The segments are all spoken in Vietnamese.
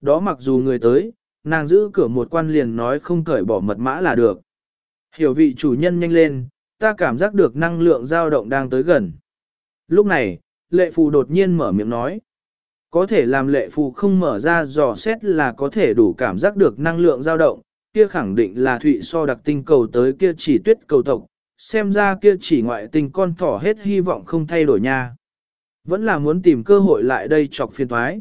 Đó mặc dù người tới, nàng giữ cửa một quan liền nói không cởi bỏ mật mã là được. Hiểu vị chủ nhân nhanh lên, ta cảm giác được năng lượng dao động đang tới gần. Lúc này, lệ phù đột nhiên mở miệng nói. Có thể làm lệ phù không mở ra dò xét là có thể đủ cảm giác được năng lượng dao động, kia khẳng định là thụy so đặc tinh cầu tới kia chỉ tuyết cầu tộc, xem ra kia chỉ ngoại tình con thỏ hết hy vọng không thay đổi nha. Vẫn là muốn tìm cơ hội lại đây chọc phiền thoái.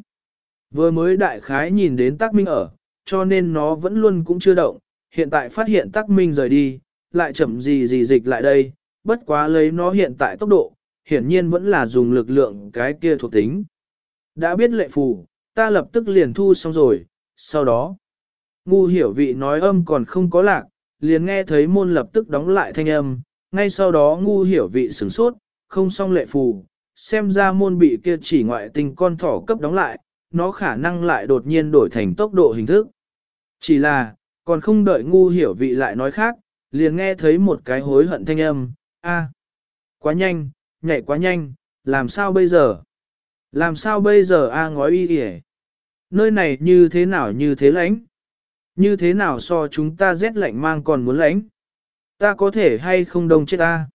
Vừa mới đại khái nhìn đến tác minh ở, cho nên nó vẫn luôn cũng chưa động, hiện tại phát hiện tác minh rời đi, lại chậm gì gì dịch lại đây, bất quá lấy nó hiện tại tốc độ, hiển nhiên vẫn là dùng lực lượng cái kia thuộc tính. Đã biết lệ phù, ta lập tức liền thu xong rồi, sau đó, ngu hiểu vị nói âm còn không có lạc, liền nghe thấy môn lập tức đóng lại thanh âm, ngay sau đó ngu hiểu vị sửng sốt, không xong lệ phù, xem ra môn bị kia chỉ ngoại tình con thỏ cấp đóng lại, nó khả năng lại đột nhiên đổi thành tốc độ hình thức. Chỉ là, còn không đợi ngu hiểu vị lại nói khác, liền nghe thấy một cái hối hận thanh âm, a, quá nhanh, nhảy quá nhanh, làm sao bây giờ? Làm sao bây giờ a ngói y kìa? Nơi này như thế nào như thế lãnh? Như thế nào so chúng ta rét lạnh mang còn muốn lãnh? Ta có thể hay không đông chết ta?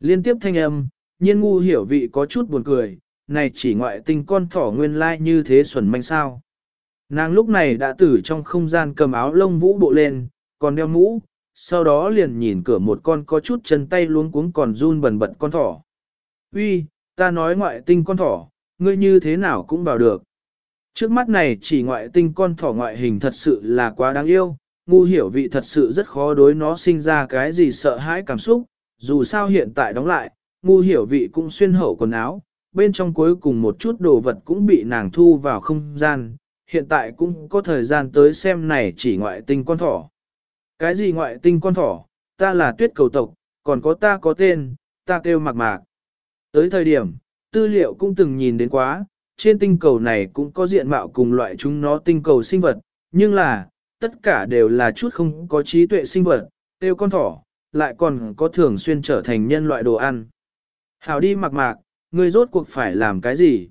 Liên tiếp thanh âm, nhiên ngu hiểu vị có chút buồn cười, này chỉ ngoại tình con thỏ nguyên lai như thế xuẩn manh sao. Nàng lúc này đã tử trong không gian cầm áo lông vũ bộ lên, còn đeo mũ, sau đó liền nhìn cửa một con có chút chân tay luống cuống còn run bần bật con thỏ. Uy, ta nói ngoại tinh con thỏ, ngươi như thế nào cũng vào được. Trước mắt này chỉ ngoại tinh con thỏ ngoại hình thật sự là quá đáng yêu, ngu hiểu vị thật sự rất khó đối nó sinh ra cái gì sợ hãi cảm xúc, dù sao hiện tại đóng lại, ngu hiểu vị cũng xuyên hậu quần áo, bên trong cuối cùng một chút đồ vật cũng bị nàng thu vào không gian, hiện tại cũng có thời gian tới xem này chỉ ngoại tinh con thỏ. Cái gì ngoại tinh con thỏ, ta là tuyết cầu tộc, còn có ta có tên, ta kêu mạc mạc. Tới thời điểm, tư liệu cũng từng nhìn đến quá, trên tinh cầu này cũng có diện mạo cùng loại chúng nó tinh cầu sinh vật, nhưng là, tất cả đều là chút không có trí tuệ sinh vật, tiêu con thỏ, lại còn có thường xuyên trở thành nhân loại đồ ăn. Hảo đi mạc mạc, ngươi rốt cuộc phải làm cái gì?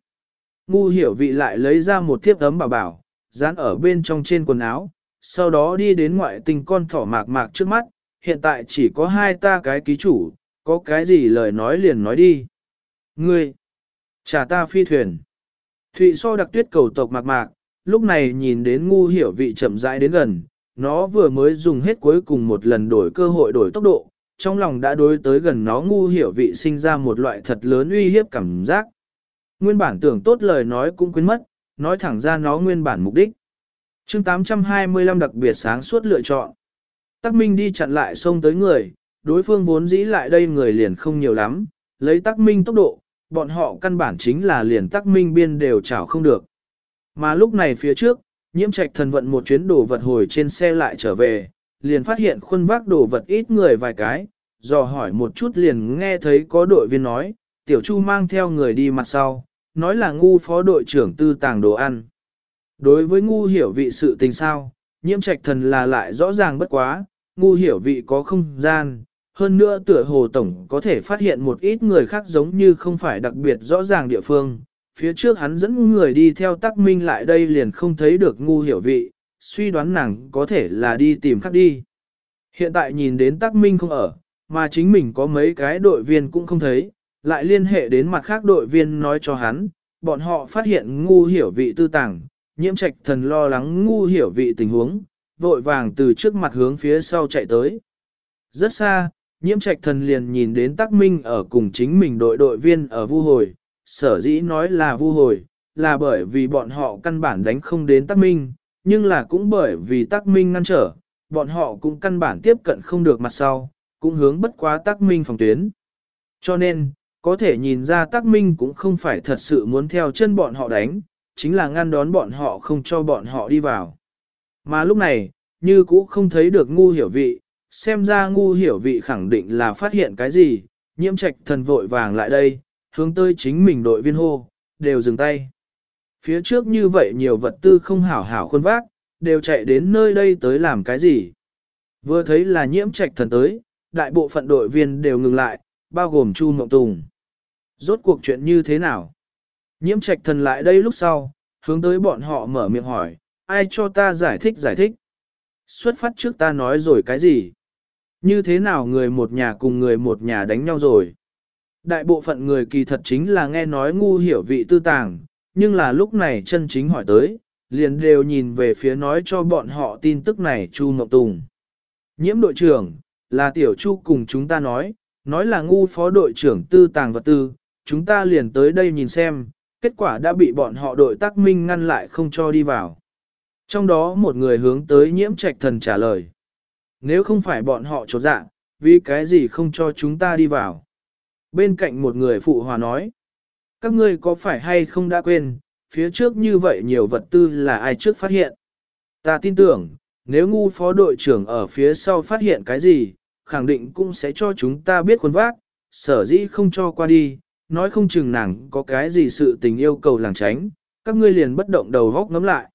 Ngu hiểu vị lại lấy ra một thiếp ấm bảo bảo, dán ở bên trong trên quần áo, sau đó đi đến ngoại tình con thỏ mạc mạc trước mắt, hiện tại chỉ có hai ta cái ký chủ, có cái gì lời nói liền nói đi. Ngươi, trả ta phi thuyền. Thụy so đặc tuyết cầu tộc mạc mạc, lúc này nhìn đến ngu hiểu vị chậm rãi đến gần, nó vừa mới dùng hết cuối cùng một lần đổi cơ hội đổi tốc độ, trong lòng đã đối tới gần nó ngu hiểu vị sinh ra một loại thật lớn uy hiếp cảm giác. Nguyên bản tưởng tốt lời nói cũng quên mất, nói thẳng ra nó nguyên bản mục đích. chương 825 đặc biệt sáng suốt lựa chọn. Tắc Minh đi chặn lại xông tới người, đối phương vốn dĩ lại đây người liền không nhiều lắm, lấy Tắc Minh tốc độ, bọn họ căn bản chính là liền Tắc Minh biên đều chảo không được. Mà lúc này phía trước, nhiễm trạch thần vận một chuyến đồ vật hồi trên xe lại trở về, liền phát hiện khuôn vác đồ vật ít người vài cái, dò hỏi một chút liền nghe thấy có đội viên nói, tiểu chu mang theo người đi mặt sau, nói là ngu phó đội trưởng tư tàng đồ ăn. Đối với ngu hiểu vị sự tình sao, nhiễm trạch thần là lại rõ ràng bất quá, ngu hiểu vị có không gian, hơn nữa tựa hồ tổng có thể phát hiện một ít người khác giống như không phải đặc biệt rõ ràng địa phương. Phía trước hắn dẫn người đi theo tắc minh lại đây liền không thấy được ngu hiểu vị, suy đoán nàng có thể là đi tìm khác đi. Hiện tại nhìn đến tắc minh không ở, mà chính mình có mấy cái đội viên cũng không thấy, lại liên hệ đến mặt khác đội viên nói cho hắn, bọn họ phát hiện ngu hiểu vị tư tàng, nhiễm trạch thần lo lắng ngu hiểu vị tình huống, vội vàng từ trước mặt hướng phía sau chạy tới. Rất xa, nhiễm trạch thần liền nhìn đến tắc minh ở cùng chính mình đội đội viên ở vu hồi, sở dĩ nói là vu hồi, là bởi vì bọn họ căn bản đánh không đến tắc minh, nhưng là cũng bởi vì tắc minh ngăn trở, bọn họ cũng căn bản tiếp cận không được mặt sau, cũng hướng bất quá tắc minh phòng tuyến. Cho nên, có thể nhìn ra tắc minh cũng không phải thật sự muốn theo chân bọn họ đánh, chính là ngăn đón bọn họ không cho bọn họ đi vào. Mà lúc này, như cũ không thấy được ngu hiểu vị, xem ra ngu hiểu vị khẳng định là phát hiện cái gì, nhiễm trạch thần vội vàng lại đây, hướng tới chính mình đội viên hô, đều dừng tay. Phía trước như vậy nhiều vật tư không hảo hảo khuôn vác, đều chạy đến nơi đây tới làm cái gì. Vừa thấy là nhiễm trạch thần tới, đại bộ phận đội viên đều ngừng lại, bao gồm Chu Mộng Tùng. Rốt cuộc chuyện như thế nào? Nhiễm trạch thần lại đây lúc sau, hướng tới bọn họ mở miệng hỏi, ai cho ta giải thích giải thích. Xuất phát trước ta nói rồi cái gì? Như thế nào người một nhà cùng người một nhà đánh nhau rồi? Đại bộ phận người kỳ thật chính là nghe nói ngu hiểu vị tư tàng, nhưng là lúc này chân chính hỏi tới, liền đều nhìn về phía nói cho bọn họ tin tức này Chu Ngọc Tùng. Nhiễm đội trưởng, là tiểu Chu cùng chúng ta nói, nói là ngu phó đội trưởng tư tàng vật tư, chúng ta liền tới đây nhìn xem, kết quả đã bị bọn họ đội tác minh ngăn lại không cho đi vào. Trong đó một người hướng tới nhiễm trạch thần trả lời. Nếu không phải bọn họ trột dạng vì cái gì không cho chúng ta đi vào. Bên cạnh một người phụ hòa nói. Các ngươi có phải hay không đã quên, phía trước như vậy nhiều vật tư là ai trước phát hiện. Ta tin tưởng, nếu ngu phó đội trưởng ở phía sau phát hiện cái gì, khẳng định cũng sẽ cho chúng ta biết khuôn vác, sở dĩ không cho qua đi, nói không chừng nàng có cái gì sự tình yêu cầu làng tránh, các ngươi liền bất động đầu góc ngắm lại.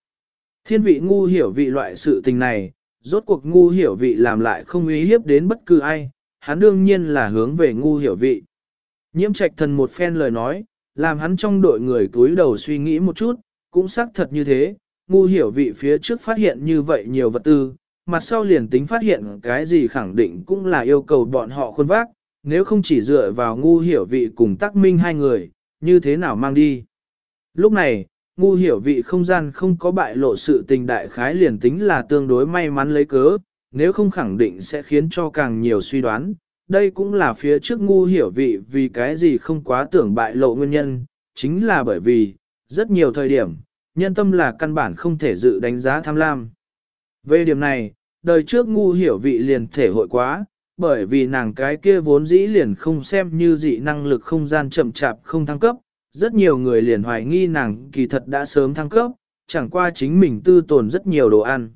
Thiên vị ngu hiểu vị loại sự tình này, rốt cuộc ngu hiểu vị làm lại không uy hiếp đến bất cứ ai, hắn đương nhiên là hướng về ngu hiểu vị. Nhiễm trạch thần một phen lời nói, làm hắn trong đội người túi đầu suy nghĩ một chút, cũng xác thật như thế, ngu hiểu vị phía trước phát hiện như vậy nhiều vật tư, mặt sau liền tính phát hiện cái gì khẳng định cũng là yêu cầu bọn họ khuôn vác, nếu không chỉ dựa vào ngu hiểu vị cùng Tắc minh hai người, như thế nào mang đi. Lúc này, ngu hiểu vị không gian không có bại lộ sự tình đại khái liền tính là tương đối may mắn lấy cớ, nếu không khẳng định sẽ khiến cho càng nhiều suy đoán. Đây cũng là phía trước ngu hiểu vị vì cái gì không quá tưởng bại lộ nguyên nhân, chính là bởi vì, rất nhiều thời điểm, nhân tâm là căn bản không thể dự đánh giá tham lam. Về điểm này, đời trước ngu hiểu vị liền thể hội quá, bởi vì nàng cái kia vốn dĩ liền không xem như dị năng lực không gian chậm chạp không thăng cấp, rất nhiều người liền hoài nghi nàng kỳ thật đã sớm thăng cấp, chẳng qua chính mình tư tồn rất nhiều đồ ăn.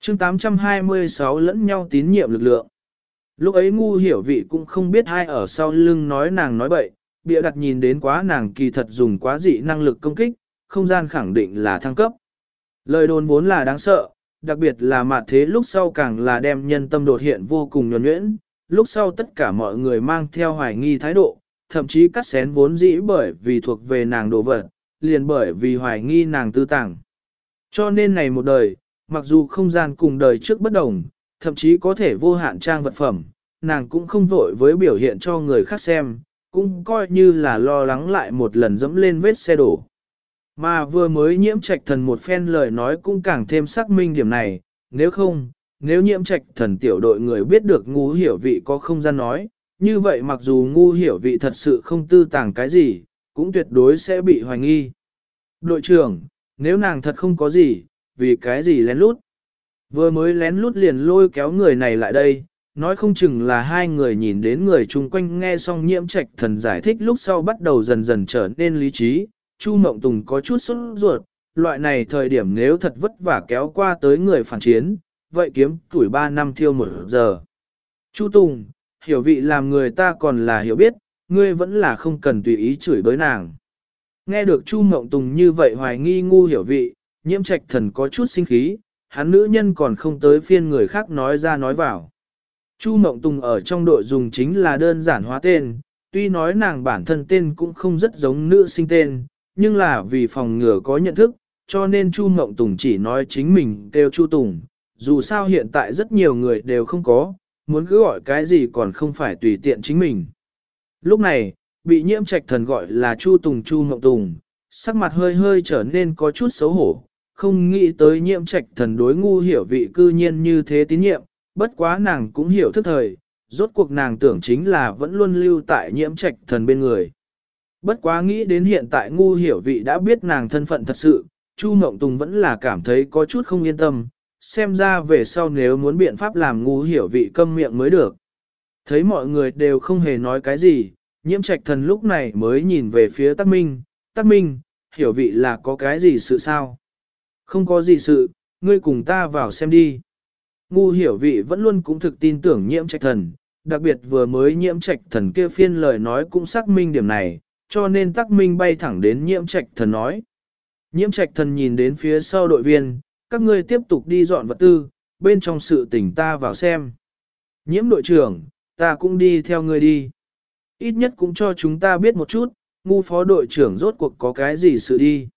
chương 826 lẫn nhau tín nhiệm lực lượng. Lúc ấy ngu hiểu vị cũng không biết ai ở sau lưng nói nàng nói bậy, bịa đặt nhìn đến quá nàng kỳ thật dùng quá dị năng lực công kích, không gian khẳng định là thăng cấp. Lời đồn vốn là đáng sợ, đặc biệt là mặt thế lúc sau càng là đem nhân tâm đột hiện vô cùng nhuẩn nhuyễn, lúc sau tất cả mọi người mang theo hoài nghi thái độ, thậm chí cắt xén vốn dĩ bởi vì thuộc về nàng đồ vật, liền bởi vì hoài nghi nàng tư tàng. Cho nên này một đời, mặc dù không gian cùng đời trước bất đồng, thậm chí có thể vô hạn trang vật phẩm, nàng cũng không vội với biểu hiện cho người khác xem, cũng coi như là lo lắng lại một lần dẫm lên vết xe đổ. Mà vừa mới nhiễm trạch thần một phen lời nói cũng càng thêm xác minh điểm này, nếu không, nếu nhiễm trạch thần tiểu đội người biết được ngu hiểu vị có không gian nói, như vậy mặc dù ngu hiểu vị thật sự không tư tàng cái gì, cũng tuyệt đối sẽ bị hoài nghi. Đội trưởng, nếu nàng thật không có gì, vì cái gì lén lút? Vừa mới lén lút liền lôi kéo người này lại đây, nói không chừng là hai người nhìn đến người chung quanh nghe xong nhiễm trạch thần giải thích lúc sau bắt đầu dần dần trở nên lý trí. Chu Mộng Tùng có chút sốt ruột, loại này thời điểm nếu thật vất vả kéo qua tới người phản chiến, vậy kiếm tuổi 3 năm thiêu một giờ. Chu Tùng, hiểu vị làm người ta còn là hiểu biết, ngươi vẫn là không cần tùy ý chửi bới nàng. Nghe được Chu Mộng Tùng như vậy hoài nghi ngu hiểu vị, nhiễm trạch thần có chút sinh khí, hắn nữ nhân còn không tới phiên người khác nói ra nói vào. Chu Mộng Tùng ở trong đội dùng chính là đơn giản hóa tên, tuy nói nàng bản thân tên cũng không rất giống nữ sinh tên, nhưng là vì phòng ngừa có nhận thức, cho nên Chu Mộng Tùng chỉ nói chính mình kêu Chu Tùng, dù sao hiện tại rất nhiều người đều không có, muốn cứ gọi cái gì còn không phải tùy tiện chính mình. Lúc này, bị nhiễm trạch thần gọi là Chu Tùng Chu Mộng Tùng, sắc mặt hơi hơi trở nên có chút xấu hổ, không nghĩ tới nhiễm trạch thần đối ngu hiểu vị cư nhiên như thế tín nhiệm, bất quá nàng cũng hiểu thức thời, rốt cuộc nàng tưởng chính là vẫn luôn lưu tại nhiễm trạch thần bên người. Bất quá nghĩ đến hiện tại ngu hiểu vị đã biết nàng thân phận thật sự, Chu Ngộng Tùng vẫn là cảm thấy có chút không yên tâm, xem ra về sau nếu muốn biện pháp làm ngu hiểu vị câm miệng mới được. Thấy mọi người đều không hề nói cái gì, nhiễm trạch thần lúc này mới nhìn về phía Tắc Minh, Tắc Minh, hiểu vị là có cái gì sự sao? Không có gì sự, ngươi cùng ta vào xem đi. Ngu hiểu vị vẫn luôn cũng thực tin tưởng nhiễm trạch thần, đặc biệt vừa mới nhiễm trạch thần kia phiên lời nói cũng xác minh điểm này, cho nên Tắc Minh bay thẳng đến nhiễm trạch thần nói. Nhiễm trạch thần nhìn đến phía sau đội viên, các ngươi tiếp tục đi dọn vật tư, bên trong sự tình ta vào xem. Nhiễm đội trưởng, ta cũng đi theo ngươi đi. Ít nhất cũng cho chúng ta biết một chút, ngu phó đội trưởng rốt cuộc có cái gì sự đi.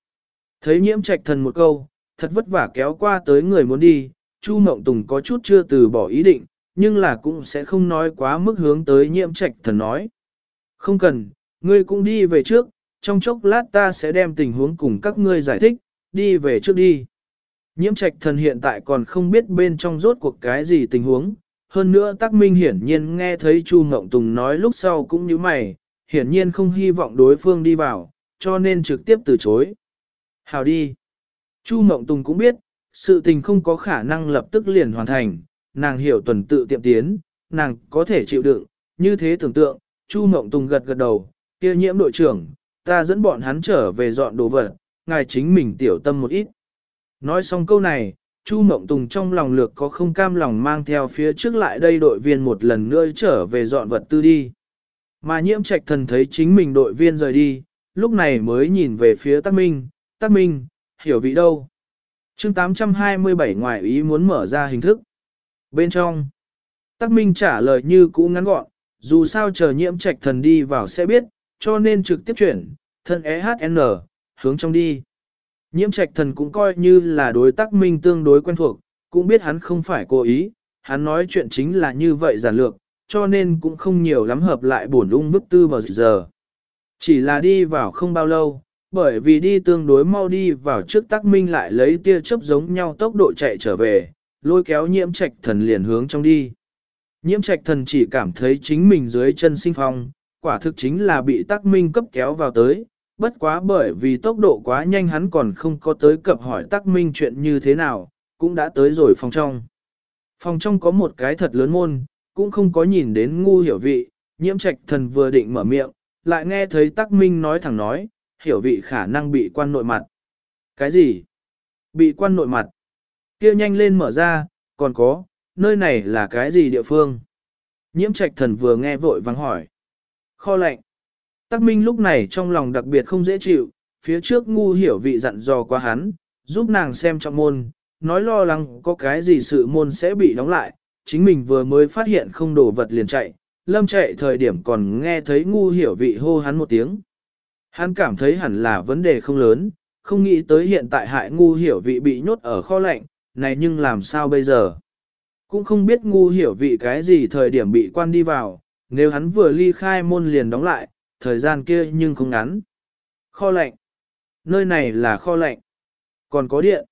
Thấy nhiễm trạch thần một câu, thật vất vả kéo qua tới người muốn đi, Chu Mộng Tùng có chút chưa từ bỏ ý định, nhưng là cũng sẽ không nói quá mức hướng tới nhiễm trạch thần nói. Không cần, ngươi cũng đi về trước, trong chốc lát ta sẽ đem tình huống cùng các ngươi giải thích, đi về trước đi. Nhiễm trạch thần hiện tại còn không biết bên trong rốt cuộc cái gì tình huống, hơn nữa Tắc minh hiển nhiên nghe thấy Chu Mộng Tùng nói lúc sau cũng như mày, hiển nhiên không hy vọng đối phương đi vào, cho nên trực tiếp từ chối. Hào đi. Chu Mộng Tùng cũng biết, sự tình không có khả năng lập tức liền hoàn thành, nàng hiểu tuần tự tiệm tiến, nàng có thể chịu đựng, như thế tưởng tượng, Chu Mộng Tùng gật gật đầu, kia nhiễm đội trưởng, ta dẫn bọn hắn trở về dọn đồ vật, ngài chính mình tiểu tâm một ít. Nói xong câu này, Chu Mộng Tùng trong lòng lược có không cam lòng mang theo phía trước lại đây đội viên một lần nữa trở về dọn vật tư đi. Mà nhiễm trạch thần thấy chính mình đội viên rời đi, lúc này mới nhìn về phía Tắc Minh, Tắc Minh, hiểu vị đâu. chương 827 ngoài ý muốn mở ra hình thức. Bên trong, Tắc Minh trả lời như cũ ngắn gọn, dù sao chờ nhiễm trạch thần đi vào sẽ biết, cho nên trực tiếp chuyển, thân EHN, hướng trong đi. Nhiễm trạch thần cũng coi như là đối tắc minh tương đối quen thuộc, cũng biết hắn không phải cố ý, hắn nói chuyện chính là như vậy giản lược, cho nên cũng không nhiều lắm hợp lại bổn ung bức tư bờ giờ. Chỉ là đi vào không bao lâu, bởi vì đi tương đối mau đi vào trước tắc minh lại lấy tia chớp giống nhau tốc độ chạy trở về, lôi kéo nhiễm trạch thần liền hướng trong đi. Nhiễm trạch thần chỉ cảm thấy chính mình dưới chân sinh phong, quả thực chính là bị tắc minh cấp kéo vào tới, bất quá bởi vì tốc độ quá nhanh hắn còn không có tới cập hỏi tắc minh chuyện như thế nào, cũng đã tới rồi phòng trong. Phòng trong có một cái thật lớn môn, cũng không có nhìn đến ngu hiểu vị, nhiễm trạch thần vừa định mở miệng, lại nghe thấy tắc minh nói thẳng nói, hiểu vị khả năng bị quan nội mặt. Cái gì? Bị quan nội mặt. kia nhanh lên mở ra, còn có, nơi này là cái gì địa phương? Nhiễm trạch thần vừa nghe vội vắng hỏi. Kho lạnh. Tắc Minh lúc này trong lòng đặc biệt không dễ chịu, phía trước ngu hiểu vị dặn dò qua hắn, giúp nàng xem trong môn, nói lo lắng có cái gì sự môn sẽ bị đóng lại, chính mình vừa mới phát hiện không đổ vật liền chạy, lâm chạy thời điểm còn nghe thấy ngu hiểu vị hô hắn một tiếng. Hắn cảm thấy hẳn là vấn đề không lớn, không nghĩ tới hiện tại hại ngu hiểu vị bị nhốt ở kho lạnh, này nhưng làm sao bây giờ? Cũng không biết ngu hiểu vị cái gì thời điểm bị quan đi vào, nếu hắn vừa ly khai môn liền đóng lại, thời gian kia nhưng không ngắn. Kho lạnh. Nơi này là kho lạnh. Còn có điện.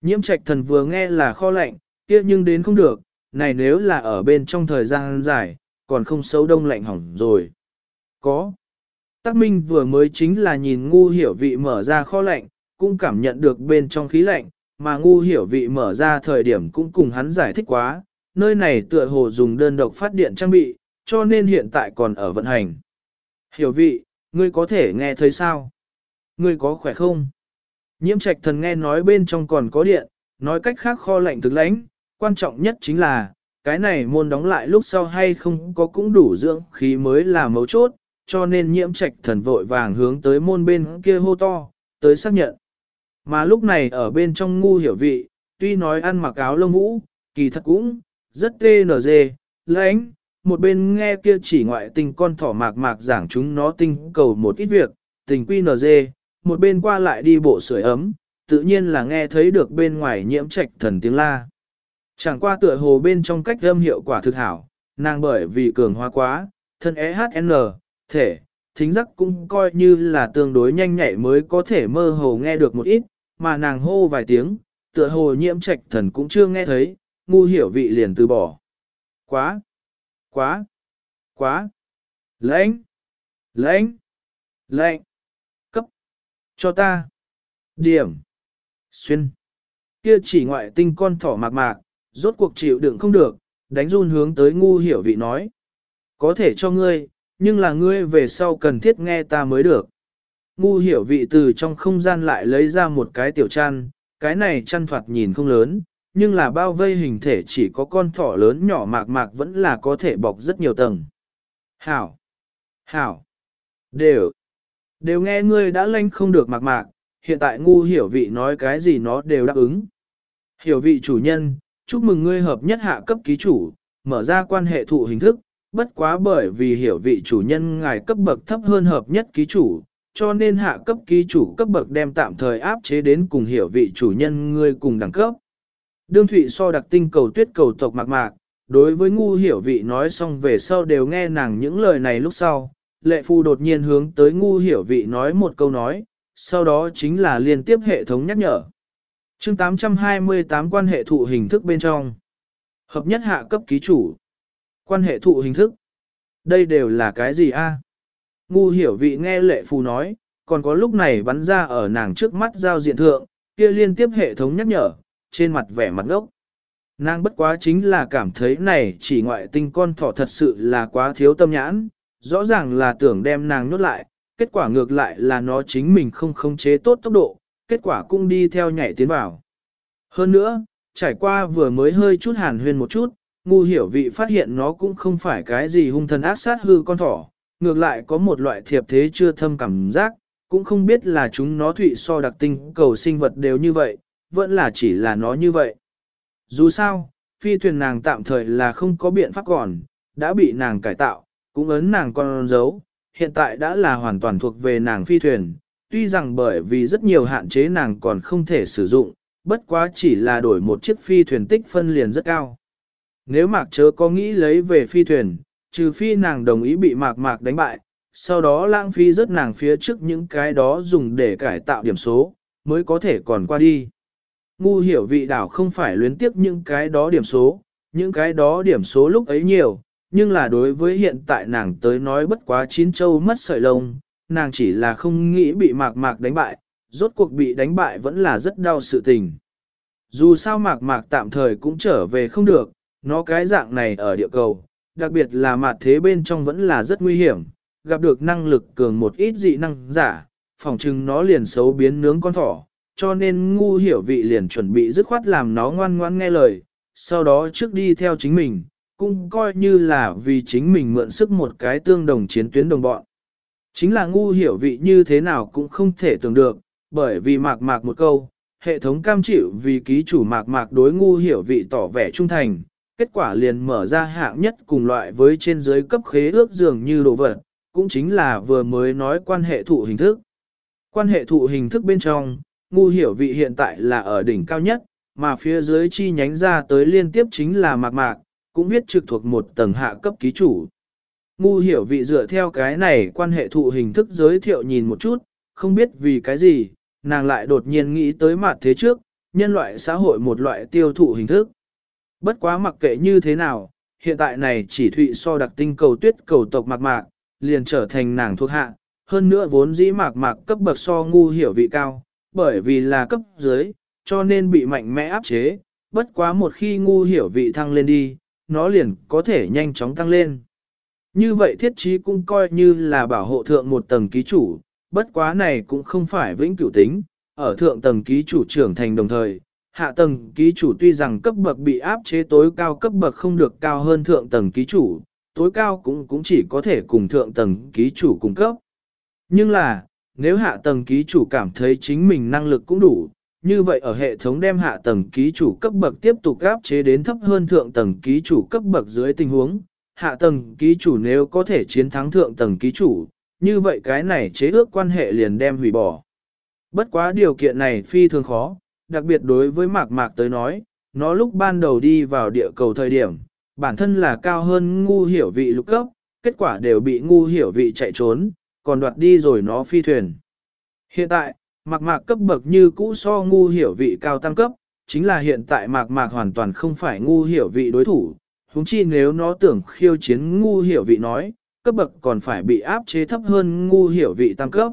Nhiễm trạch thần vừa nghe là kho lạnh, kia nhưng đến không được, này nếu là ở bên trong thời gian dài, còn không xấu đông lạnh hỏng rồi. Có. Tắc Minh vừa mới chính là nhìn ngu hiểu vị mở ra kho lạnh, cũng cảm nhận được bên trong khí lạnh, mà ngu hiểu vị mở ra thời điểm cũng cùng hắn giải thích quá, nơi này tựa hồ dùng đơn độc phát điện trang bị, cho nên hiện tại còn ở vận hành. Hiểu vị, ngươi có thể nghe thấy sao? Ngươi có khỏe không? Nhiễm trạch thần nghe nói bên trong còn có điện, nói cách khác kho lạnh thực lãnh, quan trọng nhất chính là, cái này môn đóng lại lúc sau hay không có cũng đủ dưỡng khí mới là mấu chốt, cho nên nhiễm trạch thần vội vàng hướng tới môn bên kia hô to, tới xác nhận. Mà lúc này ở bên trong ngu hiểu vị, tuy nói ăn mặc áo lông vũ, kỳ thật cũng rất tê nở dê, lãnh, một bên nghe kia chỉ ngoại tình con thỏ mạc mạc giảng chúng nó tinh cầu một ít việc, tình quy nở dê, một bên qua lại đi bộ sưởi ấm, tự nhiên là nghe thấy được bên ngoài nhiễm trạch thần tiếng la. Chẳng qua tựa hồ bên trong cách âm hiệu quả thực hảo, nàng bởi vì cường hóa quá, thân EHN, thể, thính giác cũng coi như là tương đối nhanh nhạy mới có thể mơ hồ nghe được một ít, mà nàng hô vài tiếng, tựa hồ nhiễm trạch thần cũng chưa nghe thấy, ngu hiểu vị liền từ bỏ. Quá! Quá! Quá! Lãnh! Lãnh! Lãnh! Cấp! Cho ta! Điểm! Xuyên! Kia chỉ ngoại tinh con thỏ mạc mạc, rốt cuộc chịu đựng không được, đánh run hướng tới ngu hiểu vị nói. Có thể cho ngươi, nhưng là ngươi về sau cần thiết nghe ta mới được. Ngu hiểu vị từ trong không gian lại lấy ra một cái tiểu chăn, cái này chăn thoạt nhìn không lớn, nhưng là bao vây hình thể chỉ có con thỏ lớn nhỏ mạc mạc vẫn là có thể bọc rất nhiều tầng. Hảo! Hảo! Đều! Đều nghe ngươi đã lanh không được mạc mạc, hiện tại ngu hiểu vị nói cái gì nó đều đáp ứng. Hiểu vị chủ nhân, chúc mừng ngươi hợp nhất hạ cấp ký chủ, mở ra quan hệ thụ hình thức, bất quá bởi vì hiểu vị chủ nhân ngài cấp bậc thấp hơn hợp nhất ký chủ, cho nên hạ cấp ký chủ cấp bậc đem tạm thời áp chế đến cùng hiểu vị chủ nhân ngươi cùng đẳng cấp. Đương Thụy so đặc tinh cầu tuyết cầu tộc mạc mạc, đối với ngu hiểu vị nói xong về sau đều nghe nàng những lời này lúc sau, lệ phu đột nhiên hướng tới ngu hiểu vị nói một câu nói, sau đó chính là liên tiếp hệ thống nhắc nhở. chương 828 quan hệ thụ hình thức bên trong. Hợp nhất hạ cấp ký chủ. Quan hệ thụ hình thức. Đây đều là cái gì a? Ngu hiểu vị nghe lệ phù nói, còn có lúc này bắn ra ở nàng trước mắt giao diện thượng, kia liên tiếp hệ thống nhắc nhở, trên mặt vẻ mặt ngốc. Nàng bất quá chính là cảm thấy này chỉ ngoại tinh con thỏ thật sự là quá thiếu tâm nhãn, rõ ràng là tưởng đem nàng nhốt lại, kết quả ngược lại là nó chính mình không khống chế tốt tốc độ, kết quả cũng đi theo nhảy tiến vào. Hơn nữa, trải qua vừa mới hơi chút hàn huyên một chút, ngu hiểu vị phát hiện nó cũng không phải cái gì hung thần ác sát hư con thỏ, ngược lại có một loại thiệp thế chưa thâm cảm giác, cũng không biết là chúng nó thụy so đặc tinh cầu sinh vật đều như vậy, vẫn là chỉ là nó như vậy. Dù sao, phi thuyền nàng tạm thời là không có biện pháp còn, đã bị nàng cải tạo, cũng ấn nàng con dấu, hiện tại đã là hoàn toàn thuộc về nàng phi thuyền, tuy rằng bởi vì rất nhiều hạn chế nàng còn không thể sử dụng, bất quá chỉ là đổi một chiếc phi thuyền tích phân liền rất cao. Nếu mạc chớ có nghĩ lấy về phi thuyền, trừ phi nàng đồng ý bị mạc mạc đánh bại, sau đó lãng phí rất nàng phía trước những cái đó dùng để cải tạo điểm số, mới có thể còn qua đi. Ngu hiểu vị đảo không phải luyến tiếp những cái đó điểm số, những cái đó điểm số lúc ấy nhiều, nhưng là đối với hiện tại nàng tới nói bất quá chín châu mất sợi lông, nàng chỉ là không nghĩ bị mạc mạc đánh bại, rốt cuộc bị đánh bại vẫn là rất đau sự tình. Dù sao mạc mạc tạm thời cũng trở về không được, nó cái dạng này ở địa cầu, đặc biệt là mặt thế bên trong vẫn là rất nguy hiểm, gặp được năng lực cường một ít dị năng giả, phòng chừng nó liền xấu biến nướng con thỏ, cho nên ngu hiểu vị liền chuẩn bị dứt khoát làm nó ngoan ngoan nghe lời, sau đó trước đi theo chính mình, cũng coi như là vì chính mình mượn sức một cái tương đồng chiến tuyến đồng bọn. Chính là ngu hiểu vị như thế nào cũng không thể tưởng được, bởi vì mạc mạc một câu, hệ thống cam chịu vì ký chủ mạc mạc đối ngu hiểu vị tỏ vẻ trung thành, kết quả liền mở ra hạng nhất cùng loại với trên dưới cấp khế ước dường như đồ vật, cũng chính là vừa mới nói quan hệ thụ hình thức. Quan hệ thụ hình thức bên trong, ngu hiểu vị hiện tại là ở đỉnh cao nhất, mà phía dưới chi nhánh ra tới liên tiếp chính là mạc mạc, cũng viết trực thuộc một tầng hạ cấp ký chủ. Ngu hiểu vị dựa theo cái này quan hệ thụ hình thức giới thiệu nhìn một chút, không biết vì cái gì, nàng lại đột nhiên nghĩ tới mặt thế trước, nhân loại xã hội một loại tiêu thụ hình thức. Bất quá mặc kệ như thế nào, hiện tại này chỉ thụy so đặc tinh cầu tuyết cầu tộc mạc mạc, liền trở thành nàng thuộc hạ, hơn nữa vốn dĩ mạc mạc cấp bậc so ngu hiểu vị cao, bởi vì là cấp dưới, cho nên bị mạnh mẽ áp chế, bất quá một khi ngu hiểu vị thăng lên đi, nó liền có thể nhanh chóng tăng lên. Như vậy thiết trí cũng coi như là bảo hộ thượng một tầng ký chủ, bất quá này cũng không phải vĩnh cửu tính, ở thượng tầng ký chủ trưởng thành đồng thời, hạ tầng ký chủ tuy rằng cấp bậc bị áp chế tối cao cấp bậc không được cao hơn thượng tầng ký chủ, tối cao cũng cũng chỉ có thể cùng thượng tầng ký chủ cung cấp. Nhưng là, nếu hạ tầng ký chủ cảm thấy chính mình năng lực cũng đủ, như vậy ở hệ thống đem hạ tầng ký chủ cấp bậc tiếp tục áp chế đến thấp hơn thượng tầng ký chủ cấp bậc dưới tình huống, hạ tầng ký chủ nếu có thể chiến thắng thượng tầng ký chủ, như vậy cái này chế ước quan hệ liền đem hủy bỏ. Bất quá điều kiện này phi thường khó, đặc biệt đối với mạc mạc tới nói, nó lúc ban đầu đi vào địa cầu thời điểm, bản thân là cao hơn ngu hiểu vị lục cấp, kết quả đều bị ngu hiểu vị chạy trốn, còn đoạt đi rồi nó phi thuyền. Hiện tại, mạc mạc cấp bậc như cũ so ngu hiểu vị cao tăng cấp, chính là hiện tại mạc mạc hoàn toàn không phải ngu hiểu vị đối thủ, huống chi nếu nó tưởng khiêu chiến ngu hiểu vị nói, cấp bậc còn phải bị áp chế thấp hơn ngu hiểu vị tăng cấp.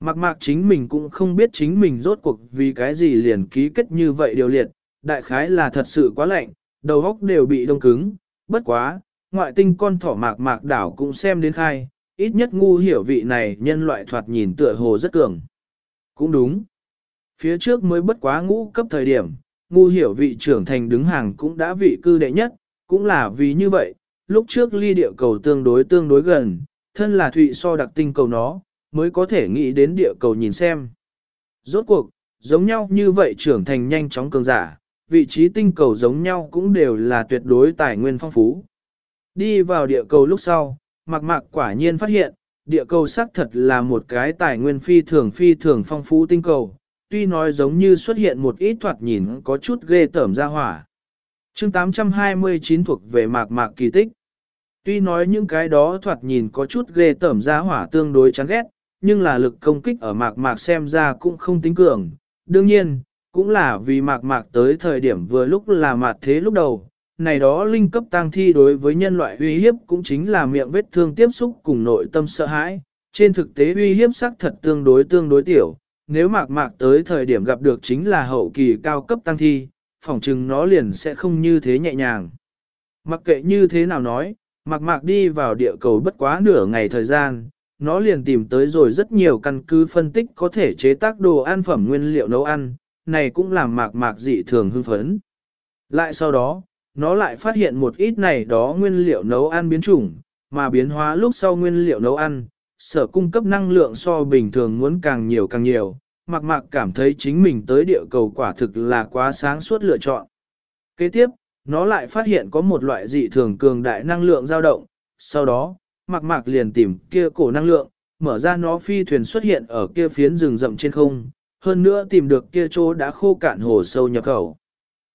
Mạc mạc chính mình cũng không biết chính mình rốt cuộc vì cái gì liền ký kết như vậy điều liệt, đại khái là thật sự quá lạnh, đầu óc đều bị đông cứng, bất quá, ngoại tinh con thỏ mạc mạc đảo cũng xem đến khai, ít nhất ngu hiểu vị này nhân loại thoạt nhìn tựa hồ rất cường. Cũng đúng. Phía trước mới bất quá ngũ cấp thời điểm, ngu hiểu vị trưởng thành đứng hàng cũng đã vị cư đệ nhất, cũng là vì như vậy, lúc trước ly địa cầu tương đối tương đối gần, thân là thụy so đặc tinh cầu nó, mới có thể nghĩ đến địa cầu nhìn xem. Rốt cuộc, giống nhau như vậy trưởng thành nhanh chóng cường giả, vị trí tinh cầu giống nhau cũng đều là tuyệt đối tài nguyên phong phú. Đi vào địa cầu lúc sau, mạc mạc quả nhiên phát hiện, địa cầu xác thật là một cái tài nguyên phi thường phi thường phong phú tinh cầu, tuy nói giống như xuất hiện một ít thoạt nhìn có chút ghê tởm ra hỏa. chương 829 thuộc về mạc mạc kỳ tích. Tuy nói những cái đó thoạt nhìn có chút ghê tởm ra hỏa tương đối chán ghét, nhưng là lực công kích ở mạc mạc xem ra cũng không tính cường. Đương nhiên, cũng là vì mạc mạc tới thời điểm vừa lúc là mạt thế lúc đầu, này đó linh cấp tăng thi đối với nhân loại uy hiếp cũng chính là miệng vết thương tiếp xúc cùng nội tâm sợ hãi. Trên thực tế uy hiếp sắc thật tương đối tương đối tiểu, nếu mạc mạc tới thời điểm gặp được chính là hậu kỳ cao cấp tăng thi, phỏng chừng nó liền sẽ không như thế nhẹ nhàng. Mặc kệ như thế nào nói, mạc mạc đi vào địa cầu bất quá nửa ngày thời gian, nó liền tìm tới rồi rất nhiều căn cứ phân tích có thể chế tác đồ ăn phẩm nguyên liệu nấu ăn, này cũng làm mạc mạc dị thường hưng phấn. Lại sau đó, nó lại phát hiện một ít này đó nguyên liệu nấu ăn biến chủng, mà biến hóa lúc sau nguyên liệu nấu ăn, sở cung cấp năng lượng so bình thường muốn càng nhiều càng nhiều, mạc mạc cảm thấy chính mình tới địa cầu quả thực là quá sáng suốt lựa chọn. Kế tiếp, nó lại phát hiện có một loại dị thường cường đại năng lượng dao động, sau đó, mạc mạc liền tìm kia cổ năng lượng, mở ra nó phi thuyền xuất hiện ở kia phiến rừng rậm trên không, hơn nữa tìm được kia chỗ đã khô cạn hồ sâu nhập khẩu.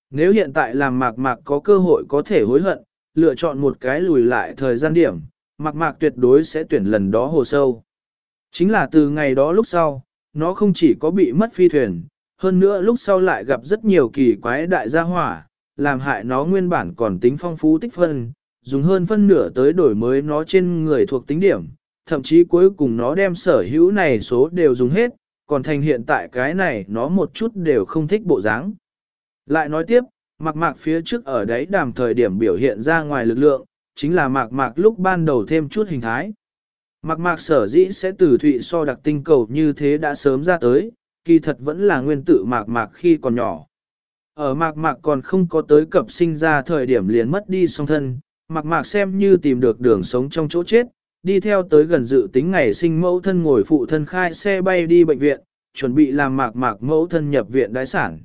Nếu hiện tại làm mạc mạc có cơ hội có thể hối hận, lựa chọn một cái lùi lại thời gian điểm, mạc mạc tuyệt đối sẽ tuyển lần đó hồ sâu. Chính là từ ngày đó lúc sau, nó không chỉ có bị mất phi thuyền, hơn nữa lúc sau lại gặp rất nhiều kỳ quái đại gia hỏa, làm hại nó nguyên bản còn tính phong phú tích phân, dùng hơn phân nửa tới đổi mới nó trên người thuộc tính điểm, thậm chí cuối cùng nó đem sở hữu này số đều dùng hết, còn thành hiện tại cái này nó một chút đều không thích bộ dáng. Lại nói tiếp, mạc mạc phía trước ở đấy đàm thời điểm biểu hiện ra ngoài lực lượng, chính là mạc mạc lúc ban đầu thêm chút hình thái. Mạc mạc sở dĩ sẽ từ thụy so đặc tinh cầu như thế đã sớm ra tới, kỳ thật vẫn là nguyên tử mạc mạc khi còn nhỏ. Ở mạc mạc còn không có tới cập sinh ra thời điểm liền mất đi song thân, mặc mạc xem như tìm được đường sống trong chỗ chết, đi theo tới gần dự tính ngày sinh mẫu thân ngồi phụ thân khai xe bay đi bệnh viện, chuẩn bị làm mạc mạc mẫu thân nhập viện đái sản.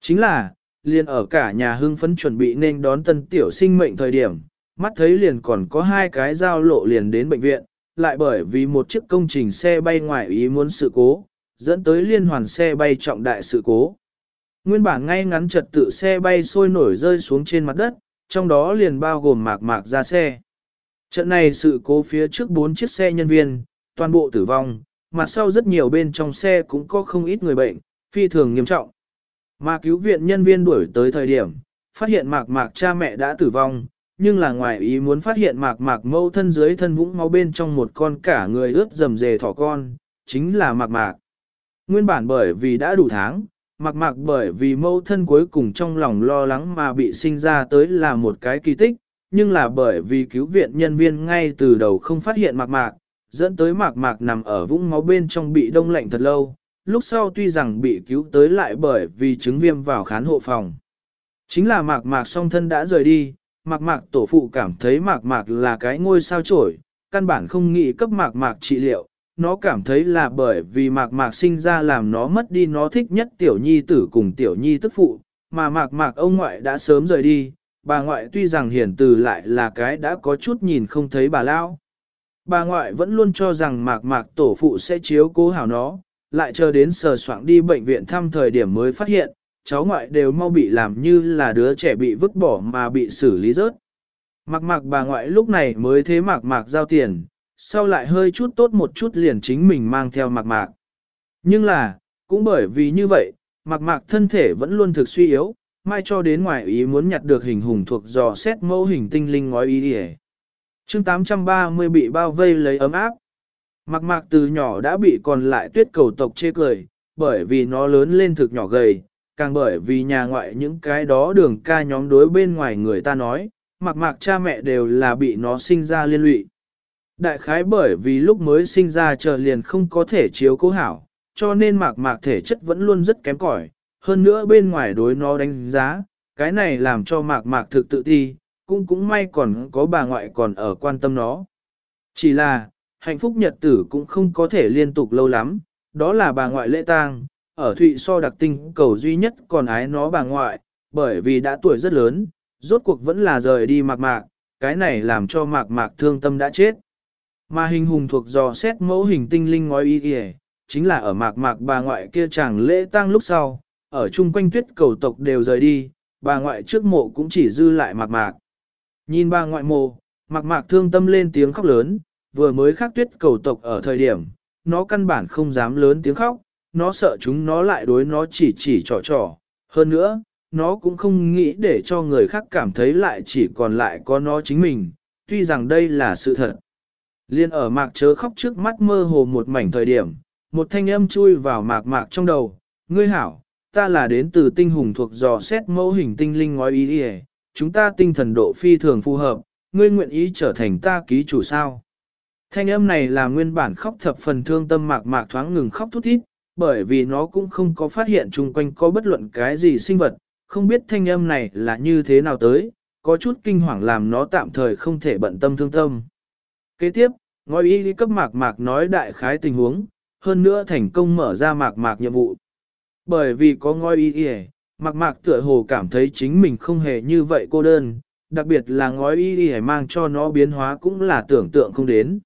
Chính là, liền ở cả nhà hưng phấn chuẩn bị nên đón tân tiểu sinh mệnh thời điểm, mắt thấy liền còn có hai cái giao lộ liền đến bệnh viện, lại bởi vì một chiếc công trình xe bay ngoài ý muốn sự cố, dẫn tới liên hoàn xe bay trọng đại sự cố. Nguyên bản ngay ngắn trật tự xe bay sôi nổi rơi xuống trên mặt đất, trong đó liền bao gồm mạc mạc ra xe. Trận này sự cố phía trước bốn chiếc xe nhân viên, toàn bộ tử vong, mặt sau rất nhiều bên trong xe cũng có không ít người bệnh, phi thường nghiêm trọng. Mà cứu viện nhân viên đuổi tới thời điểm, phát hiện mạc mạc cha mẹ đã tử vong, nhưng là ngoài ý muốn phát hiện mạc mạc mâu thân dưới thân vũng máu bên trong một con cả người ướt dầm dề thỏ con, chính là mạc mạc. Nguyên bản bởi vì đã đủ tháng, mặc mạc bởi vì mâu thân cuối cùng trong lòng lo lắng mà bị sinh ra tới là một cái kỳ tích, nhưng là bởi vì cứu viện nhân viên ngay từ đầu không phát hiện mặc mạc, dẫn tới mạc mạc nằm ở vũng máu bên trong bị đông lạnh thật lâu, lúc sau tuy rằng bị cứu tới lại bởi vì chứng viêm vào khán hộ phòng. Chính là mạc mạc song thân đã rời đi, mạc mạc tổ phụ cảm thấy mạc mạc là cái ngôi sao trổi, căn bản không nghĩ cấp mạc mạc trị liệu, nó cảm thấy là bởi vì mạc mạc sinh ra làm nó mất đi nó thích nhất tiểu nhi tử cùng tiểu nhi tức phụ, mà mạc mạc ông ngoại đã sớm rời đi, bà ngoại tuy rằng hiển từ lại là cái đã có chút nhìn không thấy bà lao. Bà ngoại vẫn luôn cho rằng mạc mạc tổ phụ sẽ chiếu cố hảo nó, lại chờ đến sờ soạng đi bệnh viện thăm thời điểm mới phát hiện, cháu ngoại đều mau bị làm như là đứa trẻ bị vứt bỏ mà bị xử lý rớt. Mạc mạc bà ngoại lúc này mới thế mạc mạc giao tiền, sau lại hơi chút tốt một chút liền chính mình mang theo mạc mạc. Nhưng là, cũng bởi vì như vậy, mạc mạc thân thể vẫn luôn thực suy yếu, mai cho đến ngoài ý muốn nhặt được hình hùng thuộc dò xét mẫu hình tinh linh ngói ý địa. chương 830 bị bao vây lấy ấm áp. Mạc mạc từ nhỏ đã bị còn lại tuyết cầu tộc chê cười, bởi vì nó lớn lên thực nhỏ gầy, càng bởi vì nhà ngoại những cái đó đường ca nhóm đối bên ngoài người ta nói, mạc mạc cha mẹ đều là bị nó sinh ra liên lụy. Đại khái bởi vì lúc mới sinh ra chờ liền không có thể chiếu cố hảo, cho nên mạc mạc thể chất vẫn luôn rất kém cỏi. hơn nữa bên ngoài đối nó đánh giá, cái này làm cho mạc mạc thực tự thi, cũng cũng may còn có bà ngoại còn ở quan tâm nó. Chỉ là, hạnh phúc nhật tử cũng không có thể liên tục lâu lắm, đó là bà ngoại lễ tang, ở Thụy So đặc tinh cầu duy nhất còn ái nó bà ngoại, bởi vì đã tuổi rất lớn, rốt cuộc vẫn là rời đi mạc mạc, cái này làm cho mạc mạc thương tâm đã chết. Mà hình hùng thuộc dò xét mẫu hình tinh linh ngói y kìa, chính là ở mạc mạc bà ngoại kia chẳng lễ tang lúc sau, ở chung quanh tuyết cầu tộc đều rời đi, bà ngoại trước mộ cũng chỉ dư lại mạc mạc. Nhìn bà ngoại mộ, mạc mạc thương tâm lên tiếng khóc lớn, vừa mới khắc tuyết cầu tộc ở thời điểm, nó căn bản không dám lớn tiếng khóc, nó sợ chúng nó lại đối nó chỉ chỉ trò trò. Hơn nữa, nó cũng không nghĩ để cho người khác cảm thấy lại chỉ còn lại có nó chính mình, tuy rằng đây là sự thật. Liên ở mạc chớ khóc trước mắt mơ hồ một mảnh thời điểm, một thanh âm chui vào mạc mạc trong đầu, ngươi hảo, ta là đến từ tinh hùng thuộc dò xét mẫu hình tinh linh ngói ý đi chúng ta tinh thần độ phi thường phù hợp, ngươi nguyện ý trở thành ta ký chủ sao. Thanh âm này là nguyên bản khóc thập phần thương tâm mạc mạc thoáng ngừng khóc thút thít, bởi vì nó cũng không có phát hiện chung quanh có bất luận cái gì sinh vật, không biết thanh âm này là như thế nào tới, có chút kinh hoàng làm nó tạm thời không thể bận tâm thương tâm. Kế tiếp, ngói y cấp mạc mạc nói đại khái tình huống, hơn nữa thành công mở ra mạc mạc nhiệm vụ. Bởi vì có ngói y y, mạc mạc tựa hồ cảm thấy chính mình không hề như vậy cô đơn, đặc biệt là ngói y y mang cho nó biến hóa cũng là tưởng tượng không đến.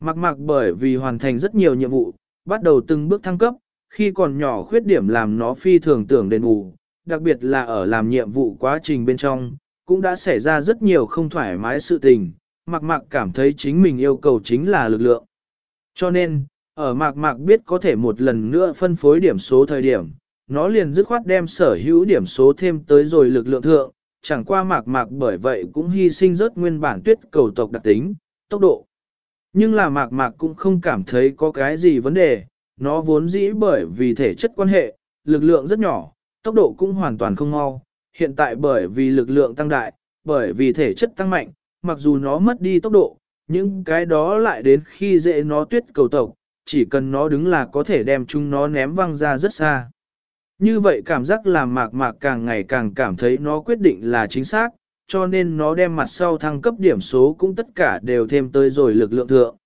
Mạc mạc bởi vì hoàn thành rất nhiều nhiệm vụ, bắt đầu từng bước thăng cấp, khi còn nhỏ khuyết điểm làm nó phi thường tưởng đền bù, đặc biệt là ở làm nhiệm vụ quá trình bên trong, cũng đã xảy ra rất nhiều không thoải mái sự tình, Mạc Mạc cảm thấy chính mình yêu cầu chính là lực lượng. Cho nên, ở Mạc Mạc biết có thể một lần nữa phân phối điểm số thời điểm, nó liền dứt khoát đem sở hữu điểm số thêm tới rồi lực lượng thượng, chẳng qua Mạc Mạc bởi vậy cũng hy sinh rất nguyên bản tuyết cầu tộc đặc tính, tốc độ. Nhưng là Mạc Mạc cũng không cảm thấy có cái gì vấn đề, nó vốn dĩ bởi vì thể chất quan hệ, lực lượng rất nhỏ, tốc độ cũng hoàn toàn không mau, hiện tại bởi vì lực lượng tăng đại, bởi vì thể chất tăng mạnh, mặc dù nó mất đi tốc độ, những cái đó lại đến khi dễ nó tuyết cầu tộc, chỉ cần nó đứng là có thể đem chúng nó ném văng ra rất xa. Như vậy cảm giác làm mạc mạc càng ngày càng cảm thấy nó quyết định là chính xác, cho nên nó đem mặt sau thăng cấp điểm số cũng tất cả đều thêm tới rồi lực lượng thượng.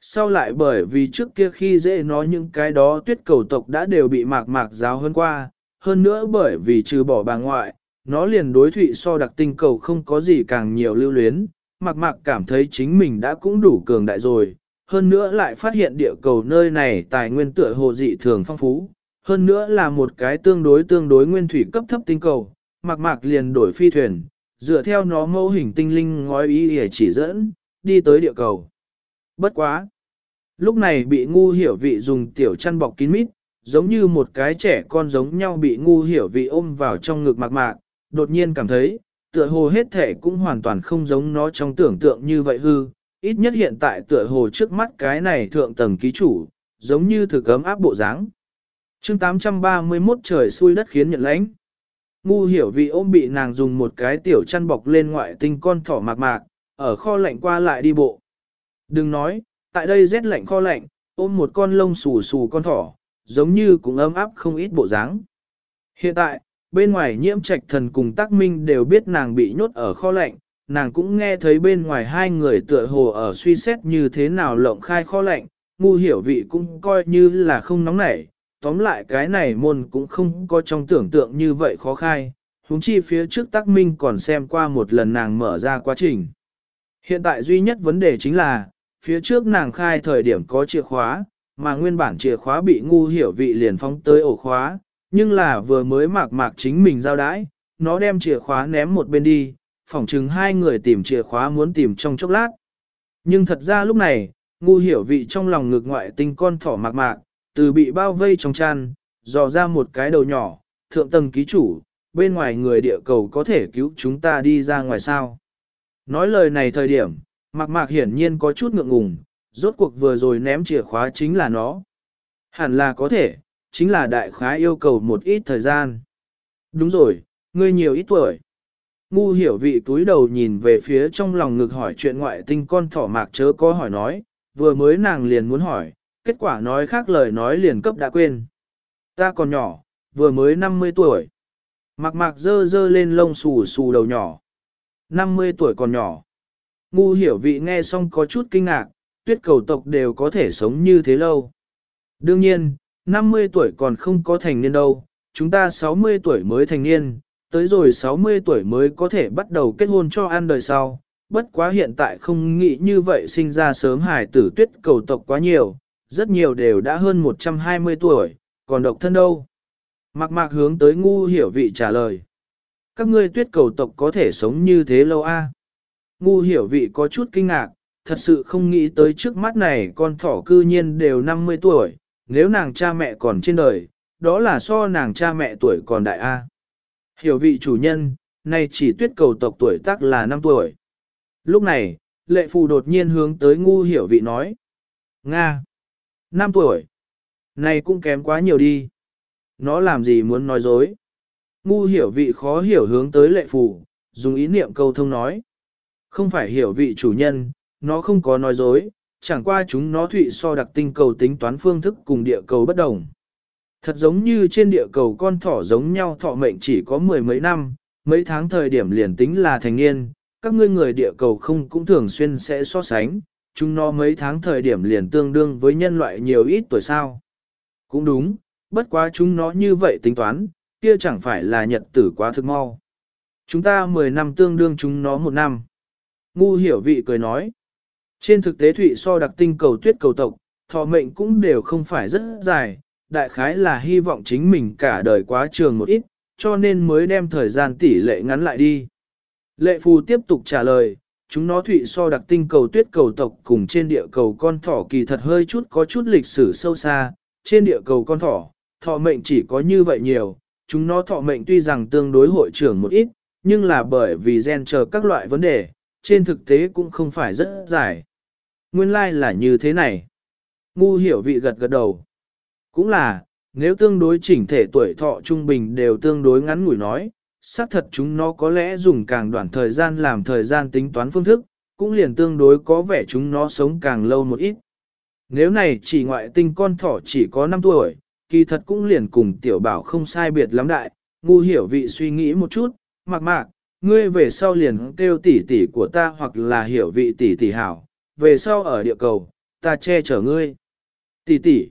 Sau lại bởi vì trước kia khi dễ nó những cái đó tuyết cầu tộc đã đều bị mạc mạc giáo hơn qua, hơn nữa bởi vì trừ bỏ bà ngoại, nó liền đối thụy so đặc tinh cầu không có gì càng nhiều lưu luyến, mặc Mặc cảm thấy chính mình đã cũng đủ cường đại rồi, hơn nữa lại phát hiện địa cầu nơi này tài nguyên tựa hồ dị thường phong phú, hơn nữa là một cái tương đối tương đối nguyên thủy cấp thấp tinh cầu, Mặc Mặc liền đổi phi thuyền, dựa theo nó mẫu hình tinh linh ngói ý để chỉ dẫn, đi tới địa cầu. Bất quá! Lúc này bị ngu hiểu vị dùng tiểu chăn bọc kín mít, giống như một cái trẻ con giống nhau bị ngu hiểu vị ôm vào trong ngực mạc mạc, đột nhiên cảm thấy, tựa hồ hết thể cũng hoàn toàn không giống nó trong tưởng tượng như vậy hư, ít nhất hiện tại tựa hồ trước mắt cái này thượng tầng ký chủ, giống như thực ấm áp bộ dáng. chương 831 trời xui đất khiến nhận lãnh. Ngu hiểu vị ôm bị nàng dùng một cái tiểu chăn bọc lên ngoại tinh con thỏ mạc mạc, ở kho lạnh qua lại đi bộ. Đừng nói, tại đây rét lạnh kho lạnh, ôm một con lông xù xù con thỏ, giống như cũng ấm áp không ít bộ dáng. Hiện tại, bên ngoài nhiễm trạch thần cùng tác minh đều biết nàng bị nhốt ở kho lạnh, nàng cũng nghe thấy bên ngoài hai người tựa hồ ở suy xét như thế nào lộng khai kho lạnh, ngu hiểu vị cũng coi như là không nóng nảy, tóm lại cái này môn cũng không có trong tưởng tượng như vậy khó khai, huống chi phía trước tác minh còn xem qua một lần nàng mở ra quá trình. Hiện tại duy nhất vấn đề chính là, phía trước nàng khai thời điểm có chìa khóa, mà nguyên bản chìa khóa bị ngu hiểu vị liền phóng tới ổ khóa, nhưng là vừa mới mạc mạc chính mình giao đãi, nó đem chìa khóa ném một bên đi, phỏng chừng hai người tìm chìa khóa muốn tìm trong chốc lát. Nhưng thật ra lúc này, ngu hiểu vị trong lòng ngược ngoại tinh con thỏ mạc mạc, từ bị bao vây trong chăn, dò ra một cái đầu nhỏ, thượng tầng ký chủ, bên ngoài người địa cầu có thể cứu chúng ta đi ra ngoài sao. Nói lời này thời điểm, mạc mạc hiển nhiên có chút ngượng ngùng, rốt cuộc vừa rồi ném chìa khóa chính là nó. Hẳn là có thể, chính là đại khái yêu cầu một ít thời gian. Đúng rồi, ngươi nhiều ít tuổi. Ngu hiểu vị túi đầu nhìn về phía trong lòng ngực hỏi chuyện ngoại tinh con thỏ mạc chớ có hỏi nói, vừa mới nàng liền muốn hỏi, kết quả nói khác lời nói liền cấp đã quên. Ta còn nhỏ, vừa mới 50 tuổi. Mạc mạc dơ dơ lên lông xù xù đầu nhỏ. 50 tuổi còn nhỏ. Ngu hiểu vị nghe xong có chút kinh ngạc, tuyết cầu tộc đều có thể sống như thế lâu. Đương nhiên, 50 tuổi còn không có thành niên đâu, chúng ta 60 tuổi mới thành niên, tới rồi 60 tuổi mới có thể bắt đầu kết hôn cho ăn đời sau, bất quá hiện tại không nghĩ như vậy sinh ra sớm hải tử tuyết cầu tộc quá nhiều, rất nhiều đều đã hơn 120 tuổi, còn độc thân đâu. Mạc mạc hướng tới ngu hiểu vị trả lời. Các ngươi tuyết cầu tộc có thể sống như thế lâu a? À? Ngu hiểu vị có chút kinh ngạc, thật sự không nghĩ tới trước mắt này con thỏ cư nhiên đều 50 tuổi, nếu nàng cha mẹ còn trên đời, đó là so nàng cha mẹ tuổi còn đại A. Hiểu vị chủ nhân, nay chỉ tuyết cầu tộc tuổi tác là 5 tuổi. Lúc này, lệ phù đột nhiên hướng tới ngu hiểu vị nói. Nga! 5 tuổi! Này cũng kém quá nhiều đi. Nó làm gì muốn nói dối? Ngu hiểu vị khó hiểu hướng tới lệ phù, dùng ý niệm câu thông nói. Không phải hiểu vị chủ nhân, nó không có nói dối, chẳng qua chúng nó thụy so đặc tinh cầu tính toán phương thức cùng địa cầu bất đồng. Thật giống như trên địa cầu con thỏ giống nhau thọ mệnh chỉ có mười mấy năm, mấy tháng thời điểm liền tính là thành niên, các ngươi người địa cầu không cũng thường xuyên sẽ so sánh, chúng nó mấy tháng thời điểm liền tương đương với nhân loại nhiều ít tuổi sao. Cũng đúng, bất quá chúng nó như vậy tính toán, kia chẳng phải là nhật tử quá thực mau. Chúng ta 10 năm tương đương chúng nó một năm. Ngu hiểu vị cười nói. Trên thực tế thụy so đặc tinh cầu tuyết cầu tộc, thọ mệnh cũng đều không phải rất dài, đại khái là hy vọng chính mình cả đời quá trường một ít, cho nên mới đem thời gian tỷ lệ ngắn lại đi. Lệ phù tiếp tục trả lời, chúng nó thụy so đặc tinh cầu tuyết cầu tộc cùng trên địa cầu con thỏ kỳ thật hơi chút có chút lịch sử sâu xa, trên địa cầu con thỏ, thọ mệnh chỉ có như vậy nhiều, chúng nó thọ mệnh tuy rằng tương đối hội trưởng một ít, nhưng là bởi vì gen chờ các loại vấn đề, trên thực tế cũng không phải rất dài. Nguyên lai like là như thế này. Ngu hiểu vị gật gật đầu. Cũng là, nếu tương đối chỉnh thể tuổi thọ trung bình đều tương đối ngắn ngủi nói, xác thật chúng nó có lẽ dùng càng đoạn thời gian làm thời gian tính toán phương thức, cũng liền tương đối có vẻ chúng nó sống càng lâu một ít. Nếu này chỉ ngoại tinh con thỏ chỉ có 5 tuổi, kỳ thật cũng liền cùng tiểu bảo không sai biệt lắm đại, ngu hiểu vị suy nghĩ một chút, mạc mạc, ngươi về sau liền kêu tỷ tỷ của ta hoặc là hiểu vị tỷ tỷ hảo, về sau ở địa cầu, ta che chở ngươi. Tỷ tỷ,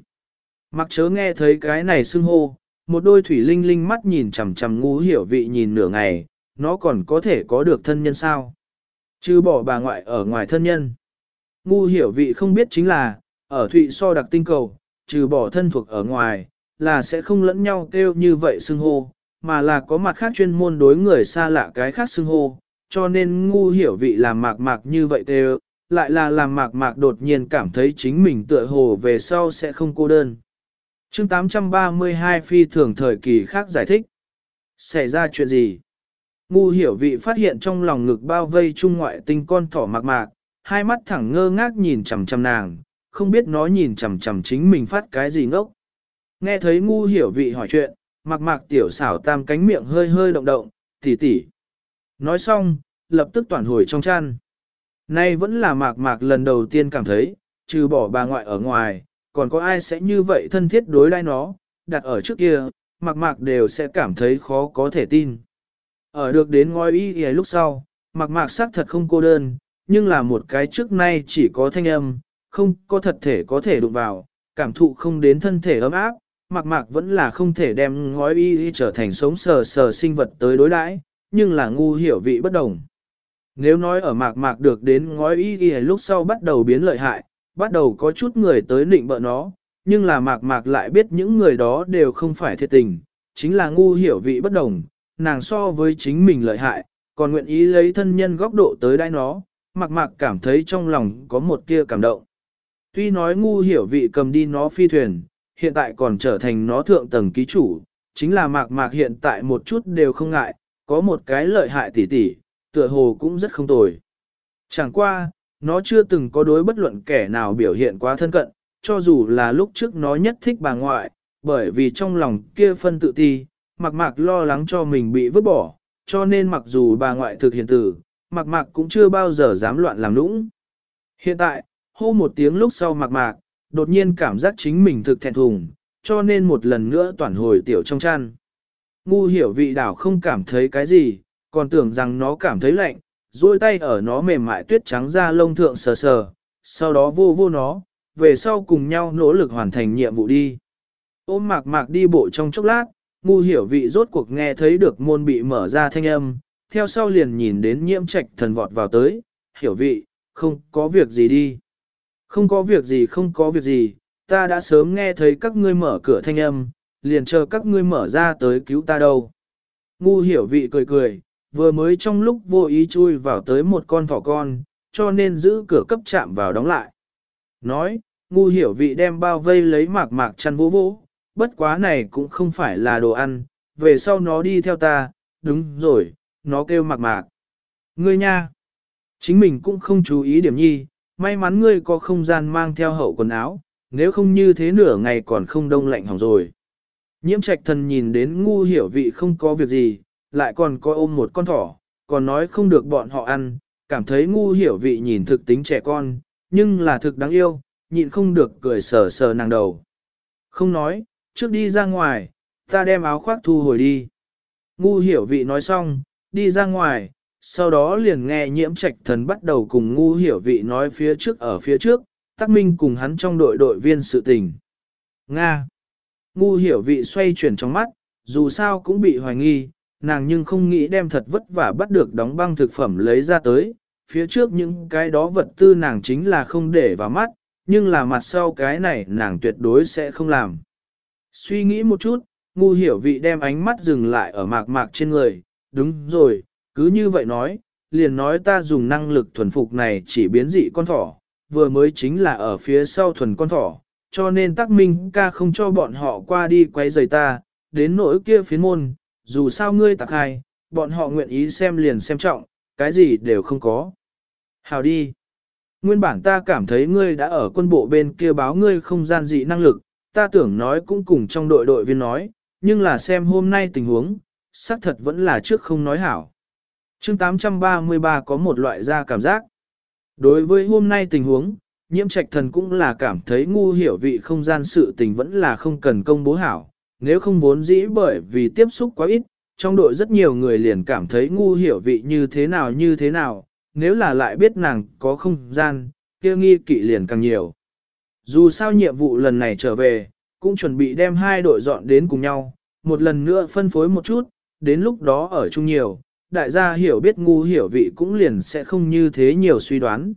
mặc chớ nghe thấy cái này xưng hô, một đôi thủy linh linh mắt nhìn chằm chằm ngu hiểu vị nhìn nửa ngày, nó còn có thể có được thân nhân sao? Chứ bỏ bà ngoại ở ngoài thân nhân. Ngu hiểu vị không biết chính là, ở thụy so đặc tinh cầu, trừ bỏ thân thuộc ở ngoài, là sẽ không lẫn nhau kêu như vậy xưng hô, mà là có mặt khác chuyên môn đối người xa lạ cái khác xưng hô, cho nên ngu hiểu vị làm mạc mạc như vậy kêu, lại là làm mạc mạc đột nhiên cảm thấy chính mình tựa hồ về sau sẽ không cô đơn. chương 832 phi thường thời kỳ khác giải thích. Xảy ra chuyện gì? Ngu hiểu vị phát hiện trong lòng ngực bao vây trung ngoại tinh con thỏ mạc mạc, hai mắt thẳng ngơ ngác nhìn chằm chằm nàng, không biết nó nhìn chằm chằm chính mình phát cái gì ngốc. Nghe thấy ngu hiểu vị hỏi chuyện, mạc mạc tiểu xảo tam cánh miệng hơi hơi động động, tỉ tỉ. Nói xong, lập tức toàn hồi trong chăn. Nay vẫn là mạc mạc lần đầu tiên cảm thấy, trừ bỏ bà ngoại ở ngoài, còn có ai sẽ như vậy thân thiết đối đãi nó, đặt ở trước kia, mạc mạc đều sẽ cảm thấy khó có thể tin. Ở được đến ngôi y y lúc sau, mạc mạc xác thật không cô đơn, nhưng là một cái trước nay chỉ có thanh âm, không có thật thể có thể đụng vào, cảm thụ không đến thân thể ấm áp, mạc mạc vẫn là không thể đem ngói y y trở thành sống sờ sờ sinh vật tới đối đãi, nhưng là ngu hiểu vị bất đồng. Nếu nói ở mạc mạc được đến ngói y y lúc sau bắt đầu biến lợi hại, bắt đầu có chút người tới định bợ nó, nhưng là mạc mạc lại biết những người đó đều không phải thiệt tình, chính là ngu hiểu vị bất đồng, nàng so với chính mình lợi hại, còn nguyện ý lấy thân nhân góc độ tới đai nó, mạc mạc cảm thấy trong lòng có một tia cảm động. Tuy nói ngu hiểu vị cầm đi nó phi thuyền, hiện tại còn trở thành nó thượng tầng ký chủ, chính là mạc mạc hiện tại một chút đều không ngại, có một cái lợi hại tỉ tỉ, tựa hồ cũng rất không tồi. Chẳng qua, nó chưa từng có đối bất luận kẻ nào biểu hiện quá thân cận, cho dù là lúc trước nó nhất thích bà ngoại, bởi vì trong lòng kia phân tự ti, mặc mạc lo lắng cho mình bị vứt bỏ, cho nên mặc dù bà ngoại thực hiện tử, mặc mạc cũng chưa bao giờ dám loạn làm nũng. Hiện tại, hô một tiếng lúc sau mặc mạc, đột nhiên cảm giác chính mình thực thẹn thùng, cho nên một lần nữa toàn hồi tiểu trong chăn. Ngu hiểu vị đảo không cảm thấy cái gì, còn tưởng rằng nó cảm thấy lạnh, duỗi tay ở nó mềm mại tuyết trắng ra lông thượng sờ sờ, sau đó vô vô nó, về sau cùng nhau nỗ lực hoàn thành nhiệm vụ đi. Ôm mạc mạc đi bộ trong chốc lát, ngu hiểu vị rốt cuộc nghe thấy được môn bị mở ra thanh âm, theo sau liền nhìn đến nhiễm trạch thần vọt vào tới, hiểu vị, không có việc gì đi. Không có việc gì không có việc gì, ta đã sớm nghe thấy các ngươi mở cửa thanh âm, liền chờ các ngươi mở ra tới cứu ta đâu. Ngu hiểu vị cười cười, vừa mới trong lúc vô ý chui vào tới một con thỏ con, cho nên giữ cửa cấp chạm vào đóng lại. Nói, ngu hiểu vị đem bao vây lấy mạc mạc chăn vô vô, bất quá này cũng không phải là đồ ăn, về sau nó đi theo ta, đúng rồi, nó kêu mạc mạc. Ngươi nha, chính mình cũng không chú ý điểm nhi, may mắn ngươi có không gian mang theo hậu quần áo, nếu không như thế nửa ngày còn không đông lạnh hỏng rồi. Nhiễm trạch thần nhìn đến ngu hiểu vị không có việc gì, lại còn có ôm một con thỏ, còn nói không được bọn họ ăn, cảm thấy ngu hiểu vị nhìn thực tính trẻ con, nhưng là thực đáng yêu, nhịn không được cười sờ sờ nàng đầu. Không nói, trước đi ra ngoài, ta đem áo khoác thu hồi đi. Ngu hiểu vị nói xong, đi ra ngoài, sau đó liền nghe nhiễm trạch thần bắt đầu cùng ngu hiểu vị nói phía trước ở phía trước, Tắc minh cùng hắn trong đội đội viên sự tình. Nga Ngu hiểu vị xoay chuyển trong mắt, dù sao cũng bị hoài nghi, nàng nhưng không nghĩ đem thật vất vả bắt được đóng băng thực phẩm lấy ra tới, phía trước những cái đó vật tư nàng chính là không để vào mắt, nhưng là mặt sau cái này nàng tuyệt đối sẽ không làm. Suy nghĩ một chút, ngu hiểu vị đem ánh mắt dừng lại ở mạc mạc trên người, đúng rồi, cứ như vậy nói, liền nói ta dùng năng lực thuần phục này chỉ biến dị con thỏ, vừa mới chính là ở phía sau thuần con thỏ, cho nên tắc minh ca không cho bọn họ qua đi quay rời ta, đến nỗi kia phiến môn, dù sao ngươi tạc hai, bọn họ nguyện ý xem liền xem trọng, cái gì đều không có. Hào đi. Nguyên bản ta cảm thấy ngươi đã ở quân bộ bên kia báo ngươi không gian dị năng lực, ta tưởng nói cũng cùng trong đội đội viên nói, nhưng là xem hôm nay tình huống, xác thật vẫn là trước không nói hảo. chương 833 có một loại da cảm giác. Đối với hôm nay tình huống, nhiễm trạch thần cũng là cảm thấy ngu hiểu vị không gian sự tình vẫn là không cần công bố hảo, nếu không vốn dĩ bởi vì tiếp xúc quá ít, trong đội rất nhiều người liền cảm thấy ngu hiểu vị như thế nào như thế nào, nếu là lại biết nàng có không gian, kia nghi kỵ liền càng nhiều. Dù sao nhiệm vụ lần này trở về, cũng chuẩn bị đem hai đội dọn đến cùng nhau, một lần nữa phân phối một chút, đến lúc đó ở chung nhiều, đại gia hiểu biết ngu hiểu vị cũng liền sẽ không như thế nhiều suy đoán.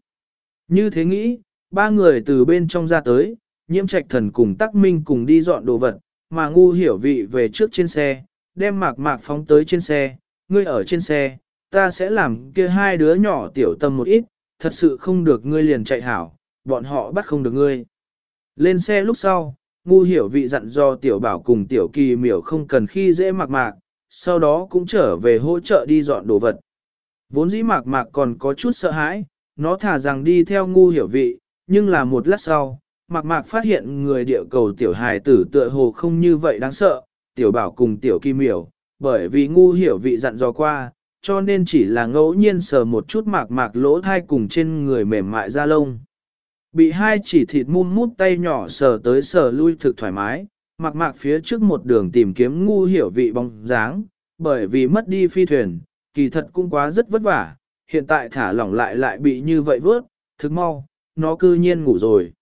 Như thế nghĩ, ba người từ bên trong ra tới, nhiễm trạch thần cùng tắc minh cùng đi dọn đồ vật, mà ngu hiểu vị về trước trên xe, đem mạc mạc phóng tới trên xe, ngươi ở trên xe, ta sẽ làm kia hai đứa nhỏ tiểu tâm một ít, thật sự không được ngươi liền chạy hảo, bọn họ bắt không được ngươi. Lên xe lúc sau, ngu hiểu vị dặn do tiểu bảo cùng tiểu kỳ miểu không cần khi dễ mạc mạc, sau đó cũng trở về hỗ trợ đi dọn đồ vật. Vốn dĩ mạc mạc còn có chút sợ hãi, nó thả rằng đi theo ngu hiểu vị, nhưng là một lát sau, mạc mạc phát hiện người địa cầu tiểu hài tử tựa hồ không như vậy đáng sợ, tiểu bảo cùng tiểu Kim miểu, bởi vì ngu hiểu vị dặn dò qua, cho nên chỉ là ngẫu nhiên sờ một chút mạc mạc lỗ thai cùng trên người mềm mại da lông. Bị hai chỉ thịt mum mút tay nhỏ sờ tới sờ lui thực thoải mái, mạc mạc phía trước một đường tìm kiếm ngu hiểu vị bóng dáng, bởi vì mất đi phi thuyền, kỳ thật cũng quá rất vất vả, hiện tại thả lỏng lại lại bị như vậy vớt, thực mau, nó cư nhiên ngủ rồi.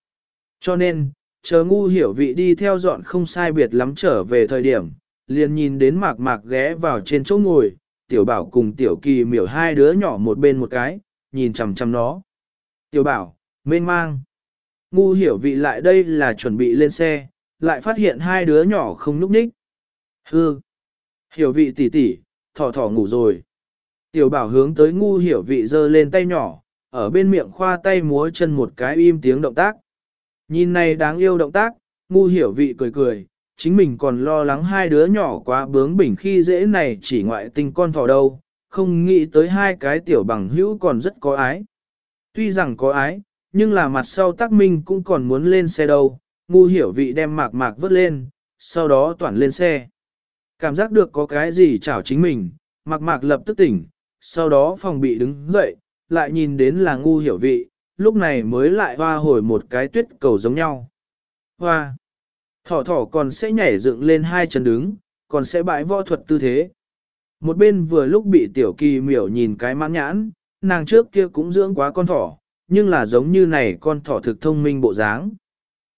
Cho nên, chờ ngu hiểu vị đi theo dọn không sai biệt lắm trở về thời điểm, liền nhìn đến mạc mạc ghé vào trên chỗ ngồi, tiểu bảo cùng tiểu kỳ miểu hai đứa nhỏ một bên một cái, nhìn chằm chằm nó. Tiểu bảo, mênh mang. Ngu hiểu vị lại đây là chuẩn bị lên xe, lại phát hiện hai đứa nhỏ không núp ních. Hư. Hiểu vị tỷ tỷ, thỏ thỏ ngủ rồi. Tiểu bảo hướng tới ngu hiểu vị giơ lên tay nhỏ, ở bên miệng khoa tay múa chân một cái im tiếng động tác. Nhìn này đáng yêu động tác, ngu hiểu vị cười cười, chính mình còn lo lắng hai đứa nhỏ quá bướng bỉnh khi dễ này chỉ ngoại tình con thỏ đâu, không nghĩ tới hai cái tiểu bằng hữu còn rất có ái. Tuy rằng có ái, nhưng là mặt sau tác minh cũng còn muốn lên xe đâu, ngu hiểu vị đem mạc mạc vớt lên, sau đó toàn lên xe. Cảm giác được có cái gì chảo chính mình, mạc mạc lập tức tỉnh, sau đó phòng bị đứng dậy, lại nhìn đến là ngu hiểu vị, lúc này mới lại hoa hồi một cái tuyết cầu giống nhau. Hoa! Thỏ thỏ còn sẽ nhảy dựng lên hai chân đứng, còn sẽ bãi võ thuật tư thế. Một bên vừa lúc bị tiểu kỳ miểu nhìn cái mãn nhãn, nàng trước kia cũng dưỡng quá con thỏ, nhưng là giống như này con thỏ thực thông minh bộ dáng.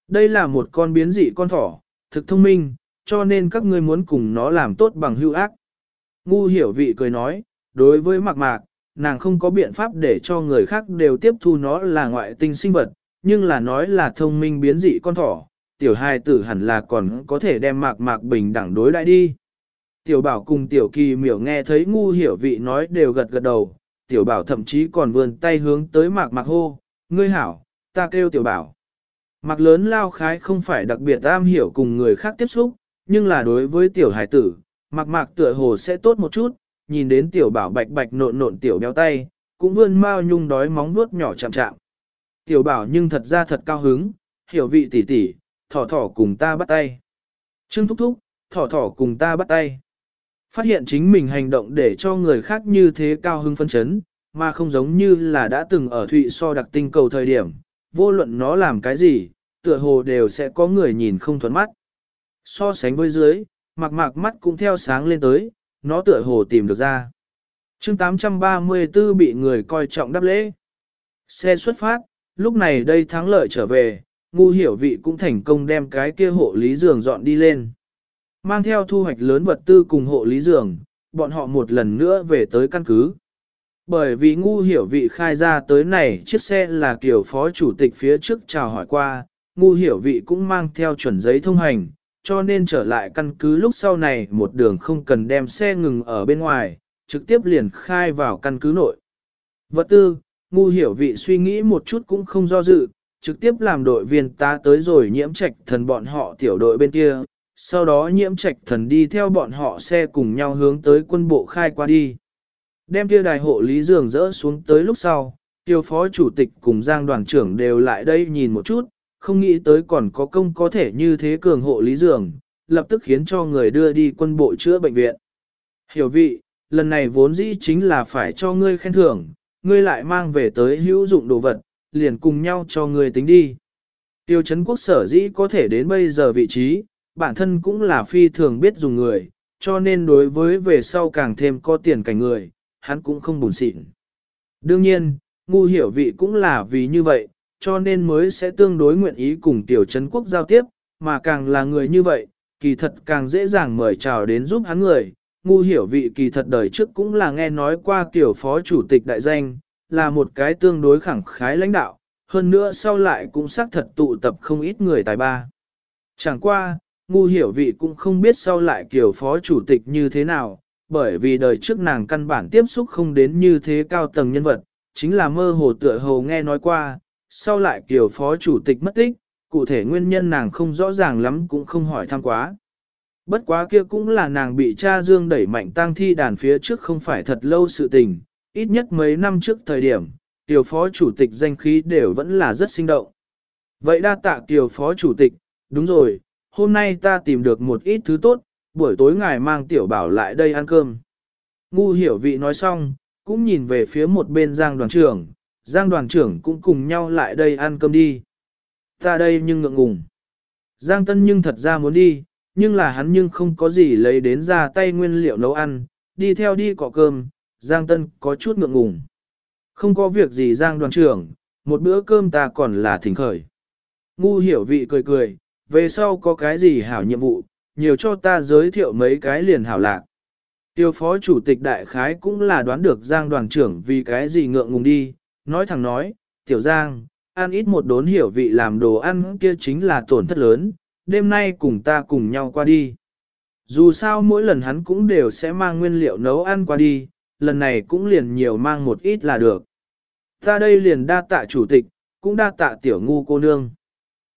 Đây là một con biến dị con thỏ, thực thông minh, cho nên các ngươi muốn cùng nó làm tốt bằng hữu ác. Ngu hiểu vị cười nói, đối với mạc mạc, nàng không có biện pháp để cho người khác đều tiếp thu nó là ngoại tinh sinh vật, nhưng là nói là thông minh biến dị con thỏ, tiểu hài tử hẳn là còn có thể đem mạc mạc bình đẳng đối lại đi. Tiểu bảo cùng tiểu kỳ miểu nghe thấy ngu hiểu vị nói đều gật gật đầu, tiểu bảo thậm chí còn vươn tay hướng tới mạc mạc hô, ngươi hảo, ta kêu tiểu bảo. Mạc lớn lao khái không phải đặc biệt am hiểu cùng người khác tiếp xúc, nhưng là đối với tiểu hải tử, mạc mạc tựa hồ sẽ tốt một chút, nhìn đến tiểu bảo bạch bạch nộn nộn tiểu béo tay, cũng vươn mao nhung đói móng vuốt nhỏ chạm chạm. Tiểu bảo nhưng thật ra thật cao hứng, hiểu vị tỷ tỷ, thỏ thỏ cùng ta bắt tay. Trương thúc thúc, thỏ thỏ cùng ta bắt tay. Phát hiện chính mình hành động để cho người khác như thế cao hứng phân chấn, mà không giống như là đã từng ở Thụy so đặc tinh cầu thời điểm, vô luận nó làm cái gì, tựa hồ đều sẽ có người nhìn không thuận mắt. So sánh với dưới, mặc mạc mắt cũng theo sáng lên tới, nó tựa hồ tìm được ra. chương 834 bị người coi trọng đáp lễ. Xe xuất phát, lúc này đây thắng lợi trở về, ngu hiểu vị cũng thành công đem cái kia hộ lý giường dọn đi lên. Mang theo thu hoạch lớn vật tư cùng hộ lý giường, bọn họ một lần nữa về tới căn cứ. Bởi vì ngu hiểu vị khai ra tới này chiếc xe là kiểu phó chủ tịch phía trước chào hỏi qua, ngu hiểu vị cũng mang theo chuẩn giấy thông hành, cho nên trở lại căn cứ lúc sau này một đường không cần đem xe ngừng ở bên ngoài, trực tiếp liền khai vào căn cứ nội. Vật tư, ngu hiểu vị suy nghĩ một chút cũng không do dự, trực tiếp làm đội viên ta tới rồi nhiễm trạch thần bọn họ tiểu đội bên kia, sau đó nhiễm trạch thần đi theo bọn họ xe cùng nhau hướng tới quân bộ khai qua đi. Đem kia đài hộ lý giường rỡ xuống tới lúc sau, tiêu phó chủ tịch cùng giang đoàn trưởng đều lại đây nhìn một chút, không nghĩ tới còn có công có thể như thế cường hộ lý dường, lập tức khiến cho người đưa đi quân bộ chữa bệnh viện. Hiểu vị, lần này vốn dĩ chính là phải cho ngươi khen thưởng, ngươi lại mang về tới hữu dụng đồ vật, liền cùng nhau cho ngươi tính đi. Tiêu chấn quốc sở dĩ có thể đến bây giờ vị trí, bản thân cũng là phi thường biết dùng người, cho nên đối với về sau càng thêm có tiền cảnh người, hắn cũng không buồn xịn. Đương nhiên, ngu hiểu vị cũng là vì như vậy, cho nên mới sẽ tương đối nguyện ý cùng tiểu Trấn quốc giao tiếp, mà càng là người như vậy, kỳ thật càng dễ dàng mời chào đến giúp hắn người. Ngu hiểu vị kỳ thật đời trước cũng là nghe nói qua kiểu phó chủ tịch đại danh, là một cái tương đối khẳng khái lãnh đạo, hơn nữa sau lại cũng xác thật tụ tập không ít người tài ba. Chẳng qua, ngu hiểu vị cũng không biết sau lại kiểu phó chủ tịch như thế nào, bởi vì đời trước nàng căn bản tiếp xúc không đến như thế cao tầng nhân vật, chính là mơ hồ tựa hồ nghe nói qua, sau lại kiểu phó chủ tịch mất tích, cụ thể nguyên nhân nàng không rõ ràng lắm cũng không hỏi thăm quá. Bất quá kia cũng là nàng bị cha Dương đẩy mạnh tang thi đàn phía trước không phải thật lâu sự tình, ít nhất mấy năm trước thời điểm, tiểu phó chủ tịch danh khí đều vẫn là rất sinh động. Vậy đa tạ tiểu phó chủ tịch, đúng rồi, hôm nay ta tìm được một ít thứ tốt, buổi tối ngài mang tiểu bảo lại đây ăn cơm. Ngu hiểu vị nói xong, cũng nhìn về phía một bên giang đoàn trưởng, giang đoàn trưởng cũng cùng nhau lại đây ăn cơm đi. Ta đây nhưng ngượng ngùng. Giang tân nhưng thật ra muốn đi, nhưng là hắn nhưng không có gì lấy đến ra tay nguyên liệu nấu ăn, đi theo đi cọ cơm, giang tân có chút ngượng ngùng. Không có việc gì giang đoàn trưởng, một bữa cơm ta còn là thỉnh khởi. Ngu hiểu vị cười cười, về sau có cái gì hảo nhiệm vụ, nhiều cho ta giới thiệu mấy cái liền hảo lạc. Tiêu phó chủ tịch đại khái cũng là đoán được Giang đoàn trưởng vì cái gì ngượng ngùng đi, nói thẳng nói, tiểu Giang, ăn ít một đốn hiểu vị làm đồ ăn kia chính là tổn thất lớn, đêm nay cùng ta cùng nhau qua đi. Dù sao mỗi lần hắn cũng đều sẽ mang nguyên liệu nấu ăn qua đi, lần này cũng liền nhiều mang một ít là được. Ta đây liền đa tạ chủ tịch, cũng đa tạ tiểu ngu cô nương.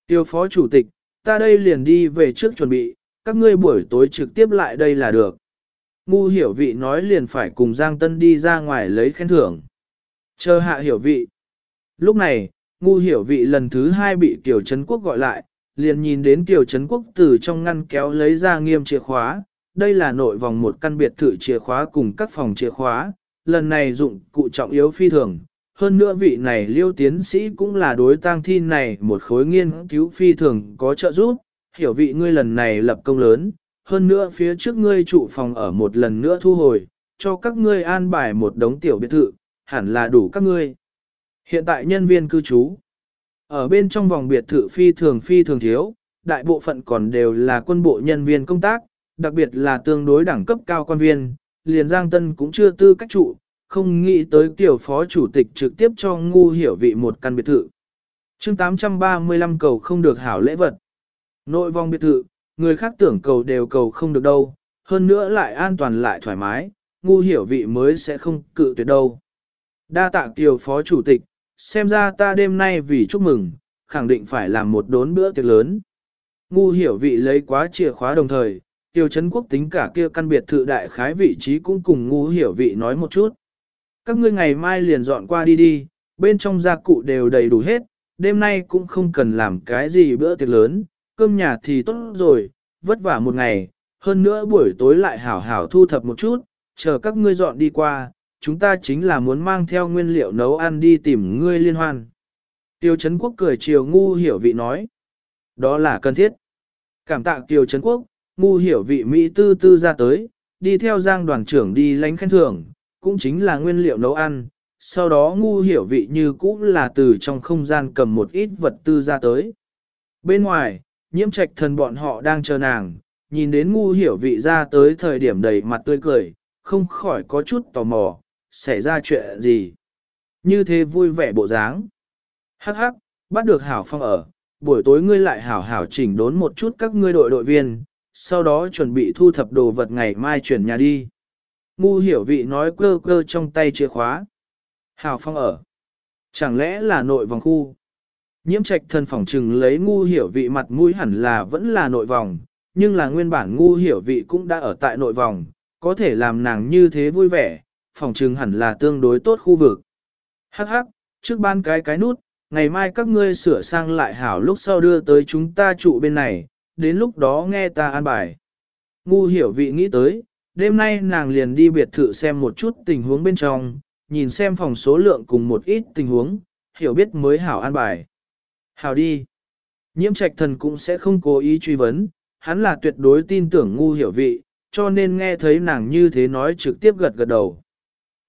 tiểu phó chủ tịch, ta đây liền đi về trước chuẩn bị, các ngươi buổi tối trực tiếp lại đây là được. Ngu hiểu vị nói liền phải cùng Giang Tân đi ra ngoài lấy khen thưởng. Chờ hạ hiểu vị. Lúc này, ngu hiểu vị lần thứ hai bị Kiều Trấn Quốc gọi lại, liền nhìn đến Kiều Trấn Quốc từ trong ngăn kéo lấy ra nghiêm chìa khóa. Đây là nội vòng một căn biệt thự chìa khóa cùng các phòng chìa khóa, lần này dụng cụ trọng yếu phi thường. Hơn nữa vị này liêu tiến sĩ cũng là đối tang thi này một khối nghiên cứu phi thường có trợ giúp, hiểu vị ngươi lần này lập công lớn, hơn nữa phía trước ngươi trụ phòng ở một lần nữa thu hồi, cho các ngươi an bài một đống tiểu biệt thự, hẳn là đủ các ngươi. Hiện tại nhân viên cư trú, ở bên trong vòng biệt thự phi thường phi thường thiếu, đại bộ phận còn đều là quân bộ nhân viên công tác, đặc biệt là tương đối đẳng cấp cao quan viên, liền Giang Tân cũng chưa tư cách trụ, không nghĩ tới tiểu phó chủ tịch trực tiếp cho ngu hiểu vị một căn biệt thự. chương 835 cầu không được hảo lễ vật. Nội vòng biệt thự, người khác tưởng cầu đều cầu không được đâu, hơn nữa lại an toàn lại thoải mái, ngu hiểu vị mới sẽ không cự tuyệt đâu. Đa tạ kiều phó chủ tịch, xem ra ta đêm nay vì chúc mừng, khẳng định phải làm một đốn bữa tiệc lớn. Ngu hiểu vị lấy quá chìa khóa đồng thời, Tiêu Trấn Quốc tính cả kia căn biệt thự đại khái vị trí cũng cùng ngu hiểu vị nói một chút. Các ngươi ngày mai liền dọn qua đi đi, bên trong gia cụ đều đầy đủ hết, đêm nay cũng không cần làm cái gì bữa tiệc lớn, cơm nhà thì tốt rồi, vất vả một ngày, hơn nữa buổi tối lại hảo hảo thu thập một chút, chờ các ngươi dọn đi qua, chúng ta chính là muốn mang theo nguyên liệu nấu ăn đi tìm ngươi liên hoan. Tiêu Trấn Quốc cười chiều ngu hiểu vị nói. Đó là cần thiết. Cảm tạ Tiêu Trấn Quốc, ngu hiểu vị Mỹ tư tư ra tới, đi theo giang đoàn trưởng đi lánh khen thưởng, cũng chính là nguyên liệu nấu ăn. Sau đó ngu hiểu vị như cũ là từ trong không gian cầm một ít vật tư ra tới. Bên ngoài, nhiễm trạch thần bọn họ đang chờ nàng, nhìn đến ngu hiểu vị ra tới thời điểm đầy mặt tươi cười, không khỏi có chút tò mò, xảy ra chuyện gì. Như thế vui vẻ bộ dáng. Hắc hắc, bắt được hảo phong ở, buổi tối ngươi lại hảo hảo chỉnh đốn một chút các ngươi đội đội viên, sau đó chuẩn bị thu thập đồ vật ngày mai chuyển nhà đi. Ngu hiểu vị nói cơ cơ trong tay chìa khóa. Hảo phong ở. Chẳng lẽ là nội vòng khu? Nhiễm trạch thân phỏng trừng lấy ngu hiểu vị mặt mũi hẳn là vẫn là nội vòng, nhưng là nguyên bản ngu hiểu vị cũng đã ở tại nội vòng, có thể làm nàng như thế vui vẻ, Phòng trừng hẳn là tương đối tốt khu vực. Hắc hắc, trước ban cái cái nút, ngày mai các ngươi sửa sang lại hảo lúc sau đưa tới chúng ta trụ bên này, đến lúc đó nghe ta an bài. Ngu hiểu vị nghĩ tới, đêm nay nàng liền đi biệt thự xem một chút tình huống bên trong, nhìn xem phòng số lượng cùng một ít tình huống, hiểu biết mới hảo an bài. Hảo đi. Nhiễm trạch thần cũng sẽ không cố ý truy vấn, hắn là tuyệt đối tin tưởng ngu hiểu vị, cho nên nghe thấy nàng như thế nói trực tiếp gật gật đầu.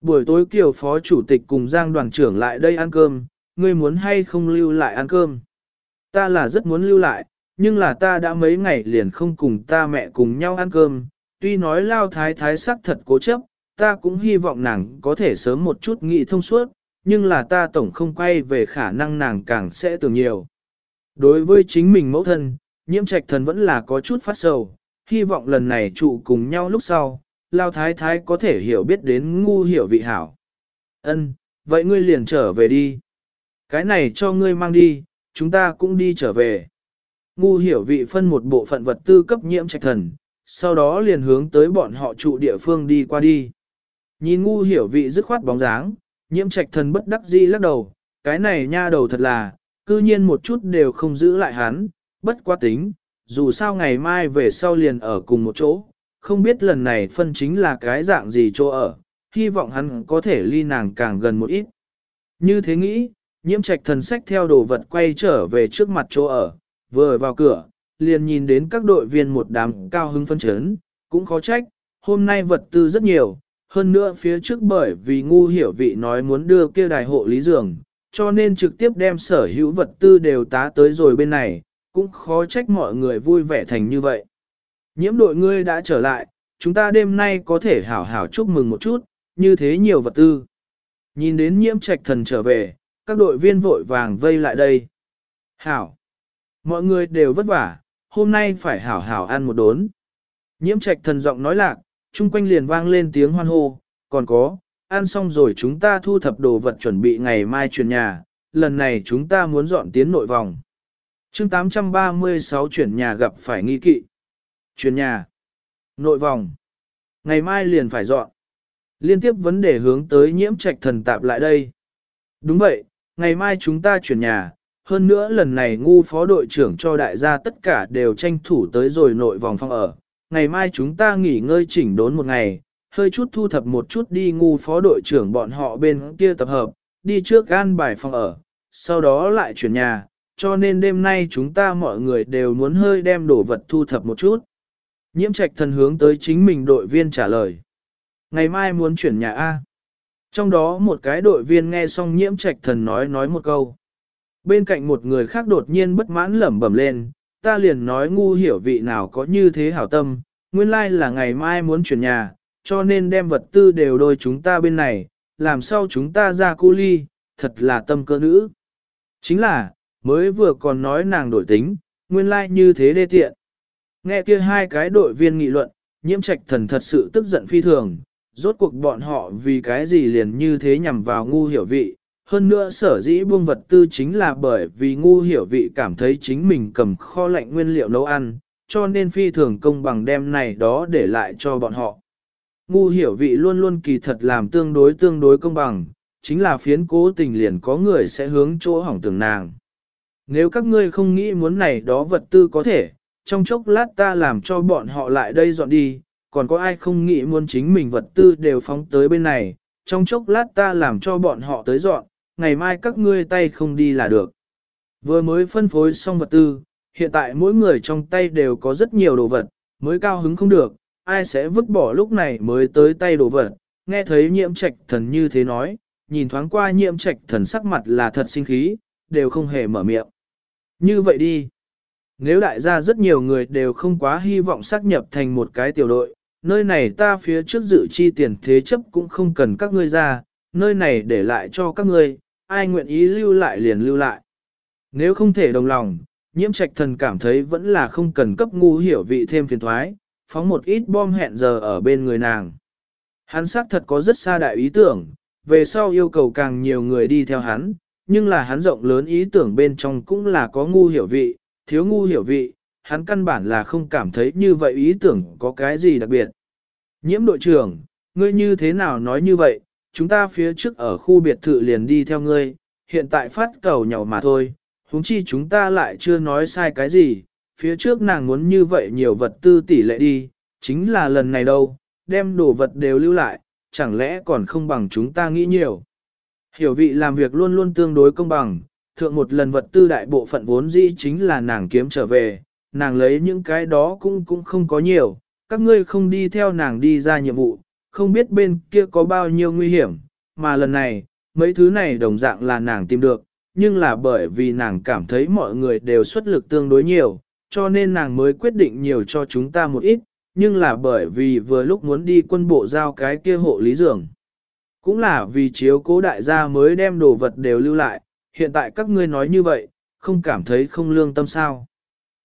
Buổi tối kiều phó chủ tịch cùng Giang đoàn trưởng lại đây ăn cơm, ngươi muốn hay không lưu lại ăn cơm? Ta là rất muốn lưu lại, nhưng là ta đã mấy ngày liền không cùng ta mẹ cùng nhau ăn cơm, tuy nói lao thái thái sắc thật cố chấp, ta cũng hy vọng nàng có thể sớm một chút nghị thông suốt, nhưng là ta tổng không quay về khả năng nàng càng sẽ tưởng nhiều. Đối với chính mình mẫu thân, nhiễm trạch thần vẫn là có chút phát sầu, hy vọng lần này trụ cùng nhau lúc sau, lao thái thái có thể hiểu biết đến ngu hiểu vị hảo. Ân, vậy ngươi liền trở về đi. Cái này cho ngươi mang đi, chúng ta cũng đi trở về. Ngu hiểu vị phân một bộ phận vật tư cấp nhiễm trạch thần, sau đó liền hướng tới bọn họ trụ địa phương đi qua đi. Nhìn ngu hiểu vị dứt khoát bóng dáng, nhiễm trạch thần bất đắc dĩ lắc đầu, cái này nha đầu thật là, cư nhiên một chút đều không giữ lại hắn, bất quá tính, dù sao ngày mai về sau liền ở cùng một chỗ, không biết lần này phân chính là cái dạng gì chỗ ở, hy vọng hắn có thể ly nàng càng gần một ít. Như thế nghĩ, nhiễm trạch thần sách theo đồ vật quay trở về trước mặt chỗ ở, vừa vào cửa, liền nhìn đến các đội viên một đám cao hứng phân chấn, cũng khó trách, hôm nay vật tư rất nhiều, hơn nữa phía trước bởi vì ngu hiểu vị nói muốn đưa kia đài hộ lý dường, cho nên trực tiếp đem sở hữu vật tư đều tá tới rồi bên này, cũng khó trách mọi người vui vẻ thành như vậy. Nhiễm đội ngươi đã trở lại, chúng ta đêm nay có thể hảo hảo chúc mừng một chút, như thế nhiều vật tư. Nhìn đến nhiễm trạch thần trở về, các đội viên vội vàng vây lại đây. Hảo! Mọi người đều vất vả, hôm nay phải hảo hảo ăn một đốn. Nhiễm trạch thần giọng nói lạc, chung quanh liền vang lên tiếng hoan hô, còn có, ăn xong rồi chúng ta thu thập đồ vật chuẩn bị ngày mai chuyển nhà, lần này chúng ta muốn dọn tiến nội vòng. chương 836 chuyển nhà gặp phải nghi kỵ. Chuyển nhà. Nội vòng. Ngày mai liền phải dọn. Liên tiếp vấn đề hướng tới nhiễm trạch thần tạp lại đây. Đúng vậy, ngày mai chúng ta chuyển nhà. Hơn nữa lần này ngu phó đội trưởng cho đại gia tất cả đều tranh thủ tới rồi nội vòng phòng ở. Ngày mai chúng ta nghỉ ngơi chỉnh đốn một ngày, hơi chút thu thập một chút đi ngu phó đội trưởng bọn họ bên kia tập hợp, đi trước gan bài phòng ở, sau đó lại chuyển nhà, cho nên đêm nay chúng ta mọi người đều muốn hơi đem đồ vật thu thập một chút. Nhiễm trạch thần hướng tới chính mình đội viên trả lời. Ngày mai muốn chuyển nhà A. Trong đó một cái đội viên nghe xong nhiễm trạch thần nói nói một câu. Bên cạnh một người khác đột nhiên bất mãn lẩm bẩm lên, ta liền nói ngu hiểu vị nào có như thế hảo tâm, nguyên lai like là ngày mai muốn chuyển nhà, cho nên đem vật tư đều đôi chúng ta bên này, làm sao chúng ta ra cu ly, thật là tâm cơ nữ. Chính là, mới vừa còn nói nàng đổi tính, nguyên lai like như thế đê tiện. Nghe kia hai cái đội viên nghị luận, nhiễm trạch thần thật sự tức giận phi thường, rốt cuộc bọn họ vì cái gì liền như thế nhằm vào ngu hiểu vị. Hơn nữa sở dĩ buông vật tư chính là bởi vì ngu hiểu vị cảm thấy chính mình cầm kho lạnh nguyên liệu nấu ăn, cho nên phi thường công bằng đem này đó để lại cho bọn họ. Ngu hiểu vị luôn luôn kỳ thật làm tương đối tương đối công bằng, chính là phiến cố tình liền có người sẽ hướng chỗ hỏng tưởng nàng. Nếu các ngươi không nghĩ muốn này đó vật tư có thể, trong chốc lát ta làm cho bọn họ lại đây dọn đi, còn có ai không nghĩ muốn chính mình vật tư đều phóng tới bên này, trong chốc lát ta làm cho bọn họ tới dọn, ngày mai các ngươi tay không đi là được. Vừa mới phân phối xong vật tư, hiện tại mỗi người trong tay đều có rất nhiều đồ vật, mới cao hứng không được, ai sẽ vứt bỏ lúc này mới tới tay đồ vật, nghe thấy nhiễm trạch thần như thế nói, nhìn thoáng qua nhiễm trạch thần sắc mặt là thật sinh khí, đều không hề mở miệng. Như vậy đi. Nếu đại gia rất nhiều người đều không quá hy vọng xác nhập thành một cái tiểu đội, nơi này ta phía trước dự chi tiền thế chấp cũng không cần các ngươi ra, nơi này để lại cho các ngươi, ai nguyện ý lưu lại liền lưu lại. Nếu không thể đồng lòng, nhiễm trạch thần cảm thấy vẫn là không cần cấp ngu hiểu vị thêm phiền thoái, phóng một ít bom hẹn giờ ở bên người nàng. Hắn xác thật có rất xa đại ý tưởng, về sau yêu cầu càng nhiều người đi theo hắn, nhưng là hắn rộng lớn ý tưởng bên trong cũng là có ngu hiểu vị, thiếu ngu hiểu vị, hắn căn bản là không cảm thấy như vậy ý tưởng có cái gì đặc biệt. Nhiễm đội trưởng, ngươi như thế nào nói như vậy, chúng ta phía trước ở khu biệt thự liền đi theo ngươi, hiện tại phát cầu nhau mà thôi, huống chi chúng ta lại chưa nói sai cái gì, phía trước nàng muốn như vậy nhiều vật tư tỷ lệ đi, chính là lần này đâu, đem đồ vật đều lưu lại, chẳng lẽ còn không bằng chúng ta nghĩ nhiều. Hiểu vị làm việc luôn luôn tương đối công bằng, thượng một lần vật tư đại bộ phận vốn dĩ chính là nàng kiếm trở về, nàng lấy những cái đó cũng cũng không có nhiều, các ngươi không đi theo nàng đi ra nhiệm vụ, không biết bên kia có bao nhiêu nguy hiểm, mà lần này, mấy thứ này đồng dạng là nàng tìm được, nhưng là bởi vì nàng cảm thấy mọi người đều xuất lực tương đối nhiều, cho nên nàng mới quyết định nhiều cho chúng ta một ít, nhưng là bởi vì vừa lúc muốn đi quân bộ giao cái kia hộ lý dường. Cũng là vì chiếu cố đại gia mới đem đồ vật đều lưu lại, hiện tại các ngươi nói như vậy, không cảm thấy không lương tâm sao.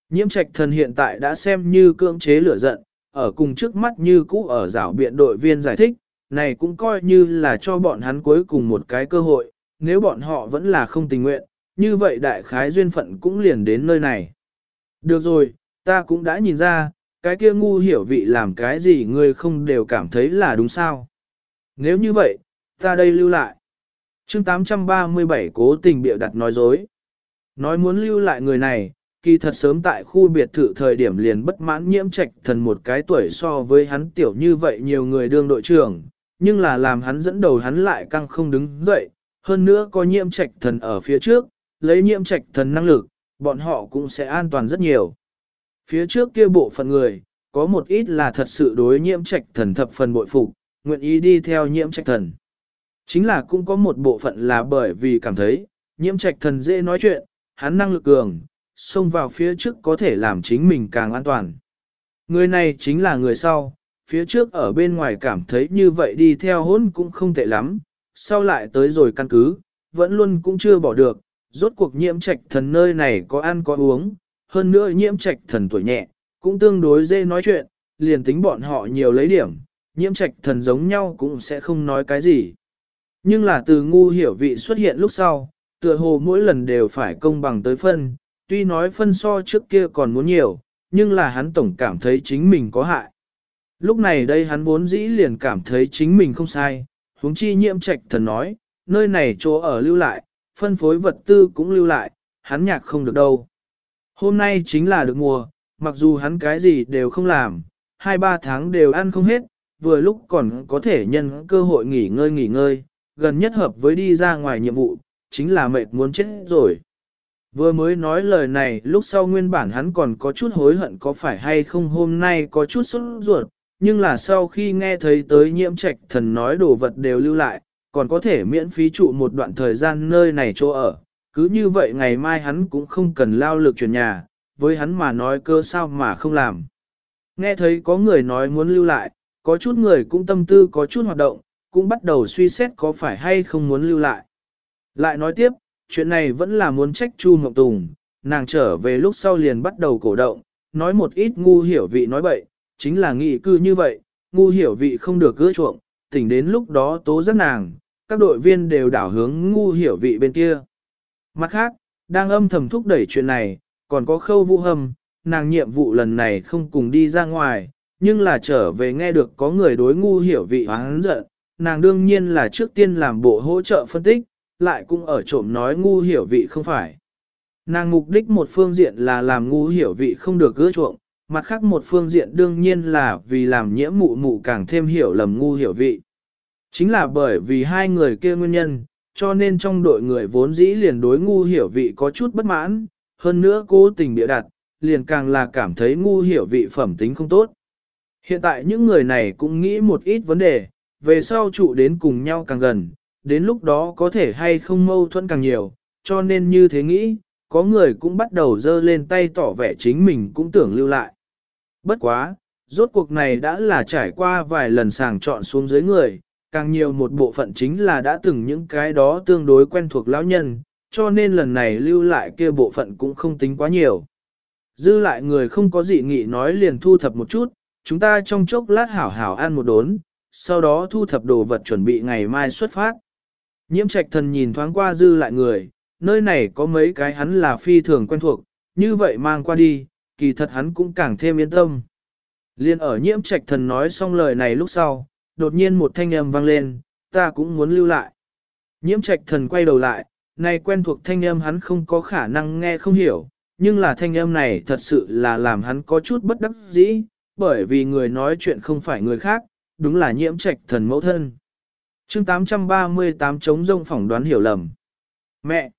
Nhiễm trạch thần hiện tại đã xem như cưỡng chế lửa giận, ở cùng trước mắt như cũ ở rảo biện đội viên giải thích, này cũng coi như là cho bọn hắn cuối cùng một cái cơ hội, nếu bọn họ vẫn là không tình nguyện, như vậy đại khái duyên phận cũng liền đến nơi này. Được rồi, ta cũng đã nhìn ra, cái kia ngu hiểu vị làm cái gì ngươi không đều cảm thấy là đúng sao. Nếu như vậy, ta đây lưu lại chương 837 cố tình bịa đặt nói dối. Nói muốn lưu lại người này, kỳ thật sớm tại khu biệt thự thời điểm liền bất mãn nhiễm trạch thần một cái tuổi so với hắn tiểu như vậy nhiều người đương đội trưởng, nhưng là làm hắn dẫn đầu hắn lại căng không đứng dậy, hơn nữa có nhiễm trạch thần ở phía trước, lấy nhiễm trạch thần năng lực, bọn họ cũng sẽ an toàn rất nhiều. Phía trước kia bộ phận người, có một ít là thật sự đối nhiễm trạch thần thập phần bội phục, nguyện ý đi theo nhiễm trạch thần. Chính là cũng có một bộ phận là bởi vì cảm thấy, nhiễm trạch thần dễ nói chuyện, hắn năng lực cường, xông vào phía trước có thể làm chính mình càng an toàn. Người này chính là người sau, phía trước ở bên ngoài cảm thấy như vậy đi theo hôn cũng không tệ lắm, sau lại tới rồi căn cứ, vẫn luôn cũng chưa bỏ được, rốt cuộc nhiễm trạch thần nơi này có ăn có uống, hơn nữa nhiễm trạch thần tuổi nhẹ, cũng tương đối dễ nói chuyện, liền tính bọn họ nhiều lấy điểm, nhiễm trạch thần giống nhau cũng sẽ không nói cái gì. Nhưng là từ ngu hiểu vị xuất hiện lúc sau, tựa hồ mỗi lần đều phải công bằng tới phân, tuy nói phân so trước kia còn muốn nhiều, nhưng là hắn tổng cảm thấy chính mình có hại. Lúc này đây hắn vốn dĩ liền cảm thấy chính mình không sai, huống chi nhiễm trạch thần nói, nơi này chỗ ở lưu lại, phân phối vật tư cũng lưu lại, hắn nhạc không được đâu. Hôm nay chính là được mùa, mặc dù hắn cái gì đều không làm, hai ba tháng đều ăn không hết, vừa lúc còn có thể nhân cơ hội nghỉ ngơi nghỉ ngơi, gần nhất hợp với đi ra ngoài nhiệm vụ, chính là mệt muốn chết rồi. Vừa mới nói lời này lúc sau nguyên bản hắn còn có chút hối hận có phải hay không hôm nay có chút sốt ruột, nhưng là sau khi nghe thấy tới nhiễm trạch thần nói đồ vật đều lưu lại, còn có thể miễn phí trụ một đoạn thời gian nơi này chỗ ở, cứ như vậy ngày mai hắn cũng không cần lao lực chuyển nhà, với hắn mà nói cơ sao mà không làm. Nghe thấy có người nói muốn lưu lại, có chút người cũng tâm tư có chút hoạt động, cũng bắt đầu suy xét có phải hay không muốn lưu lại. Lại nói tiếp, chuyện này vẫn là muốn trách Chu Mộng Tùng, nàng trở về lúc sau liền bắt đầu cổ động, nói một ít ngu hiểu vị nói bậy, chính là nghị cư như vậy, ngu hiểu vị không được gỡ chuộng, tỉnh đến lúc đó tố giác nàng, các đội viên đều đảo hướng ngu hiểu vị bên kia. Mặt khác, đang âm thầm thúc đẩy chuyện này, còn có khâu vũ hâm, nàng nhiệm vụ lần này không cùng đi ra ngoài, nhưng là trở về nghe được có người đối ngu hiểu vị hoáng giận, nàng đương nhiên là trước tiên làm bộ hỗ trợ phân tích, lại cũng ở trộm nói ngu hiểu vị không phải. Nàng mục đích một phương diện là làm ngu hiểu vị không được gỡ chuộng, mặt khác một phương diện đương nhiên là vì làm nhiễm mụ mụ càng thêm hiểu lầm ngu hiểu vị. Chính là bởi vì hai người kia nguyên nhân, cho nên trong đội người vốn dĩ liền đối ngu hiểu vị có chút bất mãn, hơn nữa cố tình bịa đặt, liền càng là cảm thấy ngu hiểu vị phẩm tính không tốt. Hiện tại những người này cũng nghĩ một ít vấn đề, về sau trụ đến cùng nhau càng gần, đến lúc đó có thể hay không mâu thuẫn càng nhiều, cho nên như thế nghĩ, có người cũng bắt đầu dơ lên tay tỏ vẻ chính mình cũng tưởng lưu lại. Bất quá, rốt cuộc này đã là trải qua vài lần sàng chọn xuống dưới người, càng nhiều một bộ phận chính là đã từng những cái đó tương đối quen thuộc lão nhân, cho nên lần này lưu lại kia bộ phận cũng không tính quá nhiều. Dư lại người không có gì nghị nói liền thu thập một chút, chúng ta trong chốc lát hảo hảo ăn một đốn, sau đó thu thập đồ vật chuẩn bị ngày mai xuất phát. Nhiễm trạch thần nhìn thoáng qua dư lại người, nơi này có mấy cái hắn là phi thường quen thuộc, như vậy mang qua đi, kỳ thật hắn cũng càng thêm yên tâm. Liên ở nhiễm trạch thần nói xong lời này lúc sau, đột nhiên một thanh âm vang lên, ta cũng muốn lưu lại. Nhiễm trạch thần quay đầu lại, này quen thuộc thanh âm hắn không có khả năng nghe không hiểu, nhưng là thanh âm này thật sự là làm hắn có chút bất đắc dĩ, bởi vì người nói chuyện không phải người khác, đúng là nhiễm trạch thần mẫu thân. chương 838 chống rông phỏng đoán hiểu lầm. Mẹ!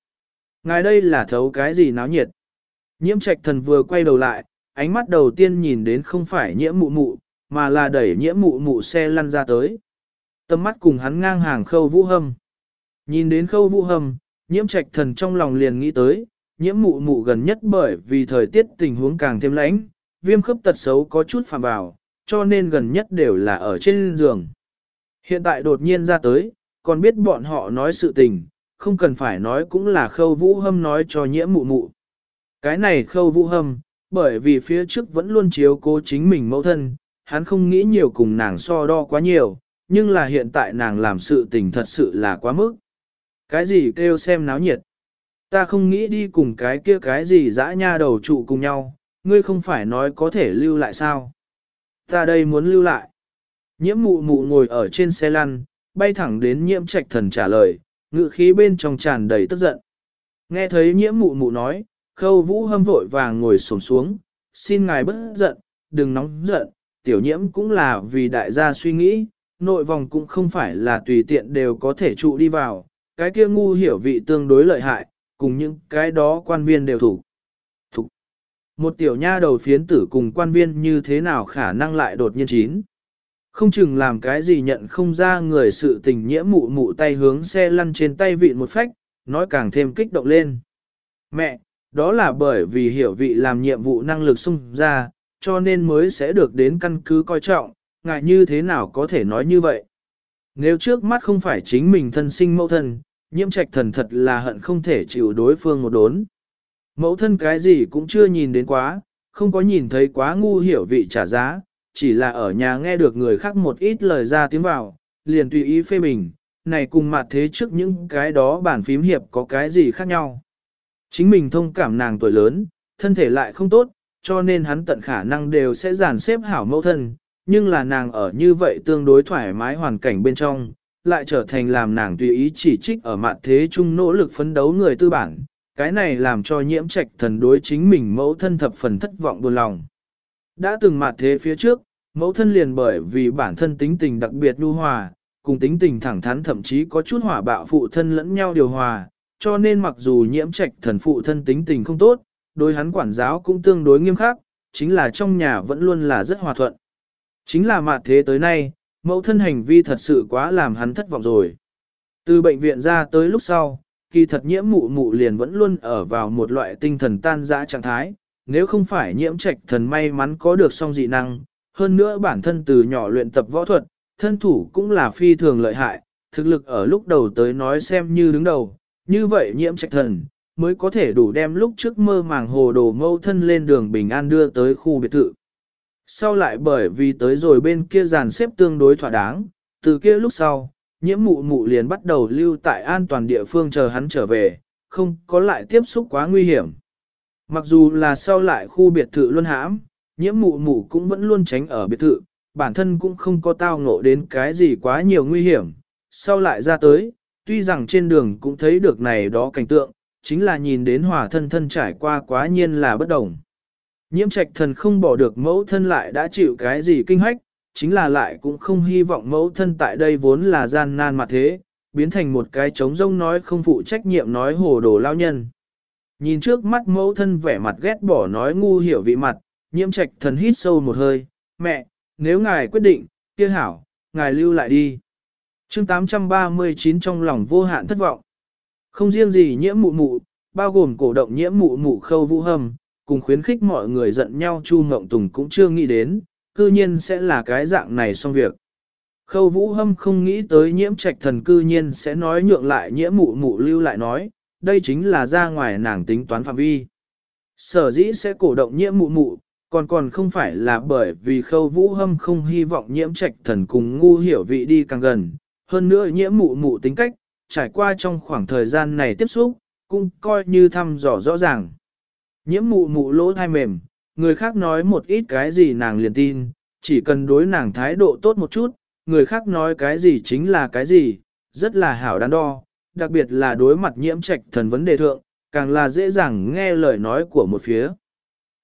Ngài đây là thấu cái gì náo nhiệt? Nhiễm trạch thần vừa quay đầu lại, ánh mắt đầu tiên nhìn đến không phải nhiễm mụ mụ, mà là đẩy nhiễm mụ mụ xe lăn ra tới. Tâm mắt cùng hắn ngang hàng khâu vũ hâm. Nhìn đến khâu vũ hâm, nhiễm trạch thần trong lòng liền nghĩ tới, nhiễm mụ mụ gần nhất bởi vì thời tiết tình huống càng thêm lãnh, viêm khớp tật xấu có chút phạm vào, cho nên gần nhất đều là ở trên giường. Hiện tại đột nhiên ra tới, còn biết bọn họ nói sự tình, không cần phải nói cũng là khâu vũ hâm nói cho nhiễm mụ mụ. Cái này khâu vũ hâm, bởi vì phía trước vẫn luôn chiếu cố chính mình mẫu thân, hắn không nghĩ nhiều cùng nàng so đo quá nhiều, nhưng là hiện tại nàng làm sự tình thật sự là quá mức. Cái gì kêu xem náo nhiệt? Ta không nghĩ đi cùng cái kia cái gì dã nha đầu trụ cùng nhau, ngươi không phải nói có thể lưu lại sao? Ta đây muốn lưu lại. Nhiễm mụ mụ ngồi ở trên xe lăn, bay thẳng đến nhiễm trạch thần trả lời, ngự khí bên trong tràn đầy tức giận. Nghe thấy nhiễm mụ mụ nói, khâu vũ hâm vội vàng ngồi xổm xuống, xin ngài bất giận, đừng nóng giận, tiểu nhiễm cũng là vì đại gia suy nghĩ, nội vòng cũng không phải là tùy tiện đều có thể trụ đi vào, cái kia ngu hiểu vị tương đối lợi hại, cùng những cái đó quan viên đều thủ. Thủ. Một tiểu nha đầu phiến tử cùng quan viên như thế nào khả năng lại đột nhiên chín. Không chừng làm cái gì nhận không ra người sự tình nhiễm mụ mụ tay hướng xe lăn trên tay vịn một phách, nói càng thêm kích động lên. Mẹ, đó là bởi vì hiểu vị làm nhiệm vụ năng lực sung ra, cho nên mới sẽ được đến căn cứ coi trọng, ngại như thế nào có thể nói như vậy. Nếu trước mắt không phải chính mình thân sinh mẫu thân, nhiễm trạch thần thật là hận không thể chịu đối phương một đốn. Mẫu thân cái gì cũng chưa nhìn đến quá, không có nhìn thấy quá ngu hiểu vị trả giá, chỉ là ở nhà nghe được người khác một ít lời ra tiếng vào, liền tùy ý phê bình, này cùng mặt thế trước những cái đó bản phím hiệp có cái gì khác nhau. Chính mình thông cảm nàng tuổi lớn, thân thể lại không tốt, cho nên hắn tận khả năng đều sẽ giàn xếp hảo mẫu thân, nhưng là nàng ở như vậy tương đối thoải mái hoàn cảnh bên trong, lại trở thành làm nàng tùy ý chỉ trích ở mặt thế chung nỗ lực phấn đấu người tư bản, cái này làm cho nhiễm trạch thần đối chính mình mẫu thân thập phần thất vọng buồn lòng. Đã từng mặt thế phía trước, mẫu thân liền bởi vì bản thân tính tình đặc biệt nhu hòa, cùng tính tình thẳng thắn thậm chí có chút hỏa bạo phụ thân lẫn nhau điều hòa, cho nên mặc dù nhiễm trạch thần phụ thân tính tình không tốt, đối hắn quản giáo cũng tương đối nghiêm khắc, chính là trong nhà vẫn luôn là rất hòa thuận. Chính là mặt thế tới nay, mẫu thân hành vi thật sự quá làm hắn thất vọng rồi. Từ bệnh viện ra tới lúc sau, kỳ thật nhiễm mụ mụ liền vẫn luôn ở vào một loại tinh thần tan dã trạng thái, nếu không phải nhiễm trạch thần may mắn có được song dị năng, hơn nữa bản thân từ nhỏ luyện tập võ thuật, thân thủ cũng là phi thường lợi hại, thực lực ở lúc đầu tới nói xem như đứng đầu, như vậy nhiễm trạch thần, mới có thể đủ đem lúc trước mơ màng hồ đồ mâu thân lên đường bình an đưa tới khu biệt thự. Sau lại bởi vì tới rồi bên kia dàn xếp tương đối thỏa đáng, từ kia lúc sau, nhiễm mụ mụ liền bắt đầu lưu tại an toàn địa phương chờ hắn trở về, không có lại tiếp xúc quá nguy hiểm. Mặc dù là sau lại khu biệt thự luôn hãm, nhiễm mụ mụ cũng vẫn luôn tránh ở biệt thự, bản thân cũng không có tao ngộ đến cái gì quá nhiều nguy hiểm. Sau lại ra tới, tuy rằng trên đường cũng thấy được này đó cảnh tượng, chính là nhìn đến hòa thân thân trải qua quá nhiên là bất đồng. Nhiễm trạch thần không bỏ được mẫu thân lại đã chịu cái gì kinh hách, chính là lại cũng không hy vọng mẫu thân tại đây vốn là gian nan mà thế, biến thành một cái trống rông nói không phụ trách nhiệm nói hồ đồ lao nhân. Nhìn trước mắt mẫu thân vẻ mặt ghét bỏ nói ngu hiểu vị mặt, nhiễm trạch thần hít sâu một hơi, mẹ, nếu ngài quyết định, kia hảo, ngài lưu lại đi. chương 839 trong lòng vô hạn thất vọng. Không riêng gì nhiễm mụ mụ, bao gồm cổ động nhiễm mụ mụ khâu vũ hầm, cùng khuyến khích mọi người giận nhau Chu Ngộng Tùng cũng chưa nghĩ đến, cư nhiên sẽ là cái dạng này xong việc. Khâu vũ hâm không nghĩ tới nhiễm trạch thần cư nhiên sẽ nói nhượng lại nhiễm mụ mụ lưu lại nói, đây chính là ra ngoài nàng tính toán phạm vi. Sở dĩ sẽ cổ động nhiễm mụ mụ, còn còn không phải là bởi vì khâu vũ hâm không hy vọng nhiễm trạch thần cùng ngu hiểu vị đi càng gần. Hơn nữa nhiễm mụ mụ tính cách, trải qua trong khoảng thời gian này tiếp xúc, cũng coi như thăm dò rõ ràng. Nhiễm mụ mụ lỗ thai mềm, người khác nói một ít cái gì nàng liền tin, chỉ cần đối nàng thái độ tốt một chút, người khác nói cái gì chính là cái gì, rất là hảo đắn đo, đặc biệt là đối mặt nhiễm trạch thần vấn đề thượng, càng là dễ dàng nghe lời nói của một phía.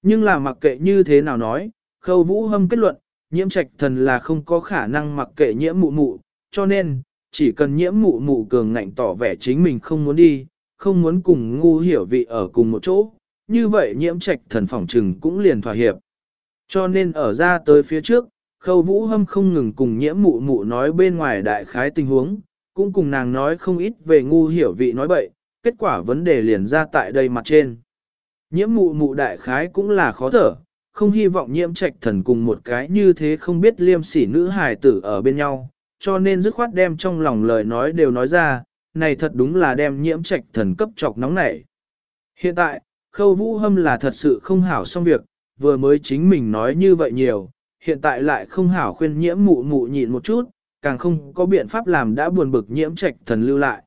Nhưng là mặc kệ như thế nào nói, khâu vũ hâm kết luận, nhiễm trạch thần là không có khả năng mặc kệ nhiễm mụ mụ, cho nên, chỉ cần nhiễm mụ mụ cường ngạnh tỏ vẻ chính mình không muốn đi, không muốn cùng ngu hiểu vị ở cùng một chỗ, như vậy nhiễm trạch thần phỏng trừng cũng liền thỏa hiệp. Cho nên ở ra tới phía trước, khâu vũ hâm không ngừng cùng nhiễm mụ mụ nói bên ngoài đại khái tình huống, cũng cùng nàng nói không ít về ngu hiểu vị nói bậy, kết quả vấn đề liền ra tại đây mặt trên. Nhiễm mụ mụ đại khái cũng là khó thở, không hy vọng nhiễm trạch thần cùng một cái như thế không biết liêm sỉ nữ hài tử ở bên nhau, cho nên dứt khoát đem trong lòng lời nói đều nói ra, này thật đúng là đem nhiễm trạch thần cấp chọc nóng nảy. Hiện tại, khâu vũ hâm là thật sự không hảo xong việc, vừa mới chính mình nói như vậy nhiều, hiện tại lại không hảo khuyên nhiễm mụ mụ nhịn một chút, càng không có biện pháp làm đã buồn bực nhiễm trạch thần lưu lại.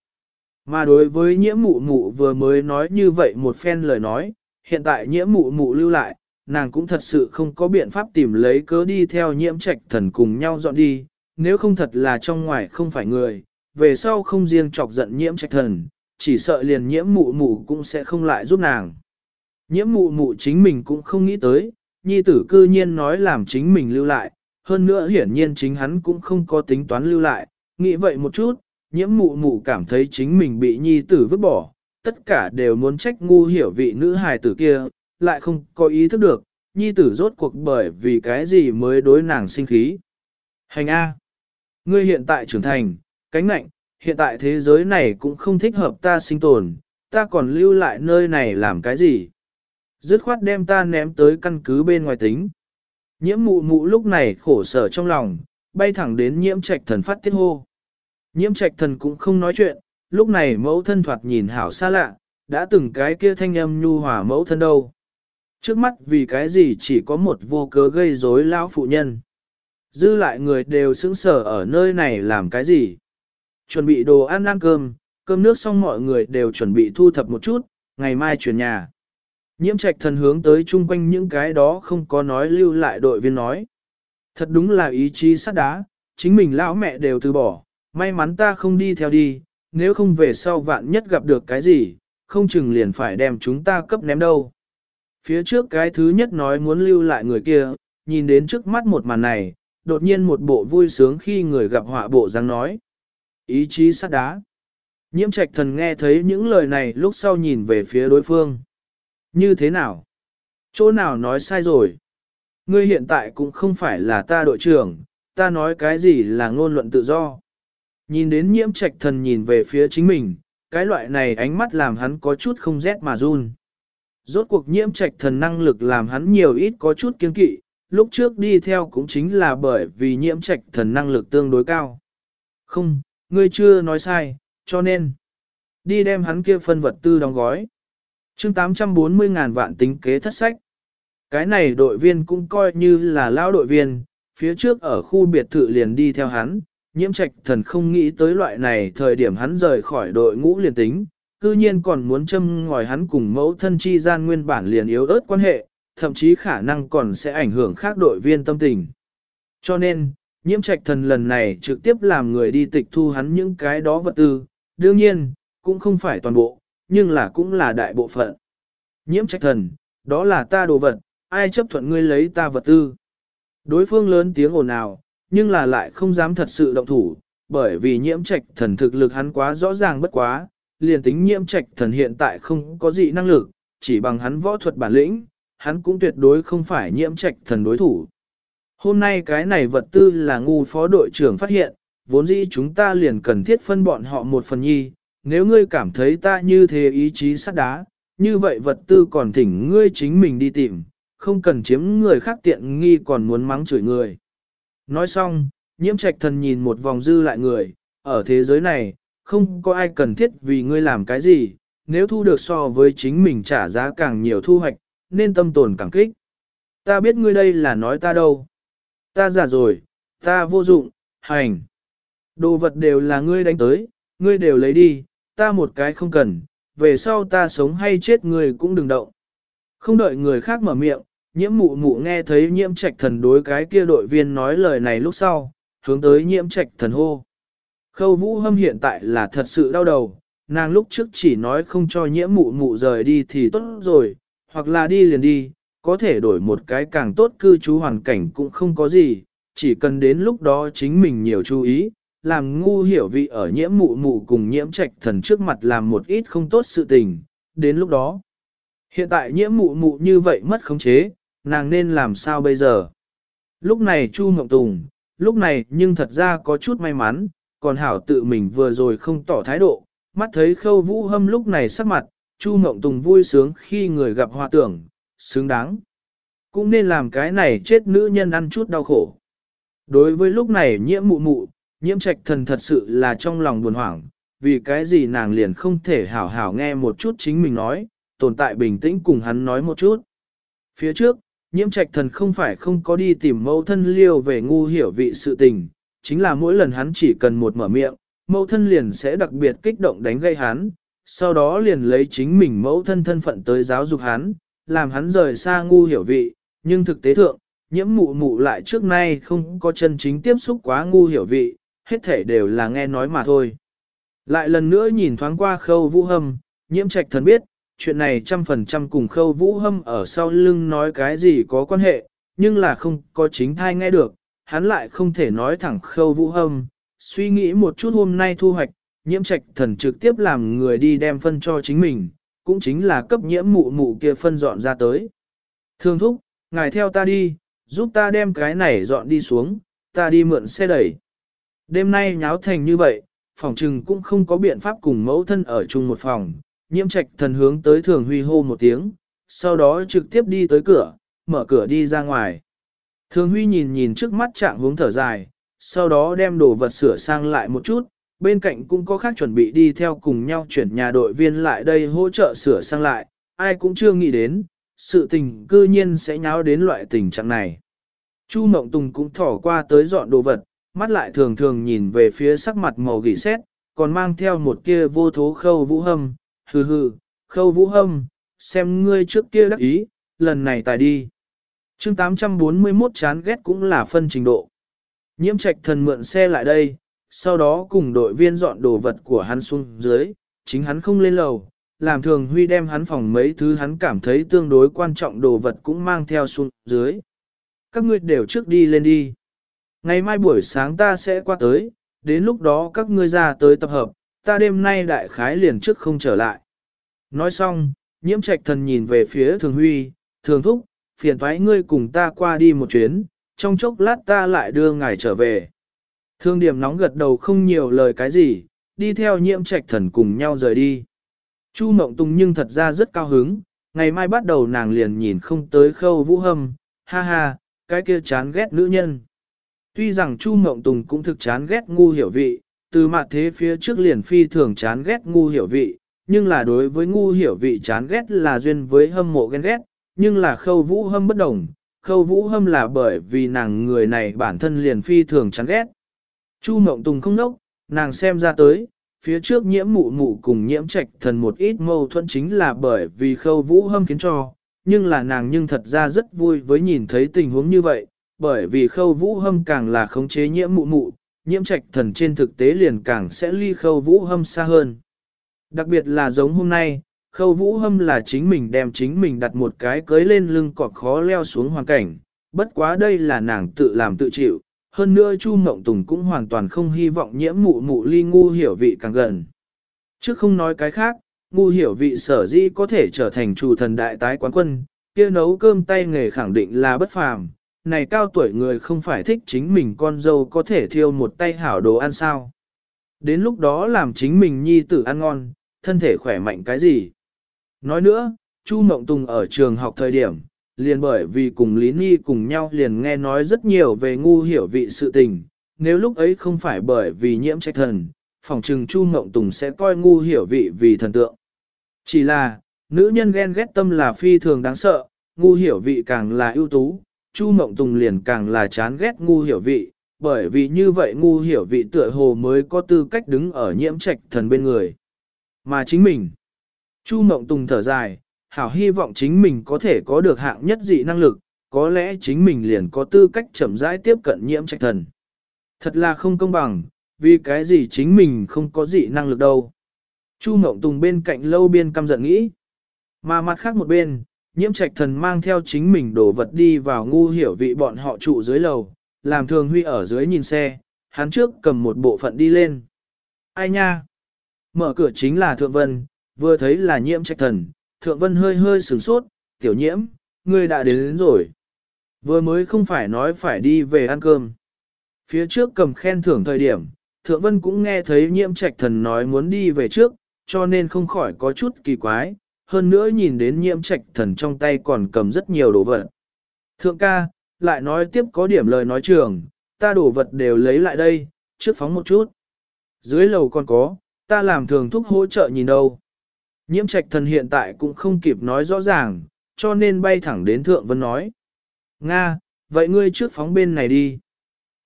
Mà đối với nhiễm mụ mụ vừa mới nói như vậy một phen lời nói, hiện tại nhiễm mụ mụ lưu lại, nàng cũng thật sự không có biện pháp tìm lấy cớ đi theo nhiễm trạch thần cùng nhau dọn đi, nếu không thật là trong ngoài không phải người, về sau không riêng chọc giận nhiễm trạch thần, chỉ sợ liền nhiễm mụ mụ cũng sẽ không lại giúp nàng. Nhiễm mụ mụ chính mình cũng không nghĩ tới, nhi tử cư nhiên nói làm chính mình lưu lại, hơn nữa hiển nhiên chính hắn cũng không có tính toán lưu lại, nghĩ vậy một chút, nhiễm mụ mụ cảm thấy chính mình bị nhi tử vứt bỏ, tất cả đều muốn trách ngu hiểu vị nữ hài tử kia, lại không có ý thức được, nhi tử rốt cuộc bởi vì cái gì mới đối nàng sinh khí. Hành A. Ngươi hiện tại trưởng thành, cánh nạnh, hiện tại thế giới này cũng không thích hợp ta sinh tồn, ta còn lưu lại nơi này làm cái gì? Dứt khoát đem ta ném tới căn cứ bên ngoài tính. Nhiễm mụ mụ lúc này khổ sở trong lòng, bay thẳng đến nhiễm trạch thần phát tiết hô. Nhiễm trạch thần cũng không nói chuyện, lúc này mẫu thân thoạt nhìn hảo xa lạ, đã từng cái kia thanh âm nhu hòa mẫu thân đâu. Trước mắt vì cái gì chỉ có một vô cớ gây rối lão phụ nhân. Dư lại người đều sững sở ở nơi này làm cái gì. Chuẩn bị đồ ăn ăn cơm, cơm nước xong mọi người đều chuẩn bị thu thập một chút, ngày mai chuyển nhà. Nhiễm trạch thần hướng tới chung quanh những cái đó không có nói lưu lại đội viên nói. Thật đúng là ý chí sắt đá, chính mình lão mẹ đều từ bỏ, may mắn ta không đi theo đi, nếu không về sau vạn nhất gặp được cái gì, không chừng liền phải đem chúng ta cấp ném đâu. Phía trước cái thứ nhất nói muốn lưu lại người kia, nhìn đến trước mắt một màn này, đột nhiên một bộ vui sướng khi người gặp họa bộ dáng nói. Ý chí sắt đá. Nhiễm trạch thần nghe thấy những lời này lúc sau nhìn về phía đối phương. Như thế nào? Chỗ nào nói sai rồi? Ngươi hiện tại cũng không phải là ta đội trưởng, ta nói cái gì là ngôn luận tự do. Nhìn đến nhiễm trạch thần nhìn về phía chính mình, cái loại này ánh mắt làm hắn có chút không rét mà run. Rốt cuộc nhiễm trạch thần năng lực làm hắn nhiều ít có chút kiên kỵ, lúc trước đi theo cũng chính là bởi vì nhiễm trạch thần năng lực tương đối cao. Không, ngươi chưa nói sai, cho nên, đi đem hắn kia phân vật tư đóng gói chương 840 ngàn vạn tính kế thất sách. Cái này đội viên cũng coi như là lao đội viên, phía trước ở khu biệt thự liền đi theo hắn, nhiễm trạch thần không nghĩ tới loại này thời điểm hắn rời khỏi đội ngũ liền tính, cư nhiên còn muốn châm ngòi hắn cùng mẫu thân chi gian nguyên bản liền yếu ớt quan hệ, thậm chí khả năng còn sẽ ảnh hưởng khác đội viên tâm tình. Cho nên, nhiễm trạch thần lần này trực tiếp làm người đi tịch thu hắn những cái đó vật tư, đương nhiên, cũng không phải toàn bộ, nhưng là cũng là đại bộ phận. Nhiễm trạch thần, đó là ta đồ vật, ai chấp thuận ngươi lấy ta vật tư. Đối phương lớn tiếng ồn ào, nhưng là lại không dám thật sự động thủ, bởi vì nhiễm trạch thần thực lực hắn quá rõ ràng bất quá, liền tính nhiễm trạch thần hiện tại không có gì năng lực, chỉ bằng hắn võ thuật bản lĩnh, hắn cũng tuyệt đối không phải nhiễm trạch thần đối thủ. Hôm nay cái này vật tư là ngu phó đội trưởng phát hiện, vốn dĩ chúng ta liền cần thiết phân bọn họ một phần nhi, nếu ngươi cảm thấy ta như thế ý chí sắt đá, như vậy vật tư còn thỉnh ngươi chính mình đi tìm, không cần chiếm người khác tiện nghi còn muốn mắng chửi người. Nói xong, nhiễm trạch thần nhìn một vòng dư lại người, ở thế giới này, không có ai cần thiết vì ngươi làm cái gì, nếu thu được so với chính mình trả giá càng nhiều thu hoạch, nên tâm tồn càng kích. Ta biết ngươi đây là nói ta đâu. Ta già rồi, ta vô dụng, hành. Đồ vật đều là ngươi đánh tới, ngươi đều lấy đi, ta một cái không cần, về sau ta sống hay chết người cũng đừng động. Không đợi người khác mở miệng, nhiễm mụ mụ nghe thấy nhiễm trạch thần đối cái kia đội viên nói lời này lúc sau, hướng tới nhiễm trạch thần hô. Khâu vũ hâm hiện tại là thật sự đau đầu, nàng lúc trước chỉ nói không cho nhiễm mụ mụ rời đi thì tốt rồi, hoặc là đi liền đi, có thể đổi một cái càng tốt cư trú hoàn cảnh cũng không có gì, chỉ cần đến lúc đó chính mình nhiều chú ý, làm ngu hiểu vị ở nhiễm mụ mụ cùng nhiễm trạch thần trước mặt làm một ít không tốt sự tình, đến lúc đó. Hiện tại nhiễm mụ mụ như vậy mất khống chế, nàng nên làm sao bây giờ? Lúc này Chu Ngọc Tùng, lúc này nhưng thật ra có chút may mắn, còn Hảo tự mình vừa rồi không tỏ thái độ, mắt thấy khâu vũ hâm lúc này sắc mặt, Chu Ngọc Tùng vui sướng khi người gặp hoa tưởng, xứng đáng. Cũng nên làm cái này chết nữ nhân ăn chút đau khổ. Đối với lúc này nhiễm mụ mụ, nhiễm trạch thần thật sự là trong lòng buồn hoảng, vì cái gì nàng liền không thể hảo hảo nghe một chút chính mình nói, tồn tại bình tĩnh cùng hắn nói một chút. Phía trước, nhiễm trạch thần không phải không có đi tìm mẫu thân liêu về ngu hiểu vị sự tình, chính là mỗi lần hắn chỉ cần một mở miệng, mẫu thân liền sẽ đặc biệt kích động đánh gây hắn, sau đó liền lấy chính mình mẫu thân thân phận tới giáo dục hắn, làm hắn rời xa ngu hiểu vị, nhưng thực tế thượng, nhiễm mụ mụ lại trước nay không có chân chính tiếp xúc quá ngu hiểu vị, hết thể đều là nghe nói mà thôi. Lại lần nữa nhìn thoáng qua khâu vũ hâm, nhiễm trạch thần biết, chuyện này trăm phần trăm cùng khâu vũ hâm ở sau lưng nói cái gì có quan hệ, nhưng là không có chính thai nghe được, hắn lại không thể nói thẳng khâu vũ hâm, suy nghĩ một chút hôm nay thu hoạch, nhiễm trạch thần trực tiếp làm người đi đem phân cho chính mình, cũng chính là cấp nhiễm mụ mụ kia phân dọn ra tới. Thương thúc, ngài theo ta đi, giúp ta đem cái này dọn đi xuống, ta đi mượn xe đẩy. Đêm nay nháo thành như vậy, phòng trừng cũng không có biện pháp cùng mẫu thân ở chung một phòng, nhiễm trạch thần hướng tới thường huy hô một tiếng, sau đó trực tiếp đi tới cửa, mở cửa đi ra ngoài. Thường huy nhìn nhìn trước mắt trạng hướng thở dài, sau đó đem đồ vật sửa sang lại một chút, bên cạnh cũng có khác chuẩn bị đi theo cùng nhau chuyển nhà đội viên lại đây hỗ trợ sửa sang lại, ai cũng chưa nghĩ đến, sự tình cư nhiên sẽ nháo đến loại tình trạng này. Chu Mộng Tùng cũng thỏ qua tới dọn đồ vật, mắt lại thường thường nhìn về phía sắc mặt màu gỉ xét, còn mang theo một kia vô thố khâu vũ hâm, hừ hừ, khâu vũ hâm, xem ngươi trước kia đắc ý, lần này tài đi. chương 841 chán ghét cũng là phân trình độ. Nhiễm trạch thần mượn xe lại đây, sau đó cùng đội viên dọn đồ vật của hắn xuống dưới, chính hắn không lên lầu, làm thường huy đem hắn phòng mấy thứ hắn cảm thấy tương đối quan trọng đồ vật cũng mang theo xuống dưới. Các ngươi đều trước đi lên đi. Ngày mai buổi sáng ta sẽ qua tới, đến lúc đó các ngươi ra tới tập hợp, ta đêm nay đại khái liền trước không trở lại. Nói xong, nhiễm trạch thần nhìn về phía thường huy, thường thúc, phiền thoái ngươi cùng ta qua đi một chuyến, trong chốc lát ta lại đưa ngài trở về. Thương điểm nóng gật đầu không nhiều lời cái gì, đi theo nhiễm trạch thần cùng nhau rời đi. Chu Mộng Tùng nhưng thật ra rất cao hứng, ngày mai bắt đầu nàng liền nhìn không tới khâu vũ hâm, ha ha, cái kia chán ghét nữ nhân. Tuy rằng Chu Mộng Tùng cũng thực chán ghét ngu hiểu vị, từ mặt thế phía trước liền phi thường chán ghét ngu hiểu vị, nhưng là đối với ngu hiểu vị chán ghét là duyên với hâm mộ ghen ghét, nhưng là khâu vũ hâm bất đồng, khâu vũ hâm là bởi vì nàng người này bản thân liền phi thường chán ghét. Chu Mộng Tùng không nốc, nàng xem ra tới, phía trước nhiễm mụ mụ cùng nhiễm trạch thần một ít mâu thuẫn chính là bởi vì khâu vũ hâm khiến cho, nhưng là nàng nhưng thật ra rất vui với nhìn thấy tình huống như vậy, bởi vì khâu vũ hâm càng là khống chế nhiễm mụ mụ, nhiễm trạch thần trên thực tế liền càng sẽ ly khâu vũ hâm xa hơn. Đặc biệt là giống hôm nay, khâu vũ hâm là chính mình đem chính mình đặt một cái cưới lên lưng cọp khó leo xuống hoàn cảnh, bất quá đây là nàng tự làm tự chịu, hơn nữa Chu Mộng Tùng cũng hoàn toàn không hy vọng nhiễm mụ mụ ly ngu hiểu vị càng gần. Chứ không nói cái khác, ngu hiểu vị sở dĩ có thể trở thành chủ thần đại tái quán quân, kia nấu cơm tay nghề khẳng định là bất phàm. Này cao tuổi người không phải thích chính mình con dâu có thể thiêu một tay hảo đồ ăn sao. Đến lúc đó làm chính mình nhi tử ăn ngon, thân thể khỏe mạnh cái gì. Nói nữa, Chu Mộng Tùng ở trường học thời điểm, liền bởi vì cùng Lý Ni cùng nhau liền nghe nói rất nhiều về ngu hiểu vị sự tình, nếu lúc ấy không phải bởi vì nhiễm trách thần, phòng trừng Chu Mộng Tùng sẽ coi ngu hiểu vị vì thần tượng. Chỉ là, nữ nhân ghen ghét tâm là phi thường đáng sợ, ngu hiểu vị càng là ưu tú, Chu Mộng Tùng liền càng là chán ghét ngu hiểu vị, bởi vì như vậy ngu hiểu vị tựa hồ mới có tư cách đứng ở nhiễm trạch thần bên người. Mà chính mình, Chu Mộng Tùng thở dài, hảo hy vọng chính mình có thể có được hạng nhất dị năng lực, có lẽ chính mình liền có tư cách chậm rãi tiếp cận nhiễm trạch thần. Thật là không công bằng, vì cái gì chính mình không có dị năng lực đâu. Chu Mộng Tùng bên cạnh lâu biên căm giận nghĩ. Mà mặt khác một bên, nhiễm trạch thần mang theo chính mình đổ vật đi vào ngu hiểu vị bọn họ trụ dưới lầu, làm thường huy ở dưới nhìn xe, hắn trước cầm một bộ phận đi lên. Ai nha? Mở cửa chính là Thượng Vân, vừa thấy là nhiễm trạch thần, Thượng Vân hơi hơi sửng sốt, tiểu nhiễm, ngươi đã đến, đến rồi. Vừa mới không phải nói phải đi về ăn cơm. Phía trước cầm khen thưởng thời điểm, Thượng Vân cũng nghe thấy nhiễm trạch thần nói muốn đi về trước, cho nên không khỏi có chút kỳ quái, hơn nữa nhìn đến nhiễm trạch thần trong tay còn cầm rất nhiều đồ vật. Thượng ca, lại nói tiếp có điểm lời nói trường, ta đồ vật đều lấy lại đây, trước phóng một chút. Dưới lầu còn có, ta làm thường thúc hỗ trợ nhìn đâu. Nhiễm trạch thần hiện tại cũng không kịp nói rõ ràng, cho nên bay thẳng đến Thượng Vân nói. Nga, vậy ngươi trước phóng bên này đi.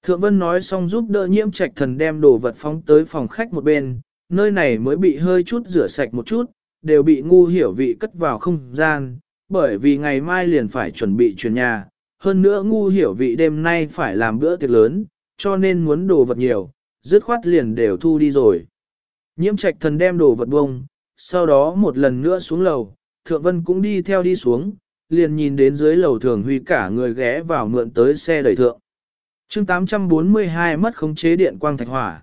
Thượng Vân nói xong giúp đỡ nhiễm trạch thần đem đồ vật phóng tới phòng khách một bên, nơi này mới bị hơi chút rửa sạch một chút, đều bị ngu hiểu vị cất vào không gian, bởi vì ngày mai liền phải chuẩn bị chuyển nhà. Hơn nữa ngu hiểu vị đêm nay phải làm bữa tiệc lớn, cho nên muốn đồ vật nhiều, dứt khoát liền đều thu đi rồi. Nhiễm trạch thần đem đồ vật bông, sau đó một lần nữa xuống lầu, Thượng Vân cũng đi theo đi xuống, liền nhìn đến dưới lầu thường huy cả người ghé vào mượn tới xe đẩy thượng. chương 842 mất khống chế điện quang thạch hỏa.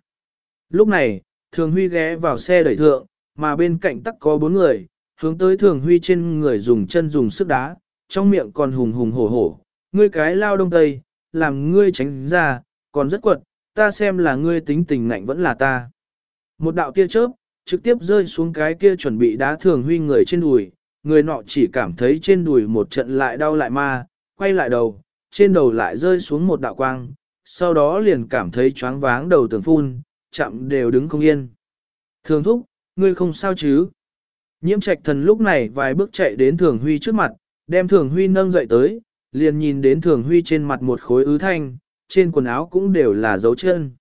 Lúc này, thường huy ghé vào xe đẩy thượng, mà bên cạnh tắc có bốn người, hướng tới thường huy trên người dùng chân dùng sức đá, trong miệng còn hùng hùng hổ hổ, ngươi cái lao đông tây, làm ngươi tránh ra, còn rất quật, ta xem là ngươi tính tình ngạnh vẫn là ta. Một đạo tia chớp, trực tiếp rơi xuống cái kia chuẩn bị đá thường huy người trên đùi, người nọ chỉ cảm thấy trên đùi một trận lại đau lại ma, quay lại đầu, trên đầu lại rơi xuống một đạo quang, sau đó liền cảm thấy choáng váng đầu tường phun, chạm đều đứng không yên. Thường thúc, ngươi không sao chứ? Nhiễm trạch thần lúc này vài bước chạy đến thường huy trước mặt, đem thường huy nâng dậy tới, liền nhìn đến thường huy trên mặt một khối ứ thanh, trên quần áo cũng đều là dấu chân.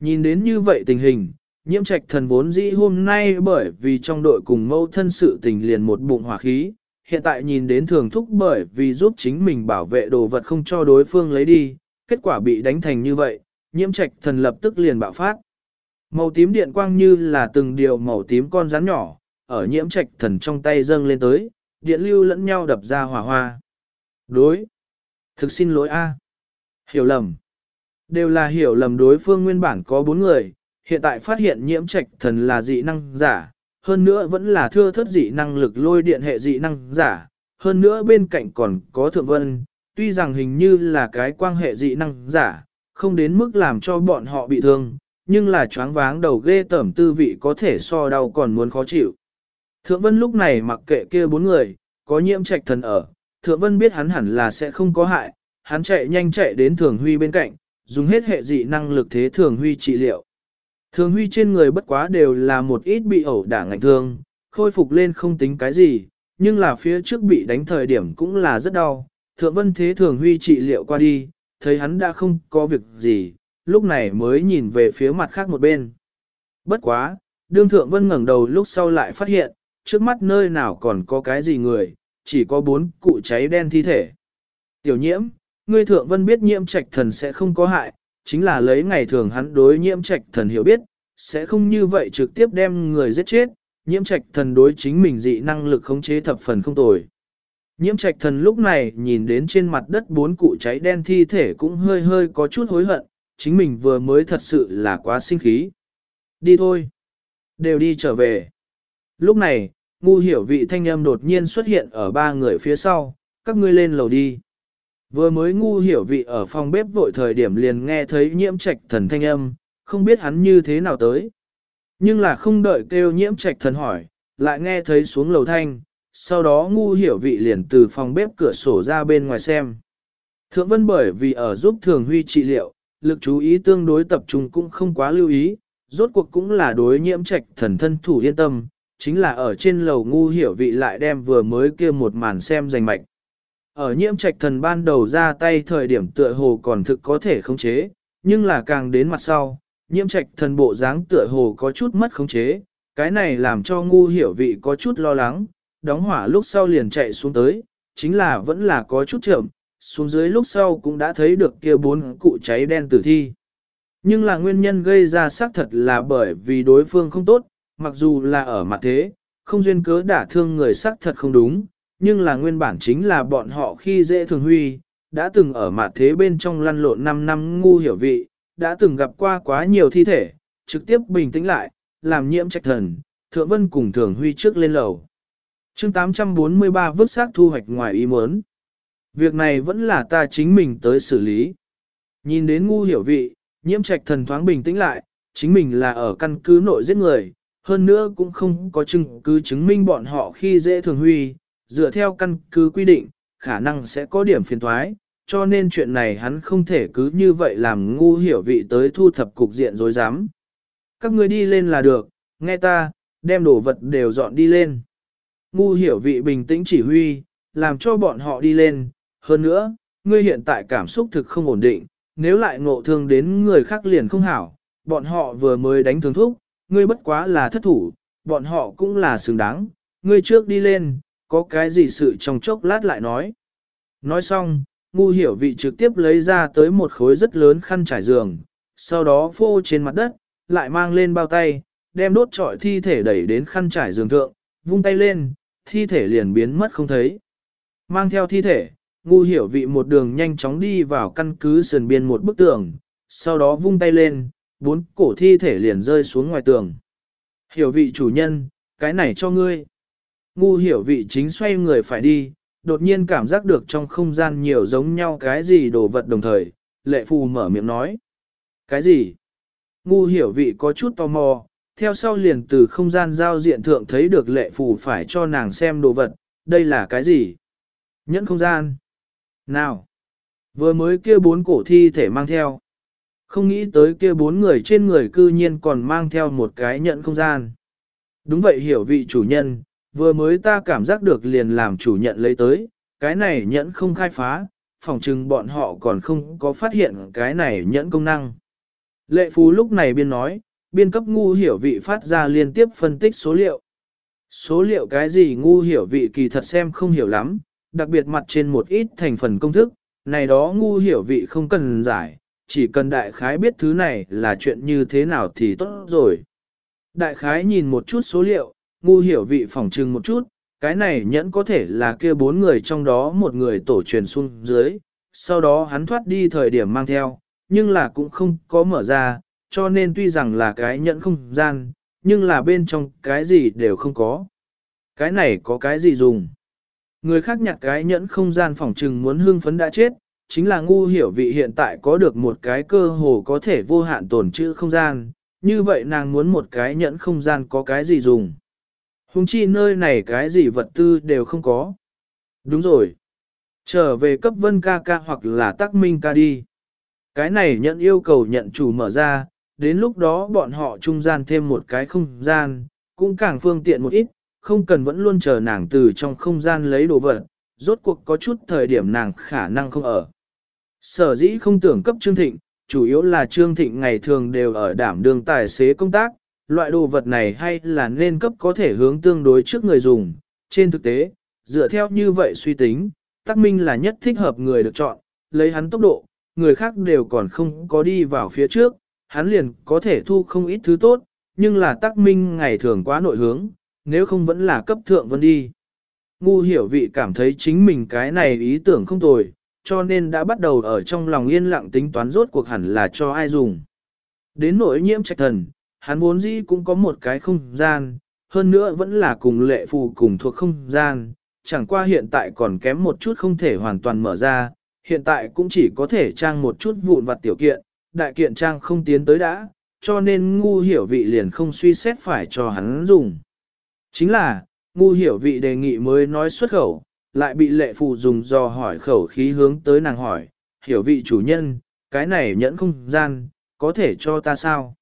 Nhìn đến như vậy tình hình, nhiễm trạch thần vốn dĩ hôm nay bởi vì trong đội cùng mâu thân sự tình liền một bụng hỏa khí, hiện tại nhìn đến thường thúc bởi vì giúp chính mình bảo vệ đồ vật không cho đối phương lấy đi, kết quả bị đánh thành như vậy, nhiễm trạch thần lập tức liền bạo phát. Màu tím điện quang như là từng điều màu tím con rắn nhỏ, ở nhiễm trạch thần trong tay dâng lên tới, điện lưu lẫn nhau đập ra hỏa hoa. Đối. Thực xin lỗi a. Hiểu lầm. Đều là hiểu lầm đối phương nguyên bản có bốn người, hiện tại phát hiện nhiễm trạch thần là dị năng giả, hơn nữa vẫn là thưa thất dị năng lực lôi điện hệ dị năng giả, hơn nữa bên cạnh còn có thượng vân, tuy rằng hình như là cái quan hệ dị năng giả, không đến mức làm cho bọn họ bị thương, nhưng là choáng váng đầu ghê tởm tư vị có thể so đau còn muốn khó chịu. Thượng vân lúc này mặc kệ kia bốn người, có nhiễm trạch thần ở, thượng vân biết hắn hẳn là sẽ không có hại, hắn chạy nhanh chạy đến Thường Huy bên cạnh, dùng hết hệ dị năng lực thế Thường Huy trị liệu. Thường Huy trên người bất quá đều là một ít bị ẩu đả ngạnh thương, khôi phục lên không tính cái gì, nhưng là phía trước bị đánh thời điểm cũng là rất đau. Thượng Vân thế Thường Huy trị liệu qua đi, thấy hắn đã không có việc gì, lúc này mới nhìn về phía mặt khác một bên. Bất quá, đương Thượng Vân ngẩng đầu lúc sau lại phát hiện, trước mắt nơi nào còn có cái gì người, chỉ có bốn cụ cháy đen thi thể. Tiểu nhiễm, ngươi Thượng Vân biết nhiễm trạch thần sẽ không có hại, chính là lấy ngày thường hắn đối nhiễm trạch thần hiểu biết, sẽ không như vậy trực tiếp đem người giết chết, nhiễm trạch thần đối chính mình dị năng lực khống chế thập phần không tồi. Nhiễm trạch thần lúc này nhìn đến trên mặt đất bốn cụ cháy đen thi thể cũng hơi hơi có chút hối hận, chính mình vừa mới thật sự là quá sinh khí. Đi thôi. Đều đi trở về. Lúc này, ngu hiểu vị thanh âm đột nhiên xuất hiện ở ba người phía sau, các ngươi lên lầu đi. Vừa mới ngu hiểu vị ở phòng bếp vội thời điểm liền nghe thấy nhiễm trạch thần thanh âm, không biết hắn như thế nào tới. Nhưng là không đợi kêu nhiễm trạch thần hỏi, lại nghe thấy xuống lầu thanh, sau đó ngu hiểu vị liền từ phòng bếp cửa sổ ra bên ngoài xem. Thượng Vân bởi vì ở giúp Thường Huy trị liệu, lực chú ý tương đối tập trung cũng không quá lưu ý, rốt cuộc cũng là đối nhiễm trạch thần thân thủ yên tâm, chính là ở trên lầu ngu hiểu vị lại đem vừa mới kia một màn xem giành mạch. Ở nhiễm trạch thần ban đầu ra tay thời điểm tựa hồ còn thực có thể khống chế, nhưng là càng đến mặt sau, nhiễm trạch thần bộ dáng tựa hồ có chút mất khống chế, cái này làm cho ngu hiểu vị có chút lo lắng, đóng hỏa lúc sau liền chạy xuống tới, chính là vẫn là có chút chậm, xuống dưới lúc sau cũng đã thấy được kia bốn cụ cháy đen tử thi. Nhưng là nguyên nhân gây ra xác thật là bởi vì đối phương không tốt, mặc dù là ở mặt thế, không duyên cớ đả thương người xác thật không đúng, nhưng là nguyên bản chính là bọn họ khi dễ thường huy, đã từng ở mặt thế bên trong lăn lộn 5 năm ngu hiểu vị, đã từng gặp qua quá nhiều thi thể, trực tiếp bình tĩnh lại, làm nhiễm trạch thần, thượng vân cùng thường huy trước lên lầu. chương 843 vứt xác thu hoạch ngoài ý muốn. Việc này vẫn là ta chính mình tới xử lý. Nhìn đến ngu hiểu vị, nhiễm trạch thần thoáng bình tĩnh lại, chính mình là ở căn cứ nội giết người, hơn nữa cũng không có chứng cứ chứng minh bọn họ khi dễ thường huy, dựa theo căn cứ quy định, khả năng sẽ có điểm phiền thoái, cho nên chuyện này hắn không thể cứ như vậy làm ngu hiểu vị tới thu thập cục diện dối dám. Các ngươi đi lên là được, nghe ta, đem đồ vật đều dọn đi lên. Ngu hiểu vị bình tĩnh chỉ huy, làm cho bọn họ đi lên, hơn nữa, ngươi hiện tại cảm xúc thực không ổn định, nếu lại ngộ thương đến người khác liền không hảo, bọn họ vừa mới đánh thương thúc, ngươi bất quá là thất thủ, bọn họ cũng là xứng đáng, ngươi trước đi lên, có cái gì sự trong chốc lát lại nói. Nói xong, ngu hiểu vị trực tiếp lấy ra tới một khối rất lớn khăn trải giường, sau đó phô trên mặt đất, lại mang lên bao tay, đem đốt trọi thi thể đẩy đến khăn trải giường thượng, vung tay lên, thi thể liền biến mất không thấy. Mang theo thi thể, ngu hiểu vị một đường nhanh chóng đi vào căn cứ sườn biên một bức tường, sau đó vung tay lên, bốn cổ thi thể liền rơi xuống ngoài tường. Hiểu vị chủ nhân, cái này cho ngươi. Ngu hiểu vị chính xoay người phải đi, đột nhiên cảm giác được trong không gian nhiều giống nhau cái gì đồ vật đồng thời, lệ phù mở miệng nói. Cái gì? Ngu hiểu vị có chút tò mò, theo sau liền từ không gian giao diện thượng thấy được lệ phù phải cho nàng xem đồ vật, đây là cái gì? Nhẫn không gian. Nào! Vừa mới kia bốn cổ thi thể mang theo. Không nghĩ tới kia bốn người trên người cư nhiên còn mang theo một cái nhận không gian. Đúng vậy hiểu vị chủ nhân, vừa mới ta cảm giác được liền làm chủ nhận lấy tới, cái này nhẫn không khai phá, phòng chừng bọn họ còn không có phát hiện cái này nhẫn công năng. Lệ phú lúc này biên nói, biên cấp ngu hiểu vị phát ra liên tiếp phân tích số liệu. Số liệu cái gì ngu hiểu vị kỳ thật xem không hiểu lắm, đặc biệt mặt trên một ít thành phần công thức, này đó ngu hiểu vị không cần giải, chỉ cần đại khái biết thứ này là chuyện như thế nào thì tốt rồi. Đại khái nhìn một chút số liệu, ngu hiểu vị phỏng trừng một chút, cái này nhẫn có thể là kia bốn người trong đó một người tổ truyền xuống dưới, sau đó hắn thoát đi thời điểm mang theo, nhưng là cũng không có mở ra, cho nên tuy rằng là cái nhẫn không gian, nhưng là bên trong cái gì đều không có. Cái này có cái gì dùng? Người khác nhặt cái nhẫn không gian phòng trừng muốn hương phấn đã chết, chính là ngu hiểu vị hiện tại có được một cái cơ hồ có thể vô hạn tồn trữ không gian, như vậy nàng muốn một cái nhẫn không gian có cái gì dùng. Hùng chi nơi này cái gì vật tư đều không có. Đúng rồi. Trở về cấp vân ca ca hoặc là tác minh ca đi. Cái này nhận yêu cầu nhận chủ mở ra, đến lúc đó bọn họ trung gian thêm một cái không gian, cũng càng phương tiện một ít, không cần vẫn luôn chờ nàng từ trong không gian lấy đồ vật, rốt cuộc có chút thời điểm nàng khả năng không ở. Sở dĩ không tưởng cấp Trương Thịnh, chủ yếu là Trương Thịnh ngày thường đều ở đảm đường tài xế công tác, loại đồ vật này hay là nên cấp có thể hướng tương đối trước người dùng. Trên thực tế, dựa theo như vậy suy tính, Tắc Minh là nhất thích hợp người được chọn, lấy hắn tốc độ, người khác đều còn không có đi vào phía trước, hắn liền có thể thu không ít thứ tốt, nhưng là Tắc Minh ngày thường quá nội hướng, nếu không vẫn là cấp thượng vân đi. Ngu hiểu vị cảm thấy chính mình cái này ý tưởng không tồi, cho nên đã bắt đầu ở trong lòng yên lặng tính toán rốt cuộc hẳn là cho ai dùng. Đến nỗi nhiễm trạch thần, hắn vốn dĩ cũng có một cái không gian, hơn nữa vẫn là cùng lệ phù cùng thuộc không gian, chẳng qua hiện tại còn kém một chút không thể hoàn toàn mở ra, hiện tại cũng chỉ có thể trang một chút vụn vặt tiểu kiện, đại kiện trang không tiến tới đã, cho nên ngu hiểu vị liền không suy xét phải cho hắn dùng. Chính là, ngu hiểu vị đề nghị mới nói xuất khẩu, lại bị lệ phụ dùng do hỏi khẩu khí hướng tới nàng hỏi, hiểu vị chủ nhân, cái này nhẫn không gian, có thể cho ta sao?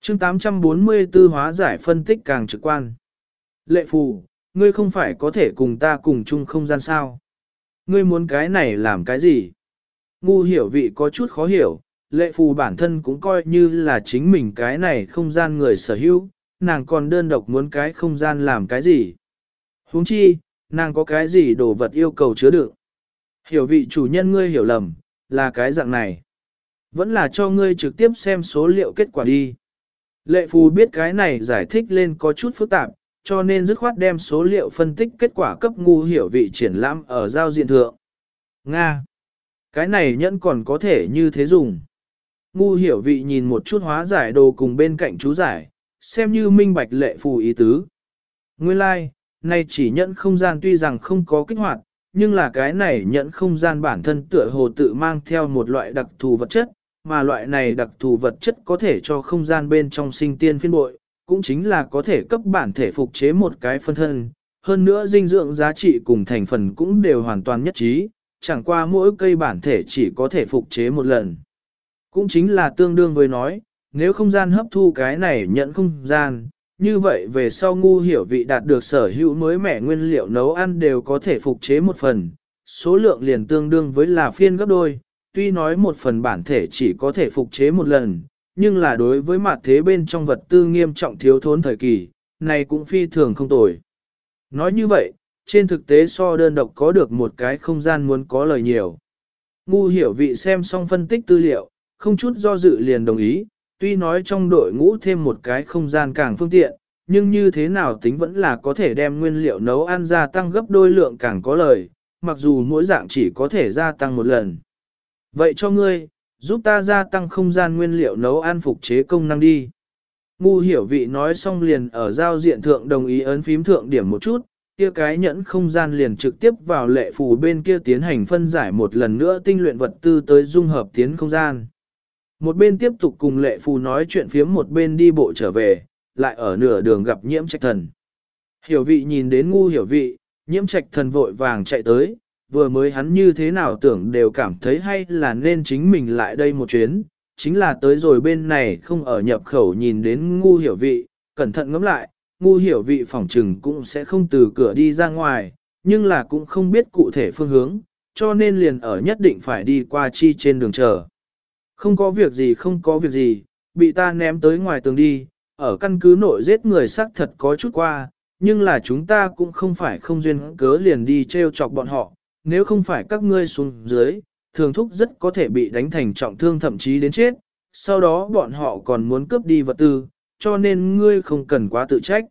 chương 844 hóa giải phân tích càng trực quan. Lệ phù, ngươi không phải có thể cùng ta cùng chung không gian sao? Ngươi muốn cái này làm cái gì? Ngu hiểu vị có chút khó hiểu, lệ phù bản thân cũng coi như là chính mình cái này không gian người sở hữu, nàng còn đơn độc muốn cái không gian làm cái gì? huống chi, nàng có cái gì đồ vật yêu cầu chứa đựng? Hiểu vị chủ nhân ngươi hiểu lầm, là cái dạng này. Vẫn là cho ngươi trực tiếp xem số liệu kết quả đi. Lệ phù biết cái này giải thích lên có chút phức tạp, cho nên dứt khoát đem số liệu phân tích kết quả cấp ngu hiểu vị triển lãm ở giao diện thượng. Nga! Cái này nhẫn còn có thể như thế dùng. Ngu hiểu vị nhìn một chút hóa giải đồ cùng bên cạnh chú giải, xem như minh bạch lệ phù ý tứ. Nguyên lai, like, nay chỉ nhận không gian tuy rằng không có kích hoạt, nhưng là cái này nhận không gian bản thân tựa hồ tự mang theo một loại đặc thù vật chất, mà loại này đặc thù vật chất có thể cho không gian bên trong sinh tiên phiên bội, cũng chính là có thể cấp bản thể phục chế một cái phân thân. Hơn nữa dinh dưỡng giá trị cùng thành phần cũng đều hoàn toàn nhất trí, chẳng qua mỗi cây bản thể chỉ có thể phục chế một lần. Cũng chính là tương đương với nói, nếu không gian hấp thu cái này nhận không gian, như vậy về sau ngu hiểu vị đạt được sở hữu mới mẻ nguyên liệu nấu ăn đều có thể phục chế một phần, số lượng liền tương đương với là phiên gấp đôi, tuy nói một phần bản thể chỉ có thể phục chế một lần, nhưng là đối với mặt thế bên trong vật tư nghiêm trọng thiếu thốn thời kỳ, này cũng phi thường không tồi. Nói như vậy, trên thực tế so đơn độc có được một cái không gian muốn có lời nhiều. Ngu hiểu vị xem xong phân tích tư liệu, không chút do dự liền đồng ý, tuy nói trong đội ngũ thêm một cái không gian càng phương tiện, nhưng như thế nào tính vẫn là có thể đem nguyên liệu nấu ăn gia tăng gấp đôi lượng càng có lời, mặc dù mỗi dạng chỉ có thể gia tăng một lần. Vậy cho ngươi, giúp ta gia tăng không gian nguyên liệu nấu ăn phục chế công năng đi. Ngu hiểu vị nói xong liền ở giao diện thượng đồng ý ấn phím thượng điểm một chút, kia cái nhẫn không gian liền trực tiếp vào lệ phù bên kia tiến hành phân giải một lần nữa tinh luyện vật tư tới dung hợp tiến không gian. Một bên tiếp tục cùng lệ phù nói chuyện phiếm một bên đi bộ trở về, lại ở nửa đường gặp nhiễm trạch thần. Hiểu vị nhìn đến ngu hiểu vị, nhiễm trạch thần vội vàng chạy tới, vừa mới hắn như thế nào tưởng đều cảm thấy hay là nên chính mình lại đây một chuyến, chính là tới rồi bên này không ở nhập khẩu nhìn đến ngu hiểu vị, cẩn thận ngẫm lại, ngu hiểu vị phỏng trừng cũng sẽ không từ cửa đi ra ngoài, nhưng là cũng không biết cụ thể phương hướng, cho nên liền ở nhất định phải đi qua chi trên đường chờ. Không có việc gì không có việc gì, bị ta ném tới ngoài tường đi, ở căn cứ nội giết người xác thật có chút qua, nhưng là chúng ta cũng không phải không duyên cớ liền đi treo chọc bọn họ, nếu không phải các ngươi xuống dưới, thường thúc rất có thể bị đánh thành trọng thương thậm chí đến chết, sau đó bọn họ còn muốn cướp đi vật tư, cho nên ngươi không cần quá tự trách.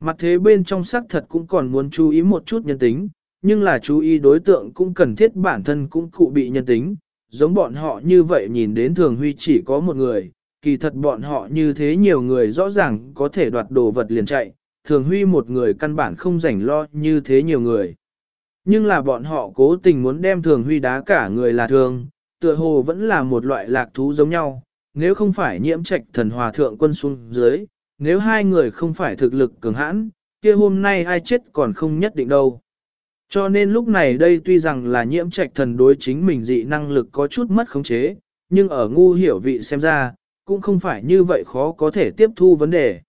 Mặt thế bên trong xác thật cũng còn muốn chú ý một chút nhân tính, nhưng là chú ý đối tượng cũng cần thiết bản thân cũng cụ bị nhân tính, giống bọn họ như vậy nhìn đến thường huy chỉ có một người, kỳ thật bọn họ như thế nhiều người rõ ràng có thể đoạt đồ vật liền chạy, thường huy một người căn bản không rảnh lo như thế nhiều người. Nhưng là bọn họ cố tình muốn đem thường huy đá cả người là thường, tựa hồ vẫn là một loại lạc thú giống nhau, nếu không phải nhiễm trạch thần hòa thượng quân xuống dưới, nếu hai người không phải thực lực cường hãn, kia hôm nay ai chết còn không nhất định đâu. Cho nên lúc này đây tuy rằng là nhiễm trạch thần đối chính mình dị năng lực có chút mất khống chế, nhưng ở ngu hiểu vị xem ra, cũng không phải như vậy khó có thể tiếp thu vấn đề.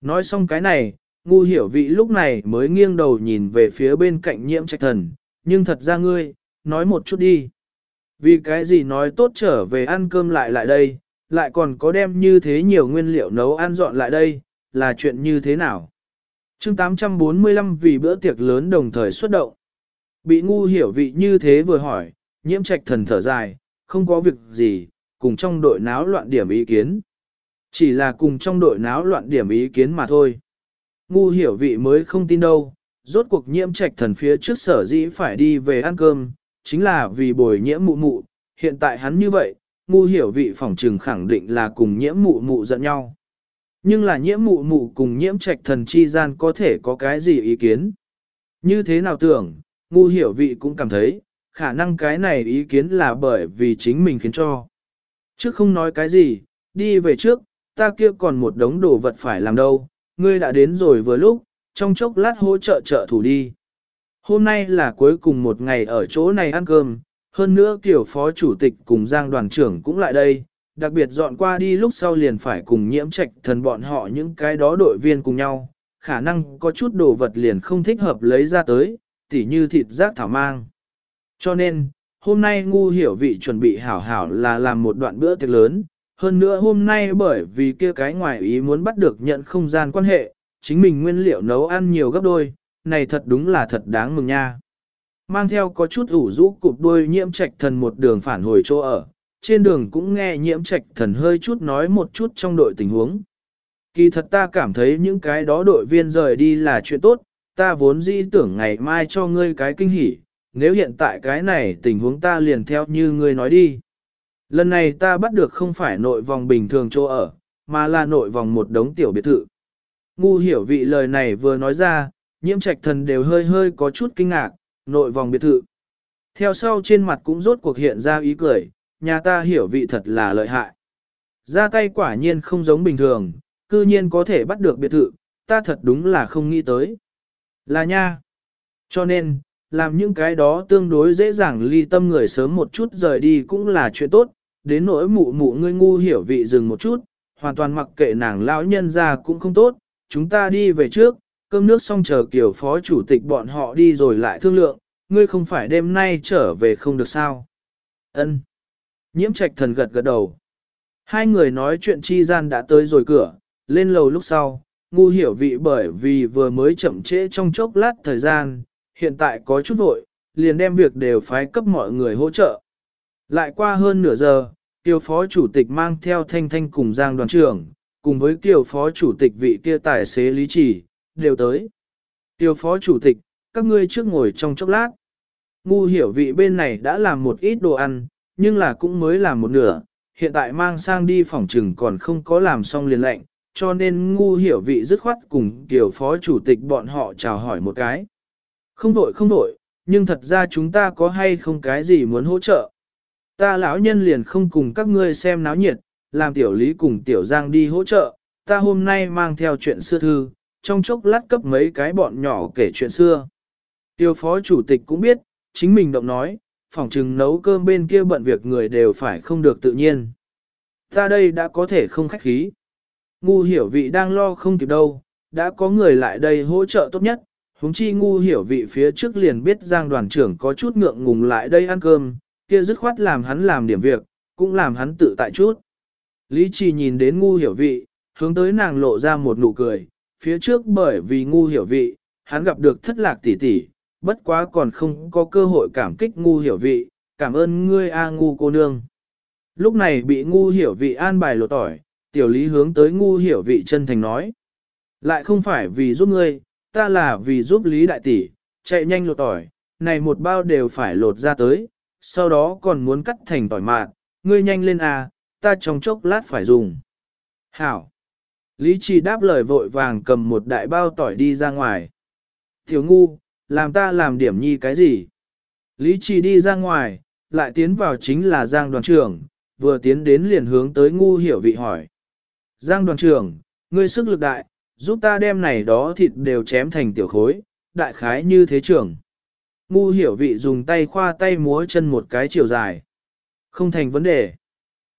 Nói xong cái này, ngu hiểu vị lúc này mới nghiêng đầu nhìn về phía bên cạnh nhiễm trạch thần, nhưng thật ra ngươi, nói một chút đi. Vì cái gì nói tốt trở về ăn cơm lại lại đây, lại còn có đem như thế nhiều nguyên liệu nấu ăn dọn lại đây, là chuyện như thế nào? Chương 845 vì bữa tiệc lớn đồng thời xuất động. Bị ngu hiểu vị như thế vừa hỏi, nhiễm trạch thần thở dài, không có việc gì, cùng trong đội náo loạn điểm ý kiến. Chỉ là cùng trong đội náo loạn điểm ý kiến mà thôi. Ngu hiểu vị mới không tin đâu, rốt cuộc nhiễm trạch thần phía trước sở dĩ phải đi về ăn cơm, chính là vì bồi nhiễm mụ mụ, hiện tại hắn như vậy, ngu hiểu vị phỏng trừng khẳng định là cùng nhiễm mụ mụ giận nhau. Nhưng là nhiễm mụ mụ cùng nhiễm trạch thần chi gian có thể có cái gì ý kiến? Như thế nào tưởng, ngu hiểu vị cũng cảm thấy, khả năng cái này ý kiến là bởi vì chính mình khiến cho. Trước không nói cái gì, đi về trước, ta kia còn một đống đồ vật phải làm đâu, ngươi đã đến rồi vừa lúc, trong chốc lát hỗ trợ trợ thủ đi. Hôm nay là cuối cùng một ngày ở chỗ này ăn cơm, hơn nữa kiểu phó chủ tịch cùng Giang đoàn trưởng cũng lại đây, đặc biệt dọn qua đi lúc sau liền phải cùng nhiễm trạch thần bọn họ những cái đó đội viên cùng nhau, khả năng có chút đồ vật liền không thích hợp lấy ra tới, tỉ như thịt rác thảo mang. Cho nên, hôm nay ngu hiểu vị chuẩn bị hảo hảo là làm một đoạn bữa tiệc lớn, hơn nữa hôm nay bởi vì kia cái ngoài ý muốn bắt được nhận không gian quan hệ, chính mình nguyên liệu nấu ăn nhiều gấp đôi, này thật đúng là thật đáng mừng nha. Mang theo có chút ủ rũ cụp đôi nhiễm trạch thần một đường phản hồi chỗ ở, trên đường cũng nghe nhiễm trạch thần hơi chút nói một chút trong đội tình huống. Kỳ thật ta cảm thấy những cái đó đội viên rời đi là chuyện tốt, ta vốn dĩ tưởng ngày mai cho ngươi cái kinh hỉ, nếu hiện tại cái này tình huống ta liền theo như ngươi nói đi. Lần này ta bắt được không phải nội vòng bình thường chỗ ở, mà là nội vòng một đống tiểu biệt thự. Ngu hiểu vị lời này vừa nói ra, nhiễm trạch thần đều hơi hơi có chút kinh ngạc, nội vòng biệt thự. Theo sau trên mặt cũng rốt cuộc hiện ra ý cười, nhà ta hiểu vị thật là lợi hại. Ra tay quả nhiên không giống bình thường, cư nhiên có thể bắt được biệt thự, ta thật đúng là không nghĩ tới. Là nha. Cho nên, làm những cái đó tương đối dễ dàng ly tâm người sớm một chút rời đi cũng là chuyện tốt, đến nỗi mụ mụ ngươi ngu hiểu vị dừng một chút, hoàn toàn mặc kệ nàng lão nhân ra cũng không tốt, chúng ta đi về trước, cơm nước xong chờ kiểu phó chủ tịch bọn họ đi rồi lại thương lượng, ngươi không phải đêm nay trở về không được sao. Ân. Nhiễm trạch thần gật gật đầu. Hai người nói chuyện chi gian đã tới rồi cửa, lên lầu lúc sau, ngu hiểu vị bởi vì vừa mới chậm trễ trong chốc lát thời gian, hiện tại có chút vội, liền đem việc đều phái cấp mọi người hỗ trợ. Lại qua hơn nửa giờ, Tiêu phó chủ tịch mang theo thanh thanh cùng giang đoàn trưởng, cùng với Tiêu phó chủ tịch vị kia tài xế lý chỉ, đều tới. Tiêu phó chủ tịch, các ngươi trước ngồi trong chốc lát. Ngu hiểu vị bên này đã làm một ít đồ ăn, nhưng là cũng mới làm một nửa, hiện tại mang sang đi phòng trừng còn không có làm xong liền lệnh, cho nên ngu hiểu vị dứt khoát cùng tiểu phó chủ tịch bọn họ chào hỏi một cái. Không vội không vội, nhưng thật ra chúng ta có hay không cái gì muốn hỗ trợ. Ta lão nhân liền không cùng các ngươi xem náo nhiệt, làm tiểu lý cùng tiểu giang đi hỗ trợ, ta hôm nay mang theo chuyện xưa thư, trong chốc lát cấp mấy cái bọn nhỏ kể chuyện xưa. Tiêu phó chủ tịch cũng biết, chính mình động nói, phòng trừng nấu cơm bên kia bận việc người đều phải không được tự nhiên. Ta đây đã có thể không khách khí. Ngu hiểu vị đang lo không kịp đâu, đã có người lại đây hỗ trợ tốt nhất, Húng chi ngu hiểu vị phía trước liền biết Giang đoàn trưởng có chút ngượng ngùng lại đây ăn cơm, kia dứt khoát làm hắn làm điểm việc, cũng làm hắn tự tại chút. Lý Trì nhìn đến ngu hiểu vị, hướng tới nàng lộ ra một nụ cười, phía trước bởi vì ngu hiểu vị, hắn gặp được thất lạc tỷ tỷ, bất quá còn không có cơ hội cảm kích ngu hiểu vị, cảm ơn ngươi a ngu cô nương. Lúc này bị ngu hiểu vị an bài lộ tỏi, tiểu lý hướng tới ngu hiểu vị chân thành nói. Lại không phải vì giúp ngươi, ta là vì giúp lý đại tỷ, chạy nhanh lột tỏi, này một bao đều phải lột ra tới, sau đó còn muốn cắt thành tỏi mạt, ngươi nhanh lên à, ta trong chốc lát phải dùng. Hảo! Lý Trì đáp lời vội vàng cầm một đại bao tỏi đi ra ngoài. Tiểu ngu, làm ta làm điểm nhi cái gì? Lý Trì đi ra ngoài, lại tiến vào chính là Giang đoàn trưởng, vừa tiến đến liền hướng tới ngu hiểu vị hỏi. Giang đoàn trưởng, ngươi sức lực đại, giúp ta đem này đó thịt đều chém thành tiểu khối, đại khái như thế trưởng. ngu hiểu vị dùng tay khoa tay múa chân một cái chiều dài. Không thành vấn đề.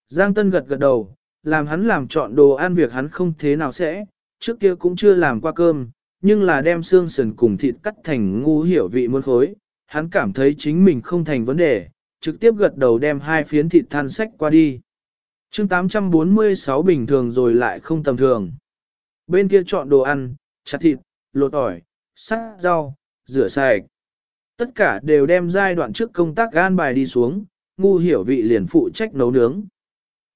Giang Tân gật gật đầu, làm hắn làm chọn đồ ăn việc hắn không thế nào sẽ, trước kia cũng chưa làm qua cơm, nhưng là đem xương sườn cùng thịt cắt thành ngu hiểu vị muôn khối, hắn cảm thấy chính mình không thành vấn đề, trực tiếp gật đầu đem hai phiến thịt than sách qua đi. chương 846 bình thường rồi lại không tầm thường. Bên kia chọn đồ ăn, chặt thịt, lột tỏi, sắc rau, rửa sạch. Tất cả đều đem giai đoạn trước công tác gan bài đi xuống, ngu hiểu vị liền phụ trách nấu nướng.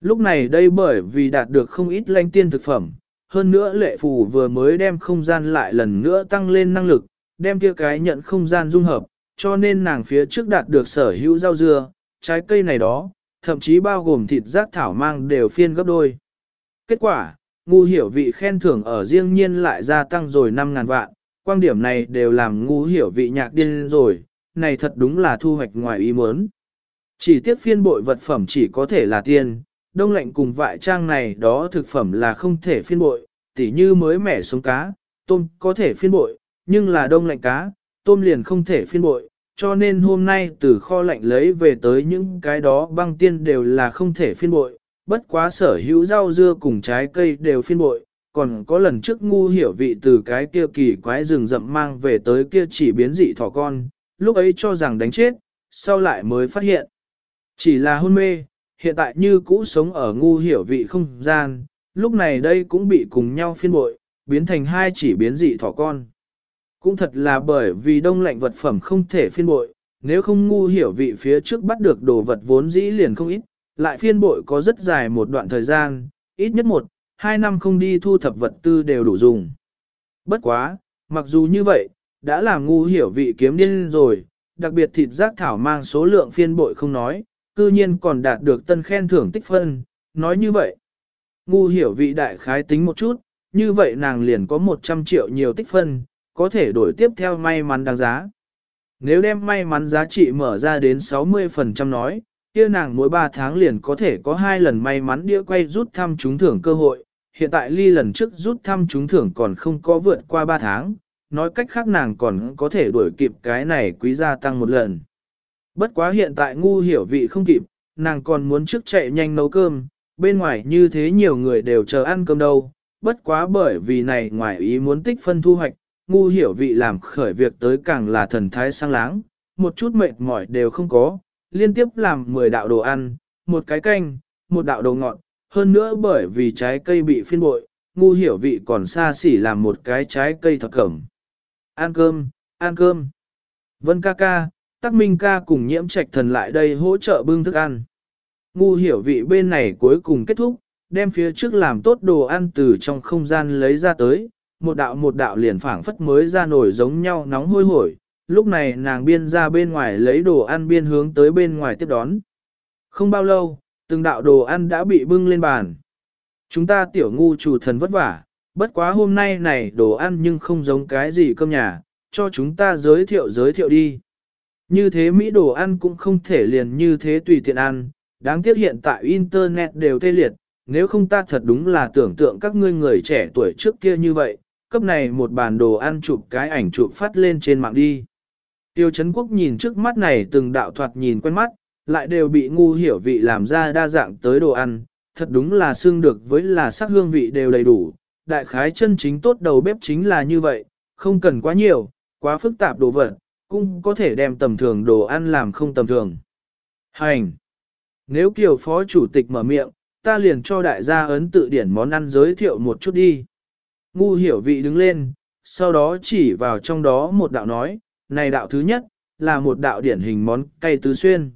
Lúc này đây bởi vì đạt được không ít lanh tiên thực phẩm, hơn nữa lệ phù vừa mới đem không gian lại lần nữa tăng lên năng lực, đem kia cái nhận không gian dung hợp, cho nên nàng phía trước đạt được sở hữu rau dưa, trái cây này đó, thậm chí bao gồm thịt rác thảo mang đều phiên gấp đôi. Kết quả, ngu hiểu vị khen thưởng ở riêng nhiên lại gia tăng rồi 5.000 vạn, quan điểm này đều làm ngu hiểu vị nhạc điên rồi, này thật đúng là thu hoạch ngoài ý muốn. Chỉ tiếc phiên bội vật phẩm chỉ có thể là tiền, đông lạnh cùng vại trang này đó thực phẩm là không thể phiên bội, tỉ như mới mẻ sống cá, tôm có thể phiên bội, nhưng là đông lạnh cá, tôm liền không thể phiên bội, cho nên hôm nay từ kho lạnh lấy về tới những cái đó băng tiên đều là không thể phiên bội, bất quá sở hữu rau dưa cùng trái cây đều phiên bội, còn có lần trước ngu hiểu vị từ cái kia kỳ quái rừng rậm mang về tới kia chỉ biến dị thỏ con, lúc ấy cho rằng đánh chết, sau lại mới phát hiện. Chỉ là hôn mê, hiện tại như cũ sống ở ngu hiểu vị không gian, lúc này đây cũng bị cùng nhau phiên bội, biến thành hai chỉ biến dị thỏ con. Cũng thật là bởi vì đông lạnh vật phẩm không thể phiên bội, nếu không ngu hiểu vị phía trước bắt được đồ vật vốn dĩ liền không ít, lại phiên bội có rất dài một đoạn thời gian, ít nhất một, hai năm không đi thu thập vật tư đều đủ dùng. Bất quá, mặc dù như vậy, đã làm ngu hiểu vị kiếm điên rồi, đặc biệt thịt giác thảo mang số lượng phiên bội không nói, cư nhiên còn đạt được tân khen thưởng tích phân, nói như vậy. Ngu hiểu vị đại khái tính một chút, như vậy nàng liền có 100 triệu nhiều tích phân, có thể đổi tiếp theo may mắn đáng giá. Nếu đem may mắn giá trị mở ra đến 60% nói, kia nàng mỗi 3 tháng liền có thể có 2 lần may mắn đĩa quay rút thăm trúng thưởng cơ hội, hiện tại ly lần trước rút thăm trúng thưởng còn không có vượt qua 3 tháng, nói cách khác nàng còn có thể đuổi kịp cái này quý gia tăng một lần. Bất quá hiện tại ngu hiểu vị không kịp, nàng còn muốn trước chạy nhanh nấu cơm, bên ngoài như thế nhiều người đều chờ ăn cơm đâu, bất quá bởi vì này ngoài ý muốn tích phân thu hoạch, ngu hiểu vị làm khởi việc tới càng là thần thái sang láng, một chút mệt mỏi đều không có, liên tiếp làm 10 đạo đồ ăn, một cái canh, một đạo đồ ngọt, hơn nữa bởi vì trái cây bị phiên bội, ngu hiểu vị còn xa xỉ làm một cái trái cây thập cẩm. Ăn cơm, ăn cơm. Vân ca ca, tắc minh ca cùng nhiễm trạch thần lại đây hỗ trợ bưng thức ăn. Ngu hiểu vị bên này cuối cùng kết thúc, đem phía trước làm tốt đồ ăn từ trong không gian lấy ra tới, một đạo một đạo liền phảng phất mới ra nổi giống nhau nóng hôi hổi, lúc này nàng biên ra bên ngoài lấy đồ ăn biên hướng tới bên ngoài tiếp đón. Không bao lâu, từng đạo đồ ăn đã bị bưng lên bàn. Chúng ta tiểu ngu chủ thần vất vả, bất quá hôm nay này đồ ăn nhưng không giống cái gì cơm nhà, cho chúng ta giới thiệu giới thiệu đi. Như thế Mỹ đồ ăn cũng không thể liền như thế tùy tiện ăn, đáng tiếc hiện tại Internet đều tê liệt, nếu không ta thật đúng là tưởng tượng các ngươi người trẻ tuổi trước kia như vậy, cấp này một bàn đồ ăn chụp cái ảnh chụp phát lên trên mạng đi. Tiêu Trấn Quốc nhìn trước mắt này từng đạo thoạt nhìn quen mắt, lại đều bị ngu hiểu vị làm ra đa dạng tới đồ ăn, thật đúng là xương được với là sắc hương vị đều đầy đủ. Đại khái chân chính tốt đầu bếp chính là như vậy, không cần quá nhiều, quá phức tạp đồ vật, cũng có thể đem tầm thường đồ ăn làm không tầm thường. Hành! Nếu kiều phó chủ tịch mở miệng, ta liền cho đại gia ấn tự điển món ăn giới thiệu một chút đi. Ngu hiểu vị đứng lên, sau đó chỉ vào trong đó một đạo nói, này đạo thứ nhất, là một đạo điển hình món cay tứ xuyên.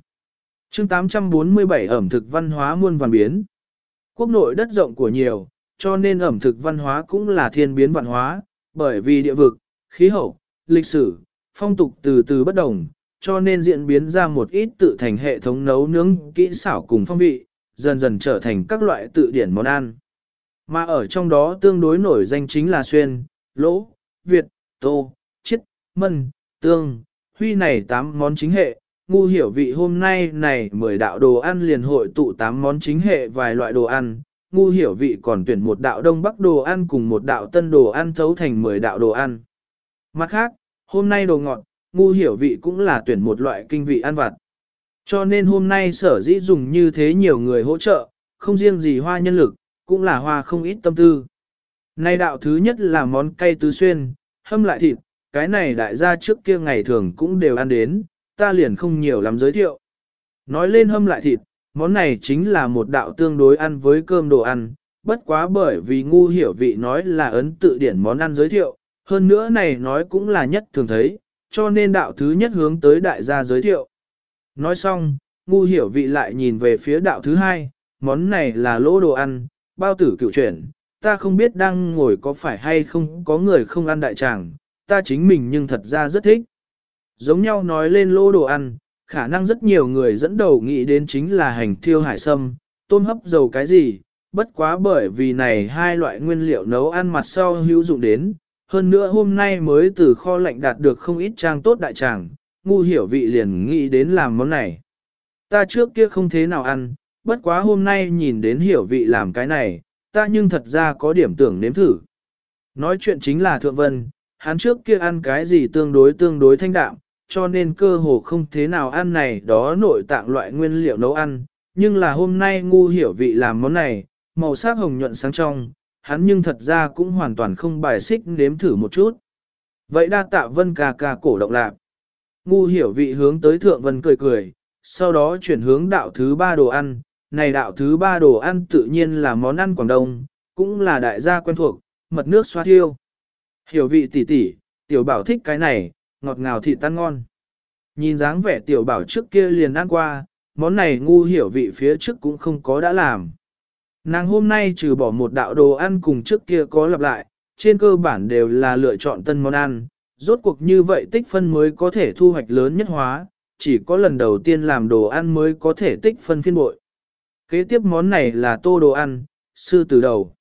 chương 847 ẩm thực văn hóa muôn vàn biến. Quốc nội đất rộng của nhiều, cho nên ẩm thực văn hóa cũng là thiên biến văn hóa, bởi vì địa vực, khí hậu, lịch sử, phong tục từ từ bất đồng, cho nên diễn biến ra một ít tự thành hệ thống nấu nướng kỹ xảo cùng phong vị, dần dần trở thành các loại tự điển món ăn. Mà ở trong đó tương đối nổi danh chính là xuyên, lỗ, việt, tô, chiết, mân, tương, huy này 8 món chính hệ, ngu hiểu vị hôm nay này 10 đạo đồ ăn liền hội tụ 8 món chính hệ vài loại đồ ăn, ngu hiểu vị còn tuyển một đạo đông bắc đồ ăn cùng một đạo tân đồ ăn thấu thành 10 đạo đồ ăn. Mặt khác, hôm nay đồ ngọt, ngu hiểu vị cũng là tuyển một loại kinh vị ăn vặt. Cho nên hôm nay sở dĩ dùng như thế nhiều người hỗ trợ, không riêng gì hoa nhân lực, cũng là hoa không ít tâm tư. Nay đạo thứ nhất là món cay tứ xuyên, hâm lại thịt, cái này đại gia trước kia ngày thường cũng đều ăn đến, ta liền không nhiều lắm giới thiệu. Nói lên hâm lại thịt, món này chính là một đạo tương đối ăn với cơm đồ ăn, bất quá bởi vì ngu hiểu vị nói là ấn tự điển món ăn giới thiệu, hơn nữa này nói cũng là nhất thường thấy, cho nên đạo thứ nhất hướng tới đại gia giới thiệu. Nói xong, ngu hiểu vị lại nhìn về phía đạo thứ hai, món này là lỗ đồ ăn, bao tử cựu chuyển, ta không biết đang ngồi có phải hay không có người không ăn đại tràng, ta chính mình nhưng thật ra rất thích. Giống nhau nói lên lỗ đồ ăn, khả năng rất nhiều người dẫn đầu nghĩ đến chính là hành thiêu hải sâm, tôm hấp dầu cái gì, bất quá bởi vì này hai loại nguyên liệu nấu ăn mặt sau hữu dụng đến, hơn nữa hôm nay mới từ kho lạnh đạt được không ít trang tốt đại tràng, ngu hiểu vị liền nghĩ đến làm món này. Ta trước kia không thế nào ăn, bất quá hôm nay nhìn đến hiểu vị làm cái này, ta nhưng thật ra có điểm tưởng nếm thử. Nói chuyện chính là Thượng Vân, hắn trước kia ăn cái gì tương đối tương đối thanh đạm, cho nên cơ hồ không thế nào ăn này đó nội tạng loại nguyên liệu nấu ăn, nhưng là hôm nay ngu hiểu vị làm món này, màu sắc hồng nhuận sáng trong, hắn nhưng thật ra cũng hoàn toàn không bài xích nếm thử một chút. Vậy đa tạ vân ca ca cổ động lạc. Ngu hiểu vị hướng tới thượng vân cười cười, sau đó chuyển hướng đạo thứ ba đồ ăn. Này đạo thứ ba đồ ăn tự nhiên là món ăn Quảng Đông, cũng là đại gia quen thuộc, mật nước xoa thiêu. Hiểu vị tỷ tỷ, tiểu bảo thích cái này, ngọt ngào thịt tan ngon. Nhìn dáng vẻ tiểu bảo trước kia liền ăn qua, món này ngu hiểu vị phía trước cũng không có đã làm. Nàng hôm nay trừ bỏ một đạo đồ ăn cùng trước kia có lặp lại, trên cơ bản đều là lựa chọn tân món ăn, rốt cuộc như vậy tích phân mới có thể thu hoạch lớn nhất hóa, chỉ có lần đầu tiên làm đồ ăn mới có thể tích phân phiên bội. Kế tiếp món này là tô đồ ăn, sư tử đầu.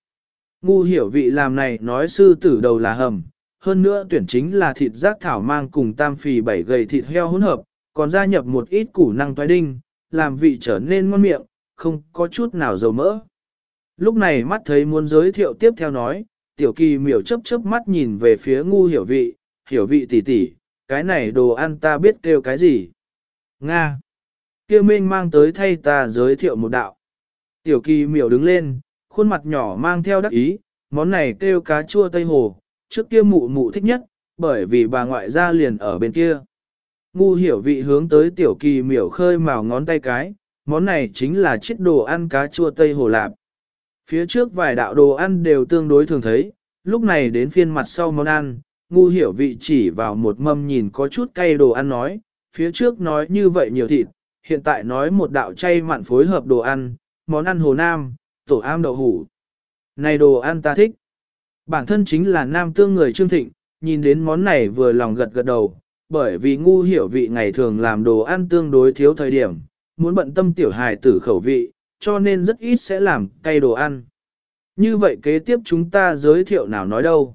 Ngu hiểu vị làm này nói sư tử đầu là hầm, hơn nữa tuyển chính là thịt rác thảo mang cùng tam phì bảy gầy thịt heo hỗn hợp, còn gia nhập một ít củ năng toái đinh, làm vị trở nên ngon miệng, không có chút nào dầu mỡ. Lúc này mắt thấy muốn giới thiệu tiếp theo nói, tiểu kỳ miểu chớp chớp mắt nhìn về phía ngu hiểu vị, hiểu vị tỷ tỷ, cái này đồ ăn ta biết kêu cái gì. Nga. kia minh mang tới thay ta giới thiệu một đạo. Tiểu kỳ miểu đứng lên, khuôn mặt nhỏ mang theo đắc ý, món này kêu cá chua Tây Hồ, trước kia mụ mụ thích nhất, bởi vì bà ngoại gia liền ở bên kia. Ngu hiểu vị hướng tới tiểu kỳ miểu khơi màu ngón tay cái, món này chính là chiếc đồ ăn cá chua Tây Hồ Lạp. Phía trước vài đạo đồ ăn đều tương đối thường thấy, lúc này đến phiên mặt sau món ăn, ngu hiểu vị chỉ vào một mâm nhìn có chút cay đồ ăn nói, phía trước nói như vậy nhiều thịt, hiện tại nói một đạo chay mặn phối hợp đồ ăn, món ăn hồ nam, tổ am đậu hủ. Này đồ ăn ta thích. Bản thân chính là nam tương người trương thịnh, nhìn đến món này vừa lòng gật gật đầu, bởi vì ngu hiểu vị ngày thường làm đồ ăn tương đối thiếu thời điểm, muốn bận tâm tiểu hài tử khẩu vị, cho nên rất ít sẽ làm cay đồ ăn. Như vậy kế tiếp chúng ta giới thiệu nào nói đâu.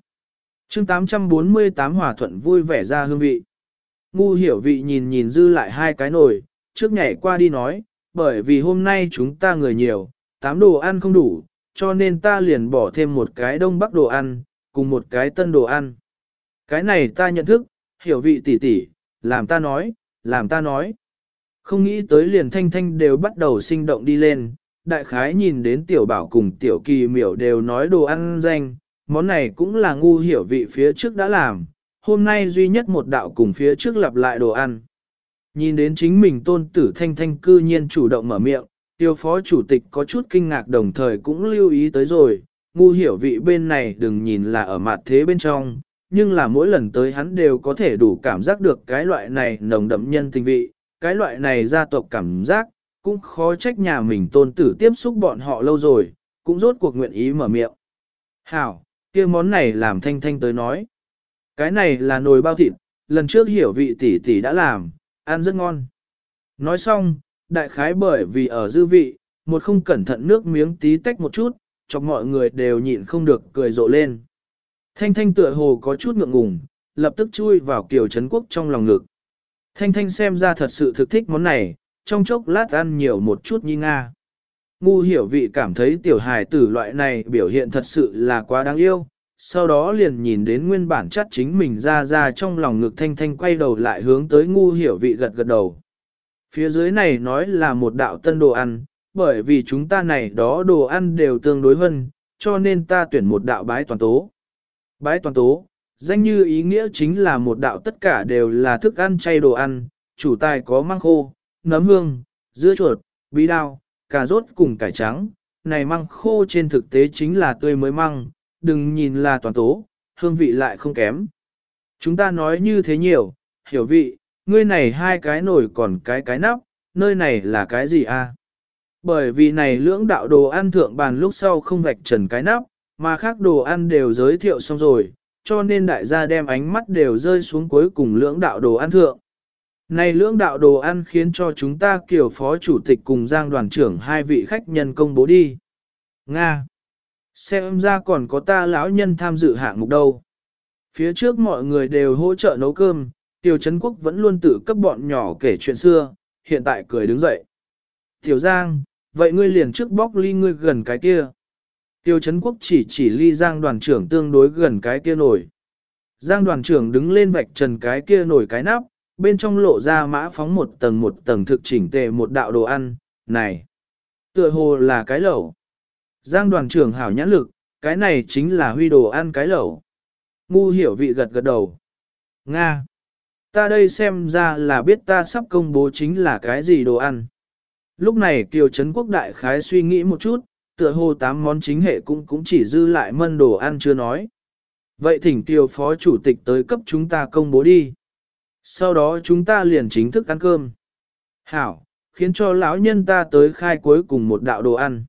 chương 848 hòa thuận vui vẻ ra hương vị. Ngu hiểu vị nhìn nhìn dư lại hai cái nồi, trước nhảy qua đi nói, bởi vì hôm nay chúng ta người nhiều, tám đồ ăn không đủ, cho nên ta liền bỏ thêm một cái đông bắc đồ ăn, cùng một cái tân đồ ăn. Cái này ta nhận thức, hiểu vị tỷ tỷ, làm ta nói, làm ta nói. Không nghĩ tới liền thanh thanh đều bắt đầu sinh động đi lên, đại khái nhìn đến tiểu bảo cùng tiểu kỳ miểu đều nói đồ ăn danh, món này cũng là ngu hiểu vị phía trước đã làm, hôm nay duy nhất một đạo cùng phía trước lặp lại đồ ăn. Nhìn đến chính mình tôn tử thanh thanh cư nhiên chủ động mở miệng, tiêu phó chủ tịch có chút kinh ngạc đồng thời cũng lưu ý tới rồi, ngu hiểu vị bên này đừng nhìn là ở mặt thế bên trong, nhưng là mỗi lần tới hắn đều có thể đủ cảm giác được cái loại này nồng đậm nhân tình vị, cái loại này gia tộc cảm giác, cũng khó trách nhà mình tôn tử tiếp xúc bọn họ lâu rồi, cũng rốt cuộc nguyện ý mở miệng. Hảo, kia món này làm thanh thanh tới nói. Cái này là nồi bao thịt, lần trước hiểu vị tỷ tỷ đã làm, ăn rất ngon. Nói xong, đại khái bởi vì ở dư vị, một không cẩn thận nước miếng tí tách một chút, cho mọi người đều nhịn không được cười rộ lên. Thanh thanh tựa hồ có chút ngượng ngùng, lập tức chui vào kiều Trấn quốc trong lòng ngực. Thanh thanh xem ra thật sự thực thích món này, trong chốc lát ăn nhiều một chút như Nga. Ngu hiểu vị cảm thấy tiểu hài tử loại này biểu hiện thật sự là quá đáng yêu, sau đó liền nhìn đến nguyên bản chắc chính mình ra ra trong lòng ngực thanh thanh quay đầu lại hướng tới ngu hiểu vị gật gật đầu. Phía dưới này nói là một đạo tân đồ ăn, bởi vì chúng ta này đó đồ ăn đều tương đối hơn, cho nên ta tuyển một đạo bái toàn tố. Bái toàn tố, danh như ý nghĩa chính là một đạo tất cả đều là thức ăn chay đồ ăn, chủ tài có măng khô, nấm hương, dưa chuột, bí đao, cà rốt cùng cải trắng. Này măng khô trên thực tế chính là tươi mới măng, đừng nhìn là toàn tố, hương vị lại không kém. Chúng ta nói như thế nhiều, hiểu vị, ngươi này hai cái nổi còn cái cái nắp, nơi này là cái gì a? Bởi vì này lưỡng đạo đồ ăn thượng bàn lúc sau không vạch trần cái nắp, mà khác đồ ăn đều giới thiệu xong rồi, cho nên đại gia đem ánh mắt đều rơi xuống cuối cùng lưỡng đạo đồ ăn thượng. Này lưỡng đạo đồ ăn khiến cho chúng ta kiểu phó chủ tịch cùng giang đoàn trưởng hai vị khách nhân công bố đi. Nga. Xem ra còn có ta lão nhân tham dự hạng mục đâu. Phía trước mọi người đều hỗ trợ nấu cơm, Tiểu Trấn Quốc vẫn luôn tự cấp bọn nhỏ kể chuyện xưa, hiện tại cười đứng dậy. Tiểu Giang, vậy ngươi liền trước bóc ly ngươi gần cái kia. Tiêu Trấn Quốc chỉ chỉ ly Giang đoàn trưởng tương đối gần cái kia nổi. Giang đoàn trưởng đứng lên vạch trần cái kia nổi cái nắp, bên trong lộ ra mã phóng một tầng một tầng thực chỉnh tề một đạo đồ ăn, này. Tựa hồ là cái lẩu. Giang đoàn trưởng hảo nhãn lực, cái này chính là huy đồ ăn cái lẩu. Ngu hiểu vị gật gật đầu. Nga. Ta đây xem ra là biết ta sắp công bố chính là cái gì đồ ăn. Lúc này Kiều Trấn Quốc Đại Khái suy nghĩ một chút, tựa hồ tám món chính hệ cũng cũng chỉ dư lại mân đồ ăn chưa nói. Vậy thỉnh Tiêu Phó Chủ tịch tới cấp chúng ta công bố đi. Sau đó chúng ta liền chính thức ăn cơm. Hảo, khiến cho lão nhân ta tới khai cuối cùng một đạo đồ ăn.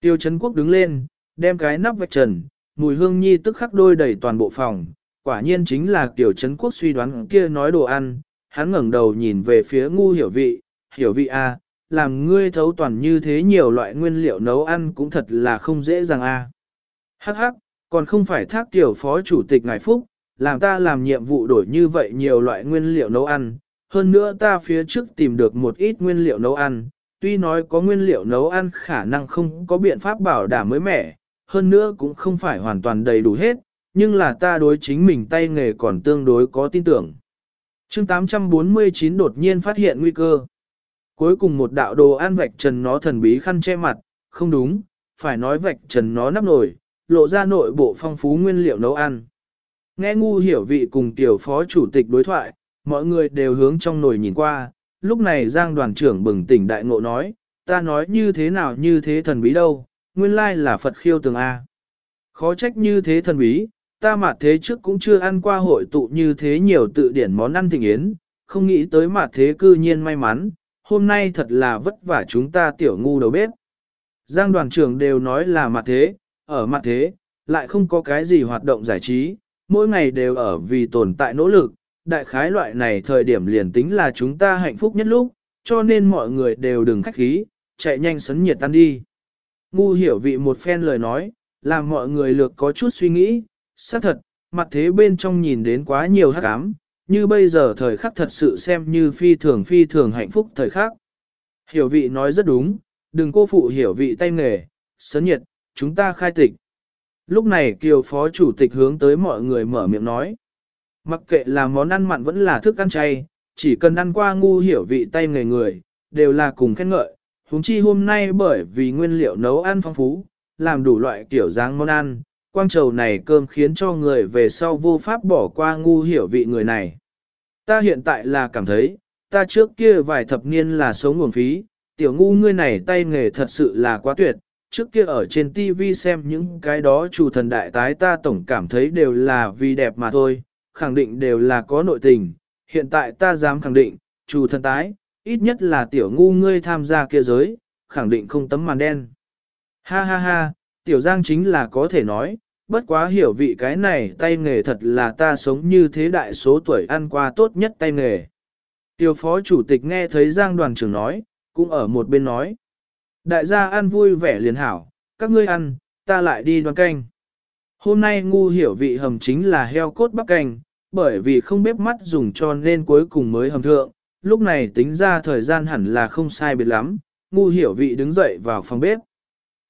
Tiêu Trấn Quốc đứng lên, đem cái nắp vạch trần, mùi hương nhi tức khắc đôi đầy toàn bộ phòng. Quả nhiên chính là Tiêu Trấn Quốc suy đoán kia nói đồ ăn. Hắn ngẩng đầu nhìn về phía ngu hiểu vị, hiểu vị a, làm ngươi thấu toàn như thế nhiều loại nguyên liệu nấu ăn cũng thật là không dễ dàng a. Hắc hắc, còn không phải thác tiểu phó chủ tịch ngài Phúc, làm ta làm nhiệm vụ đổi như vậy nhiều loại nguyên liệu nấu ăn, hơn nữa ta phía trước tìm được một ít nguyên liệu nấu ăn, tuy nói có nguyên liệu nấu ăn khả năng không có biện pháp bảo đảm mới mẻ, hơn nữa cũng không phải hoàn toàn đầy đủ hết, nhưng là ta đối chính mình tay nghề còn tương đối có tin tưởng. chương 849 đột nhiên phát hiện nguy cơ. Cuối cùng một đạo đồ ăn vạch trần nó thần bí khăn che mặt, không đúng, phải nói vạch trần nó nắp nồi, lộ ra nội bộ phong phú nguyên liệu nấu ăn. Nghe ngu hiểu vị cùng tiểu phó chủ tịch đối thoại, mọi người đều hướng trong nồi nhìn qua, lúc này Giang đoàn trưởng bừng tỉnh đại ngộ nói, ta nói như thế nào như thế thần bí đâu, nguyên lai là Phật khiêu tường A. Khó trách như thế thần bí, ta mà thế trước cũng chưa ăn qua hội tụ như thế nhiều tự điển món ăn thịnh yến, không nghĩ tới mà thế cư nhiên may mắn, hôm nay thật là vất vả chúng ta tiểu ngu đầu bếp. Giang đoàn trưởng đều nói là mặt thế, ở mặt thế, lại không có cái gì hoạt động giải trí, mỗi ngày đều ở vì tồn tại nỗ lực, đại khái loại này thời điểm liền tính là chúng ta hạnh phúc nhất lúc, cho nên mọi người đều đừng khách khí, chạy nhanh sấn nhiệt tan đi. Ngu hiểu vị một phen lời nói, làm mọi người lược có chút suy nghĩ, xác thật, mặt thế bên trong nhìn đến quá nhiều hắc ám, như bây giờ thời khắc thật sự xem như phi thường phi thường hạnh phúc thời khắc. Hiểu vị nói rất đúng, đừng cô phụ hiểu vị tay nghề, Sớn nhiệt, chúng ta khai tịch. Lúc này Kiều Phó Chủ tịch hướng tới mọi người mở miệng nói. Mặc kệ là món ăn mặn vẫn là thức ăn chay, chỉ cần ăn qua ngu hiểu vị tay nghề người, đều là cùng khen ngợi. Húng chi hôm nay bởi vì nguyên liệu nấu ăn phong phú, làm đủ loại kiểu dáng món ăn, quang trầu này cơm khiến cho người về sau vô pháp bỏ qua ngu hiểu vị người này. Ta hiện tại là cảm thấy, ta trước kia vài thập niên là sống nguồn phí, tiểu ngu ngươi này tay nghề thật sự là quá tuyệt, trước kia ở trên TV xem những cái đó chủ thần đại tái ta tổng cảm thấy đều là vì đẹp mà thôi, khẳng định đều là có nội tình, hiện tại ta dám khẳng định, chủ thần tái, ít nhất là tiểu ngu ngươi tham gia kia giới, khẳng định không tấm màn đen. Ha ha ha, tiểu giang chính là có thể nói, bất quá hiểu vị cái này tay nghề thật là ta sống như thế đại số tuổi ăn qua tốt nhất tay nghề. Tiểu phó chủ tịch nghe thấy giang đoàn trưởng nói, cũng ở một bên nói. Đại gia ăn vui vẻ liền hảo, các ngươi ăn, ta lại đi đoan canh. Hôm nay ngu hiểu vị hầm chính là heo cốt bắp canh, bởi vì không bếp mắt dùng cho nên cuối cùng mới hầm thượng, lúc này tính ra thời gian hẳn là không sai biệt lắm, ngu hiểu vị đứng dậy vào phòng bếp.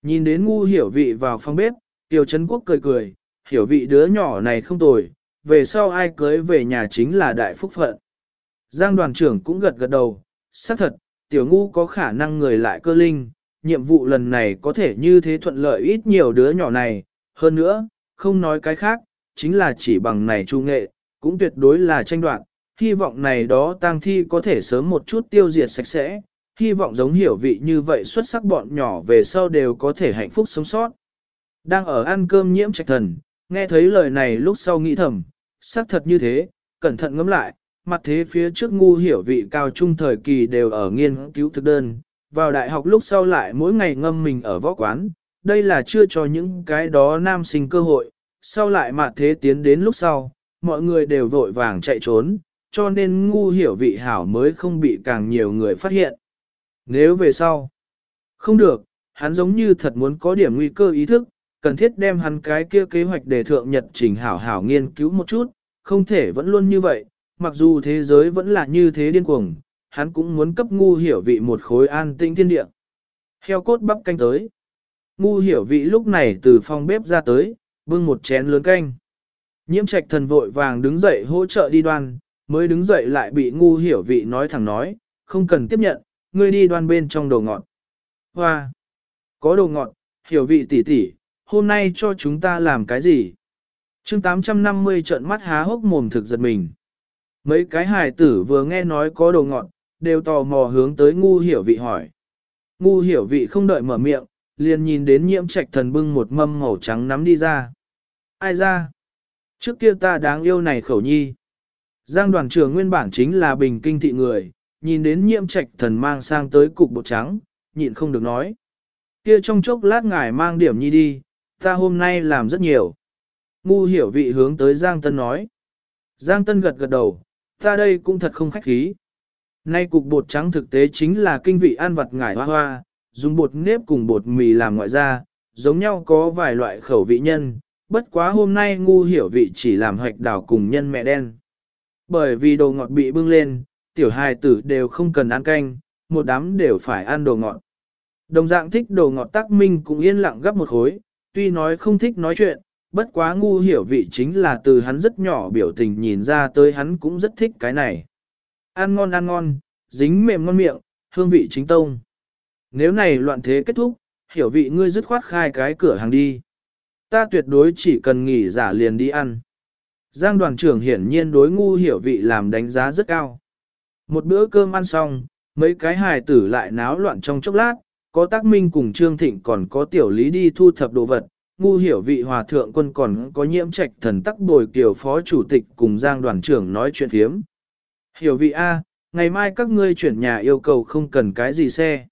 Nhìn đến ngu hiểu vị vào phòng bếp, Tiêu Trấn Quốc cười cười, hiểu vị đứa nhỏ này không tồi, về sau ai cưới về nhà chính là đại phúc phận. Giang đoàn trưởng cũng gật gật đầu, xác thật, tiểu ngu có khả năng người lại cơ linh, nhiệm vụ lần này có thể như thế thuận lợi ít nhiều đứa nhỏ này, hơn nữa, không nói cái khác, chính là chỉ bằng này trung nghệ, cũng tuyệt đối là tranh đoạn, hy vọng này đó tang thi có thể sớm một chút tiêu diệt sạch sẽ, hy vọng giống hiểu vị như vậy xuất sắc bọn nhỏ về sau đều có thể hạnh phúc sống sót. Đang ở ăn cơm nhiễm trạch thần, nghe thấy lời này lúc sau nghĩ thầm, xác thật như thế, cẩn thận ngẫm lại, mặt thế phía trước ngu hiểu vị cao trung thời kỳ đều ở nghiên cứu thực đơn, vào đại học lúc sau lại mỗi ngày ngâm mình ở võ quán, đây là chưa cho những cái đó nam sinh cơ hội, sau lại mặt thế tiến đến lúc sau, mọi người đều vội vàng chạy trốn, cho nên ngu hiểu vị hảo mới không bị càng nhiều người phát hiện. Nếu về sau, không được, hắn giống như thật muốn có điểm nguy cơ ý thức, cần thiết đem hắn cái kia kế hoạch để thượng nhật trình hảo hảo nghiên cứu một chút, không thể vẫn luôn như vậy, mặc dù thế giới vẫn là như thế điên cuồng, hắn cũng muốn cấp ngu hiểu vị một khối an tinh thiên địa. Heo cốt bắp canh tới. Ngu hiểu vị lúc này từ phòng bếp ra tới, bưng một chén lớn canh. Nhiễm trạch thần vội vàng đứng dậy hỗ trợ đi đoan, mới đứng dậy lại bị ngu hiểu vị nói thẳng nói, không cần tiếp nhận, ngươi đi đoan bên trong đồ ngọt. Hoa! Có đồ ngọt, hiểu vị tỷ tỷ, hôm nay cho chúng ta làm cái gì? chương 850 trợn mắt há hốc mồm thực giật mình. Mấy cái hài tử vừa nghe nói có đồ ngọn, đều tò mò hướng tới ngu hiểu vị hỏi. Ngu hiểu vị không đợi mở miệng, liền nhìn đến nhiễm trạch thần bưng một mâm màu trắng nắm đi ra. Ai ra? Trước kia ta đáng yêu này khẩu nhi. Giang đoàn trưởng nguyên bản chính là bình kinh thị người, nhìn đến nhiễm trạch thần mang sang tới cục bột trắng, nhịn không được nói. Kia trong chốc lát ngài mang điểm nhi đi, ta hôm nay làm rất nhiều. Ngu hiểu vị hướng tới Giang Tân nói. Giang Tân gật gật đầu, ta đây cũng thật không khách khí. Nay cục bột trắng thực tế chính là kinh vị ăn vặt ngải hoa hoa, dùng bột nếp cùng bột mì làm ngoại gia, giống nhau có vài loại khẩu vị nhân, bất quá hôm nay ngu hiểu vị chỉ làm hoạch đảo cùng nhân mẹ đen. Bởi vì đồ ngọt bị bưng lên, tiểu hài tử đều không cần ăn canh, một đám đều phải ăn đồ ngọt. Đồng dạng thích đồ ngọt tác minh cũng yên lặng gấp một khối, tuy nói không thích nói chuyện, bất quá ngu hiểu vị chính là từ hắn rất nhỏ biểu tình nhìn ra tới hắn cũng rất thích cái này. Ăn ngon ăn ngon, dính mềm ngon miệng, hương vị chính tông. Nếu này loạn thế kết thúc, hiểu vị ngươi dứt khoát khai cái cửa hàng đi. Ta tuyệt đối chỉ cần nghỉ giả liền đi ăn. Giang đoàn trưởng hiển nhiên đối ngu hiểu vị làm đánh giá rất cao. Một bữa cơm ăn xong, mấy cái hài tử lại náo loạn trong chốc lát, có tác minh cùng Trương Thịnh còn có tiểu lý đi thu thập đồ vật, ngu hiểu vị hòa thượng quân còn có nhiễm trạch thần tắc bồi Tiểu phó chủ tịch cùng Giang đoàn trưởng nói chuyện phiếm. Hiểu vị A, ngày mai các ngươi chuyển nhà yêu cầu không cần cái gì xe.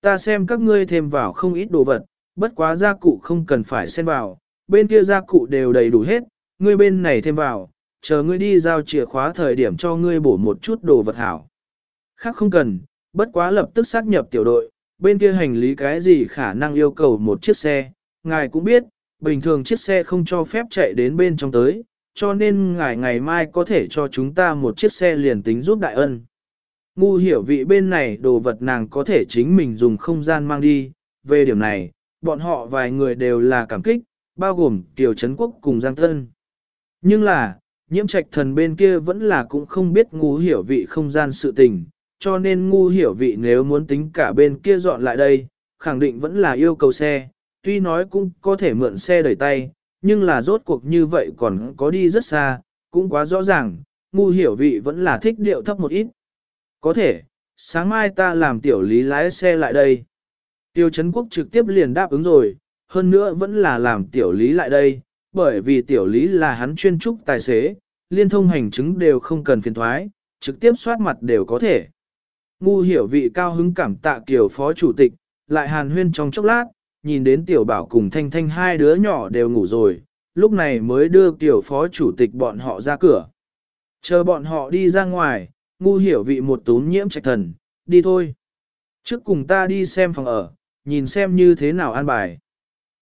Ta xem các ngươi thêm vào không ít đồ vật, bất quá gia cụ không cần phải xen vào, bên kia gia cụ đều đầy đủ hết, ngươi bên này thêm vào, chờ ngươi đi giao chìa khóa thời điểm cho ngươi bổ một chút đồ vật hảo. Khác không cần, bất quá lập tức xác nhập tiểu đội, bên kia hành lý cái gì khả năng yêu cầu một chiếc xe, ngài cũng biết, bình thường chiếc xe không cho phép chạy đến bên trong tới, cho nên ngài ngày mai có thể cho chúng ta một chiếc xe liền tính giúp đại ân. Ngu hiểu vị bên này đồ vật nàng có thể chính mình dùng không gian mang đi, về điểm này, bọn họ vài người đều là cảm kích, bao gồm Kiều Trấn Quốc cùng Giang Thân. Nhưng là, nhiễm trạch thần bên kia vẫn là cũng không biết ngu hiểu vị không gian sự tình, cho nên ngu hiểu vị nếu muốn tính cả bên kia dọn lại đây, khẳng định vẫn là yêu cầu xe, tuy nói cũng có thể mượn xe đẩy tay, nhưng là rốt cuộc như vậy còn có đi rất xa, cũng quá rõ ràng, ngu hiểu vị vẫn là thích điệu thấp một ít. Có thể, sáng mai ta làm tiểu lý lái xe lại đây. Tiêu Trấn Quốc trực tiếp liền đáp ứng rồi, hơn nữa vẫn là làm tiểu lý lại đây, bởi vì tiểu lý là hắn chuyên trúc tài xế, liên thông hành chứng đều không cần phiền thoái, trực tiếp soát mặt đều có thể. Ngu hiểu vị cao hứng cảm tạ kiểu phó chủ tịch, lại hàn huyên trong chốc lát, nhìn đến tiểu bảo cùng thanh thanh hai đứa nhỏ đều ngủ rồi, lúc này mới đưa tiểu phó chủ tịch bọn họ ra cửa. Chờ bọn họ đi ra ngoài, ngu hiểu vị một túm nhiễm trạch thần, đi thôi. Trước cùng ta đi xem phòng ở, nhìn xem như thế nào an bài.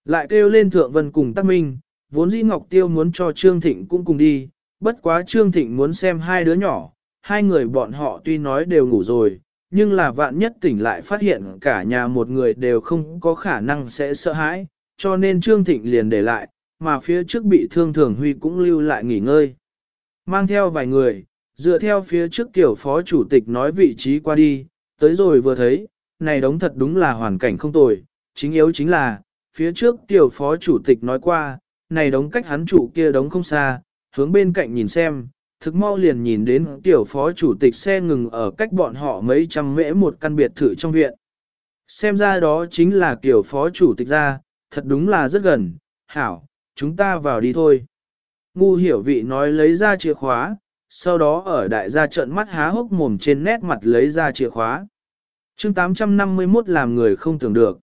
Lại kêu lên thượng vân cùng Tắc minh, vốn dĩ Ngọc Tiêu muốn cho Trương Thịnh cũng cùng đi, bất quá Trương Thịnh muốn xem hai đứa nhỏ, hai người bọn họ tuy nói đều ngủ rồi, nhưng là vạn nhất tỉnh lại phát hiện cả nhà một người đều không có khả năng sẽ sợ hãi, cho nên Trương Thịnh liền để lại, mà phía trước bị thương thường huy cũng lưu lại nghỉ ngơi. Mang theo vài người, dựa theo phía trước kiểu phó chủ tịch nói vị trí qua đi, tới rồi vừa thấy, này đống thật đúng là hoàn cảnh không tồi, chính yếu chính là, phía trước tiểu phó chủ tịch nói qua, này đống cách hắn chủ kia đống không xa, hướng bên cạnh nhìn xem, thực mau liền nhìn đến tiểu phó chủ tịch xe ngừng ở cách bọn họ mấy trăm mễ một căn biệt thự trong viện. Xem ra đó chính là tiểu phó chủ tịch ra, thật đúng là rất gần, hảo, chúng ta vào đi thôi. Ngu hiểu vị nói lấy ra chìa khóa, sau đó ở đại gia trận mắt há hốc mồm trên nét mặt lấy ra chìa khóa. chương 851 làm người không tưởng được.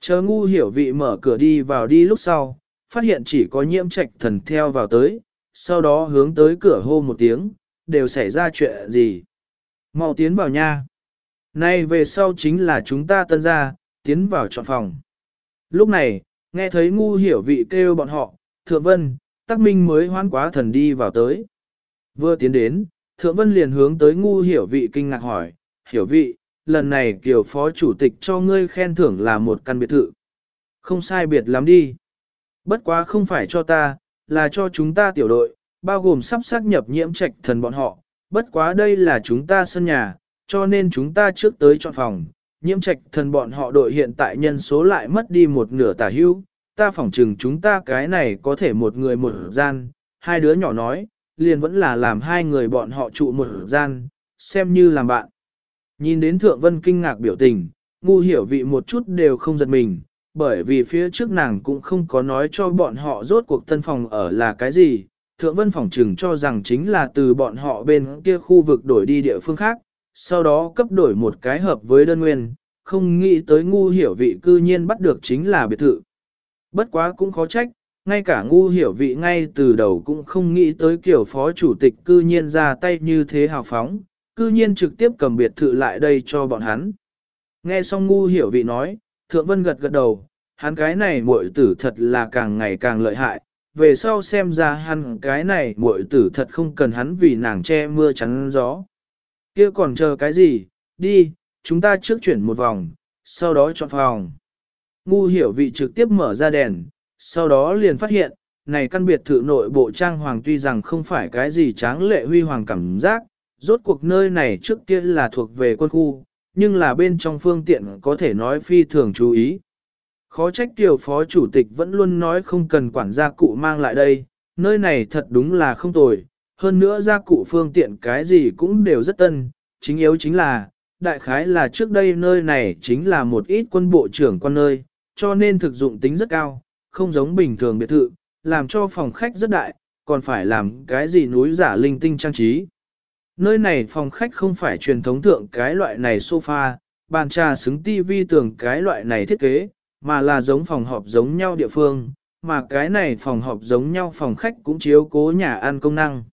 Chờ ngu hiểu vị mở cửa đi vào đi lúc sau, phát hiện chỉ có nhiễm trạch thần theo vào tới, sau đó hướng tới cửa hô một tiếng, đều xảy ra chuyện gì. mau tiến vào nha. Nay về sau chính là chúng ta tân ra, tiến vào chọn phòng. Lúc này, nghe thấy ngu hiểu vị kêu bọn họ, thượng vân, tắc minh mới hoan quá thần đi vào tới. Vừa tiến đến, thượng vân liền hướng tới ngu hiểu vị kinh ngạc hỏi, hiểu vị, lần này kiều phó chủ tịch cho ngươi khen thưởng là một căn biệt thự. Không sai biệt lắm đi. Bất quá không phải cho ta, là cho chúng ta tiểu đội, bao gồm sắp xác nhập nhiễm trạch thần bọn họ. Bất quá đây là chúng ta sân nhà, cho nên chúng ta trước tới chọn phòng. Nhiễm trạch thần bọn họ đội hiện tại nhân số lại mất đi một nửa tả hưu. Ta phỏng chừng chúng ta cái này có thể một người một gian, hai đứa nhỏ nói, liền vẫn là làm hai người bọn họ trụ một gian, xem như làm bạn. Nhìn đến Thượng Vân kinh ngạc biểu tình, ngu hiểu vị một chút đều không giật mình, bởi vì phía trước nàng cũng không có nói cho bọn họ rốt cuộc tân phòng ở là cái gì. Thượng Vân phòng trừng cho rằng chính là từ bọn họ bên kia khu vực đổi đi địa phương khác, sau đó cấp đổi một cái hợp với đơn nguyên, không nghĩ tới ngu hiểu vị cư nhiên bắt được chính là biệt thự. Bất quá cũng khó trách, ngay cả ngu hiểu vị ngay từ đầu cũng không nghĩ tới kiểu phó chủ tịch cư nhiên ra tay như thế hào phóng, cư nhiên trực tiếp cầm biệt thự lại đây cho bọn hắn. Nghe xong ngu hiểu vị nói, thượng vân gật gật đầu, hắn cái này muội tử thật là càng ngày càng lợi hại, về sau xem ra hắn cái này muội tử thật không cần hắn vì nàng che mưa chắn gió. kia còn chờ cái gì, đi, chúng ta trước chuyển một vòng, sau đó chọn phòng. Ngu hiểu vị trực tiếp mở ra đèn, sau đó liền phát hiện, này căn biệt thự nội bộ trang hoàng tuy rằng không phải cái gì tráng lệ huy hoàng cảm giác, rốt cuộc nơi này trước kia là thuộc về quân khu, nhưng là bên trong phương tiện có thể nói phi thường chú ý. Khó trách tiểu phó chủ tịch vẫn luôn nói không cần quản gia cụ mang lại đây, nơi này thật đúng là không tồi, hơn nữa gia cụ phương tiện cái gì cũng đều rất tân, chính yếu chính là, đại khái là trước đây nơi này chính là một ít quân bộ trưởng quan nơi, cho nên thực dụng tính rất cao, không giống bình thường biệt thự, làm cho phòng khách rất đại, còn phải làm cái gì núi giả linh tinh trang trí. Nơi này phòng khách không phải truyền thống thượng cái loại này sofa, bàn trà xứng tivi tường cái loại này thiết kế, mà là giống phòng họp giống nhau địa phương, mà cái này phòng họp giống nhau phòng khách cũng chiếu cố nhà ăn công năng.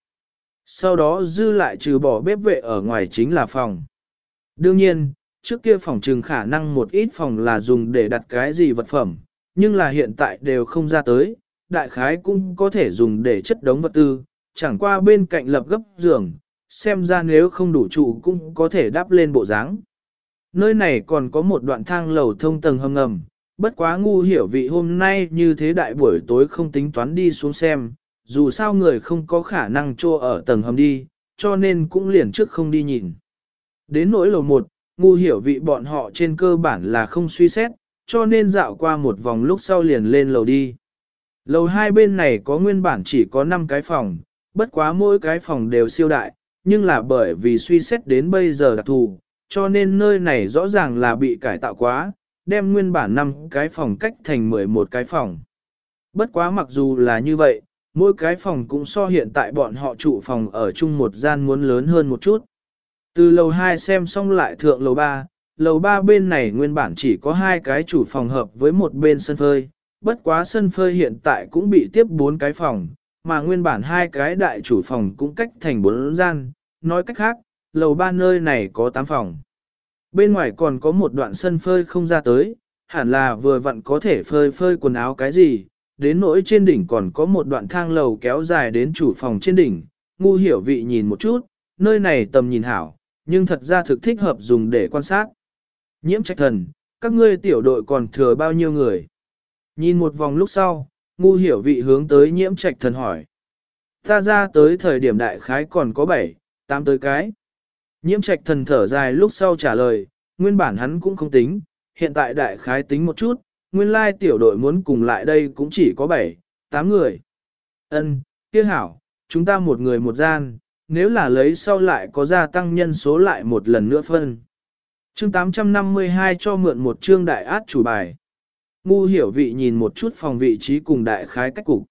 Sau đó dư lại trừ bỏ bếp vệ ở ngoài chính là phòng. Đương nhiên, trước kia phòng trừng khả năng một ít phòng là dùng để đặt cái gì vật phẩm, nhưng là hiện tại đều không ra tới, đại khái cũng có thể dùng để chất đống vật tư, chẳng qua bên cạnh lập gấp giường, xem ra nếu không đủ trụ cũng có thể đắp lên bộ dáng. Nơi này còn có một đoạn thang lầu thông tầng hầm ngầm, bất quá ngu hiểu vị hôm nay như thế đại buổi tối không tính toán đi xuống xem, dù sao người không có khả năng trô ở tầng hầm đi, cho nên cũng liền trước không đi nhìn. Đến nỗi lầu một, ngu hiểu vị bọn họ trên cơ bản là không suy xét, cho nên dạo qua một vòng lúc sau liền lên lầu đi. Lầu hai bên này có nguyên bản chỉ có 5 cái phòng, bất quá mỗi cái phòng đều siêu đại, nhưng là bởi vì suy xét đến bây giờ đặc thù, cho nên nơi này rõ ràng là bị cải tạo quá, đem nguyên bản 5 cái phòng cách thành 11 cái phòng. Bất quá mặc dù là như vậy, mỗi cái phòng cũng so hiện tại bọn họ trụ phòng ở chung một gian muốn lớn hơn một chút. Từ lầu 2 xem xong lại thượng lầu 3, lầu 3 bên này nguyên bản chỉ có hai cái chủ phòng hợp với một bên sân phơi, bất quá sân phơi hiện tại cũng bị tiếp bốn cái phòng, mà nguyên bản hai cái đại chủ phòng cũng cách thành bốn gian, nói cách khác, lầu ba nơi này có tám phòng. Bên ngoài còn có một đoạn sân phơi không ra tới, hẳn là vừa vặn có thể phơi phơi quần áo cái gì, đến nỗi trên đỉnh còn có một đoạn thang lầu kéo dài đến chủ phòng trên đỉnh, ngu hiểu vị nhìn một chút, nơi này tầm nhìn hảo, nhưng thật ra thực thích hợp dùng để quan sát. Nhiễm trạch thần, các ngươi tiểu đội còn thừa bao nhiêu người? Nhìn một vòng lúc sau, ngu hiểu vị hướng tới nhiễm trạch thần hỏi. Ta ra tới thời điểm đại khái còn có 7, 8 tới cái. Nhiễm trạch thần thở dài lúc sau trả lời, nguyên bản hắn cũng không tính, hiện tại đại khái tính một chút, nguyên lai tiểu đội muốn cùng lại đây cũng chỉ có 7, 8 người. Ân, kia hảo, chúng ta một người một gian, nếu là lấy sau lại có gia tăng nhân số lại một lần nữa phân. Chương 852 cho mượn một chương đại át chủ bài. Ngu hiểu vị nhìn một chút phòng vị trí cùng đại khái cách cục.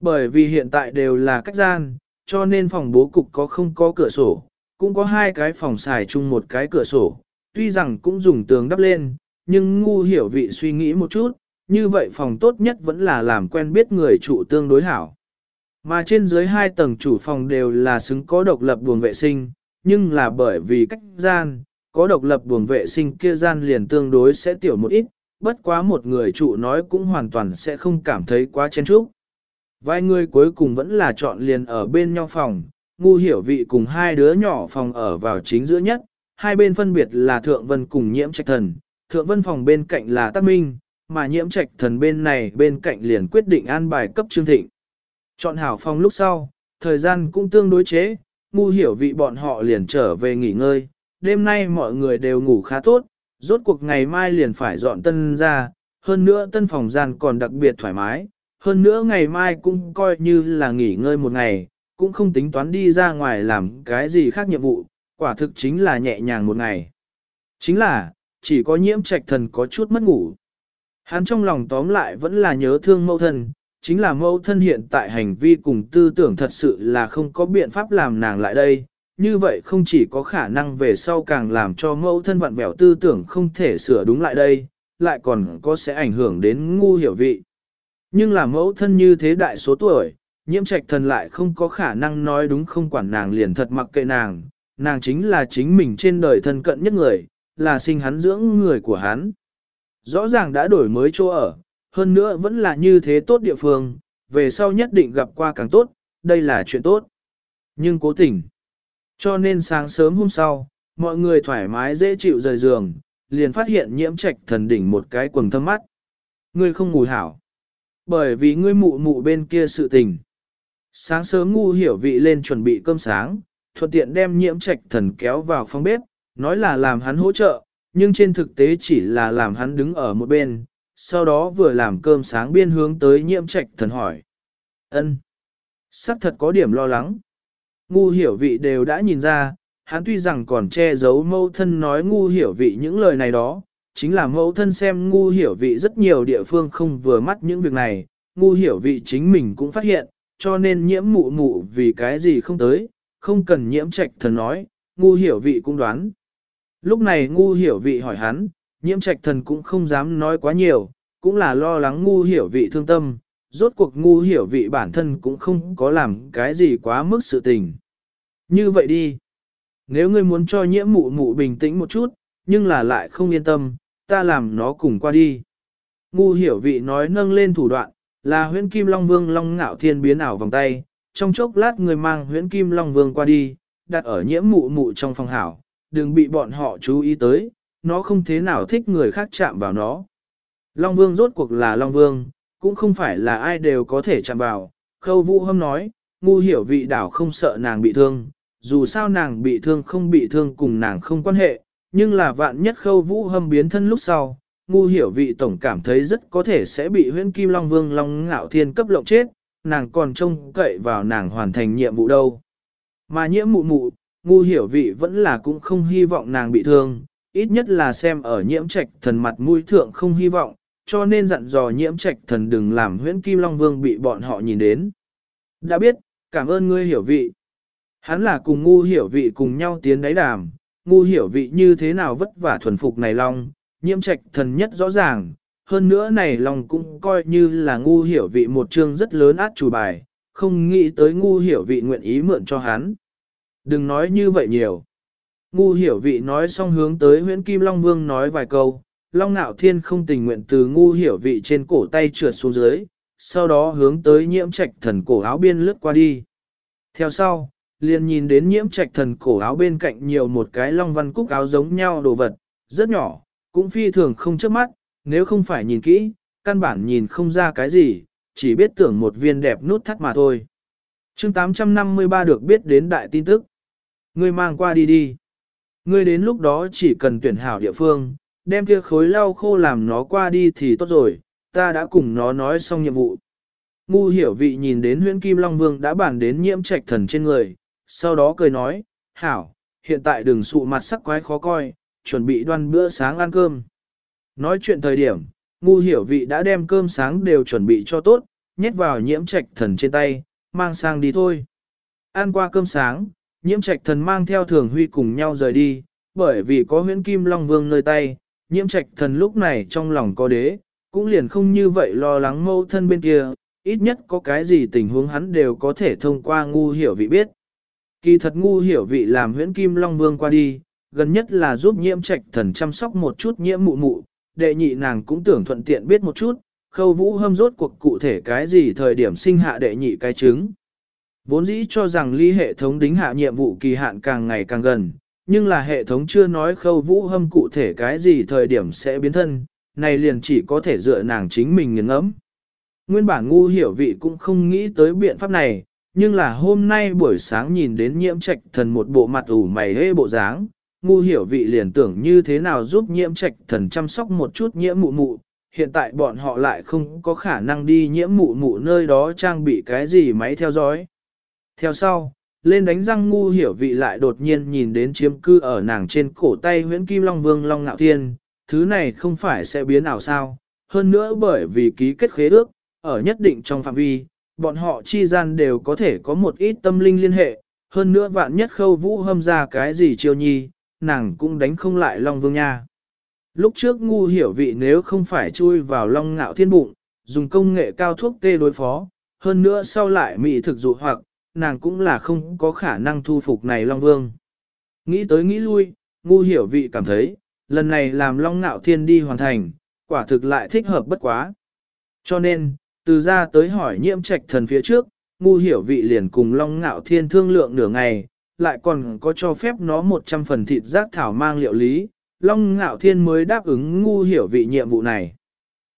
Bởi vì hiện tại đều là cách gian, cho nên phòng bố cục có không có cửa sổ, cũng có hai cái phòng xài chung một cái cửa sổ, tuy rằng cũng dùng tường đắp lên, nhưng ngu hiểu vị suy nghĩ một chút, như vậy phòng tốt nhất vẫn là làm quen biết người chủ tương đối hảo. Mà trên dưới hai tầng chủ phòng đều là xứng có độc lập buồng vệ sinh, nhưng là bởi vì cách gian, có độc lập buồng vệ sinh kia gian liền tương đối sẽ tiểu một ít, bất quá một người trụ nói cũng hoàn toàn sẽ không cảm thấy quá chen chúc. Vài người cuối cùng vẫn là chọn liền ở bên nhau phòng, ngu hiểu vị cùng hai đứa nhỏ phòng ở vào chính giữa nhất, hai bên phân biệt là thượng vân cùng nhiễm trạch thần, thượng vân phòng bên cạnh là tác minh, mà nhiễm trạch thần bên này bên cạnh liền quyết định an bài cấp trương thịnh. Chọn hảo phòng lúc sau, thời gian cũng tương đối chế, ngu hiểu vị bọn họ liền trở về nghỉ ngơi, đêm nay mọi người đều ngủ khá tốt, rốt cuộc ngày mai liền phải dọn tân ra, hơn nữa tân phòng gian còn đặc biệt thoải mái, hơn nữa ngày mai cũng coi như là nghỉ ngơi một ngày, cũng không tính toán đi ra ngoài làm cái gì khác nhiệm vụ, quả thực chính là nhẹ nhàng một ngày. Chính là, chỉ có nhiễm trạch thần có chút mất ngủ. Hắn trong lòng tóm lại vẫn là nhớ thương mẫu thân, chính là mẫu thân hiện tại hành vi cùng tư tưởng thật sự là không có biện pháp làm nàng lại đây. Như vậy không chỉ có khả năng về sau càng làm cho mẫu thân vặn vẹo tư tưởng không thể sửa đúng lại đây, lại còn có sẽ ảnh hưởng đến ngu hiểu vị. Nhưng là mẫu thân như thế đại số tuổi, nhiễm trạch thần lại không có khả năng nói đúng không quản nàng liền thật mặc kệ nàng, nàng chính là chính mình trên đời thân cận nhất người, là sinh hắn dưỡng người của hắn. Rõ ràng đã đổi mới chỗ ở, hơn nữa vẫn là như thế tốt địa phương, về sau nhất định gặp qua càng tốt, đây là chuyện tốt. Nhưng cố tình. Cho nên sáng sớm hôm sau, mọi người thoải mái dễ chịu rời giường, liền phát hiện nhiễm trạch thần đỉnh một cái quần thâm mắt. Ngươi không ngủ hảo. Bởi vì ngươi mụ mụ bên kia sự tình. Sáng sớm ngu hiểu vị lên chuẩn bị cơm sáng, thuận tiện đem nhiễm trạch thần kéo vào phòng bếp, nói là làm hắn hỗ trợ, nhưng trên thực tế chỉ là làm hắn đứng ở một bên, sau đó vừa làm cơm sáng biên hướng tới nhiễm trạch thần hỏi. ân Sắc thật có điểm lo lắng. Ngu hiểu vị đều đã nhìn ra, hắn tuy rằng còn che giấu mâu thân nói ngu hiểu vị những lời này đó, chính là mẫu thân xem ngu hiểu vị rất nhiều địa phương không vừa mắt những việc này, ngu hiểu vị chính mình cũng phát hiện, cho nên nhiễm mụ mụ vì cái gì không tới, không cần nhiễm trạch thần nói, ngu hiểu vị cũng đoán. Lúc này ngu hiểu vị hỏi hắn, nhiễm trạch thần cũng không dám nói quá nhiều, cũng là lo lắng ngu hiểu vị thương tâm, rốt cuộc ngu hiểu vị bản thân cũng không có làm cái gì quá mức sự tình. Như vậy đi, nếu ngươi muốn cho nhiễm mụ mụ bình tĩnh một chút, nhưng là lại không yên tâm, ta làm nó cùng qua đi. Ngu hiểu vị nói nâng lên thủ đoạn, là huyễn kim long vương long ngạo thiên biến ảo vòng tay, trong chốc lát người mang huyễn kim long vương qua đi, đặt ở nhiễm mụ mụ trong phòng hảo, đừng bị bọn họ chú ý tới, nó không thế nào thích người khác chạm vào nó. Long vương rốt cuộc là long vương, cũng không phải là ai đều có thể chạm vào, khâu vũ hâm nói, ngu hiểu vị đảo không sợ nàng bị thương, dù sao nàng bị thương không bị thương cùng nàng không quan hệ, nhưng là vạn nhất khâu vũ hâm biến thân lúc sau, ngu hiểu vị tổng cảm thấy rất có thể sẽ bị huyễn kim long vương long ngạo thiên cấp lộng chết, nàng còn trông cậy vào nàng hoàn thành nhiệm vụ đâu. Mà nhiễm mụ mụ, ngu hiểu vị vẫn là cũng không hy vọng nàng bị thương, ít nhất là xem ở nhiễm trạch thần mặt mũi thượng không hy vọng, cho nên dặn dò nhiễm trạch thần đừng làm huyễn kim long vương bị bọn họ nhìn đến. Đã biết, cảm ơn ngươi hiểu vị. Hắn là cùng ngu hiểu vị cùng nhau tiến đáy đàm, ngu hiểu vị như thế nào vất vả thuần phục này long, nhiễm trạch thần nhất rõ ràng, hơn nữa này long cũng coi như là ngu hiểu vị một chương rất lớn át chủ bài, không nghĩ tới ngu hiểu vị nguyện ý mượn cho hắn. Đừng nói như vậy nhiều. Ngu hiểu vị nói xong hướng tới huyễn kim long vương nói vài câu, long nạo thiên không tình nguyện từ ngu hiểu vị trên cổ tay trượt xuống dưới, sau đó hướng tới nhiễm trạch thần cổ áo biên lướt qua đi. Theo sau, liền nhìn đến nhiễm trạch thần cổ áo bên cạnh nhiều một cái long văn cúc áo giống nhau đồ vật, rất nhỏ, cũng phi thường không chớp mắt, nếu không phải nhìn kỹ, căn bản nhìn không ra cái gì, chỉ biết tưởng một viên đẹp nút thắt mà thôi. chương 853 được biết đến đại tin tức. Ngươi mang qua đi đi. Ngươi đến lúc đó chỉ cần tuyển hảo địa phương, đem kia khối lau khô làm nó qua đi thì tốt rồi, ta đã cùng nó nói xong nhiệm vụ. Ngu hiểu vị nhìn đến huyễn kim long vương đã bản đến nhiễm trạch thần trên người, sau đó cười nói, hảo, hiện tại đừng sụ mặt sắc quái khó coi, chuẩn bị đoan bữa sáng ăn cơm. Nói chuyện thời điểm, ngu hiểu vị đã đem cơm sáng đều chuẩn bị cho tốt, nhét vào nhiễm trạch thần trên tay, mang sang đi thôi. Ăn qua cơm sáng, nhiễm trạch thần mang theo thường huy cùng nhau rời đi, bởi vì có huyễn kim long vương nơi tay, nhiễm trạch thần lúc này trong lòng có đế, cũng liền không như vậy lo lắng mâu thân bên kia, ít nhất có cái gì tình huống hắn đều có thể thông qua ngu hiểu vị biết. Kỳ thật ngu hiểu vị làm huyễn kim long vương qua đi, gần nhất là giúp nhiễm trạch thần chăm sóc một chút nhiễm mụ mụ, đệ nhị nàng cũng tưởng thuận tiện biết một chút, khâu vũ hâm rốt cuộc cụ thể cái gì thời điểm sinh hạ đệ nhị cái trứng. Vốn dĩ cho rằng ly hệ thống đính hạ nhiệm vụ kỳ hạn càng ngày càng gần, nhưng là hệ thống chưa nói khâu vũ hâm cụ thể cái gì thời điểm sẽ biến thân, này liền chỉ có thể dựa nàng chính mình nghiền ngẫm. Nguyên bản ngu hiểu vị cũng không nghĩ tới biện pháp này, nhưng là hôm nay buổi sáng nhìn đến nhiễm trạch thần một bộ mặt ủ mày hê bộ dáng, ngu hiểu vị liền tưởng như thế nào giúp nhiễm trạch thần chăm sóc một chút nhiễm mụ mụ, hiện tại bọn họ lại không có khả năng đi nhiễm mụ mụ nơi đó trang bị cái gì máy theo dõi. Theo sau, lên đánh răng ngu hiểu vị lại đột nhiên nhìn đến chiếm cư ở nàng trên cổ tay huyễn kim long vương long ngạo thiên, thứ này không phải sẽ biến ảo sao, hơn nữa bởi vì ký kết khế ước, ở nhất định trong phạm vi, bọn họ chi gian đều có thể có một ít tâm linh liên hệ, hơn nữa vạn nhất khâu vũ hâm ra cái gì chiêu nhi, nàng cũng đánh không lại Long Vương nha. Lúc trước ngu hiểu vị nếu không phải chui vào Long Ngạo Thiên bụng, dùng công nghệ cao thuốc tê đối phó, hơn nữa sau lại mị thực dụ hoặc, nàng cũng là không có khả năng thu phục này Long Vương. Nghĩ tới nghĩ lui, ngu hiểu vị cảm thấy, lần này làm Long Ngạo Thiên đi hoàn thành, quả thực lại thích hợp bất quá. Cho nên, từ ra tới hỏi nhiễm trạch thần phía trước, ngu hiểu vị liền cùng Long Ngạo Thiên thương lượng nửa ngày, lại còn có cho phép nó 100 phần thịt giác thảo mang liệu lý, Long Ngạo Thiên mới đáp ứng ngu hiểu vị nhiệm vụ này.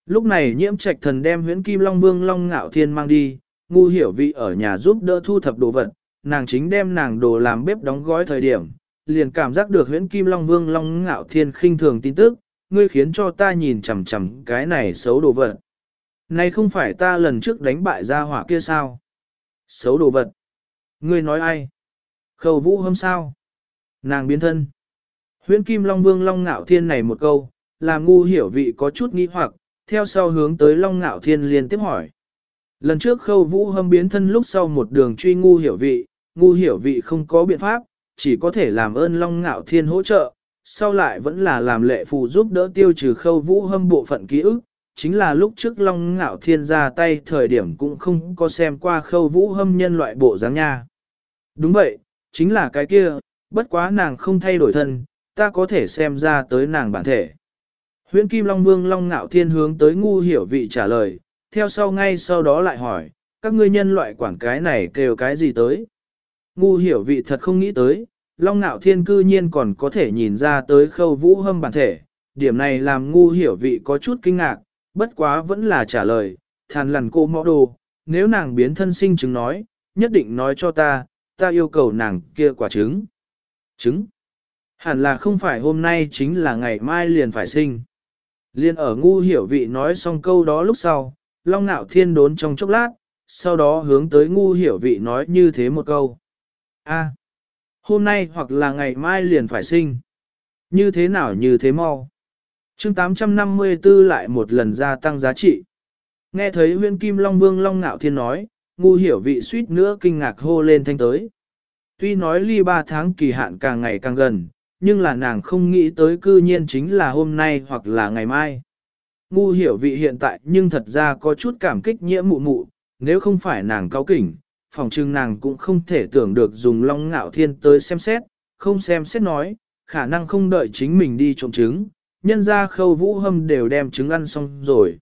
Lúc này nhiễm trạch thần đem huyễn kim Long Vương Long Ngạo Thiên mang đi, ngu hiểu vị ở nhà giúp đỡ thu thập đồ vật, nàng chính đem nàng đồ làm bếp đóng gói thời điểm, liền cảm giác được huyễn kim Long Vương Long Ngạo Thiên khinh thường tin tức, ngươi khiến cho ta nhìn chằm chằm cái này xấu đồ vật. Này không phải ta lần trước đánh bại gia hỏa kia sao? Xấu đồ vật. Ngươi nói ai? Khâu vũ hâm sao? Nàng biến thân. Huyễn Kim Long Vương Long Ngạo Thiên này một câu, làm ngu hiểu vị có chút nghi hoặc, theo sau hướng tới Long Ngạo Thiên liên tiếp hỏi. Lần trước khâu vũ hâm biến thân lúc sau một đường truy ngu hiểu vị, ngu hiểu vị không có biện pháp, chỉ có thể làm ơn Long Ngạo Thiên hỗ trợ, sau lại vẫn là làm lệ phù giúp đỡ tiêu trừ khâu vũ hâm bộ phận ký ức, chính là lúc trước Long Ngạo Thiên ra tay thời điểm cũng không có xem qua khâu vũ hâm nhân loại bộ dáng nha. Đúng vậy, chính là cái kia, bất quá nàng không thay đổi thân, ta có thể xem ra tới nàng bản thể. Huyễn Kim Long Vương Long Ngạo Thiên hướng tới ngu hiểu vị trả lời, theo sau ngay sau đó lại hỏi, các ngươi nhân loại quảng cái này kêu cái gì tới. Ngu hiểu vị thật không nghĩ tới, Long Ngạo Thiên cư nhiên còn có thể nhìn ra tới khâu vũ hâm bản thể, điểm này làm ngu hiểu vị có chút kinh ngạc, bất quá vẫn là trả lời, thàn lằn cô mõ đồ, nếu nàng biến thân sinh chứng nói, nhất định nói cho ta, ta yêu cầu nàng kia quả trứng. Trứng? Hẳn là không phải hôm nay chính là ngày mai liền phải sinh. Liên ở ngu hiểu vị nói xong câu đó lúc sau, long nạo thiên đốn trong chốc lát, sau đó hướng tới ngu hiểu vị nói như thế một câu. a hôm nay hoặc là ngày mai liền phải sinh. Như thế nào như thế mau? chương 854 lại một lần gia tăng giá trị. Nghe thấy huyên kim long vương long nạo thiên nói, ngu hiểu vị suýt nữa kinh ngạc hô lên thanh tới. Tuy nói ly ba tháng kỳ hạn càng ngày càng gần, nhưng là nàng không nghĩ tới cư nhiên chính là hôm nay hoặc là ngày mai. Ngu hiểu vị hiện tại nhưng thật ra có chút cảm kích nhiễm mụ mụ, nếu không phải nàng cao kỉnh, phòng trưng nàng cũng không thể tưởng được dùng long ngạo thiên tới xem xét, không xem xét nói, khả năng không đợi chính mình đi trộm trứng, nhân ra khâu vũ hâm đều đem trứng ăn xong rồi.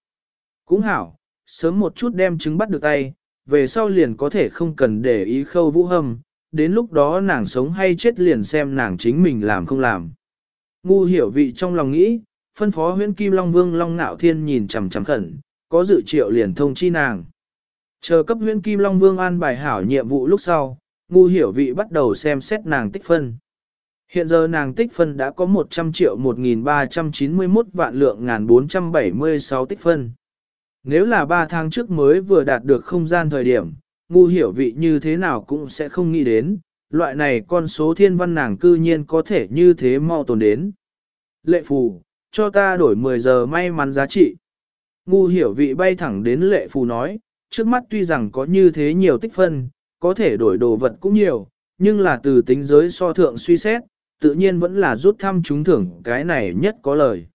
Cũng hảo, sớm một chút đem trứng bắt được tay, về sau liền có thể không cần để ý khâu vũ hâm, đến lúc đó nàng sống hay chết liền xem nàng chính mình làm không làm. Ngu hiểu vị trong lòng nghĩ, phân phó huyễn kim long vương long nạo thiên nhìn chằm chằm khẩn, có dự triệu liền thông chi nàng. Chờ cấp huyễn Kim Long Vương an bài hảo nhiệm vụ lúc sau, ngu hiểu vị bắt đầu xem xét nàng tích phân. Hiện giờ nàng tích phân đã có 100 triệu 1.391 vạn lượng ngàn 476 tích phân. Nếu là 3 tháng trước mới vừa đạt được không gian thời điểm, ngu hiểu vị như thế nào cũng sẽ không nghĩ đến, loại này con số thiên văn nàng cư nhiên có thể như thế mau tồn đến. Lệ phù, cho ta đổi 10 giờ may mắn giá trị. Ngu hiểu vị bay thẳng đến lệ phù nói, trước mắt tuy rằng có như thế nhiều tích phân, có thể đổi đồ vật cũng nhiều, nhưng là từ tính giới so thượng suy xét, tự nhiên vẫn là rút thăm trúng thưởng cái này nhất có lời.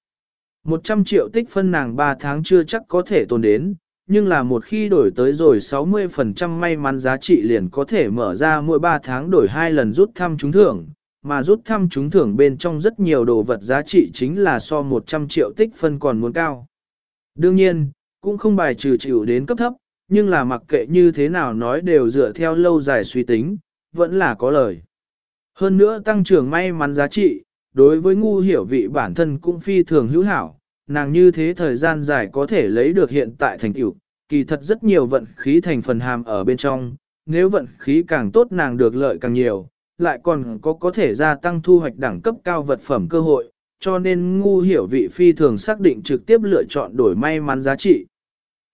100 triệu tích phân nàng 3 tháng chưa chắc có thể tồn đến, nhưng là một khi đổi tới rồi 60% may mắn giá trị liền có thể mở ra mỗi 3 tháng đổi hai lần rút thăm trúng thưởng, mà rút thăm trúng thưởng bên trong rất nhiều đồ vật giá trị chính là so 100 triệu tích phân còn muốn cao. Đương nhiên, cũng không bài trừ chịu đến cấp thấp, nhưng là mặc kệ như thế nào nói đều dựa theo lâu dài suy tính, vẫn là có lời. Hơn nữa tăng trưởng may mắn giá trị, đối với ngu hiểu vị bản thân cũng phi thường hữu hảo, nàng như thế thời gian dài có thể lấy được hiện tại thành tựu, kỳ thật rất nhiều vận khí thành phần hàm ở bên trong, nếu vận khí càng tốt nàng được lợi càng nhiều, lại còn có có thể gia tăng thu hoạch đẳng cấp cao vật phẩm cơ hội, cho nên ngu hiểu vị phi thường xác định trực tiếp lựa chọn đổi may mắn giá trị.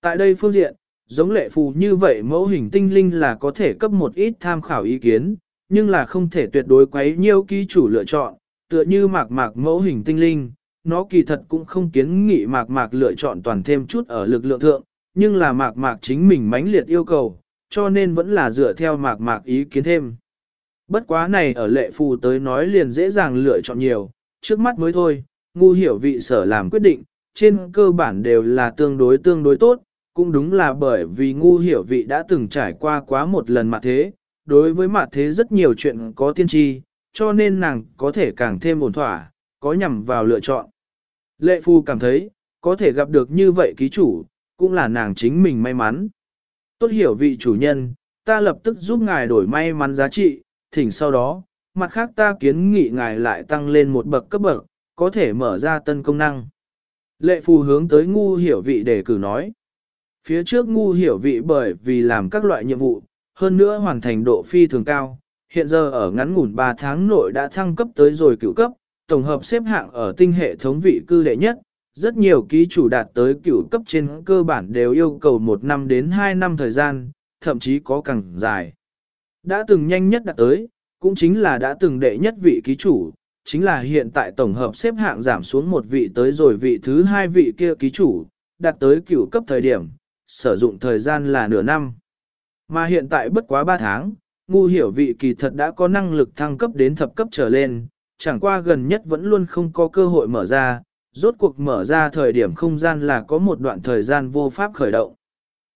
Tại đây phương diện, giống lệ phù như vậy mẫu hình tinh linh là có thể cấp một ít tham khảo ý kiến, nhưng là không thể tuyệt đối quấy nhiêu ký chủ lựa chọn, tựa như mạc mạc mẫu hình tinh linh, nó kỳ thật cũng không kiến nghị mạc mạc lựa chọn toàn thêm chút ở lực lượng thượng, nhưng là mạc mạc chính mình mãnh liệt yêu cầu, cho nên vẫn là dựa theo mạc mạc ý kiến thêm. Bất quá này ở lệ phù tới nói liền dễ dàng lựa chọn nhiều, trước mắt mới thôi, ngu hiểu vị sở làm quyết định, trên cơ bản đều là tương đối tương đối tốt, cũng đúng là bởi vì ngu hiểu vị đã từng trải qua quá một lần mặt thế, đối với mặt thế rất nhiều chuyện có tiên tri, cho nên nàng có thể càng thêm ổn thỏa, có nhằm vào lựa chọn. Lệ phu cảm thấy, có thể gặp được như vậy ký chủ, cũng là nàng chính mình may mắn. Tốt hiểu vị chủ nhân, ta lập tức giúp ngài đổi may mắn giá trị, thỉnh sau đó, mặt khác ta kiến nghị ngài lại tăng lên một bậc cấp bậc, có thể mở ra tân công năng. Lệ phù hướng tới ngu hiểu vị để cử nói. Phía trước ngu hiểu vị bởi vì làm các loại nhiệm vụ, hơn nữa hoàn thành độ phi thường cao, hiện giờ ở ngắn ngủn 3 tháng nội đã thăng cấp tới rồi cửu cấp, tổng hợp xếp hạng ở tinh hệ thống vị cư đệ nhất, rất nhiều ký chủ đạt tới cửu cấp trên cơ bản đều yêu cầu 1 năm đến 2 năm thời gian, thậm chí có càng dài. Đã từng nhanh nhất đạt tới, cũng chính là đã từng đệ nhất vị ký chủ, chính là hiện tại tổng hợp xếp hạng giảm xuống một vị tới rồi vị thứ hai vị kia ký chủ, đạt tới cửu cấp thời điểm, sử dụng thời gian là nửa năm. Mà hiện tại bất quá 3 tháng, ngu hiểu vị kỳ thật đã có năng lực thăng cấp đến thập cấp trở lên, chẳng qua gần nhất vẫn luôn không có cơ hội mở ra, rốt cuộc mở ra thời điểm không gian là có một đoạn thời gian vô pháp khởi động.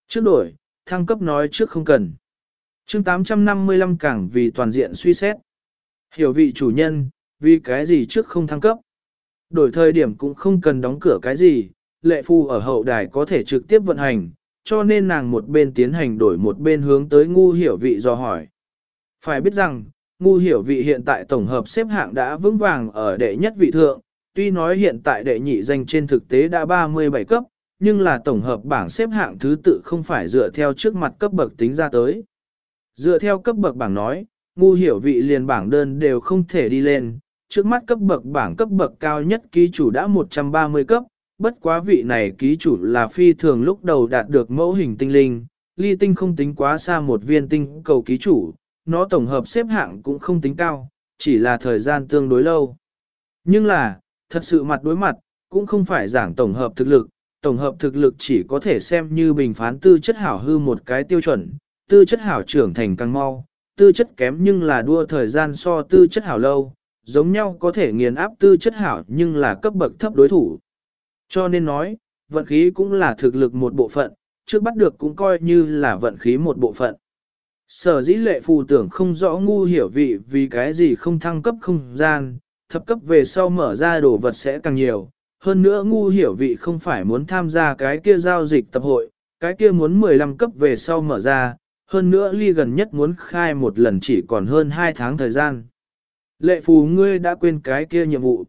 Trước đổi, thăng cấp nói trước không cần chương 855 cảng vì toàn diện suy xét. Hiểu vị chủ nhân, vì cái gì trước không thăng cấp. Đổi thời điểm cũng không cần đóng cửa cái gì, lệ phu ở hậu đài có thể trực tiếp vận hành, cho nên nàng một bên tiến hành đổi một bên hướng tới ngu hiểu vị do hỏi. Phải biết rằng, ngu hiểu vị hiện tại tổng hợp xếp hạng đã vững vàng ở đệ nhất vị thượng, tuy nói hiện tại đệ nhị danh trên thực tế đã 37 cấp, nhưng là tổng hợp bảng xếp hạng thứ tự không phải dựa theo trước mặt cấp bậc tính ra tới. Dựa theo cấp bậc bảng nói, ngu hiểu vị liền bảng đơn đều không thể đi lên, trước mắt cấp bậc bảng cấp bậc cao nhất ký chủ đã 130 cấp, bất quá vị này ký chủ là phi thường lúc đầu đạt được mẫu hình tinh linh, ly tinh không tính quá xa một viên tinh cầu ký chủ, nó tổng hợp xếp hạng cũng không tính cao, chỉ là thời gian tương đối lâu. Nhưng là, thật sự mặt đối mặt, cũng không phải giảng tổng hợp thực lực, tổng hợp thực lực chỉ có thể xem như bình phán tư chất hảo hư một cái tiêu chuẩn, tư chất hảo trưởng thành càng mau, tư chất kém nhưng là đua thời gian so tư chất hảo lâu, giống nhau có thể nghiền áp tư chất hảo nhưng là cấp bậc thấp đối thủ. Cho nên nói, vận khí cũng là thực lực một bộ phận, trước bắt được cũng coi như là vận khí một bộ phận. Sở dĩ lệ phù tưởng không rõ ngu hiểu vị vì cái gì không thăng cấp không gian, thập cấp về sau mở ra đồ vật sẽ càng nhiều. Hơn nữa ngu hiểu vị không phải muốn tham gia cái kia giao dịch tập hội, cái kia muốn 15 cấp về sau mở ra, hơn nữa ly gần nhất muốn khai một lần chỉ còn hơn 2 tháng thời gian. Lệ phù ngươi đã quên cái kia nhiệm vụ.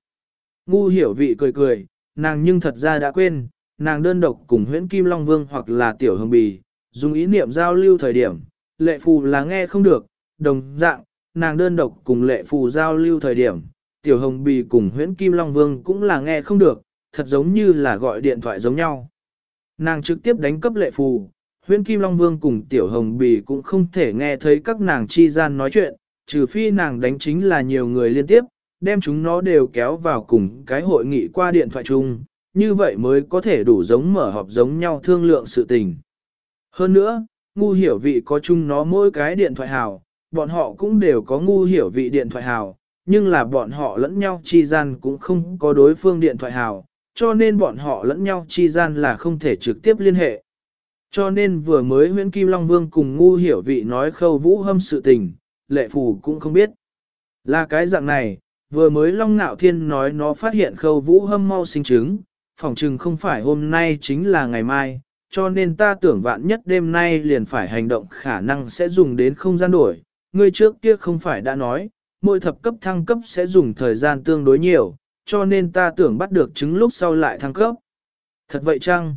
Ngu hiểu vị cười cười, nàng nhưng thật ra đã quên, nàng đơn độc cùng huyễn Kim Long Vương hoặc là Tiểu Hồng Bì, dùng ý niệm giao lưu thời điểm, lệ phù là nghe không được, đồng dạng, nàng đơn độc cùng lệ phù giao lưu thời điểm, tiểu hồng bì cùng huyễn kim long vương cũng là nghe không được, thật giống như là gọi điện thoại giống nhau. Nàng trực tiếp đánh cấp lệ phù, huyễn kim long vương cùng tiểu hồng bì cũng không thể nghe thấy các nàng chi gian nói chuyện, trừ phi nàng đánh chính là nhiều người liên tiếp, đem chúng nó đều kéo vào cùng cái hội nghị qua điện thoại chung, như vậy mới có thể đủ giống mở họp giống nhau thương lượng sự tình. Hơn nữa, ngu hiểu vị có chung nó mỗi cái điện thoại hào, bọn họ cũng đều có ngu hiểu vị điện thoại hào, nhưng là bọn họ lẫn nhau chi gian cũng không có đối phương điện thoại hào, cho nên bọn họ lẫn nhau chi gian là không thể trực tiếp liên hệ. Cho nên vừa mới Nguyễn Kim Long Vương cùng ngu hiểu vị nói khâu vũ hâm sự tình, lệ phù cũng không biết. Là cái dạng này, vừa mới Long Nạo Thiên nói nó phát hiện khâu vũ hâm mau sinh trứng, phỏng chừng không phải hôm nay chính là ngày mai, cho nên ta tưởng vạn nhất đêm nay liền phải hành động khả năng sẽ dùng đến không gian đổi. Người trước kia không phải đã nói, mỗi thập cấp thăng cấp sẽ dùng thời gian tương đối nhiều, cho nên ta tưởng bắt được trứng lúc sau lại thăng cấp. Thật vậy chăng?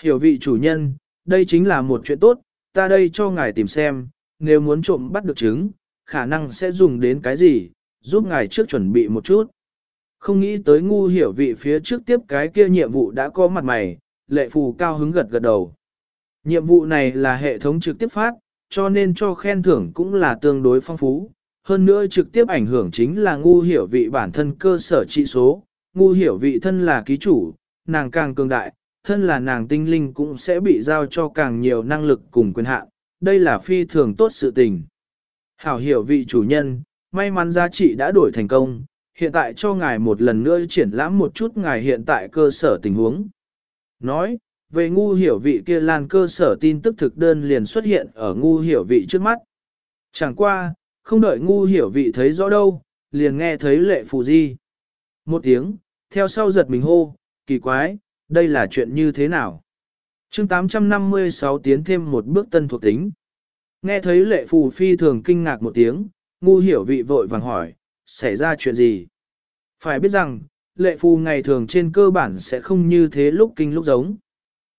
Hiểu vị chủ nhân, đây chính là một chuyện tốt, ta đây cho ngài tìm xem, nếu muốn trộm bắt được trứng, khả năng sẽ dùng đến cái gì, giúp ngài trước chuẩn bị một chút. Không nghĩ tới ngu hiểu vị phía trước tiếp cái kia nhiệm vụ đã có mặt mày, lệ phù cao hứng gật gật đầu. Nhiệm vụ này là hệ thống trực tiếp phát, cho nên cho khen thưởng cũng là tương đối phong phú. Hơn nữa trực tiếp ảnh hưởng chính là ngu hiểu vị bản thân cơ sở trị số, ngu hiểu vị thân là ký chủ, nàng càng cường đại, thân là nàng tinh linh cũng sẽ bị giao cho càng nhiều năng lực cùng quyền hạn. đây là phi thường tốt sự tình. Hảo hiểu vị chủ nhân, may mắn giá trị đã đổi thành công, hiện tại cho ngài một lần nữa triển lãm một chút ngài hiện tại cơ sở tình huống. Nói, về ngu hiểu vị kia lan cơ sở tin tức thực đơn liền xuất hiện ở ngu hiểu vị trước mắt. Chẳng qua, không đợi ngu hiểu vị thấy rõ đâu, liền nghe thấy lệ phù di. Một tiếng, theo sau giật mình hô, kỳ quái, đây là chuyện như thế nào? chương 856 tiến thêm một bước tân thuộc tính. Nghe thấy lệ phù phi thường kinh ngạc một tiếng, ngu hiểu vị vội vàng hỏi, xảy ra chuyện gì? Phải biết rằng, lệ phù ngày thường trên cơ bản sẽ không như thế lúc kinh lúc giống.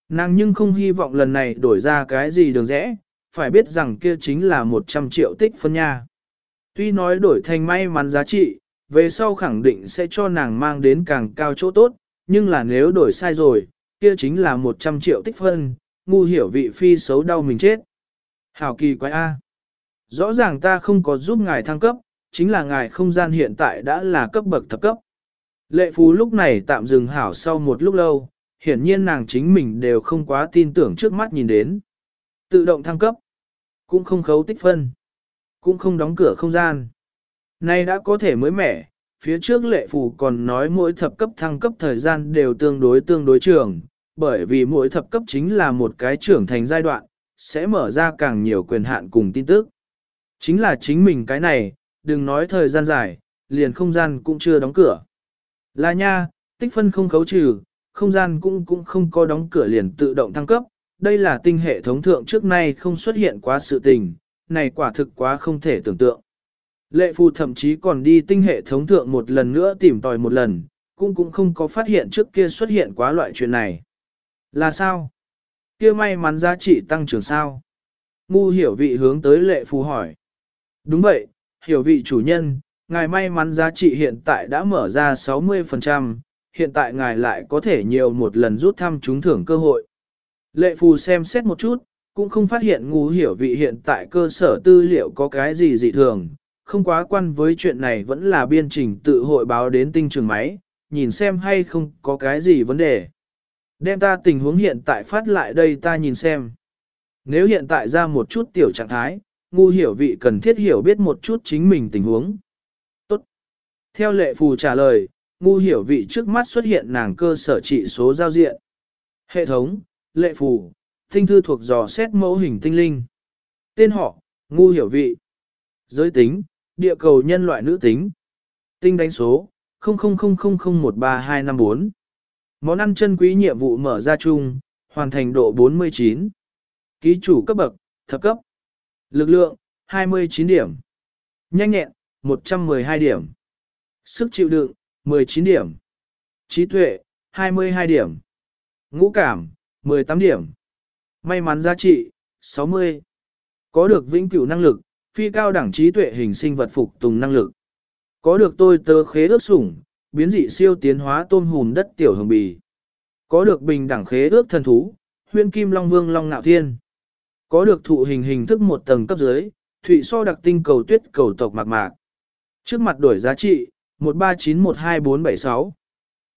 Nàng nhưng không hy vọng lần này đổi ra cái gì đường rẽ, phải biết rằng kia chính là 100 triệu tích phân nha. Tuy nói đổi thành may mắn giá trị, về sau khẳng định sẽ cho nàng mang đến càng cao chỗ tốt, nhưng là nếu đổi sai rồi, kia chính là 100 triệu tích phân, ngu hiểu vị phi xấu đau mình chết. Hảo kỳ quái A. Rõ ràng ta không có giúp ngài thăng cấp, chính là ngài không gian hiện tại đã là cấp bậc thập cấp. Lệ Phú lúc này tạm dừng hảo sau một lúc lâu, hiển nhiên nàng chính mình đều không quá tin tưởng trước mắt nhìn đến. Tự động thăng cấp, cũng không khấu tích phân, cũng không đóng cửa không gian. Nay đã có thể mới mẻ, phía trước lệ phù còn nói mỗi thập cấp thăng cấp thời gian đều tương đối tương đối trường, bởi vì mỗi thập cấp chính là một cái trưởng thành giai đoạn, sẽ mở ra càng nhiều quyền hạn cùng tin tức. Chính là chính mình cái này, đừng nói thời gian dài, liền không gian cũng chưa đóng cửa. Là nha, tích phân không khấu trừ, không gian cũng cũng không có đóng cửa liền tự động thăng cấp, đây là tinh hệ thống thượng trước nay không xuất hiện quá sự tình, này quả thực quá không thể tưởng tượng. Lệ phù thậm chí còn đi tinh hệ thống thượng một lần nữa tìm tòi một lần, cũng cũng không có phát hiện trước kia xuất hiện quá loại chuyện này. Là sao? Kia may mắn giá trị tăng trưởng sao? Ngu hiểu vị hướng tới lệ phù hỏi. Đúng vậy, hiểu vị chủ nhân, ngài may mắn giá trị hiện tại đã mở ra 60%, hiện tại ngài lại có thể nhiều một lần rút thăm trúng thưởng cơ hội. Lệ phù xem xét một chút, cũng không phát hiện ngu hiểu vị hiện tại cơ sở tư liệu có cái gì dị thường, không quá quan với chuyện này vẫn là biên trình tự hội báo đến tinh trường máy, nhìn xem hay không có cái gì vấn đề. Đem ta tình huống hiện tại phát lại đây ta nhìn xem. Nếu hiện tại ra một chút tiểu trạng thái, ngu hiểu vị cần thiết hiểu biết một chút chính mình tình huống. Tốt. Theo lệ phù trả lời, ngu hiểu vị trước mắt xuất hiện nàng cơ sở trị số giao diện. Hệ thống, lệ phù, tinh thư thuộc dò xét mẫu hình tinh linh. Tên họ, ngu hiểu vị. Giới tính, địa cầu nhân loại nữ tính. Tinh đánh số, 0000013254. Món ăn chân quý nhiệm vụ mở ra chung, hoàn thành độ 49. Ký chủ cấp bậc, thập cấp. Lực lượng, 29 điểm. Nhanh nhẹn, 112 điểm. Sức chịu đựng, 19 điểm. Trí tuệ, 22 điểm. Ngũ cảm, 18 điểm. May mắn giá trị, 60. Có được vĩnh cửu năng lực, phi cao đẳng trí tuệ hình sinh vật phục tùng năng lực. Có được tôi tớ khế ước sủng, biến dị siêu tiến hóa tôm hùm đất tiểu hồng bì. Có được bình đẳng khế ước thần thú, huyên kim long vương long nạo thiên. Có được thụ hình hình thức một tầng cấp dưới, thụy so đặc tinh cầu tuyết cầu tộc mạc mạc. Trước mặt đổi giá trị, 139122476.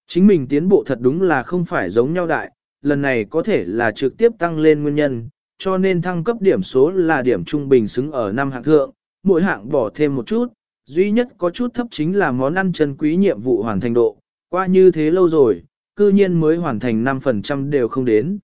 Chính mình tiến bộ thật đúng là không phải giống nhau đại, lần này có thể là trực tiếp tăng lên nguyên nhân, cho nên thăng cấp điểm số là điểm trung bình xứng ở năm hạng thượng, mỗi hạng bỏ thêm một chút, duy nhất có chút thấp chính là món ăn chân quý nhiệm vụ hoàn thành độ, qua như thế lâu rồi, cư nhiên mới hoàn thành 5% đều không đến.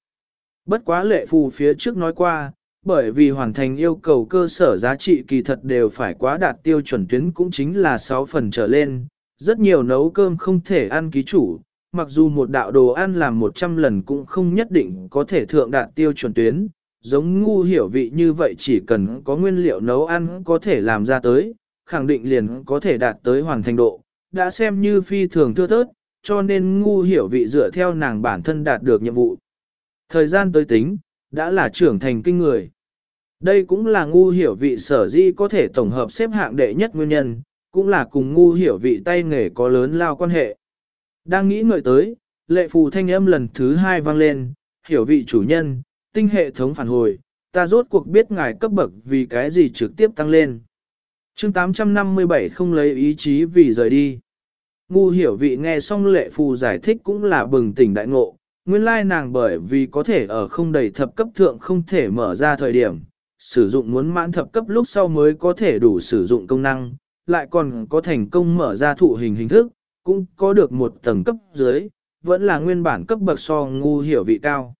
Bất quá lệ phù phía trước nói qua, bởi vì hoàn thành yêu cầu cơ sở giá trị kỳ thật đều phải quá đạt tiêu chuẩn tuyến cũng chính là 6 phần trở lên, rất nhiều nấu cơm không thể ăn ký chủ, mặc dù một đạo đồ ăn làm 100 lần cũng không nhất định có thể thượng đạt tiêu chuẩn tuyến, giống ngu hiểu vị như vậy chỉ cần có nguyên liệu nấu ăn có thể làm ra tới, khẳng định liền có thể đạt tới hoàn thành độ, đã xem như phi thường thưa thớt, cho nên ngu hiểu vị dựa theo nàng bản thân đạt được nhiệm vụ. Thời gian tới tính, đã là trưởng thành kinh người. Đây cũng là ngu hiểu vị sở di có thể tổng hợp xếp hạng đệ nhất nguyên nhân, cũng là cùng ngu hiểu vị tay nghề có lớn lao quan hệ. Đang nghĩ ngợi tới, lệ phù thanh âm lần thứ hai vang lên, hiểu vị chủ nhân, tinh hệ thống phản hồi, ta rốt cuộc biết ngài cấp bậc vì cái gì trực tiếp tăng lên. chương 857 không lấy ý chí vì rời đi. Ngu hiểu vị nghe xong lệ phù giải thích cũng là bừng tỉnh đại ngộ, nguyên lai nàng bởi vì có thể ở không đầy thập cấp thượng không thể mở ra thời điểm, sử dụng muốn mãn thập cấp lúc sau mới có thể đủ sử dụng công năng, lại còn có thành công mở ra thụ hình hình thức, cũng có được một tầng cấp dưới, vẫn là nguyên bản cấp bậc so ngu hiểu vị cao.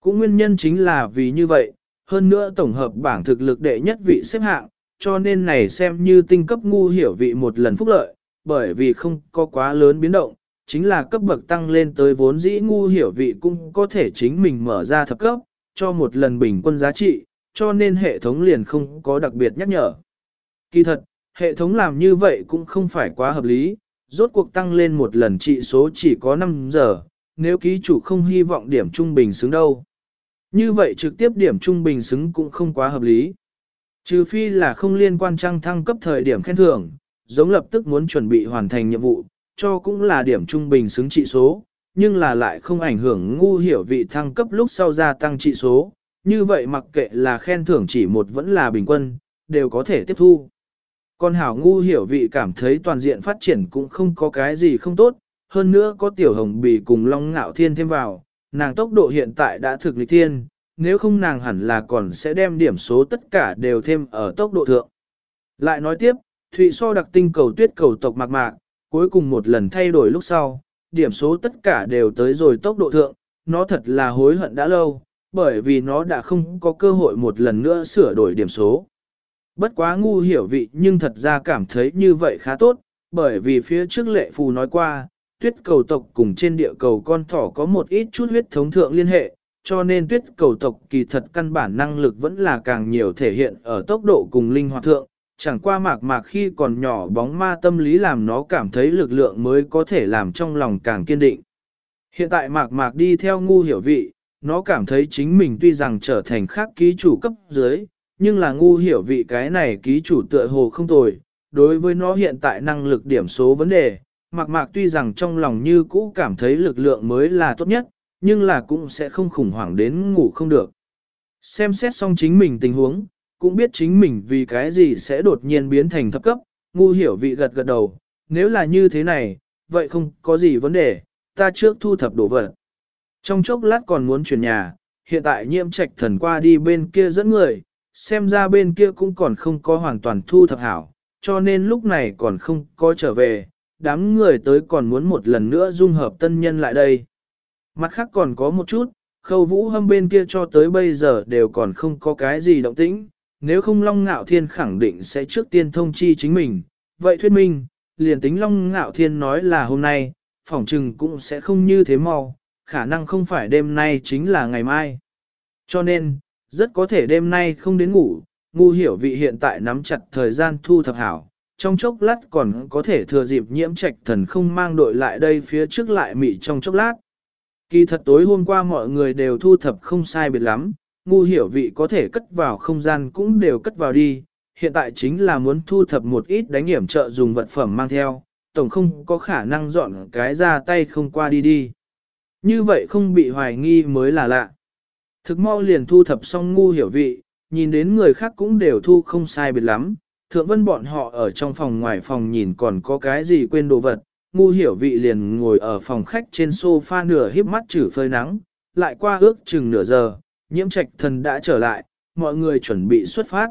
Cũng nguyên nhân chính là vì như vậy, hơn nữa tổng hợp bảng thực lực đệ nhất vị xếp hạng, cho nên này xem như tinh cấp ngu hiểu vị một lần phúc lợi, bởi vì không có quá lớn biến động, chính là cấp bậc tăng lên tới vốn dĩ ngu hiểu vị cũng có thể chính mình mở ra thập cấp, cho một lần bình quân giá trị, cho nên hệ thống liền không có đặc biệt nhắc nhở. Kỳ thật, hệ thống làm như vậy cũng không phải quá hợp lý, rốt cuộc tăng lên một lần trị số chỉ có 5 giờ, nếu ký chủ không hy vọng điểm trung bình xứng đâu. Như vậy trực tiếp điểm trung bình xứng cũng không quá hợp lý. Trừ phi là không liên quan trăng thăng cấp thời điểm khen thưởng, giống lập tức muốn chuẩn bị hoàn thành nhiệm vụ, cho cũng là điểm trung bình xứng trị số, nhưng là lại không ảnh hưởng ngu hiểu vị thăng cấp lúc sau gia tăng trị số, như vậy mặc kệ là khen thưởng chỉ một vẫn là bình quân, đều có thể tiếp thu. Còn hảo ngu hiểu vị cảm thấy toàn diện phát triển cũng không có cái gì không tốt, hơn nữa có tiểu hồng bì cùng long ngạo thiên thêm vào, nàng tốc độ hiện tại đã thực lịch thiên, nếu không nàng hẳn là còn sẽ đem điểm số tất cả đều thêm ở tốc độ thượng. Lại nói tiếp, Thụy so đặc tinh cầu tuyết cầu tộc mạc mạc, cuối cùng một lần thay đổi lúc sau, điểm số tất cả đều tới rồi tốc độ thượng, nó thật là hối hận đã lâu, bởi vì nó đã không có cơ hội một lần nữa sửa đổi điểm số. Bất quá ngu hiểu vị nhưng thật ra cảm thấy như vậy khá tốt, bởi vì phía trước lệ phù nói qua, tuyết cầu tộc cùng trên địa cầu con thỏ có một ít chút huyết thống thượng liên hệ, cho nên tuyết cầu tộc kỳ thật căn bản năng lực vẫn là càng nhiều thể hiện ở tốc độ cùng linh hoạt thượng, chẳng qua mạc mạc khi còn nhỏ bóng ma tâm lý làm nó cảm thấy lực lượng mới có thể làm trong lòng càng kiên định. Hiện tại mạc mạc đi theo ngu hiểu vị, nó cảm thấy chính mình tuy rằng trở thành khác ký chủ cấp dưới, nhưng là ngu hiểu vị cái này ký chủ tựa hồ không tồi, đối với nó hiện tại năng lực điểm số vấn đề, mạc mạc tuy rằng trong lòng như cũ cảm thấy lực lượng mới là tốt nhất, nhưng là cũng sẽ không khủng hoảng đến ngủ không được. Xem xét xong chính mình tình huống, cũng biết chính mình vì cái gì sẽ đột nhiên biến thành thấp cấp, ngu hiểu vị gật gật đầu, nếu là như thế này, vậy không có gì vấn đề, ta trước thu thập đồ vật. Trong chốc lát còn muốn chuyển nhà, hiện tại nhiễm trạch thần qua đi bên kia dẫn người, xem ra bên kia cũng còn không có hoàn toàn thu thập hảo, cho nên lúc này còn không có trở về, đám người tới còn muốn một lần nữa dung hợp tân nhân lại đây. Mặt khác còn có một chút, khâu vũ hâm bên kia cho tới bây giờ đều còn không có cái gì động tĩnh, nếu không Long Ngạo Thiên khẳng định sẽ trước tiên thông chi chính mình. Vậy thuyết minh, liền tính Long Ngạo Thiên nói là hôm nay, phỏng trừng cũng sẽ không như thế mau, khả năng không phải đêm nay chính là ngày mai. Cho nên, rất có thể đêm nay không đến ngủ, ngu hiểu vị hiện tại nắm chặt thời gian thu thập hảo, trong chốc lát còn có thể thừa dịp nhiễm trạch thần không mang đội lại đây phía trước lại mị trong chốc lát. Kỳ thật tối hôm qua mọi người đều thu thập không sai biệt lắm, ngu hiểu vị có thể cất vào không gian cũng đều cất vào đi, hiện tại chính là muốn thu thập một ít đánh hiểm trợ dùng vật phẩm mang theo, tổng không có khả năng dọn cái ra tay không qua đi đi. Như vậy không bị hoài nghi mới là lạ. Thực mau liền thu thập xong ngu hiểu vị, nhìn đến người khác cũng đều thu không sai biệt lắm. Thượng vân bọn họ ở trong phòng ngoài phòng nhìn còn có cái gì quên đồ vật, ngu hiểu vị liền ngồi ở phòng khách trên sofa nửa híp mắt chử phơi nắng, lại qua ước chừng nửa giờ, nhiễm trạch thần đã trở lại, mọi người chuẩn bị xuất phát.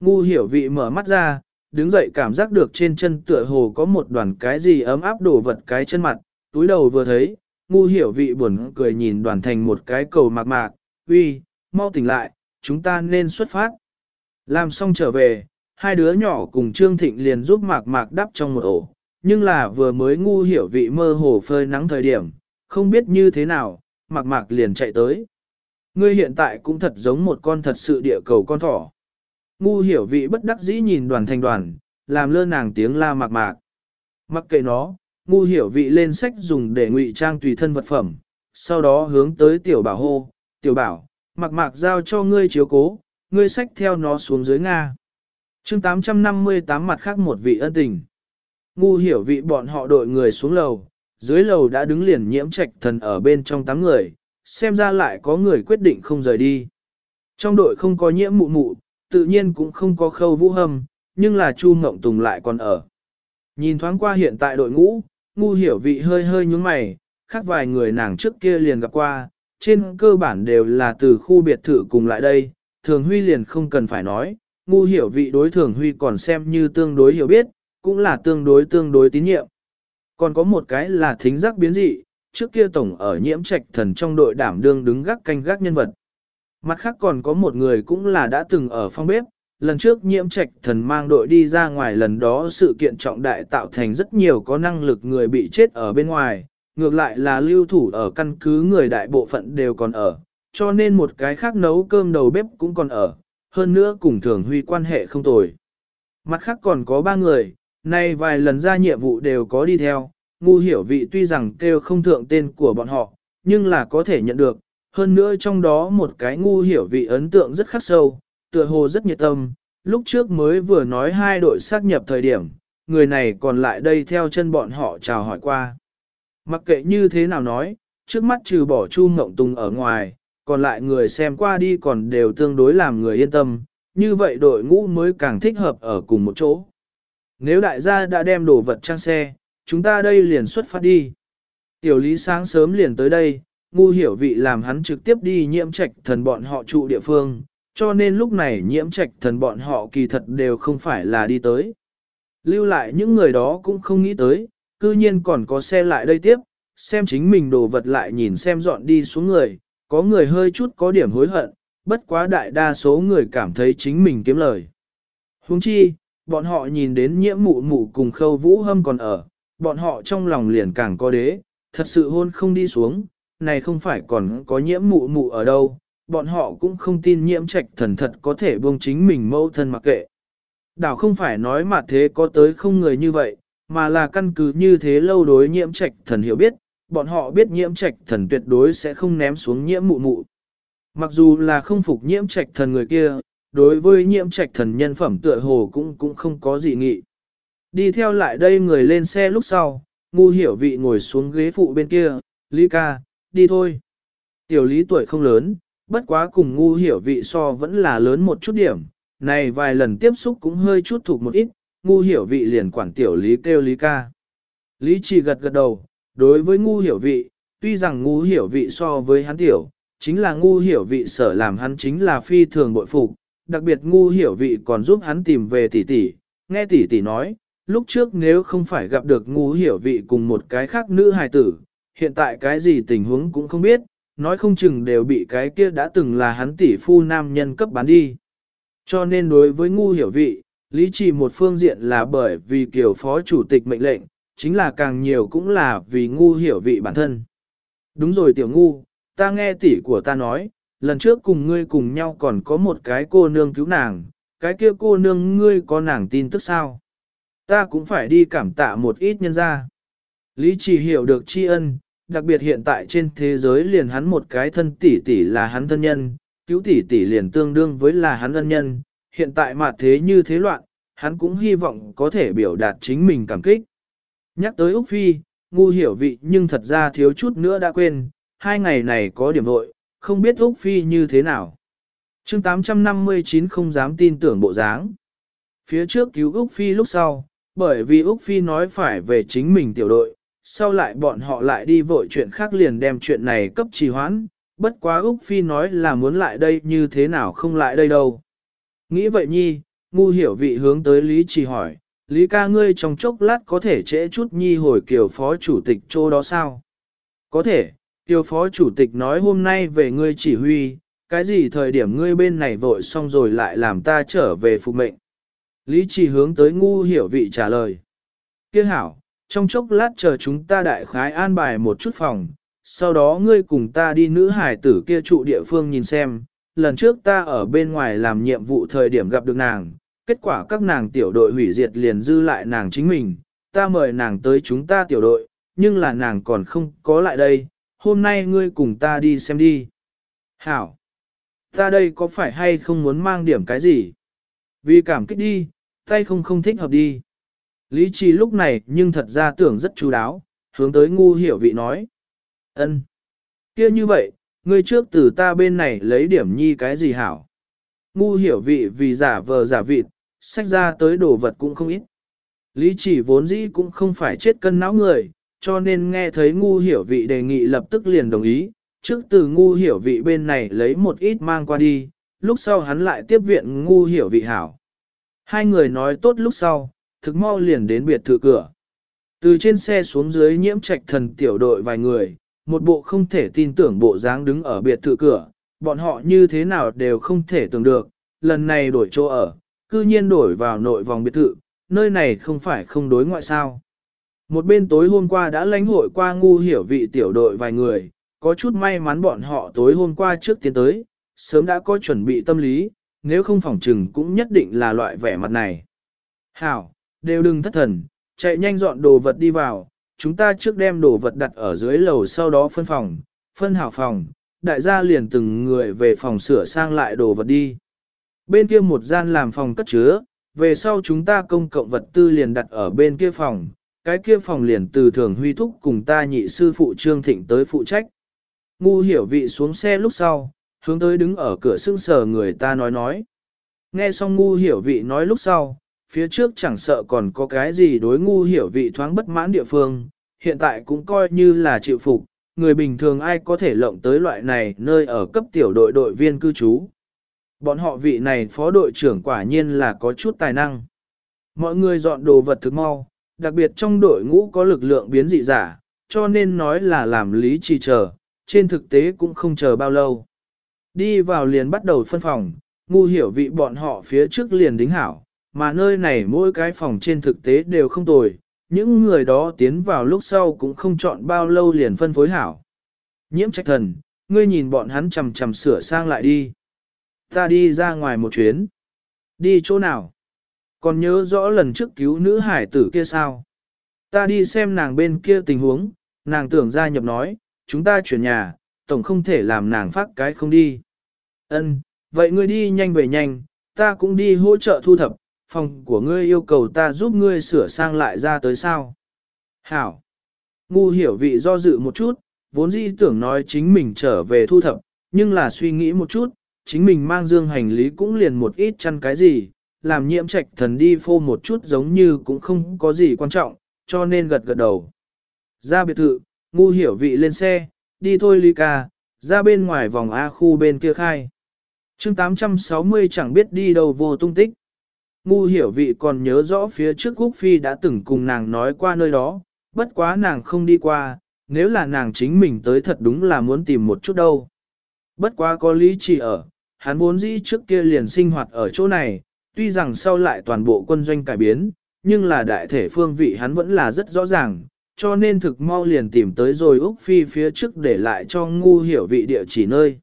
Ngu hiểu vị mở mắt ra, đứng dậy cảm giác được trên chân tựa hồ có một đoàn cái gì ấm áp đổ vật cái chân mặt, túi đầu vừa thấy, ngu hiểu vị buồn cười nhìn đoàn thành một cái cầu mạc mạc, uy, mau tỉnh lại, chúng ta nên xuất phát. Làm xong trở về, hai đứa nhỏ cùng Trương Thịnh liền giúp mạc mạc đắp trong một ổ, nhưng là vừa mới ngu hiểu vị mơ hồ phơi nắng thời điểm, không biết như thế nào, mạc mạc liền chạy tới. Ngươi hiện tại cũng thật giống một con thật sự địa cầu con thỏ. Ngu hiểu vị bất đắc dĩ nhìn đoàn thành đoàn, làm lơ nàng tiếng la mạc mạc. Mặc kệ nó, ngu hiểu vị lên sách dùng để ngụy trang tùy thân vật phẩm, sau đó hướng tới tiểu bảo hô, tiểu bảo, mạc mạc giao cho ngươi chiếu cố, ngươi sách theo nó xuống dưới Nga chương 858 mặt khác một vị ân tình. Ngu hiểu vị bọn họ đội người xuống lầu, dưới lầu đã đứng liền nhiễm trạch thần ở bên trong tám người, xem ra lại có người quyết định không rời đi. Trong đội không có nhiễm mụ mụ, tự nhiên cũng không có khâu vũ hâm, nhưng là Chu Ngộng Tùng lại còn ở. Nhìn thoáng qua hiện tại đội ngũ, ngu hiểu vị hơi hơi nhúng mày, khác vài người nàng trước kia liền gặp qua, trên cơ bản đều là từ khu biệt thự cùng lại đây, thường huy liền không cần phải nói, ngu hiểu vị đối thường huy còn xem như tương đối hiểu biết, cũng là tương đối tương đối tín nhiệm. Còn có một cái là thính giác biến dị, trước kia tổng ở nhiễm trạch thần trong đội đảm đương đứng gác canh gác nhân vật. Mặt khác còn có một người cũng là đã từng ở phòng bếp, lần trước nhiễm trạch thần mang đội đi ra ngoài lần đó sự kiện trọng đại tạo thành rất nhiều có năng lực người bị chết ở bên ngoài, ngược lại là lưu thủ ở căn cứ người đại bộ phận đều còn ở, cho nên một cái khác nấu cơm đầu bếp cũng còn ở, hơn nữa cùng thường huy quan hệ không tồi. Mặt khác còn có ba người, nay vài lần ra nhiệm vụ đều có đi theo, ngu hiểu vị tuy rằng kêu không thượng tên của bọn họ, nhưng là có thể nhận được, hơn nữa trong đó một cái ngu hiểu vị ấn tượng rất khắc sâu, tựa hồ rất nhiệt tâm, lúc trước mới vừa nói hai đội xác nhập thời điểm, người này còn lại đây theo chân bọn họ chào hỏi qua. Mặc kệ như thế nào nói, trước mắt trừ bỏ Chu Ngộng Tùng ở ngoài, còn lại người xem qua đi còn đều tương đối làm người yên tâm, như vậy đội ngũ mới càng thích hợp ở cùng một chỗ. Nếu đại gia đã đem đồ vật trang xe, chúng ta đây liền xuất phát đi. Tiểu lý sáng sớm liền tới đây, ngu hiểu vị làm hắn trực tiếp đi nhiễm trạch thần bọn họ trụ địa phương, cho nên lúc này nhiễm trạch thần bọn họ kỳ thật đều không phải là đi tới. Lưu lại những người đó cũng không nghĩ tới, cư nhiên còn có xe lại đây tiếp, xem chính mình đồ vật lại nhìn xem dọn đi xuống người, có người hơi chút có điểm hối hận, bất quá đại đa số người cảm thấy chính mình kiếm lời. Huống chi, bọn họ nhìn đến nhiễm mụ mụ cùng khâu vũ hâm còn ở, bọn họ trong lòng liền càng có đế, thật sự hôn không đi xuống, này không phải còn có nhiễm mụ mụ ở đâu, bọn họ cũng không tin nhiễm trạch thần thật có thể buông chính mình mâu thân mặc kệ. Đảo không phải nói mà thế có tới không người như vậy, mà là căn cứ như thế lâu đối nhiễm trạch thần hiểu biết, bọn họ biết nhiễm trạch thần tuyệt đối sẽ không ném xuống nhiễm mụ mụ. Mặc dù là không phục nhiễm trạch thần người kia, đối với nhiễm trạch thần nhân phẩm tựa hồ cũng cũng không có gì nghị. Đi theo lại đây người lên xe lúc sau, ngu hiểu vị ngồi xuống ghế phụ bên kia, Lý ca, đi thôi. Tiểu lý tuổi không lớn, bất quá cùng ngu hiểu vị so vẫn là lớn một chút điểm, này vài lần tiếp xúc cũng hơi chút thuộc một ít, ngu hiểu vị liền quản tiểu lý kêu lý ca. Lý chỉ gật gật đầu, đối với ngu hiểu vị, tuy rằng ngu hiểu vị so với hắn tiểu, chính là ngu hiểu vị sở làm hắn chính là phi thường bội phục, đặc biệt ngu hiểu vị còn giúp hắn tìm về tỷ tỷ, nghe tỷ tỷ nói, lúc trước nếu không phải gặp được ngu hiểu vị cùng một cái khác nữ hài tử, hiện tại cái gì tình huống cũng không biết, nói không chừng đều bị cái kia đã từng là hắn tỷ phu nam nhân cấp bán đi. Cho nên đối với ngu hiểu vị, lý trì một phương diện là bởi vì kiểu phó chủ tịch mệnh lệnh, chính là càng nhiều cũng là vì ngu hiểu vị bản thân. Đúng rồi tiểu ngu, ta nghe tỷ của ta nói, lần trước cùng ngươi cùng nhau còn có một cái cô nương cứu nàng, cái kia cô nương ngươi có nàng tin tức sao? Ta cũng phải đi cảm tạ một ít nhân ra. Lý chỉ hiểu được tri ân, đặc biệt hiện tại trên thế giới liền hắn một cái thân tỷ tỷ là hắn thân nhân, cứu tỷ tỷ liền tương đương với là hắn ân nhân, hiện tại mà thế như thế loạn, hắn cũng hy vọng có thể biểu đạt chính mình cảm kích. Nhắc tới Úc Phi, ngu hiểu vị nhưng thật ra thiếu chút nữa đã quên, hai ngày này có điểm vội, không biết Úc Phi như thế nào. chương 859 không dám tin tưởng bộ dáng. Phía trước cứu Úc Phi lúc sau, bởi vì Úc Phi nói phải về chính mình tiểu đội, sau lại bọn họ lại đi vội chuyện khác liền đem chuyện này cấp trì hoãn, bất quá Úc Phi nói là muốn lại đây như thế nào không lại đây đâu. Nghĩ vậy nhi, ngu hiểu vị hướng tới Lý Trì hỏi, Lý ca ngươi trong chốc lát có thể trễ chút nhi hồi kiểu phó chủ tịch chỗ đó sao? Có thể, kiều phó chủ tịch nói hôm nay về ngươi chỉ huy, cái gì thời điểm ngươi bên này vội xong rồi lại làm ta trở về phục mệnh. Lý Trì hướng tới ngu hiểu vị trả lời. Kiếc hảo, trong chốc lát chờ chúng ta đại khái an bài một chút phòng, sau đó ngươi cùng ta đi nữ hải tử kia trụ địa phương nhìn xem, lần trước ta ở bên ngoài làm nhiệm vụ thời điểm gặp được nàng, kết quả các nàng tiểu đội hủy diệt liền dư lại nàng chính mình, ta mời nàng tới chúng ta tiểu đội, nhưng là nàng còn không có lại đây, hôm nay ngươi cùng ta đi xem đi. Hảo! Ta đây có phải hay không muốn mang điểm cái gì? Vì cảm kích đi, tay không không thích hợp đi. Lý trí lúc này nhưng thật ra tưởng rất chú đáo, hướng tới ngu hiểu vị nói. ân kia như vậy, ngươi trước từ ta bên này lấy điểm nhi cái gì hảo. Ngu hiểu vị vì giả vờ giả vịt, sách ra tới đồ vật cũng không ít. Lý chỉ vốn dĩ cũng không phải chết cân não người, cho nên nghe thấy ngu hiểu vị đề nghị lập tức liền đồng ý, trước từ ngu hiểu vị bên này lấy một ít mang qua đi, lúc sau hắn lại tiếp viện ngu hiểu vị hảo. Hai người nói tốt lúc sau, thực mau liền đến biệt thự cửa. Từ trên xe xuống dưới nhiễm trạch thần tiểu đội vài người, một bộ không thể tin tưởng bộ dáng đứng ở biệt thự cửa, bọn họ như thế nào đều không thể tưởng được, lần này đổi chỗ ở, cư nhiên đổi vào nội vòng biệt thự, nơi này không phải không đối ngoại sao. Một bên tối hôm qua đã lãnh hội qua ngu hiểu vị tiểu đội vài người, có chút may mắn bọn họ tối hôm qua trước tiến tới, sớm đã có chuẩn bị tâm lý, nếu không phỏng trừng cũng nhất định là loại vẻ mặt này. Hảo, đều đừng thất thần, chạy nhanh dọn đồ vật đi vào, chúng ta trước đem đồ vật đặt ở dưới lầu sau đó phân phòng, phân hảo phòng, đại gia liền từng người về phòng sửa sang lại đồ vật đi. Bên kia một gian làm phòng cất chứa, về sau chúng ta công cộng vật tư liền đặt ở bên kia phòng, cái kia phòng liền từ thường huy thúc cùng ta nhị sư phụ Trương Thịnh tới phụ trách. Ngu hiểu vị xuống xe lúc sau, hướng tới đứng ở cửa sưng sờ người ta nói nói. Nghe xong ngu hiểu vị nói lúc sau, phía trước chẳng sợ còn có cái gì đối ngu hiểu vị thoáng bất mãn địa phương, hiện tại cũng coi như là chịu phục, người bình thường ai có thể lộng tới loại này nơi ở cấp tiểu đội đội viên cư trú. Bọn họ vị này phó đội trưởng quả nhiên là có chút tài năng. Mọi người dọn đồ vật thực mau, đặc biệt trong đội ngũ có lực lượng biến dị giả, cho nên nói là làm lý trì chờ, trên thực tế cũng không chờ bao lâu. Đi vào liền bắt đầu phân phòng, ngu hiểu vị bọn họ phía trước liền đính hảo, mà nơi này mỗi cái phòng trên thực tế đều không tồi, những người đó tiến vào lúc sau cũng không chọn bao lâu liền phân phối hảo. Nhiễm trách thần, ngươi nhìn bọn hắn chầm chầm sửa sang lại đi. Ta đi ra ngoài một chuyến. Đi chỗ nào? Còn nhớ rõ lần trước cứu nữ hải tử kia sao? Ta đi xem nàng bên kia tình huống, nàng tưởng gia nhập nói, chúng ta chuyển nhà, tổng không thể làm nàng phát cái không đi. Ân, vậy ngươi đi nhanh về nhanh, ta cũng đi hỗ trợ thu thập, phòng của ngươi yêu cầu ta giúp ngươi sửa sang lại ra tới sao. Hảo. Ngu hiểu vị do dự một chút, vốn dĩ tưởng nói chính mình trở về thu thập, nhưng là suy nghĩ một chút, chính mình mang dương hành lý cũng liền một ít chăn cái gì, làm nhiễm trạch thần đi phô một chút giống như cũng không có gì quan trọng, cho nên gật gật đầu. Ra biệt thự, ngu hiểu vị lên xe, đi thôi ly ca, ra bên ngoài vòng A khu bên kia khai. chương 860 chẳng biết đi đâu vô tung tích. Ngu hiểu vị còn nhớ rõ phía trước Quốc Phi đã từng cùng nàng nói qua nơi đó, bất quá nàng không đi qua, nếu là nàng chính mình tới thật đúng là muốn tìm một chút đâu. Bất quá có lý chỉ ở, hắn vốn dĩ trước kia liền sinh hoạt ở chỗ này, tuy rằng sau lại toàn bộ quân doanh cải biến, nhưng là đại thể phương vị hắn vẫn là rất rõ ràng, cho nên thực mau liền tìm tới rồi Úc Phi phía trước để lại cho ngu hiểu vị địa chỉ nơi.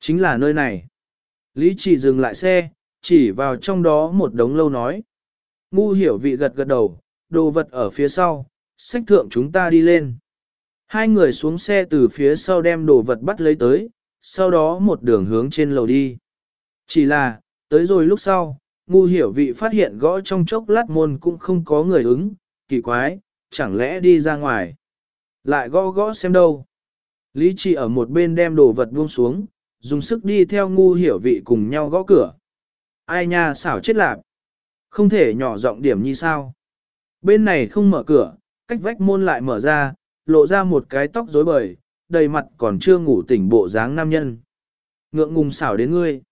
Chính là nơi này. Lý chỉ dừng lại xe, chỉ vào trong đó một đống lâu nói. Ngu hiểu vị gật gật đầu, đồ vật ở phía sau, sách thượng chúng ta đi lên. Hai người xuống xe từ phía sau đem đồ vật bắt lấy tới, sau đó một đường hướng trên lầu đi. Chỉ là, tới rồi lúc sau, ngu hiểu vị phát hiện gõ trong chốc lát môn cũng không có người ứng, kỳ quái, chẳng lẽ đi ra ngoài. Lại gõ gõ xem đâu. Lý Chi ở một bên đem đồ vật buông xuống, dùng sức đi theo ngu hiểu vị cùng nhau gõ cửa. Ai nha xảo chết lạc. Không thể nhỏ giọng điểm như sao. Bên này không mở cửa, cách vách môn lại mở ra, lộ ra một cái tóc rối bời, đầy mặt còn chưa ngủ tỉnh bộ dáng nam nhân. Ngượng ngùng xảo đến ngươi.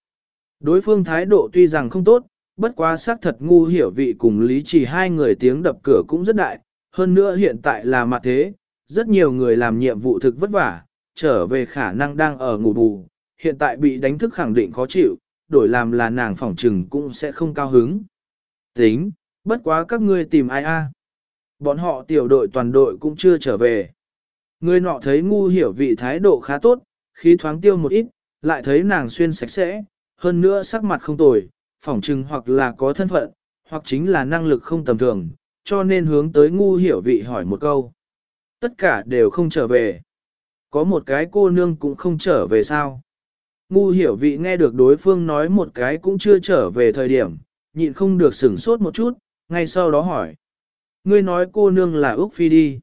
Đối phương thái độ tuy rằng không tốt, bất quá xác thật ngu hiểu vị cùng lý chỉ hai người tiếng đập cửa cũng rất đại, hơn nữa hiện tại là mặt thế, rất nhiều người làm nhiệm vụ thực vất vả, trở về khả năng đang ở ngủ bù, hiện tại bị đánh thức khẳng định khó chịu, đổi làm là nàng phỏng trừng cũng sẽ không cao hứng. Tính, bất quá các ngươi tìm ai a? Bọn họ tiểu đội toàn đội cũng chưa trở về. Người nọ thấy ngu hiểu vị thái độ khá tốt, khí thoáng tiêu một ít, lại thấy nàng xuyên sạch sẽ, hơn nữa sắc mặt không tồi, phỏng trừng hoặc là có thân phận, hoặc chính là năng lực không tầm thường, cho nên hướng tới ngu hiểu vị hỏi một câu. Tất cả đều không trở về. Có một cái cô nương cũng không trở về sao. Ngu hiểu vị nghe được đối phương nói một cái cũng chưa trở về thời điểm, nhịn không được sửng sốt một chút, ngay sau đó hỏi. Ngươi nói cô nương là Úc Phi đi.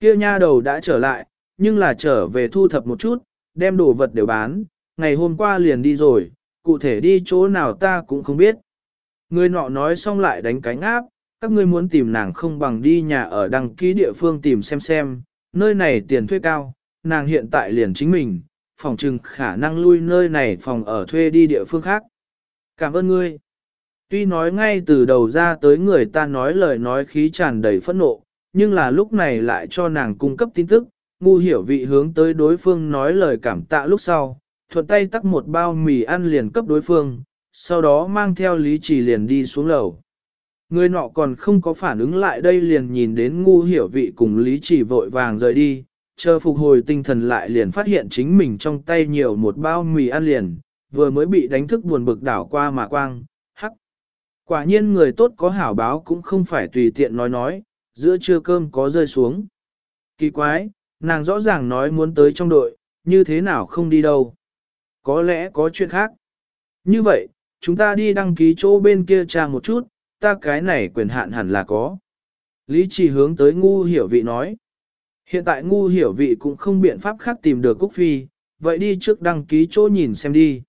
Kia nha đầu đã trở lại, nhưng là trở về thu thập một chút, đem đồ vật đều bán, ngày hôm qua liền đi rồi, cụ thể đi chỗ nào ta cũng không biết. Người nọ nói xong lại đánh cánh áp, các ngươi muốn tìm nàng không bằng đi nhà ở đăng ký địa phương tìm xem xem, nơi này tiền thuê cao, nàng hiện tại liền chính mình, phòng trừng khả năng lui nơi này phòng ở thuê đi địa phương khác. Cảm ơn ngươi. Tuy nói ngay từ đầu ra tới người ta nói lời nói khí tràn đầy phẫn nộ, nhưng là lúc này lại cho nàng cung cấp tin tức, ngu hiểu vị hướng tới đối phương nói lời cảm tạ lúc sau, thuận tay tắt một bao mì ăn liền cấp đối phương, sau đó mang theo lý trì liền đi xuống lầu. Người nọ còn không có phản ứng lại đây liền nhìn đến ngu hiểu vị cùng lý trì vội vàng rời đi, chờ phục hồi tinh thần lại liền phát hiện chính mình trong tay nhiều một bao mì ăn liền, vừa mới bị đánh thức buồn bực đảo qua mà quang, hắc. Quả nhiên người tốt có hảo báo cũng không phải tùy tiện nói nói, giữa trưa cơm có rơi xuống. Kỳ quái, nàng rõ ràng nói muốn tới trong đội, như thế nào không đi đâu. Có lẽ có chuyện khác. Như vậy, chúng ta đi đăng ký chỗ bên kia tra một chút, ta cái này quyền hạn hẳn là có. Lý chỉ hướng tới ngu hiểu vị nói. Hiện tại ngu hiểu vị cũng không biện pháp khác tìm được Cúc Phi, vậy đi trước đăng ký chỗ nhìn xem đi.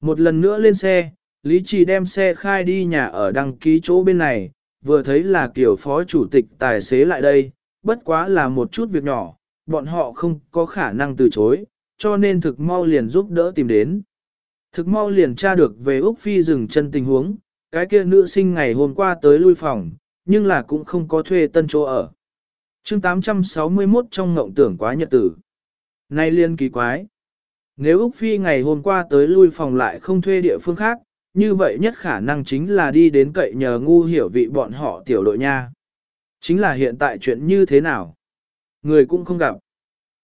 Một lần nữa lên xe, Lý Trì đem xe khai đi nhà ở đăng ký chỗ bên này, vừa thấy là kiểu phó chủ tịch tài xế lại đây, bất quá là một chút việc nhỏ, bọn họ không có khả năng từ chối, cho nên thực mau liền giúp đỡ tìm đến. Thực mau liền tra được về Úc Phi dừng chân tình huống, cái kia nữ sinh ngày hôm qua tới lui phòng, nhưng là cũng không có thuê tân chỗ ở chương 861 trong ngộng tưởng quá nhật tử. Nay liên kỳ quái. Nếu Úc Phi ngày hôm qua tới lui phòng lại không thuê địa phương khác, như vậy nhất khả năng chính là đi đến cậy nhờ ngu hiểu vị bọn họ tiểu đội nha. Chính là hiện tại chuyện như thế nào? Người cũng không gặp.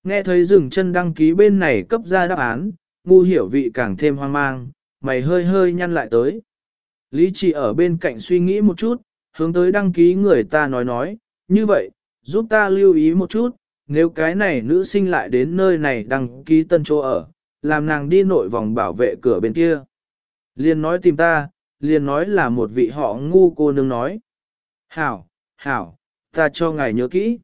Nghe thấy dừng chân đăng ký bên này cấp ra đáp án, ngu hiểu vị càng thêm hoang mang, mày hơi hơi nhăn lại tới. Lý chỉ ở bên cạnh suy nghĩ một chút, hướng tới đăng ký người ta nói nói, như vậy, giúp ta lưu ý một chút, nếu cái này nữ sinh lại đến nơi này đăng ký tân chỗ ở, làm nàng đi nội vòng bảo vệ cửa bên kia. Liên nói tìm ta, liền nói là một vị họ ngu cô nương nói. Hảo, hảo, ta cho ngài nhớ kỹ.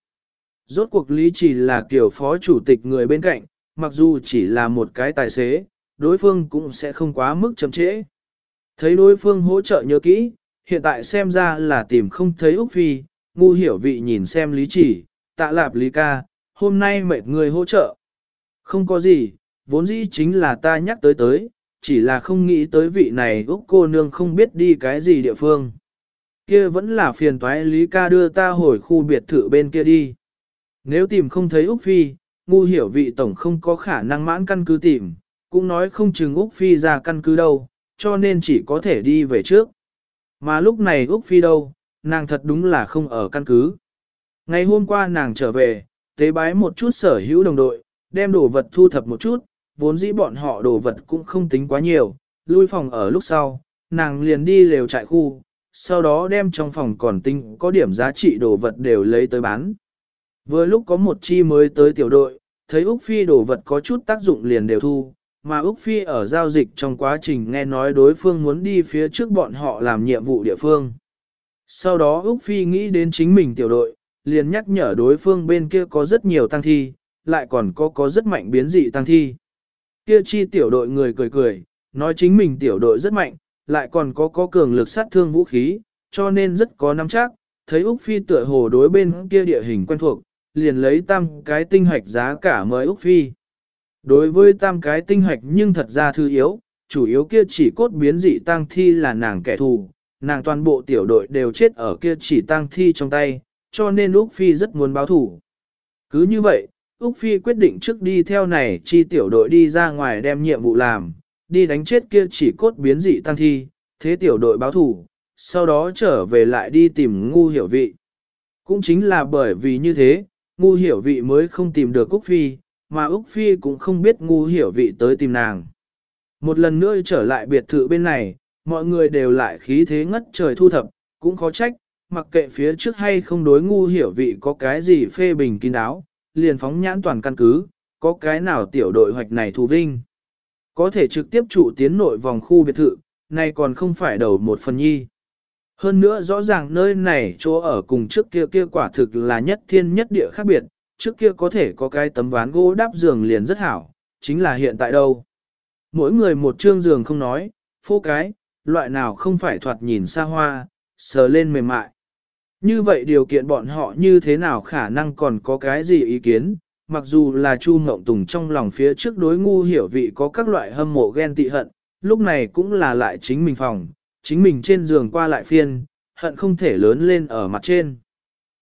Rốt cuộc lý chỉ là kiểu phó chủ tịch người bên cạnh, mặc dù chỉ là một cái tài xế, đối phương cũng sẽ không quá mức chậm trễ. Thấy đối phương hỗ trợ nhớ kỹ, hiện tại xem ra là tìm không thấy Úc Phi, ngu hiểu vị nhìn xem lý chỉ, tạ lạp lý ca, hôm nay mệt người hỗ trợ. Không có gì, vốn dĩ chính là ta nhắc tới tới, chỉ là không nghĩ tới vị này Úc cô nương không biết đi cái gì địa phương. Kia vẫn là phiền toái Lý ca đưa ta hồi khu biệt thự bên kia đi. Nếu tìm không thấy Úc Phi, ngu hiểu vị tổng không có khả năng mãn căn cứ tìm, cũng nói không chừng Úc Phi ra căn cứ đâu, cho nên chỉ có thể đi về trước. Mà lúc này Úc Phi đâu, nàng thật đúng là không ở căn cứ. Ngày hôm qua nàng trở về, tế bái một chút sở hữu đồng đội, đem đồ vật thu thập một chút, vốn dĩ bọn họ đồ vật cũng không tính quá nhiều, lui phòng ở lúc sau, nàng liền đi lều trại khu, sau đó đem trong phòng còn tinh có điểm giá trị đồ vật đều lấy tới bán. Vừa lúc có một chi mới tới tiểu đội, thấy Úc Phi đồ vật có chút tác dụng liền đều thu, mà Úc Phi ở giao dịch trong quá trình nghe nói đối phương muốn đi phía trước bọn họ làm nhiệm vụ địa phương. Sau đó Úc Phi nghĩ đến chính mình tiểu đội, liền nhắc nhở đối phương bên kia có rất nhiều tăng thi, lại còn có có rất mạnh biến dị tăng thi. Kia chi tiểu đội người cười cười, nói chính mình tiểu đội rất mạnh, lại còn có có cường lực sát thương vũ khí, cho nên rất có nắm chắc, thấy Úc Phi tựa hồ đối bên kia địa hình quen thuộc, liền lấy tam cái tinh hạch giá cả mời Úc Phi. Đối với tam cái tinh hạch nhưng thật ra thư yếu, chủ yếu kia chỉ cốt biến dị tăng thi là nàng kẻ thù, nàng toàn bộ tiểu đội đều chết ở kia chỉ tang thi trong tay, cho nên Úc Phi rất muốn báo thủ. Cứ như vậy, Úc Phi quyết định trước đi theo này chi tiểu đội đi ra ngoài đem nhiệm vụ làm, đi đánh chết kia chỉ cốt biến dị tăng thi, thế tiểu đội báo thủ, sau đó trở về lại đi tìm ngu hiểu vị. Cũng chính là bởi vì như thế, ngu hiểu vị mới không tìm được Úc Phi, mà Úc Phi cũng không biết ngu hiểu vị tới tìm nàng. Một lần nữa trở lại biệt thự bên này, mọi người đều lại khí thế ngất trời thu thập, cũng khó trách, mặc kệ phía trước hay không đối ngu hiểu vị có cái gì phê bình kín đáo, liền phóng nhãn toàn căn cứ, có cái nào tiểu đội hoạch này thù vinh. Có thể trực tiếp trụ tiến nội vòng khu biệt thự, này còn không phải đầu một phần nhi. Hơn nữa rõ ràng nơi này chỗ ở cùng trước kia kia quả thực là nhất thiên nhất địa khác biệt, trước kia có thể có cái tấm ván gỗ đắp giường liền rất hảo, chính là hiện tại đâu. Mỗi người một trương giường không nói, phô cái, loại nào không phải thoạt nhìn xa hoa, sờ lên mềm mại. Như vậy điều kiện bọn họ như thế nào khả năng còn có cái gì ý kiến, mặc dù là Chu Ngộng Tùng trong lòng phía trước đối ngu hiểu vị có các loại hâm mộ ghen tị hận, lúc này cũng là lại chính mình phòng, chính mình trên giường qua lại phiên, hận không thể lớn lên ở mặt trên.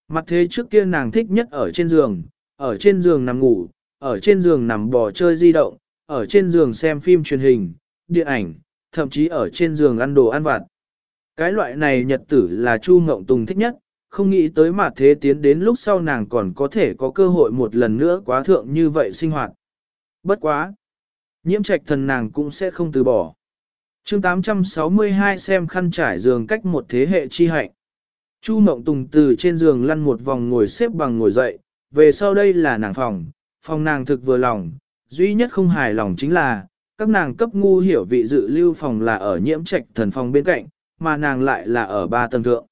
Mặt thế trước kia nàng thích nhất ở trên giường, ở trên giường nằm ngủ, ở trên giường nằm bò chơi di động, ở trên giường xem phim truyền hình, điện ảnh, thậm chí ở trên giường ăn đồ ăn vặt. Cái loại này nhật tử là Chu Ngộng Tùng thích nhất, không nghĩ tới mà thế tiến đến lúc sau nàng còn có thể có cơ hội một lần nữa quá thượng như vậy sinh hoạt. Bất quá. Nhiễm trạch thần nàng cũng sẽ không từ bỏ. chương 862 xem khăn trải giường cách một thế hệ chi hạnh. Chu Mộng Tùng từ trên giường lăn một vòng ngồi xếp bằng ngồi dậy, về sau đây là nàng phòng, phòng nàng thực vừa lòng, duy nhất không hài lòng chính là, các nàng cấp ngu hiểu vị dự lưu phòng là ở nhiễm trạch thần phòng bên cạnh, mà nàng lại là ở ba tầng thượng.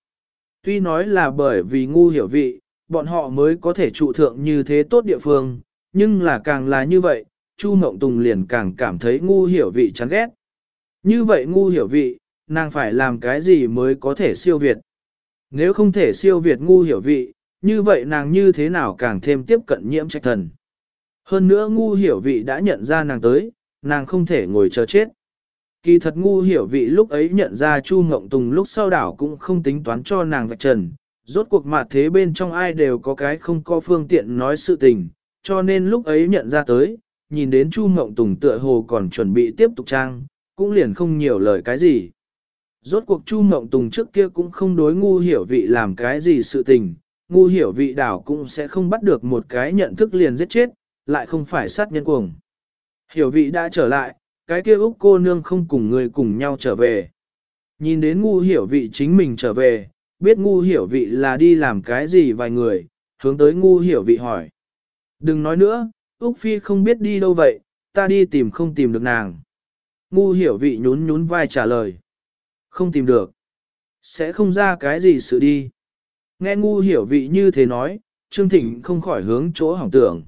Tuy nói là bởi vì ngu hiểu vị, bọn họ mới có thể trụ thượng như thế tốt địa phương, nhưng là càng là như vậy, Chu Mộng Tùng liền càng cảm thấy ngu hiểu vị chán ghét. Như vậy ngu hiểu vị, nàng phải làm cái gì mới có thể siêu việt? Nếu không thể siêu việt ngu hiểu vị, như vậy nàng như thế nào càng thêm tiếp cận nhiễm trạch thần? Hơn nữa ngu hiểu vị đã nhận ra nàng tới, nàng không thể ngồi chờ chết. Kỳ thật ngu hiểu vị lúc ấy nhận ra Chu Ngộng Tùng lúc sau đảo cũng không tính toán cho nàng vạch trần, rốt cuộc mà thế bên trong ai đều có cái không có phương tiện nói sự tình, cho nên lúc ấy nhận ra tới, nhìn đến Chu Ngộng Tùng tựa hồ còn chuẩn bị tiếp tục trang, cũng liền không nhiều lời cái gì. Rốt cuộc Chu Ngộng Tùng trước kia cũng không đối ngu hiểu vị làm cái gì sự tình, ngu hiểu vị đảo cũng sẽ không bắt được một cái nhận thức liền giết chết, lại không phải sát nhân cuồng. Hiểu vị đã trở lại, cái kia Úc cô nương không cùng người cùng nhau trở về. Nhìn đến ngu hiểu vị chính mình trở về, biết ngu hiểu vị là đi làm cái gì vài người, hướng tới ngu hiểu vị hỏi. Đừng nói nữa, Úc Phi không biết đi đâu vậy, ta đi tìm không tìm được nàng. Ngu hiểu vị nhún nhún vai trả lời. Không tìm được. Sẽ không ra cái gì sự đi. Nghe ngu hiểu vị như thế nói, Trương Thịnh không khỏi hướng chỗ hỏng tưởng.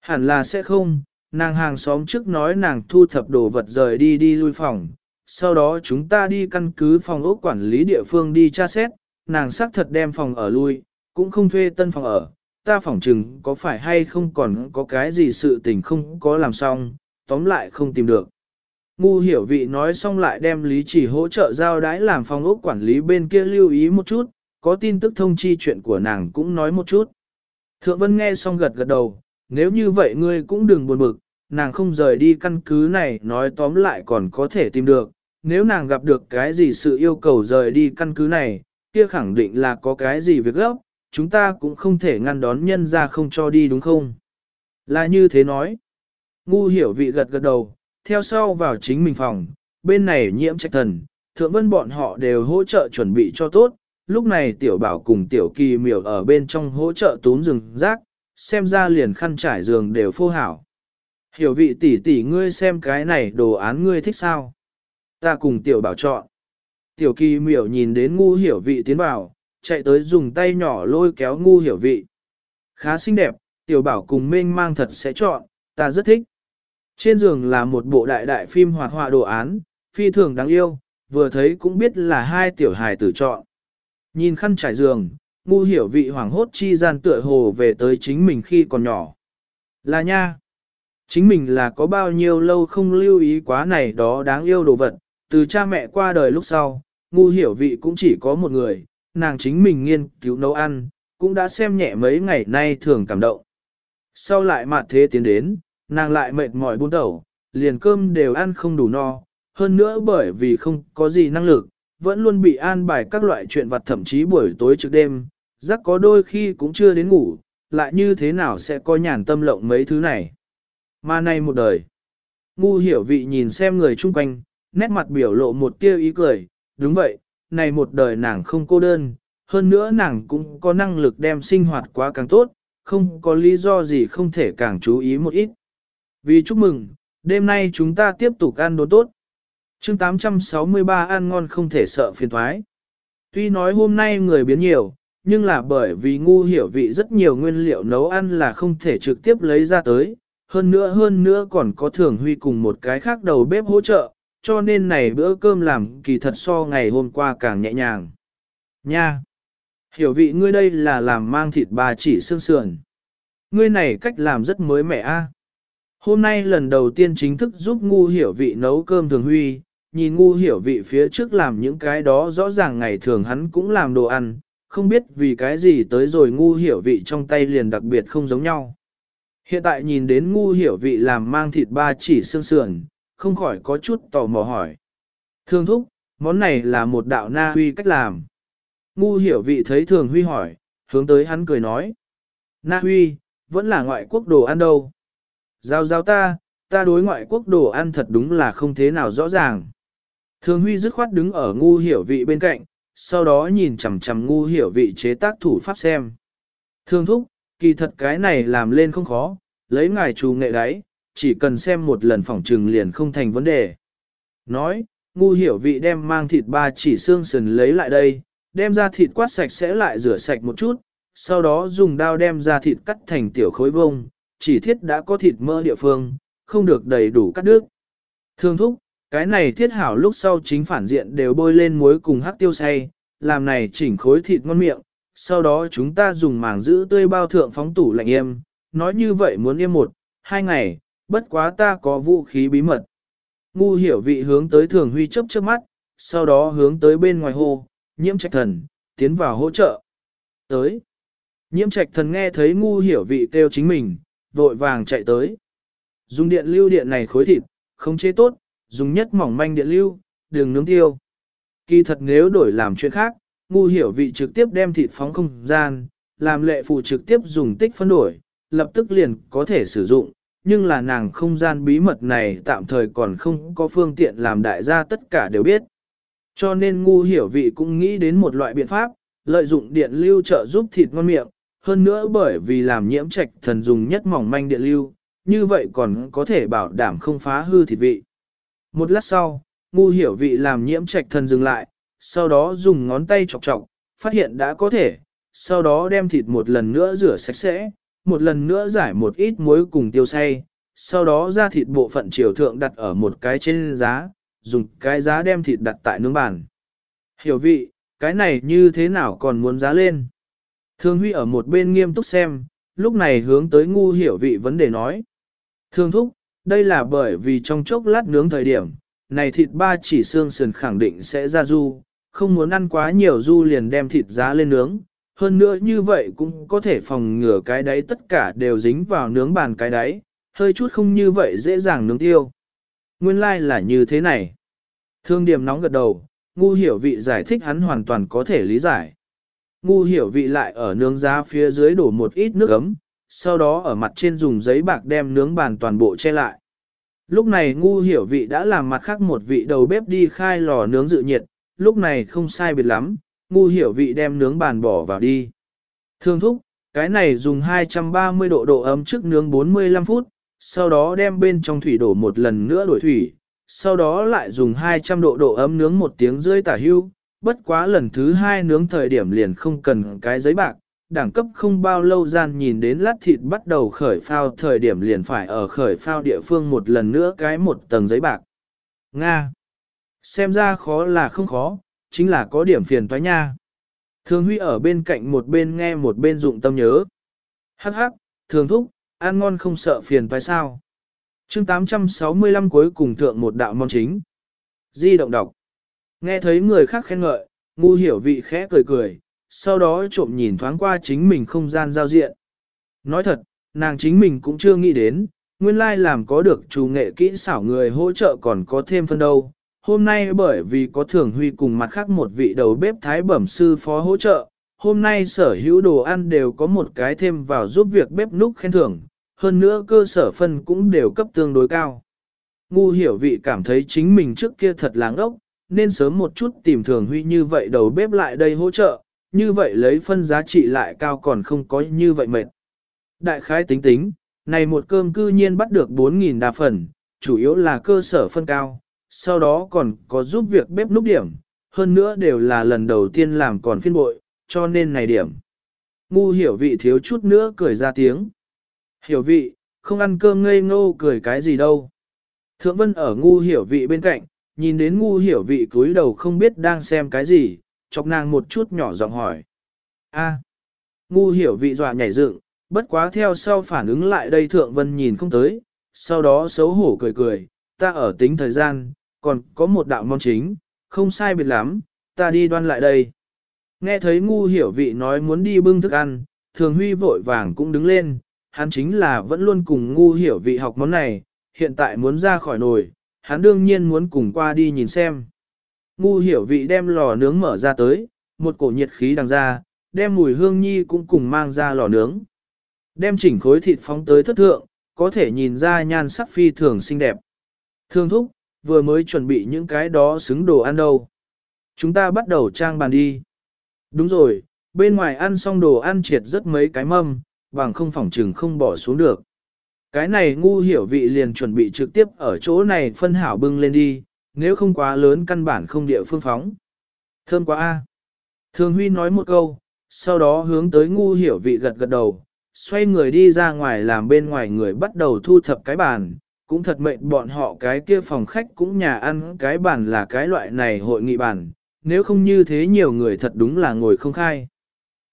Hẳn là sẽ không, nàng hàng xóm trước nói nàng thu thập đồ vật rời đi đi lui phòng, sau đó chúng ta đi căn cứ phòng ốc quản lý địa phương đi tra xét, nàng xác thật đem phòng ở lui, cũng không thuê tân phòng ở, ta phỏng chừng có phải hay không còn có cái gì sự tình không có làm xong, tóm lại không tìm được. Ngu hiểu vị nói xong lại đem lý chỉ hỗ trợ giao đái làm phòng ốc quản lý bên kia lưu ý một chút, có tin tức thông chi chuyện của nàng cũng nói một chút. Thượng Vân nghe xong gật gật đầu, nếu như vậy ngươi cũng đừng buồn bực, nàng không rời đi căn cứ này nói tóm lại còn có thể tìm được, nếu nàng gặp được cái gì sự yêu cầu rời đi căn cứ này, kia khẳng định là có cái gì việc gấp, chúng ta cũng không thể ngăn đón nhân ra không cho đi đúng không? Là như thế nói. Ngu hiểu vị gật gật đầu, theo sau vào chính mình phòng, bên này nhiễm trạch thần, thượng vân bọn họ đều hỗ trợ chuẩn bị cho tốt, lúc này tiểu bảo cùng tiểu kỳ miểu ở bên trong hỗ trợ túm rừng rác, xem ra liền khăn trải giường đều phô hảo. Hiểu vị tỷ tỷ ngươi xem cái này đồ án ngươi thích sao? Ta cùng tiểu bảo chọn. Tiểu kỳ miểu nhìn đến ngu hiểu vị tiến vào, chạy tới dùng tay nhỏ lôi kéo ngu hiểu vị. Khá xinh đẹp, tiểu bảo cùng mênh mang thật sẽ chọn, ta rất thích. Trên giường là một bộ đại đại phim hoạt họa đồ án, phi thường đáng yêu, vừa thấy cũng biết là hai tiểu hài tử chọn. Nhìn khăn trải giường, ngu hiểu vị hoảng hốt chi gian tựa hồ về tới chính mình khi còn nhỏ. Là nha. Chính mình là có bao nhiêu lâu không lưu ý quá này đó đáng yêu đồ vật, từ cha mẹ qua đời lúc sau, ngu hiểu vị cũng chỉ có một người, nàng chính mình nghiên cứu nấu ăn, cũng đã xem nhẹ mấy ngày nay thường cảm động. Sau lại mặt thế tiến đến, nàng lại mệt mỏi buôn đầu, liền cơm đều ăn không đủ no, hơn nữa bởi vì không có gì năng lực, vẫn luôn bị an bài các loại chuyện vặt thậm chí buổi tối trước đêm, giấc có đôi khi cũng chưa đến ngủ, lại như thế nào sẽ có nhàn tâm lộng mấy thứ này. Mà nay một đời, ngu hiểu vị nhìn xem người chung quanh, nét mặt biểu lộ một tia ý cười, đúng vậy, này một đời nàng không cô đơn, hơn nữa nàng cũng có năng lực đem sinh hoạt quá càng tốt, không có lý do gì không thể càng chú ý một ít. Vì chúc mừng, đêm nay chúng ta tiếp tục ăn đồ tốt. chương 863 ăn ngon không thể sợ phiền thoái. Tuy nói hôm nay người biến nhiều, nhưng là bởi vì ngu hiểu vị rất nhiều nguyên liệu nấu ăn là không thể trực tiếp lấy ra tới, hơn nữa hơn nữa còn có thường huy cùng một cái khác đầu bếp hỗ trợ, cho nên này bữa cơm làm kỳ thật so ngày hôm qua càng nhẹ nhàng. Nha! Hiểu vị ngươi đây là làm mang thịt bà chỉ xương sườn. Ngươi này cách làm rất mới mẻ a. Hôm nay lần đầu tiên chính thức giúp ngu hiểu vị nấu cơm thường huy, nhìn ngu hiểu vị phía trước làm những cái đó rõ ràng ngày thường hắn cũng làm đồ ăn, không biết vì cái gì tới rồi ngu hiểu vị trong tay liền đặc biệt không giống nhau. Hiện tại nhìn đến ngu hiểu vị làm mang thịt ba chỉ xương sườn, không khỏi có chút tò mò hỏi. Thương thúc, món này là một đạo na huy cách làm. Ngu hiểu vị thấy thường huy hỏi, hướng tới hắn cười nói. Na huy, vẫn là ngoại quốc đồ ăn đâu. Giao giao ta, ta đối ngoại quốc đồ ăn thật đúng là không thế nào rõ ràng. Thường huy dứt khoát đứng ở ngu hiểu vị bên cạnh, sau đó nhìn chằm chằm ngu hiểu vị chế tác thủ pháp xem. Thương thúc, kỳ thật cái này làm lên không khó, lấy ngài trù nghệ đáy, chỉ cần xem một lần phỏng trừng liền không thành vấn đề. Nói, ngu hiểu vị đem mang thịt ba chỉ xương sườn lấy lại đây, đem ra thịt quát sạch sẽ lại rửa sạch một chút, sau đó dùng dao đem ra thịt cắt thành tiểu khối vông, chỉ thiết đã có thịt mỡ địa phương, không được đầy đủ cắt đứt. Thương thúc, cái này thiết hảo lúc sau chính phản diện đều bôi lên muối cùng hắc tiêu say, làm này chỉnh khối thịt ngon miệng, sau đó chúng ta dùng màng giữ tươi bao thượng phóng tủ lạnh yêm, nói như vậy muốn yêm một, hai ngày, bất quá ta có vũ khí bí mật. Ngu hiểu vị hướng tới thường huy chấp trước mắt, sau đó hướng tới bên ngoài hồ, nhiễm trạch thần, tiến vào hỗ trợ. Tới. Nhiễm trạch thần nghe thấy ngu hiểu vị kêu chính mình, vội vàng chạy tới. Dùng điện lưu điện này khối thịt, không chế tốt, dùng nhất mỏng manh điện lưu, đường nướng tiêu. Kỳ thật nếu đổi làm chuyện khác, ngu hiểu vị trực tiếp đem thịt phóng không gian, làm lệ phụ trực tiếp dùng tích phân đổi, lập tức liền có thể sử dụng, nhưng là nàng không gian bí mật này tạm thời còn không có phương tiện làm đại gia tất cả đều biết. Cho nên ngu hiểu vị cũng nghĩ đến một loại biện pháp, lợi dụng điện lưu trợ giúp thịt ngon miệng, hơn nữa bởi vì làm nhiễm trạch thần dùng nhất mỏng manh điện lưu, như vậy còn có thể bảo đảm không phá hư thịt vị. Một lát sau, ngu hiểu vị làm nhiễm trạch thần dừng lại, sau đó dùng ngón tay chọc chọc, phát hiện đã có thể, sau đó đem thịt một lần nữa rửa sạch sẽ, một lần nữa giải một ít muối cùng tiêu say, sau đó ra thịt bộ phận chiều thượng đặt ở một cái trên giá, dùng cái giá đem thịt đặt tại nướng bàn. Hiểu vị, cái này như thế nào còn muốn giá lên? Thương Huy ở một bên nghiêm túc xem, lúc này hướng tới ngu hiểu vị vấn đề nói. Thương thúc, đây là bởi vì trong chốc lát nướng thời điểm, này thịt ba chỉ xương sườn khẳng định sẽ ra du, không muốn ăn quá nhiều du liền đem thịt giá lên nướng. Hơn nữa như vậy cũng có thể phòng ngừa cái đáy tất cả đều dính vào nướng bàn cái đáy hơi chút không như vậy dễ dàng nướng tiêu. Nguyên lai like là như thế này. Thương điểm nóng gật đầu, ngu hiểu vị giải thích hắn hoàn toàn có thể lý giải. Ngu hiểu vị lại ở nướng giá phía dưới đổ một ít nước ấm, sau đó ở mặt trên dùng giấy bạc đem nướng bàn toàn bộ che lại. Lúc này ngu hiểu vị đã làm mặt khác một vị đầu bếp đi khai lò nướng dự nhiệt, lúc này không sai biệt lắm, ngu hiểu vị đem nướng bàn bỏ vào đi. Thương thúc, cái này dùng 230 độ độ ấm trước nướng 45 phút, sau đó đem bên trong thủy đổ một lần nữa đổi thủy, sau đó lại dùng 200 độ độ ấm nướng một tiếng rưỡi tả hưu, bất quá lần thứ hai nướng thời điểm liền không cần cái giấy bạc, đẳng cấp không bao lâu gian nhìn đến lát thịt bắt đầu khởi phao thời điểm liền phải ở khởi phao địa phương một lần nữa cái một tầng giấy bạc. Nga. Xem ra khó là không khó, chính là có điểm phiền toái nha. Thường Huy ở bên cạnh một bên nghe một bên dụng tâm nhớ. Hắc hắc, thường thúc, ăn ngon không sợ phiền toái sao. chương 865 cuối cùng thượng một đạo mong chính. Di động đọc. Nghe thấy người khác khen ngợi, ngu hiểu vị khẽ cười cười, sau đó trộm nhìn thoáng qua chính mình không gian giao diện. Nói thật, nàng chính mình cũng chưa nghĩ đến, nguyên lai làm có được chủ nghệ kỹ xảo người hỗ trợ còn có thêm phân đâu. Hôm nay bởi vì có thường huy cùng mặt khác một vị đầu bếp thái bẩm sư phó hỗ trợ, hôm nay sở hữu đồ ăn đều có một cái thêm vào giúp việc bếp núc khen thưởng, hơn nữa cơ sở phân cũng đều cấp tương đối cao. Ngu hiểu vị cảm thấy chính mình trước kia thật láng ốc, nên sớm một chút tìm thường huy như vậy đầu bếp lại đây hỗ trợ, như vậy lấy phân giá trị lại cao còn không có như vậy mệt. Đại khái tính tính, này một cơm cư nhiên bắt được 4.000 đa phần, chủ yếu là cơ sở phân cao, sau đó còn có giúp việc bếp núc điểm, hơn nữa đều là lần đầu tiên làm còn phiên bội, cho nên này điểm. Ngu hiểu vị thiếu chút nữa cười ra tiếng. Hiểu vị, không ăn cơm ngây ngô cười cái gì đâu. Thượng vân ở ngu hiểu vị bên cạnh, nhìn đến ngu hiểu vị cúi đầu không biết đang xem cái gì, chọc nàng một chút nhỏ giọng hỏi. a ngu hiểu vị dọa nhảy dựng, bất quá theo sau phản ứng lại đây thượng vân nhìn không tới, sau đó xấu hổ cười cười, ta ở tính thời gian, còn có một đạo mong chính, không sai biệt lắm, ta đi đoan lại đây. Nghe thấy ngu hiểu vị nói muốn đi bưng thức ăn, thường huy vội vàng cũng đứng lên, hắn chính là vẫn luôn cùng ngu hiểu vị học món này, hiện tại muốn ra khỏi nồi, hắn đương nhiên muốn cùng qua đi nhìn xem. Ngu hiểu vị đem lò nướng mở ra tới, một cổ nhiệt khí đằng ra, đem mùi hương nhi cũng cùng mang ra lò nướng. Đem chỉnh khối thịt phóng tới thất thượng, có thể nhìn ra nhan sắc phi thường xinh đẹp. Thương thúc, vừa mới chuẩn bị những cái đó xứng đồ ăn đâu. Chúng ta bắt đầu trang bàn đi. Đúng rồi, bên ngoài ăn xong đồ ăn triệt rất mấy cái mâm, bằng không phỏng trừng không bỏ xuống được. Cái này ngu hiểu vị liền chuẩn bị trực tiếp ở chỗ này phân hảo bưng lên đi, nếu không quá lớn căn bản không địa phương phóng. Thơm quá a. Thường Huy nói một câu, sau đó hướng tới ngu hiểu vị gật gật đầu, xoay người đi ra ngoài làm bên ngoài người bắt đầu thu thập cái bàn, cũng thật mệnh bọn họ cái kia phòng khách cũng nhà ăn cái bàn là cái loại này hội nghị bàn, nếu không như thế nhiều người thật đúng là ngồi không khai.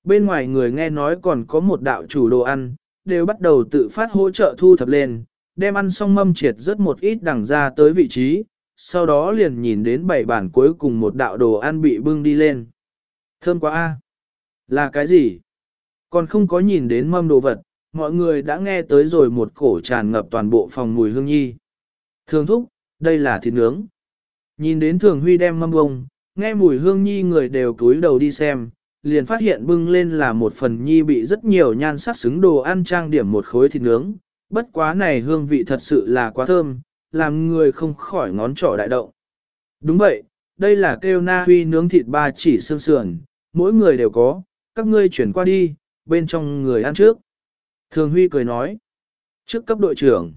Bên ngoài người nghe nói còn có một đạo chủ đồ ăn, đều bắt đầu tự phát hỗ trợ thu thập lên, đem ăn xong mâm triệt rất một ít đằng ra tới vị trí, sau đó liền nhìn đến bảy bản cuối cùng một đạo đồ ăn bị bưng đi lên. Thơm quá a, Là cái gì? Còn không có nhìn đến mâm đồ vật, mọi người đã nghe tới rồi một cổ tràn ngập toàn bộ phòng mùi hương nhi. Thường thúc, đây là thịt nướng. Nhìn đến thường huy đem mâm bông, nghe mùi hương nhi người đều cúi đầu đi xem, liền phát hiện bưng lên là một phần nhi bị rất nhiều nhan sắc xứng đồ ăn trang điểm một khối thịt nướng. Bất quá này hương vị thật sự là quá thơm, làm người không khỏi ngón trỏ đại động. Đúng vậy, đây là kêu na huy nướng thịt ba chỉ xương sườn, mỗi người đều có, các ngươi chuyển qua đi, bên trong người ăn trước. Thường Huy cười nói, trước cấp đội trưởng,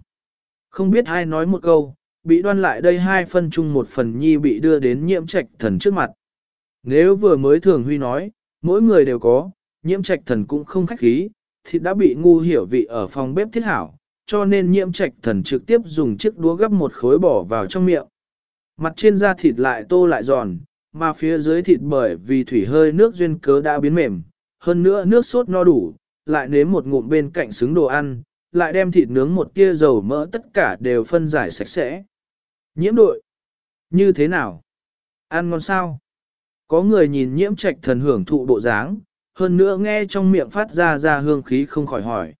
không biết ai nói một câu, bị đoan lại đây hai phân chung một phần nhi bị đưa đến nhiễm trạch thần trước mặt. Nếu vừa mới Thường Huy nói, mỗi người đều có, nhiễm trạch thần cũng không khách khí, thịt đã bị ngu hiểu vị ở phòng bếp thiết hảo, cho nên nhiễm trạch thần trực tiếp dùng chiếc đũa gấp một khối bỏ vào trong miệng. Mặt trên da thịt lại tô lại giòn, mà phía dưới thịt bởi vì thủy hơi nước duyên cớ đã biến mềm, hơn nữa nước sốt no đủ, lại nếm một ngụm bên cạnh xứng đồ ăn, lại đem thịt nướng một tia dầu mỡ tất cả đều phân giải sạch sẽ. Nhiễm đội. Như thế nào? Ăn ngon sao? Có người nhìn nhiễm trạch thần hưởng thụ bộ dáng, hơn nữa nghe trong miệng phát ra ra hương khí không khỏi hỏi.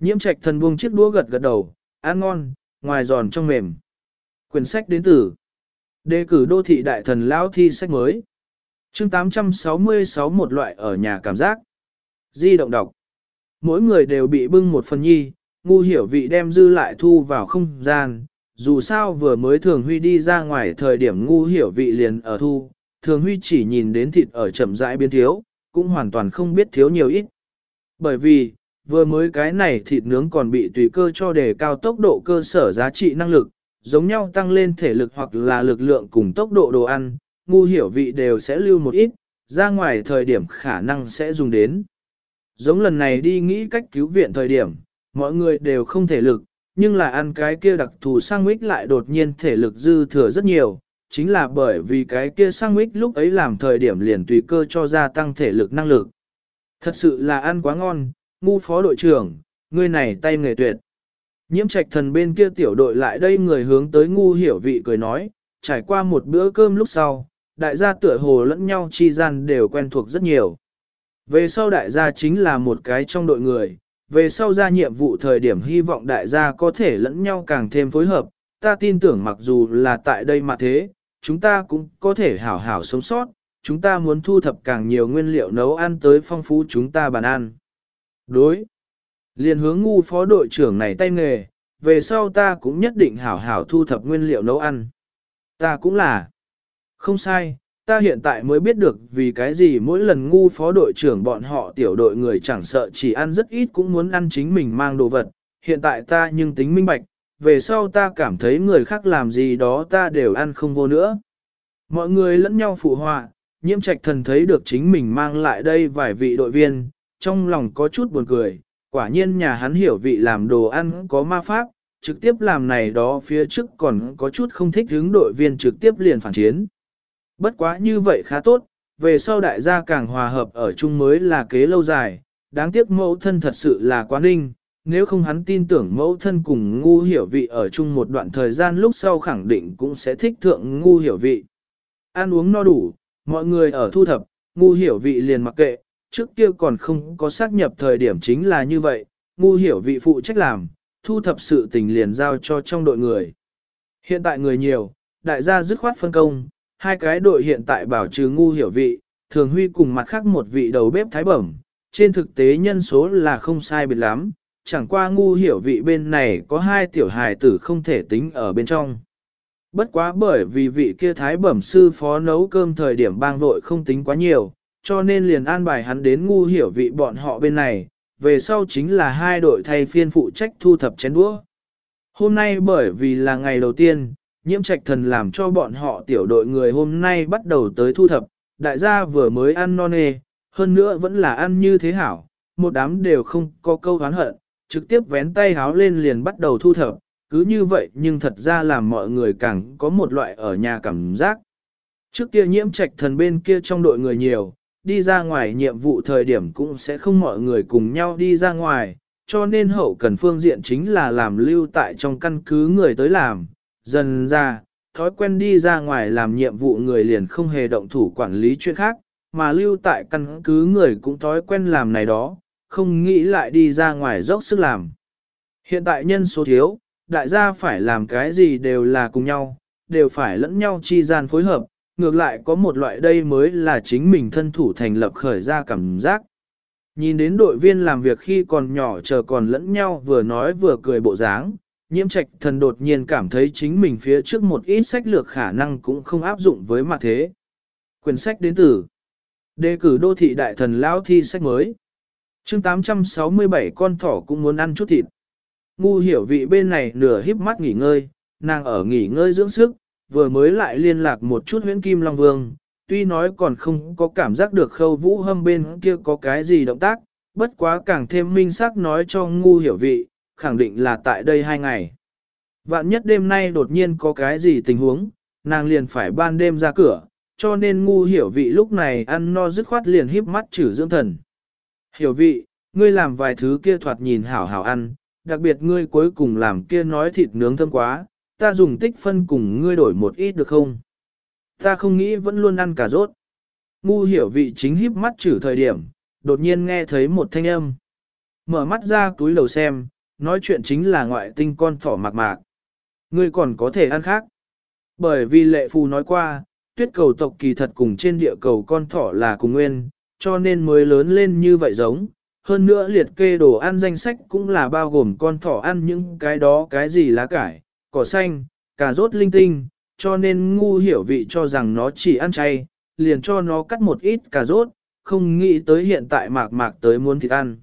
Nhiễm trạch thần buông chiếc đũa gật gật đầu, ăn ngon, ngoài giòn trong mềm. Quyển sách đến từ Đề cử đô thị đại thần lão thi sách mới. chương 866 một loại ở nhà cảm giác. Di động đọc. Mỗi người đều bị bưng một phần nhi, ngu hiểu vị đem dư lại thu vào không gian. Dù sao vừa mới thường huy đi ra ngoài thời điểm ngu hiểu vị liền ở thu, thường huy chỉ nhìn đến thịt ở chậm rãi biến thiếu, cũng hoàn toàn không biết thiếu nhiều ít. Bởi vì, vừa mới cái này thịt nướng còn bị tùy cơ cho đề cao tốc độ cơ sở giá trị năng lực, giống nhau tăng lên thể lực hoặc là lực lượng cùng tốc độ đồ ăn, ngu hiểu vị đều sẽ lưu một ít, ra ngoài thời điểm khả năng sẽ dùng đến. Giống lần này đi nghĩ cách cứu viện thời điểm, mọi người đều không thể lực, nhưng là ăn cái kia đặc thù sandwich lại đột nhiên thể lực dư thừa rất nhiều, chính là bởi vì cái kia sandwich lúc ấy làm thời điểm liền tùy cơ cho gia tăng thể lực năng lực. Thật sự là ăn quá ngon, ngu phó đội trưởng, ngươi này tay nghề tuyệt. Nhiễm trạch thần bên kia tiểu đội lại đây người hướng tới ngu hiểu vị cười nói, trải qua một bữa cơm lúc sau, đại gia tựa hồ lẫn nhau chi gian đều quen thuộc rất nhiều. Về sau đại gia chính là một cái trong đội người, về sau ra nhiệm vụ thời điểm hy vọng đại gia có thể lẫn nhau càng thêm phối hợp, ta tin tưởng mặc dù là tại đây mà thế, chúng ta cũng có thể hảo hảo sống sót, chúng ta muốn thu thập càng nhiều nguyên liệu nấu ăn tới phong phú chúng ta bàn ăn. Đối. Liên hướng ngu phó đội trưởng này tay nghề, về sau ta cũng nhất định hảo hảo thu thập nguyên liệu nấu ăn. Ta cũng là. Không sai, ta hiện tại mới biết được vì cái gì mỗi lần ngu phó đội trưởng bọn họ tiểu đội người chẳng sợ chỉ ăn rất ít cũng muốn ăn chính mình mang đồ vật. Hiện tại ta nhưng tính minh bạch, về sau ta cảm thấy người khác làm gì đó ta đều ăn không vô nữa. Mọi người lẫn nhau phụ họa, nhiễm trạch thần thấy được chính mình mang lại đây vài vị đội viên, trong lòng có chút buồn cười, quả nhiên nhà hắn hiểu vị làm đồ ăn có ma pháp, trực tiếp làm này đó phía trước còn có chút không thích hướng đội viên trực tiếp liền phản chiến. Bất quá như vậy khá tốt, về sau đại gia càng hòa hợp ở chung mới là kế lâu dài, đáng tiếc mẫu thân thật sự là quá ninh, nếu không hắn tin tưởng mẫu thân cùng ngu hiểu vị ở chung một đoạn thời gian lúc sau khẳng định cũng sẽ thích thượng ngu hiểu vị. Ăn uống no đủ, mọi người ở thu thập, ngu hiểu vị liền mặc kệ, trước kia còn không có xác nhập thời điểm chính là như vậy, ngu hiểu vị phụ trách làm, thu thập sự tình liền giao cho trong đội người. Hiện tại người nhiều, đại gia dứt khoát phân công, hai cái đội hiện tại bảo trừ ngu hiểu vị, thường huy cùng mặt khác một vị đầu bếp thái bẩm, trên thực tế nhân số là không sai biệt lắm, chẳng qua ngu hiểu vị bên này có hai tiểu hài tử không thể tính ở bên trong. Bất quá bởi vì vị kia thái bẩm sư phó nấu cơm thời điểm bang vội không tính quá nhiều, cho nên liền an bài hắn đến ngu hiểu vị bọn họ bên này, về sau chính là hai đội thay phiên phụ trách thu thập chén đũa. Hôm nay bởi vì là ngày đầu tiên, nhiễm trạch thần làm cho bọn họ tiểu đội người hôm nay bắt đầu tới thu thập, đại gia vừa mới ăn non nê, hơn nữa vẫn là ăn như thế hảo, một đám đều không có câu hán hận, trực tiếp vén tay háo lên liền bắt đầu thu thập, cứ như vậy nhưng thật ra làm mọi người càng có một loại ở nhà cảm giác. Trước kia nhiễm trạch thần bên kia trong đội người nhiều, đi ra ngoài nhiệm vụ thời điểm cũng sẽ không mọi người cùng nhau đi ra ngoài, cho nên hậu cần phương diện chính là làm lưu tại trong căn cứ người tới làm. Dần ra, thói quen đi ra ngoài làm nhiệm vụ người liền không hề động thủ quản lý chuyện khác, mà lưu tại căn cứ người cũng thói quen làm này đó, không nghĩ lại đi ra ngoài dốc sức làm. Hiện tại nhân số thiếu, đại gia phải làm cái gì đều là cùng nhau, đều phải lẫn nhau chi gian phối hợp, ngược lại có một loại đây mới là chính mình thân thủ thành lập khởi ra cảm giác. Nhìn đến đội viên làm việc khi còn nhỏ chờ còn lẫn nhau vừa nói vừa cười bộ dáng, nhiễm trạch thần đột nhiên cảm thấy chính mình phía trước một ít sách lược khả năng cũng không áp dụng với mặt thế. Quyển sách đến từ Đề cử đô thị đại thần lão thi sách mới. chương 867 con thỏ cũng muốn ăn chút thịt. Ngu hiểu vị bên này nửa híp mắt nghỉ ngơi, nàng ở nghỉ ngơi dưỡng sức, vừa mới lại liên lạc một chút huyễn kim long vương, tuy nói còn không có cảm giác được khâu vũ hâm bên kia có cái gì động tác, bất quá càng thêm minh xác nói cho ngu hiểu vị, khẳng định là tại đây hai ngày. Vạn nhất đêm nay đột nhiên có cái gì tình huống, nàng liền phải ban đêm ra cửa, cho nên ngu hiểu vị lúc này ăn no dứt khoát liền híp mắt trừ dưỡng thần. Hiểu vị, ngươi làm vài thứ kia thoạt nhìn hảo hảo ăn, đặc biệt ngươi cuối cùng làm kia nói thịt nướng thơm quá, ta dùng tích phân cùng ngươi đổi một ít được không? Ta không nghĩ vẫn luôn ăn cà rốt. Ngu hiểu vị chính híp mắt trừ thời điểm, đột nhiên nghe thấy một thanh âm. Mở mắt ra túi đầu xem, nói chuyện chính là ngoại tinh con thỏ mạc mạc. Ngươi còn có thể ăn khác. Bởi vì lệ phù nói qua, tuyết cầu tộc kỳ thật cùng trên địa cầu con thỏ là cùng nguyên, cho nên mới lớn lên như vậy giống. Hơn nữa liệt kê đồ ăn danh sách cũng là bao gồm con thỏ ăn những cái đó cái gì lá cải, cỏ xanh, cà rốt linh tinh, cho nên ngu hiểu vị cho rằng nó chỉ ăn chay, liền cho nó cắt một ít cà rốt, không nghĩ tới hiện tại mạc mạc tới muốn thịt ăn.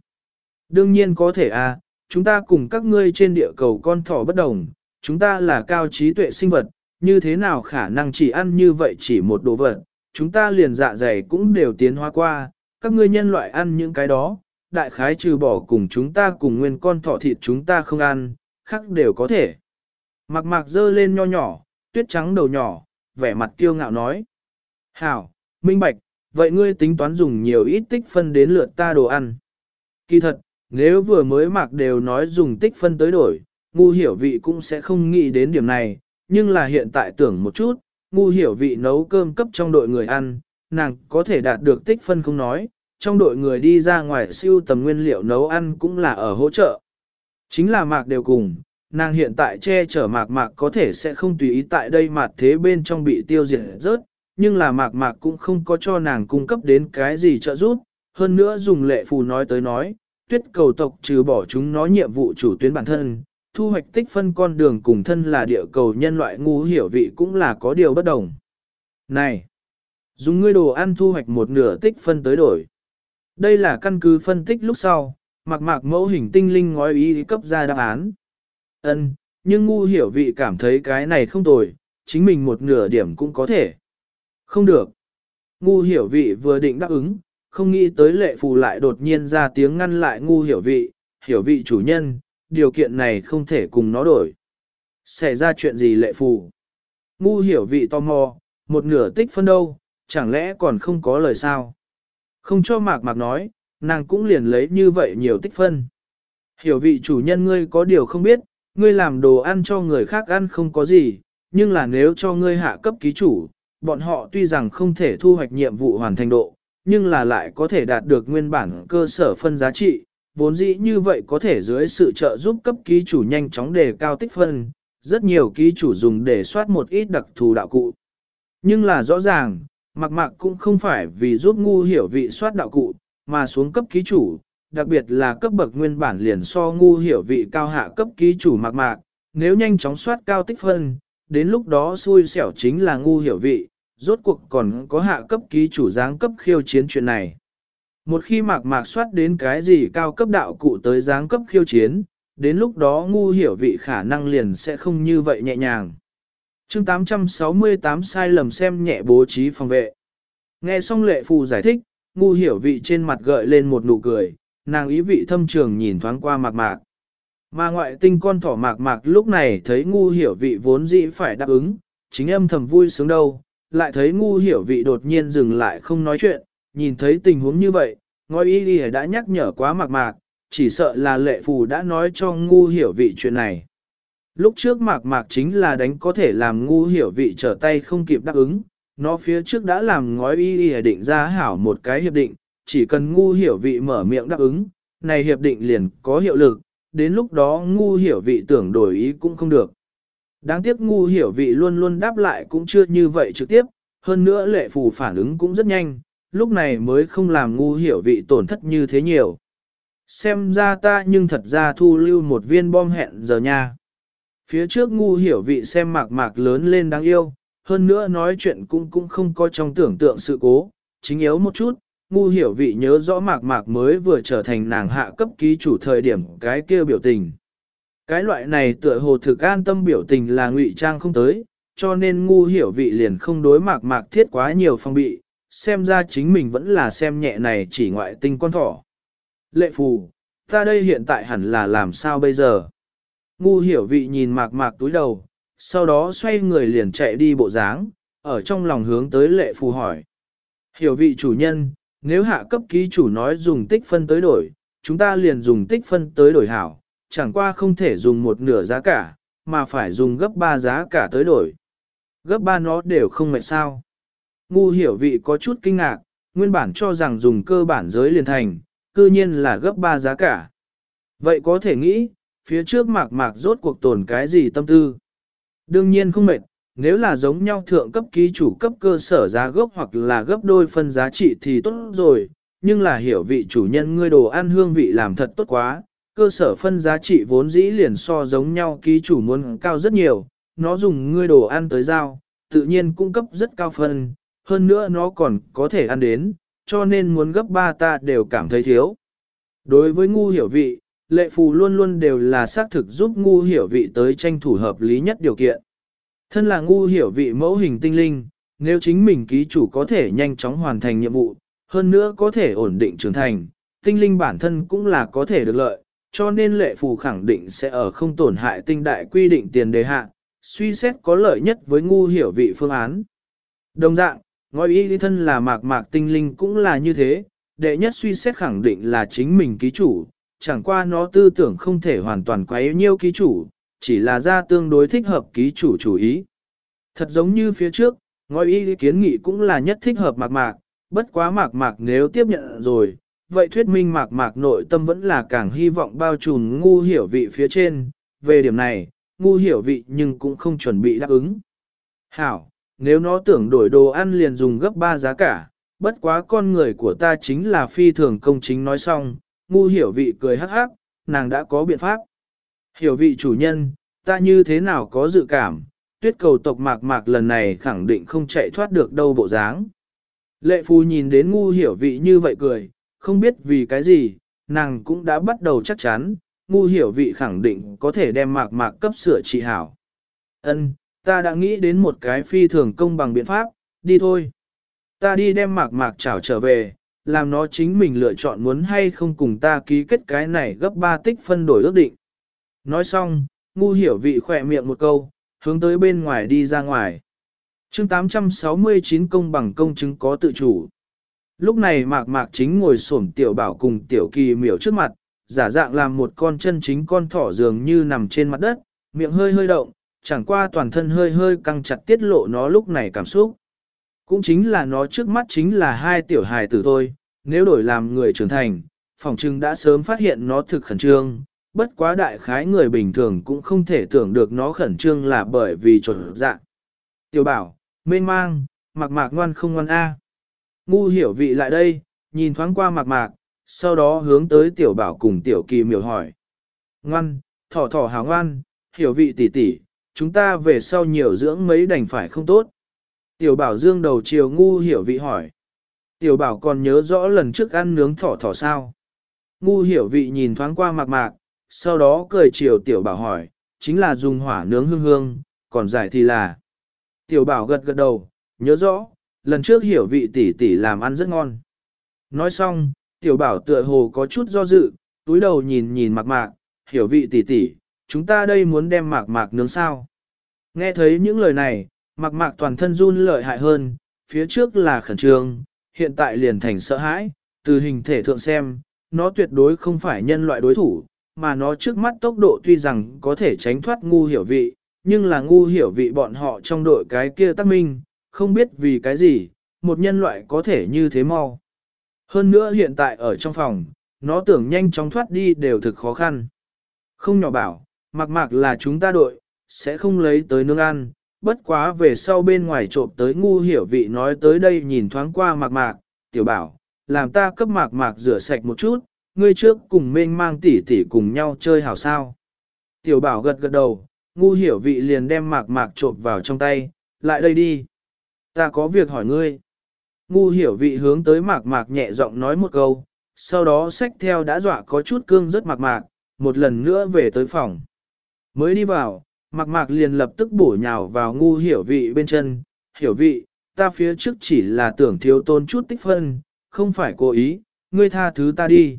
đương nhiên có thể à, chúng ta cùng các ngươi trên địa cầu con thỏ bất đồng, chúng ta là cao trí tuệ sinh vật, như thế nào khả năng chỉ ăn như vậy chỉ một đồ vật, chúng ta liền dạ dày cũng đều tiến hóa qua, các ngươi nhân loại ăn những cái đó, đại khái trừ bỏ cùng chúng ta cùng nguyên con thỏ thịt chúng ta không ăn, khác đều có thể. Mạc mạc dơ lên nho nhỏ, tuyết trắng đầu nhỏ, vẻ mặt kiêu ngạo nói. Hảo, minh bạch, vậy ngươi tính toán dùng nhiều ít tích phân đến lượt ta đồ ăn. Kỳ thật, nếu vừa mới mạc đều nói dùng tích phân tới đổi, ngu hiểu vị cũng sẽ không nghĩ đến điểm này, nhưng là hiện tại tưởng một chút, ngu hiểu vị nấu cơm cấp trong đội người ăn, nàng có thể đạt được tích phân không nói, trong đội người đi ra ngoài siêu tầm nguyên liệu nấu ăn cũng là ở hỗ trợ. Chính là mạc đều cùng, nàng hiện tại che chở mạc mạc có thể sẽ không tùy ý tại đây mà thế bên trong bị tiêu diệt rớt, nhưng là mạc mạc cũng không có cho nàng cung cấp đến cái gì trợ giúp, hơn nữa dùng lệ phù nói tới nói, tuyết cầu tộc trừ bỏ chúng nó nhiệm vụ chủ tuyến bản thân, thu hoạch tích phân con đường cùng thân là địa cầu nhân loại ngu hiểu vị cũng là có điều bất đồng. Này! Dùng ngươi đồ ăn thu hoạch một nửa tích phân tới đổi. Đây là căn cứ phân tích lúc sau, mặc mạc mẫu hình tinh linh ngói ý cấp ra đáp án. Ân, nhưng ngu hiểu vị cảm thấy cái này không tồi, chính mình một nửa điểm cũng có thể. Không được. Ngu hiểu vị vừa định đáp ứng, không nghĩ tới lệ phù lại đột nhiên ra tiếng ngăn lại ngu hiểu vị, hiểu vị chủ nhân, điều kiện này không thể cùng nó đổi. Xảy ra chuyện gì lệ phù? Ngu hiểu vị tò mò, một nửa tích phân đâu, chẳng lẽ còn không có lời sao? Không cho mạc mạc nói, nàng cũng liền lấy như vậy nhiều tích phân. Hiểu vị chủ nhân ngươi có điều không biết, ngươi làm đồ ăn cho người khác ăn không có gì, nhưng là nếu cho ngươi hạ cấp ký chủ, bọn họ tuy rằng không thể thu hoạch nhiệm vụ hoàn thành độ, nhưng là lại có thể đạt được nguyên bản cơ sở phân giá trị, vốn dĩ như vậy có thể dưới sự trợ giúp cấp ký chủ nhanh chóng đề cao tích phân, rất nhiều ký chủ dùng để soát một ít đặc thù đạo cụ. Nhưng là rõ ràng, mặc Mặc cũng không phải vì giúp ngu hiểu vị soát đạo cụ, mà xuống cấp ký chủ, đặc biệt là cấp bậc nguyên bản liền so ngu hiểu vị cao hạ cấp ký chủ mạc mạc, nếu nhanh chóng soát cao tích phân, đến lúc đó xui xẻo chính là ngu hiểu vị, rốt cuộc còn có hạ cấp ký chủ giáng cấp khiêu chiến chuyện này. Một khi mạc mạc soát đến cái gì cao cấp đạo cụ tới giáng cấp khiêu chiến, đến lúc đó ngu hiểu vị khả năng liền sẽ không như vậy nhẹ nhàng. chương 868 sai lầm xem nhẹ bố trí phòng vệ. Nghe xong lệ phù giải thích, ngu hiểu vị trên mặt gợi lên một nụ cười, nàng ý vị thâm trường nhìn thoáng qua mạc mạc. Mà ngoại tinh con thỏ mạc mạc lúc này thấy ngu hiểu vị vốn dĩ phải đáp ứng, chính âm thầm vui sướng đâu, lại thấy ngu hiểu vị đột nhiên dừng lại không nói chuyện, nhìn thấy tình huống như vậy, ngói y đi đã nhắc nhở quá mạc mạc, chỉ sợ là lệ phù đã nói cho ngu hiểu vị chuyện này. Lúc trước mạc mạc chính là đánh có thể làm ngu hiểu vị trở tay không kịp đáp ứng, nó phía trước đã làm ngói y y định ra hảo một cái hiệp định, chỉ cần ngu hiểu vị mở miệng đáp ứng, này hiệp định liền có hiệu lực, đến lúc đó ngu hiểu vị tưởng đổi ý cũng không được. Đáng tiếc ngu hiểu vị luôn luôn đáp lại cũng chưa như vậy trực tiếp, hơn nữa lệ phù phản ứng cũng rất nhanh, lúc này mới không làm ngu hiểu vị tổn thất như thế nhiều. Xem ra ta nhưng thật ra thu lưu một viên bom hẹn giờ nha. Phía trước ngu hiểu vị xem mạc mạc lớn lên đáng yêu, hơn nữa nói chuyện cũng cũng không có trong tưởng tượng sự cố, chính yếu một chút, ngu hiểu vị nhớ rõ mạc mạc mới vừa trở thành nàng hạ cấp ký chủ thời điểm cái kia biểu tình. Cái loại này tựa hồ thực an tâm biểu tình là ngụy trang không tới, cho nên ngu hiểu vị liền không đối mạc mạc thiết quá nhiều phong bị, xem ra chính mình vẫn là xem nhẹ này chỉ ngoại tinh con thỏ. Lệ phù, ta đây hiện tại hẳn là làm sao bây giờ? Ngu hiểu vị nhìn mạc mạc túi đầu, sau đó xoay người liền chạy đi bộ dáng, ở trong lòng hướng tới lệ phù hỏi. Hiểu vị chủ nhân, nếu hạ cấp ký chủ nói dùng tích phân tới đổi, chúng ta liền dùng tích phân tới đổi hảo, chẳng qua không thể dùng một nửa giá cả, mà phải dùng gấp ba giá cả tới đổi. Gấp ba nó đều không mệt sao. Ngu hiểu vị có chút kinh ngạc, nguyên bản cho rằng dùng cơ bản giới liền thành, cư nhiên là gấp ba giá cả. Vậy có thể nghĩ, phía trước mạc mạc rốt cuộc tồn cái gì tâm tư. Đương nhiên không mệt, nếu là giống nhau thượng cấp ký chủ cấp cơ sở giá gốc hoặc là gấp đôi phân giá trị thì tốt rồi, nhưng là hiểu vị chủ nhân ngươi đồ ăn hương vị làm thật tốt quá, cơ sở phân giá trị vốn dĩ liền so giống nhau ký chủ muốn cao rất nhiều, nó dùng ngươi đồ ăn tới giao, tự nhiên cung cấp rất cao phân, hơn nữa nó còn có thể ăn đến, cho nên muốn gấp ba ta đều cảm thấy thiếu. Đối với ngu hiểu vị, lệ phù luôn luôn đều là xác thực giúp ngu hiểu vị tới tranh thủ hợp lý nhất điều kiện. Thân là ngu hiểu vị mẫu hình tinh linh, nếu chính mình ký chủ có thể nhanh chóng hoàn thành nhiệm vụ, hơn nữa có thể ổn định trưởng thành, tinh linh bản thân cũng là có thể được lợi, cho nên lệ phù khẳng định sẽ ở không tổn hại tinh đại quy định tiền đề hạ, suy xét có lợi nhất với ngu hiểu vị phương án. Đồng dạng, ngoại ý thân là mạc mạc tinh linh cũng là như thế, đệ nhất suy xét khẳng định là chính mình ký chủ, chẳng qua nó tư tưởng không thể hoàn toàn quấy nhiêu ký chủ, chỉ là ra tương đối thích hợp ký chủ chủ ý. Thật giống như phía trước, ngói ý kiến nghị cũng là nhất thích hợp mạc mạc, bất quá mạc mạc nếu tiếp nhận rồi, vậy thuyết minh mạc mạc nội tâm vẫn là càng hy vọng bao trùm ngu hiểu vị phía trên, về điểm này, ngu hiểu vị nhưng cũng không chuẩn bị đáp ứng. Hảo, nếu nó tưởng đổi đồ ăn liền dùng gấp 3 giá cả, bất quá con người của ta chính là phi thường công chính nói xong, ngu hiểu vị cười hắc hắc, nàng đã có biện pháp. Hiểu vị chủ nhân, ta như thế nào có dự cảm, tuyết cầu tộc mạc mạc lần này khẳng định không chạy thoát được đâu bộ dáng. Lệ phu nhìn đến ngu hiểu vị như vậy cười, không biết vì cái gì, nàng cũng đã bắt đầu chắc chắn, ngu hiểu vị khẳng định có thể đem mạc mạc cấp sửa trị hảo. Ân, ta đã nghĩ đến một cái phi thường công bằng biện pháp, đi thôi. Ta đi đem mạc mạc trảo trở về, làm nó chính mình lựa chọn muốn hay không cùng ta ký kết cái này gấp 3 tích phân đổi ước định. Nói xong, ngu hiểu vị khỏe miệng một câu, hướng tới bên ngoài đi ra ngoài. chương 869 công bằng công chứng có tự chủ. Lúc này mạc mạc chính ngồi xổm tiểu bảo cùng tiểu kỳ miểu trước mặt, giả dạng làm một con chân chính con thỏ dường như nằm trên mặt đất, miệng hơi hơi động, chẳng qua toàn thân hơi hơi căng chặt tiết lộ nó lúc này cảm xúc. Cũng chính là nó trước mắt chính là hai tiểu hài tử thôi, nếu đổi làm người trưởng thành, phòng trưng đã sớm phát hiện nó thực khẩn trương, bất quá đại khái người bình thường cũng không thể tưởng được nó khẩn trương là bởi vì trộn dạng. Tiểu bảo, mênh mang, mạc mạc ngoan không ngoan A. Ngu hiểu vị lại đây, nhìn thoáng qua mạc mạc, sau đó hướng tới tiểu bảo cùng tiểu kỳ miểu hỏi. Ngoan, thỏ thỏ hào ngoan, hiểu vị tỷ tỷ, chúng ta về sau nhiều dưỡng mấy đành phải không tốt. Tiểu bảo dương đầu chiều ngu hiểu vị hỏi. Tiểu bảo còn nhớ rõ lần trước ăn nướng thỏ thỏ sao. Ngu hiểu vị nhìn thoáng qua mạc mạc, sau đó cười chiều tiểu bảo hỏi, chính là dùng hỏa nướng hương hương, còn giải thì là. Tiểu bảo gật gật đầu, nhớ rõ, lần trước hiểu vị tỷ tỷ làm ăn rất ngon. Nói xong, tiểu bảo tựa hồ có chút do dự, túi đầu nhìn nhìn mạc mạc, hiểu vị tỷ tỷ, chúng ta đây muốn đem mạc mạc nướng sao. Nghe thấy những lời này, mạc mạc toàn thân run lợi hại hơn, phía trước là khẩn trương, hiện tại liền thành sợ hãi, từ hình thể thượng xem, nó tuyệt đối không phải nhân loại đối thủ, mà nó trước mắt tốc độ tuy rằng có thể tránh thoát ngu hiểu vị, nhưng là ngu hiểu vị bọn họ trong đội cái kia tắc minh, không biết vì cái gì, một nhân loại có thể như thế mau. Hơn nữa hiện tại ở trong phòng, nó tưởng nhanh chóng thoát đi đều thực khó khăn. Không nhỏ bảo, mặc mặc là chúng ta đội, sẽ không lấy tới nương ăn, bất quá về sau bên ngoài trộm tới ngu hiểu vị nói tới đây nhìn thoáng qua mạc mạc, tiểu bảo, làm ta cấp mạc mạc rửa sạch một chút, ngươi trước cùng mênh mang tỉ tỉ cùng nhau chơi hảo sao. Tiểu bảo gật gật đầu, ngu hiểu vị liền đem mạc mạc trộm vào trong tay, lại đây đi. Ta có việc hỏi ngươi. Ngu hiểu vị hướng tới mạc mạc nhẹ giọng nói một câu, sau đó xách theo đã dọa có chút cương rất mạc mạc, một lần nữa về tới phòng. Mới đi vào, mạc mạc liền lập tức bổ nhào vào ngu hiểu vị bên chân, hiểu vị, ta phía trước chỉ là tưởng thiếu tôn chút tích phân, không phải cố ý, ngươi tha thứ ta đi.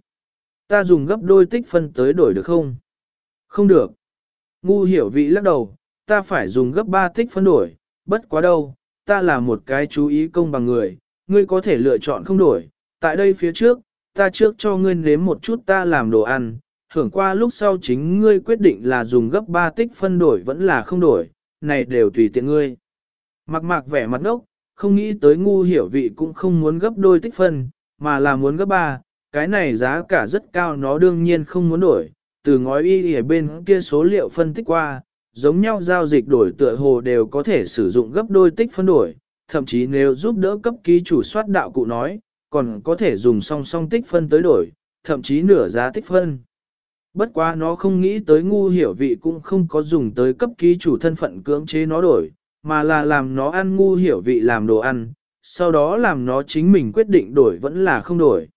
Ta dùng gấp đôi tích phân tới đổi được không? Không được. Ngu hiểu vị lắc đầu, ta phải dùng gấp 3 tích phân đổi, bất quá đâu, ta là một cái chú ý công bằng người, ngươi có thể lựa chọn không đổi. Tại đây phía trước, ta trước cho ngươi nếm một chút ta làm đồ ăn, hưởng qua lúc sau chính ngươi quyết định là dùng gấp 3 tích phân đổi vẫn là không đổi, này đều tùy tiện ngươi. Mặc mạc vẻ mặt ngốc, không nghĩ tới ngu hiểu vị cũng không muốn gấp đôi tích phân, mà là muốn gấp 3, cái này giá cả rất cao nó đương nhiên không muốn đổi, từ ngói y ở bên kia số liệu phân tích qua, giống nhau giao dịch đổi tựa hồ đều có thể sử dụng gấp đôi tích phân đổi, thậm chí nếu giúp đỡ cấp ký chủ soát đạo cụ nói, còn có thể dùng song song tích phân tới đổi, thậm chí nửa giá tích phân. Bất quá nó không nghĩ tới ngu hiểu vị cũng không có dùng tới cấp ký chủ thân phận cưỡng chế nó đổi, mà là làm nó ăn ngu hiểu vị làm đồ ăn, sau đó làm nó chính mình quyết định đổi vẫn là không đổi.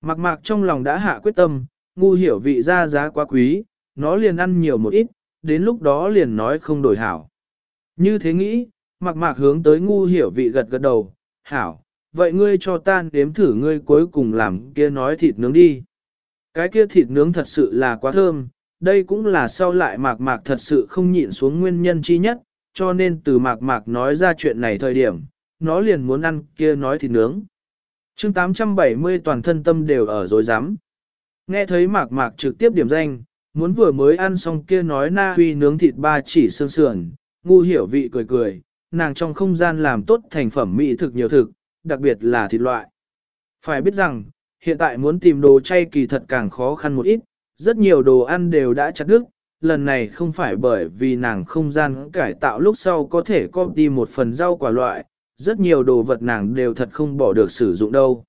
Mạc mạc trong lòng đã hạ quyết tâm, ngu hiểu vị ra giá quá quý, nó liền ăn nhiều một ít, đến lúc đó liền nói không đổi hảo. Như thế nghĩ, mạc mạc hướng tới ngu hiểu vị gật gật đầu, hảo, vậy ngươi cho tan đếm thử ngươi cuối cùng làm kia nói thịt nướng đi. Cái kia thịt nướng thật sự là quá thơm, đây cũng là sau lại mạc mạc thật sự không nhịn xuống nguyên nhân chi nhất, cho nên từ mạc mạc nói ra chuyện này thời điểm, nó liền muốn ăn kia nói thịt nướng chương 870 toàn thân tâm đều ở dối rắm Nghe thấy mạc mạc trực tiếp điểm danh, muốn vừa mới ăn xong kia nói na huy nướng thịt ba chỉ xương sườn, ngu hiểu vị cười cười, nàng trong không gian làm tốt thành phẩm mỹ thực nhiều thực, đặc biệt là thịt loại. Phải biết rằng, hiện tại muốn tìm đồ chay kỳ thật càng khó khăn một ít, rất nhiều đồ ăn đều đã chặt đứt, lần này không phải bởi vì nàng không gian cải tạo lúc sau có thể copy một phần rau quả loại, rất nhiều đồ vật nàng đều thật không bỏ được sử dụng đâu.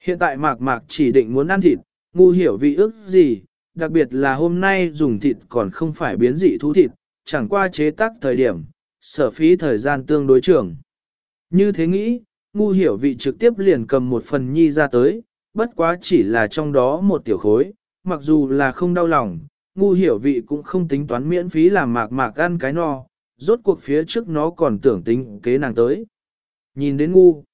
Hiện tại mạc mạc chỉ định muốn ăn thịt, ngu hiểu vị ước gì, đặc biệt là hôm nay dùng thịt còn không phải biến dị thú thịt, chẳng qua chế tác thời điểm, sở phí thời gian tương đối trưởng. Như thế nghĩ, ngu hiểu vị trực tiếp liền cầm một phần nhi ra tới, bất quá chỉ là trong đó một tiểu khối, mặc dù là không đau lòng, ngu hiểu vị cũng không tính toán miễn phí làm mạc mạc ăn cái no, rốt cuộc phía trước nó còn tưởng tính kế nàng tới. Nhìn đến ngu,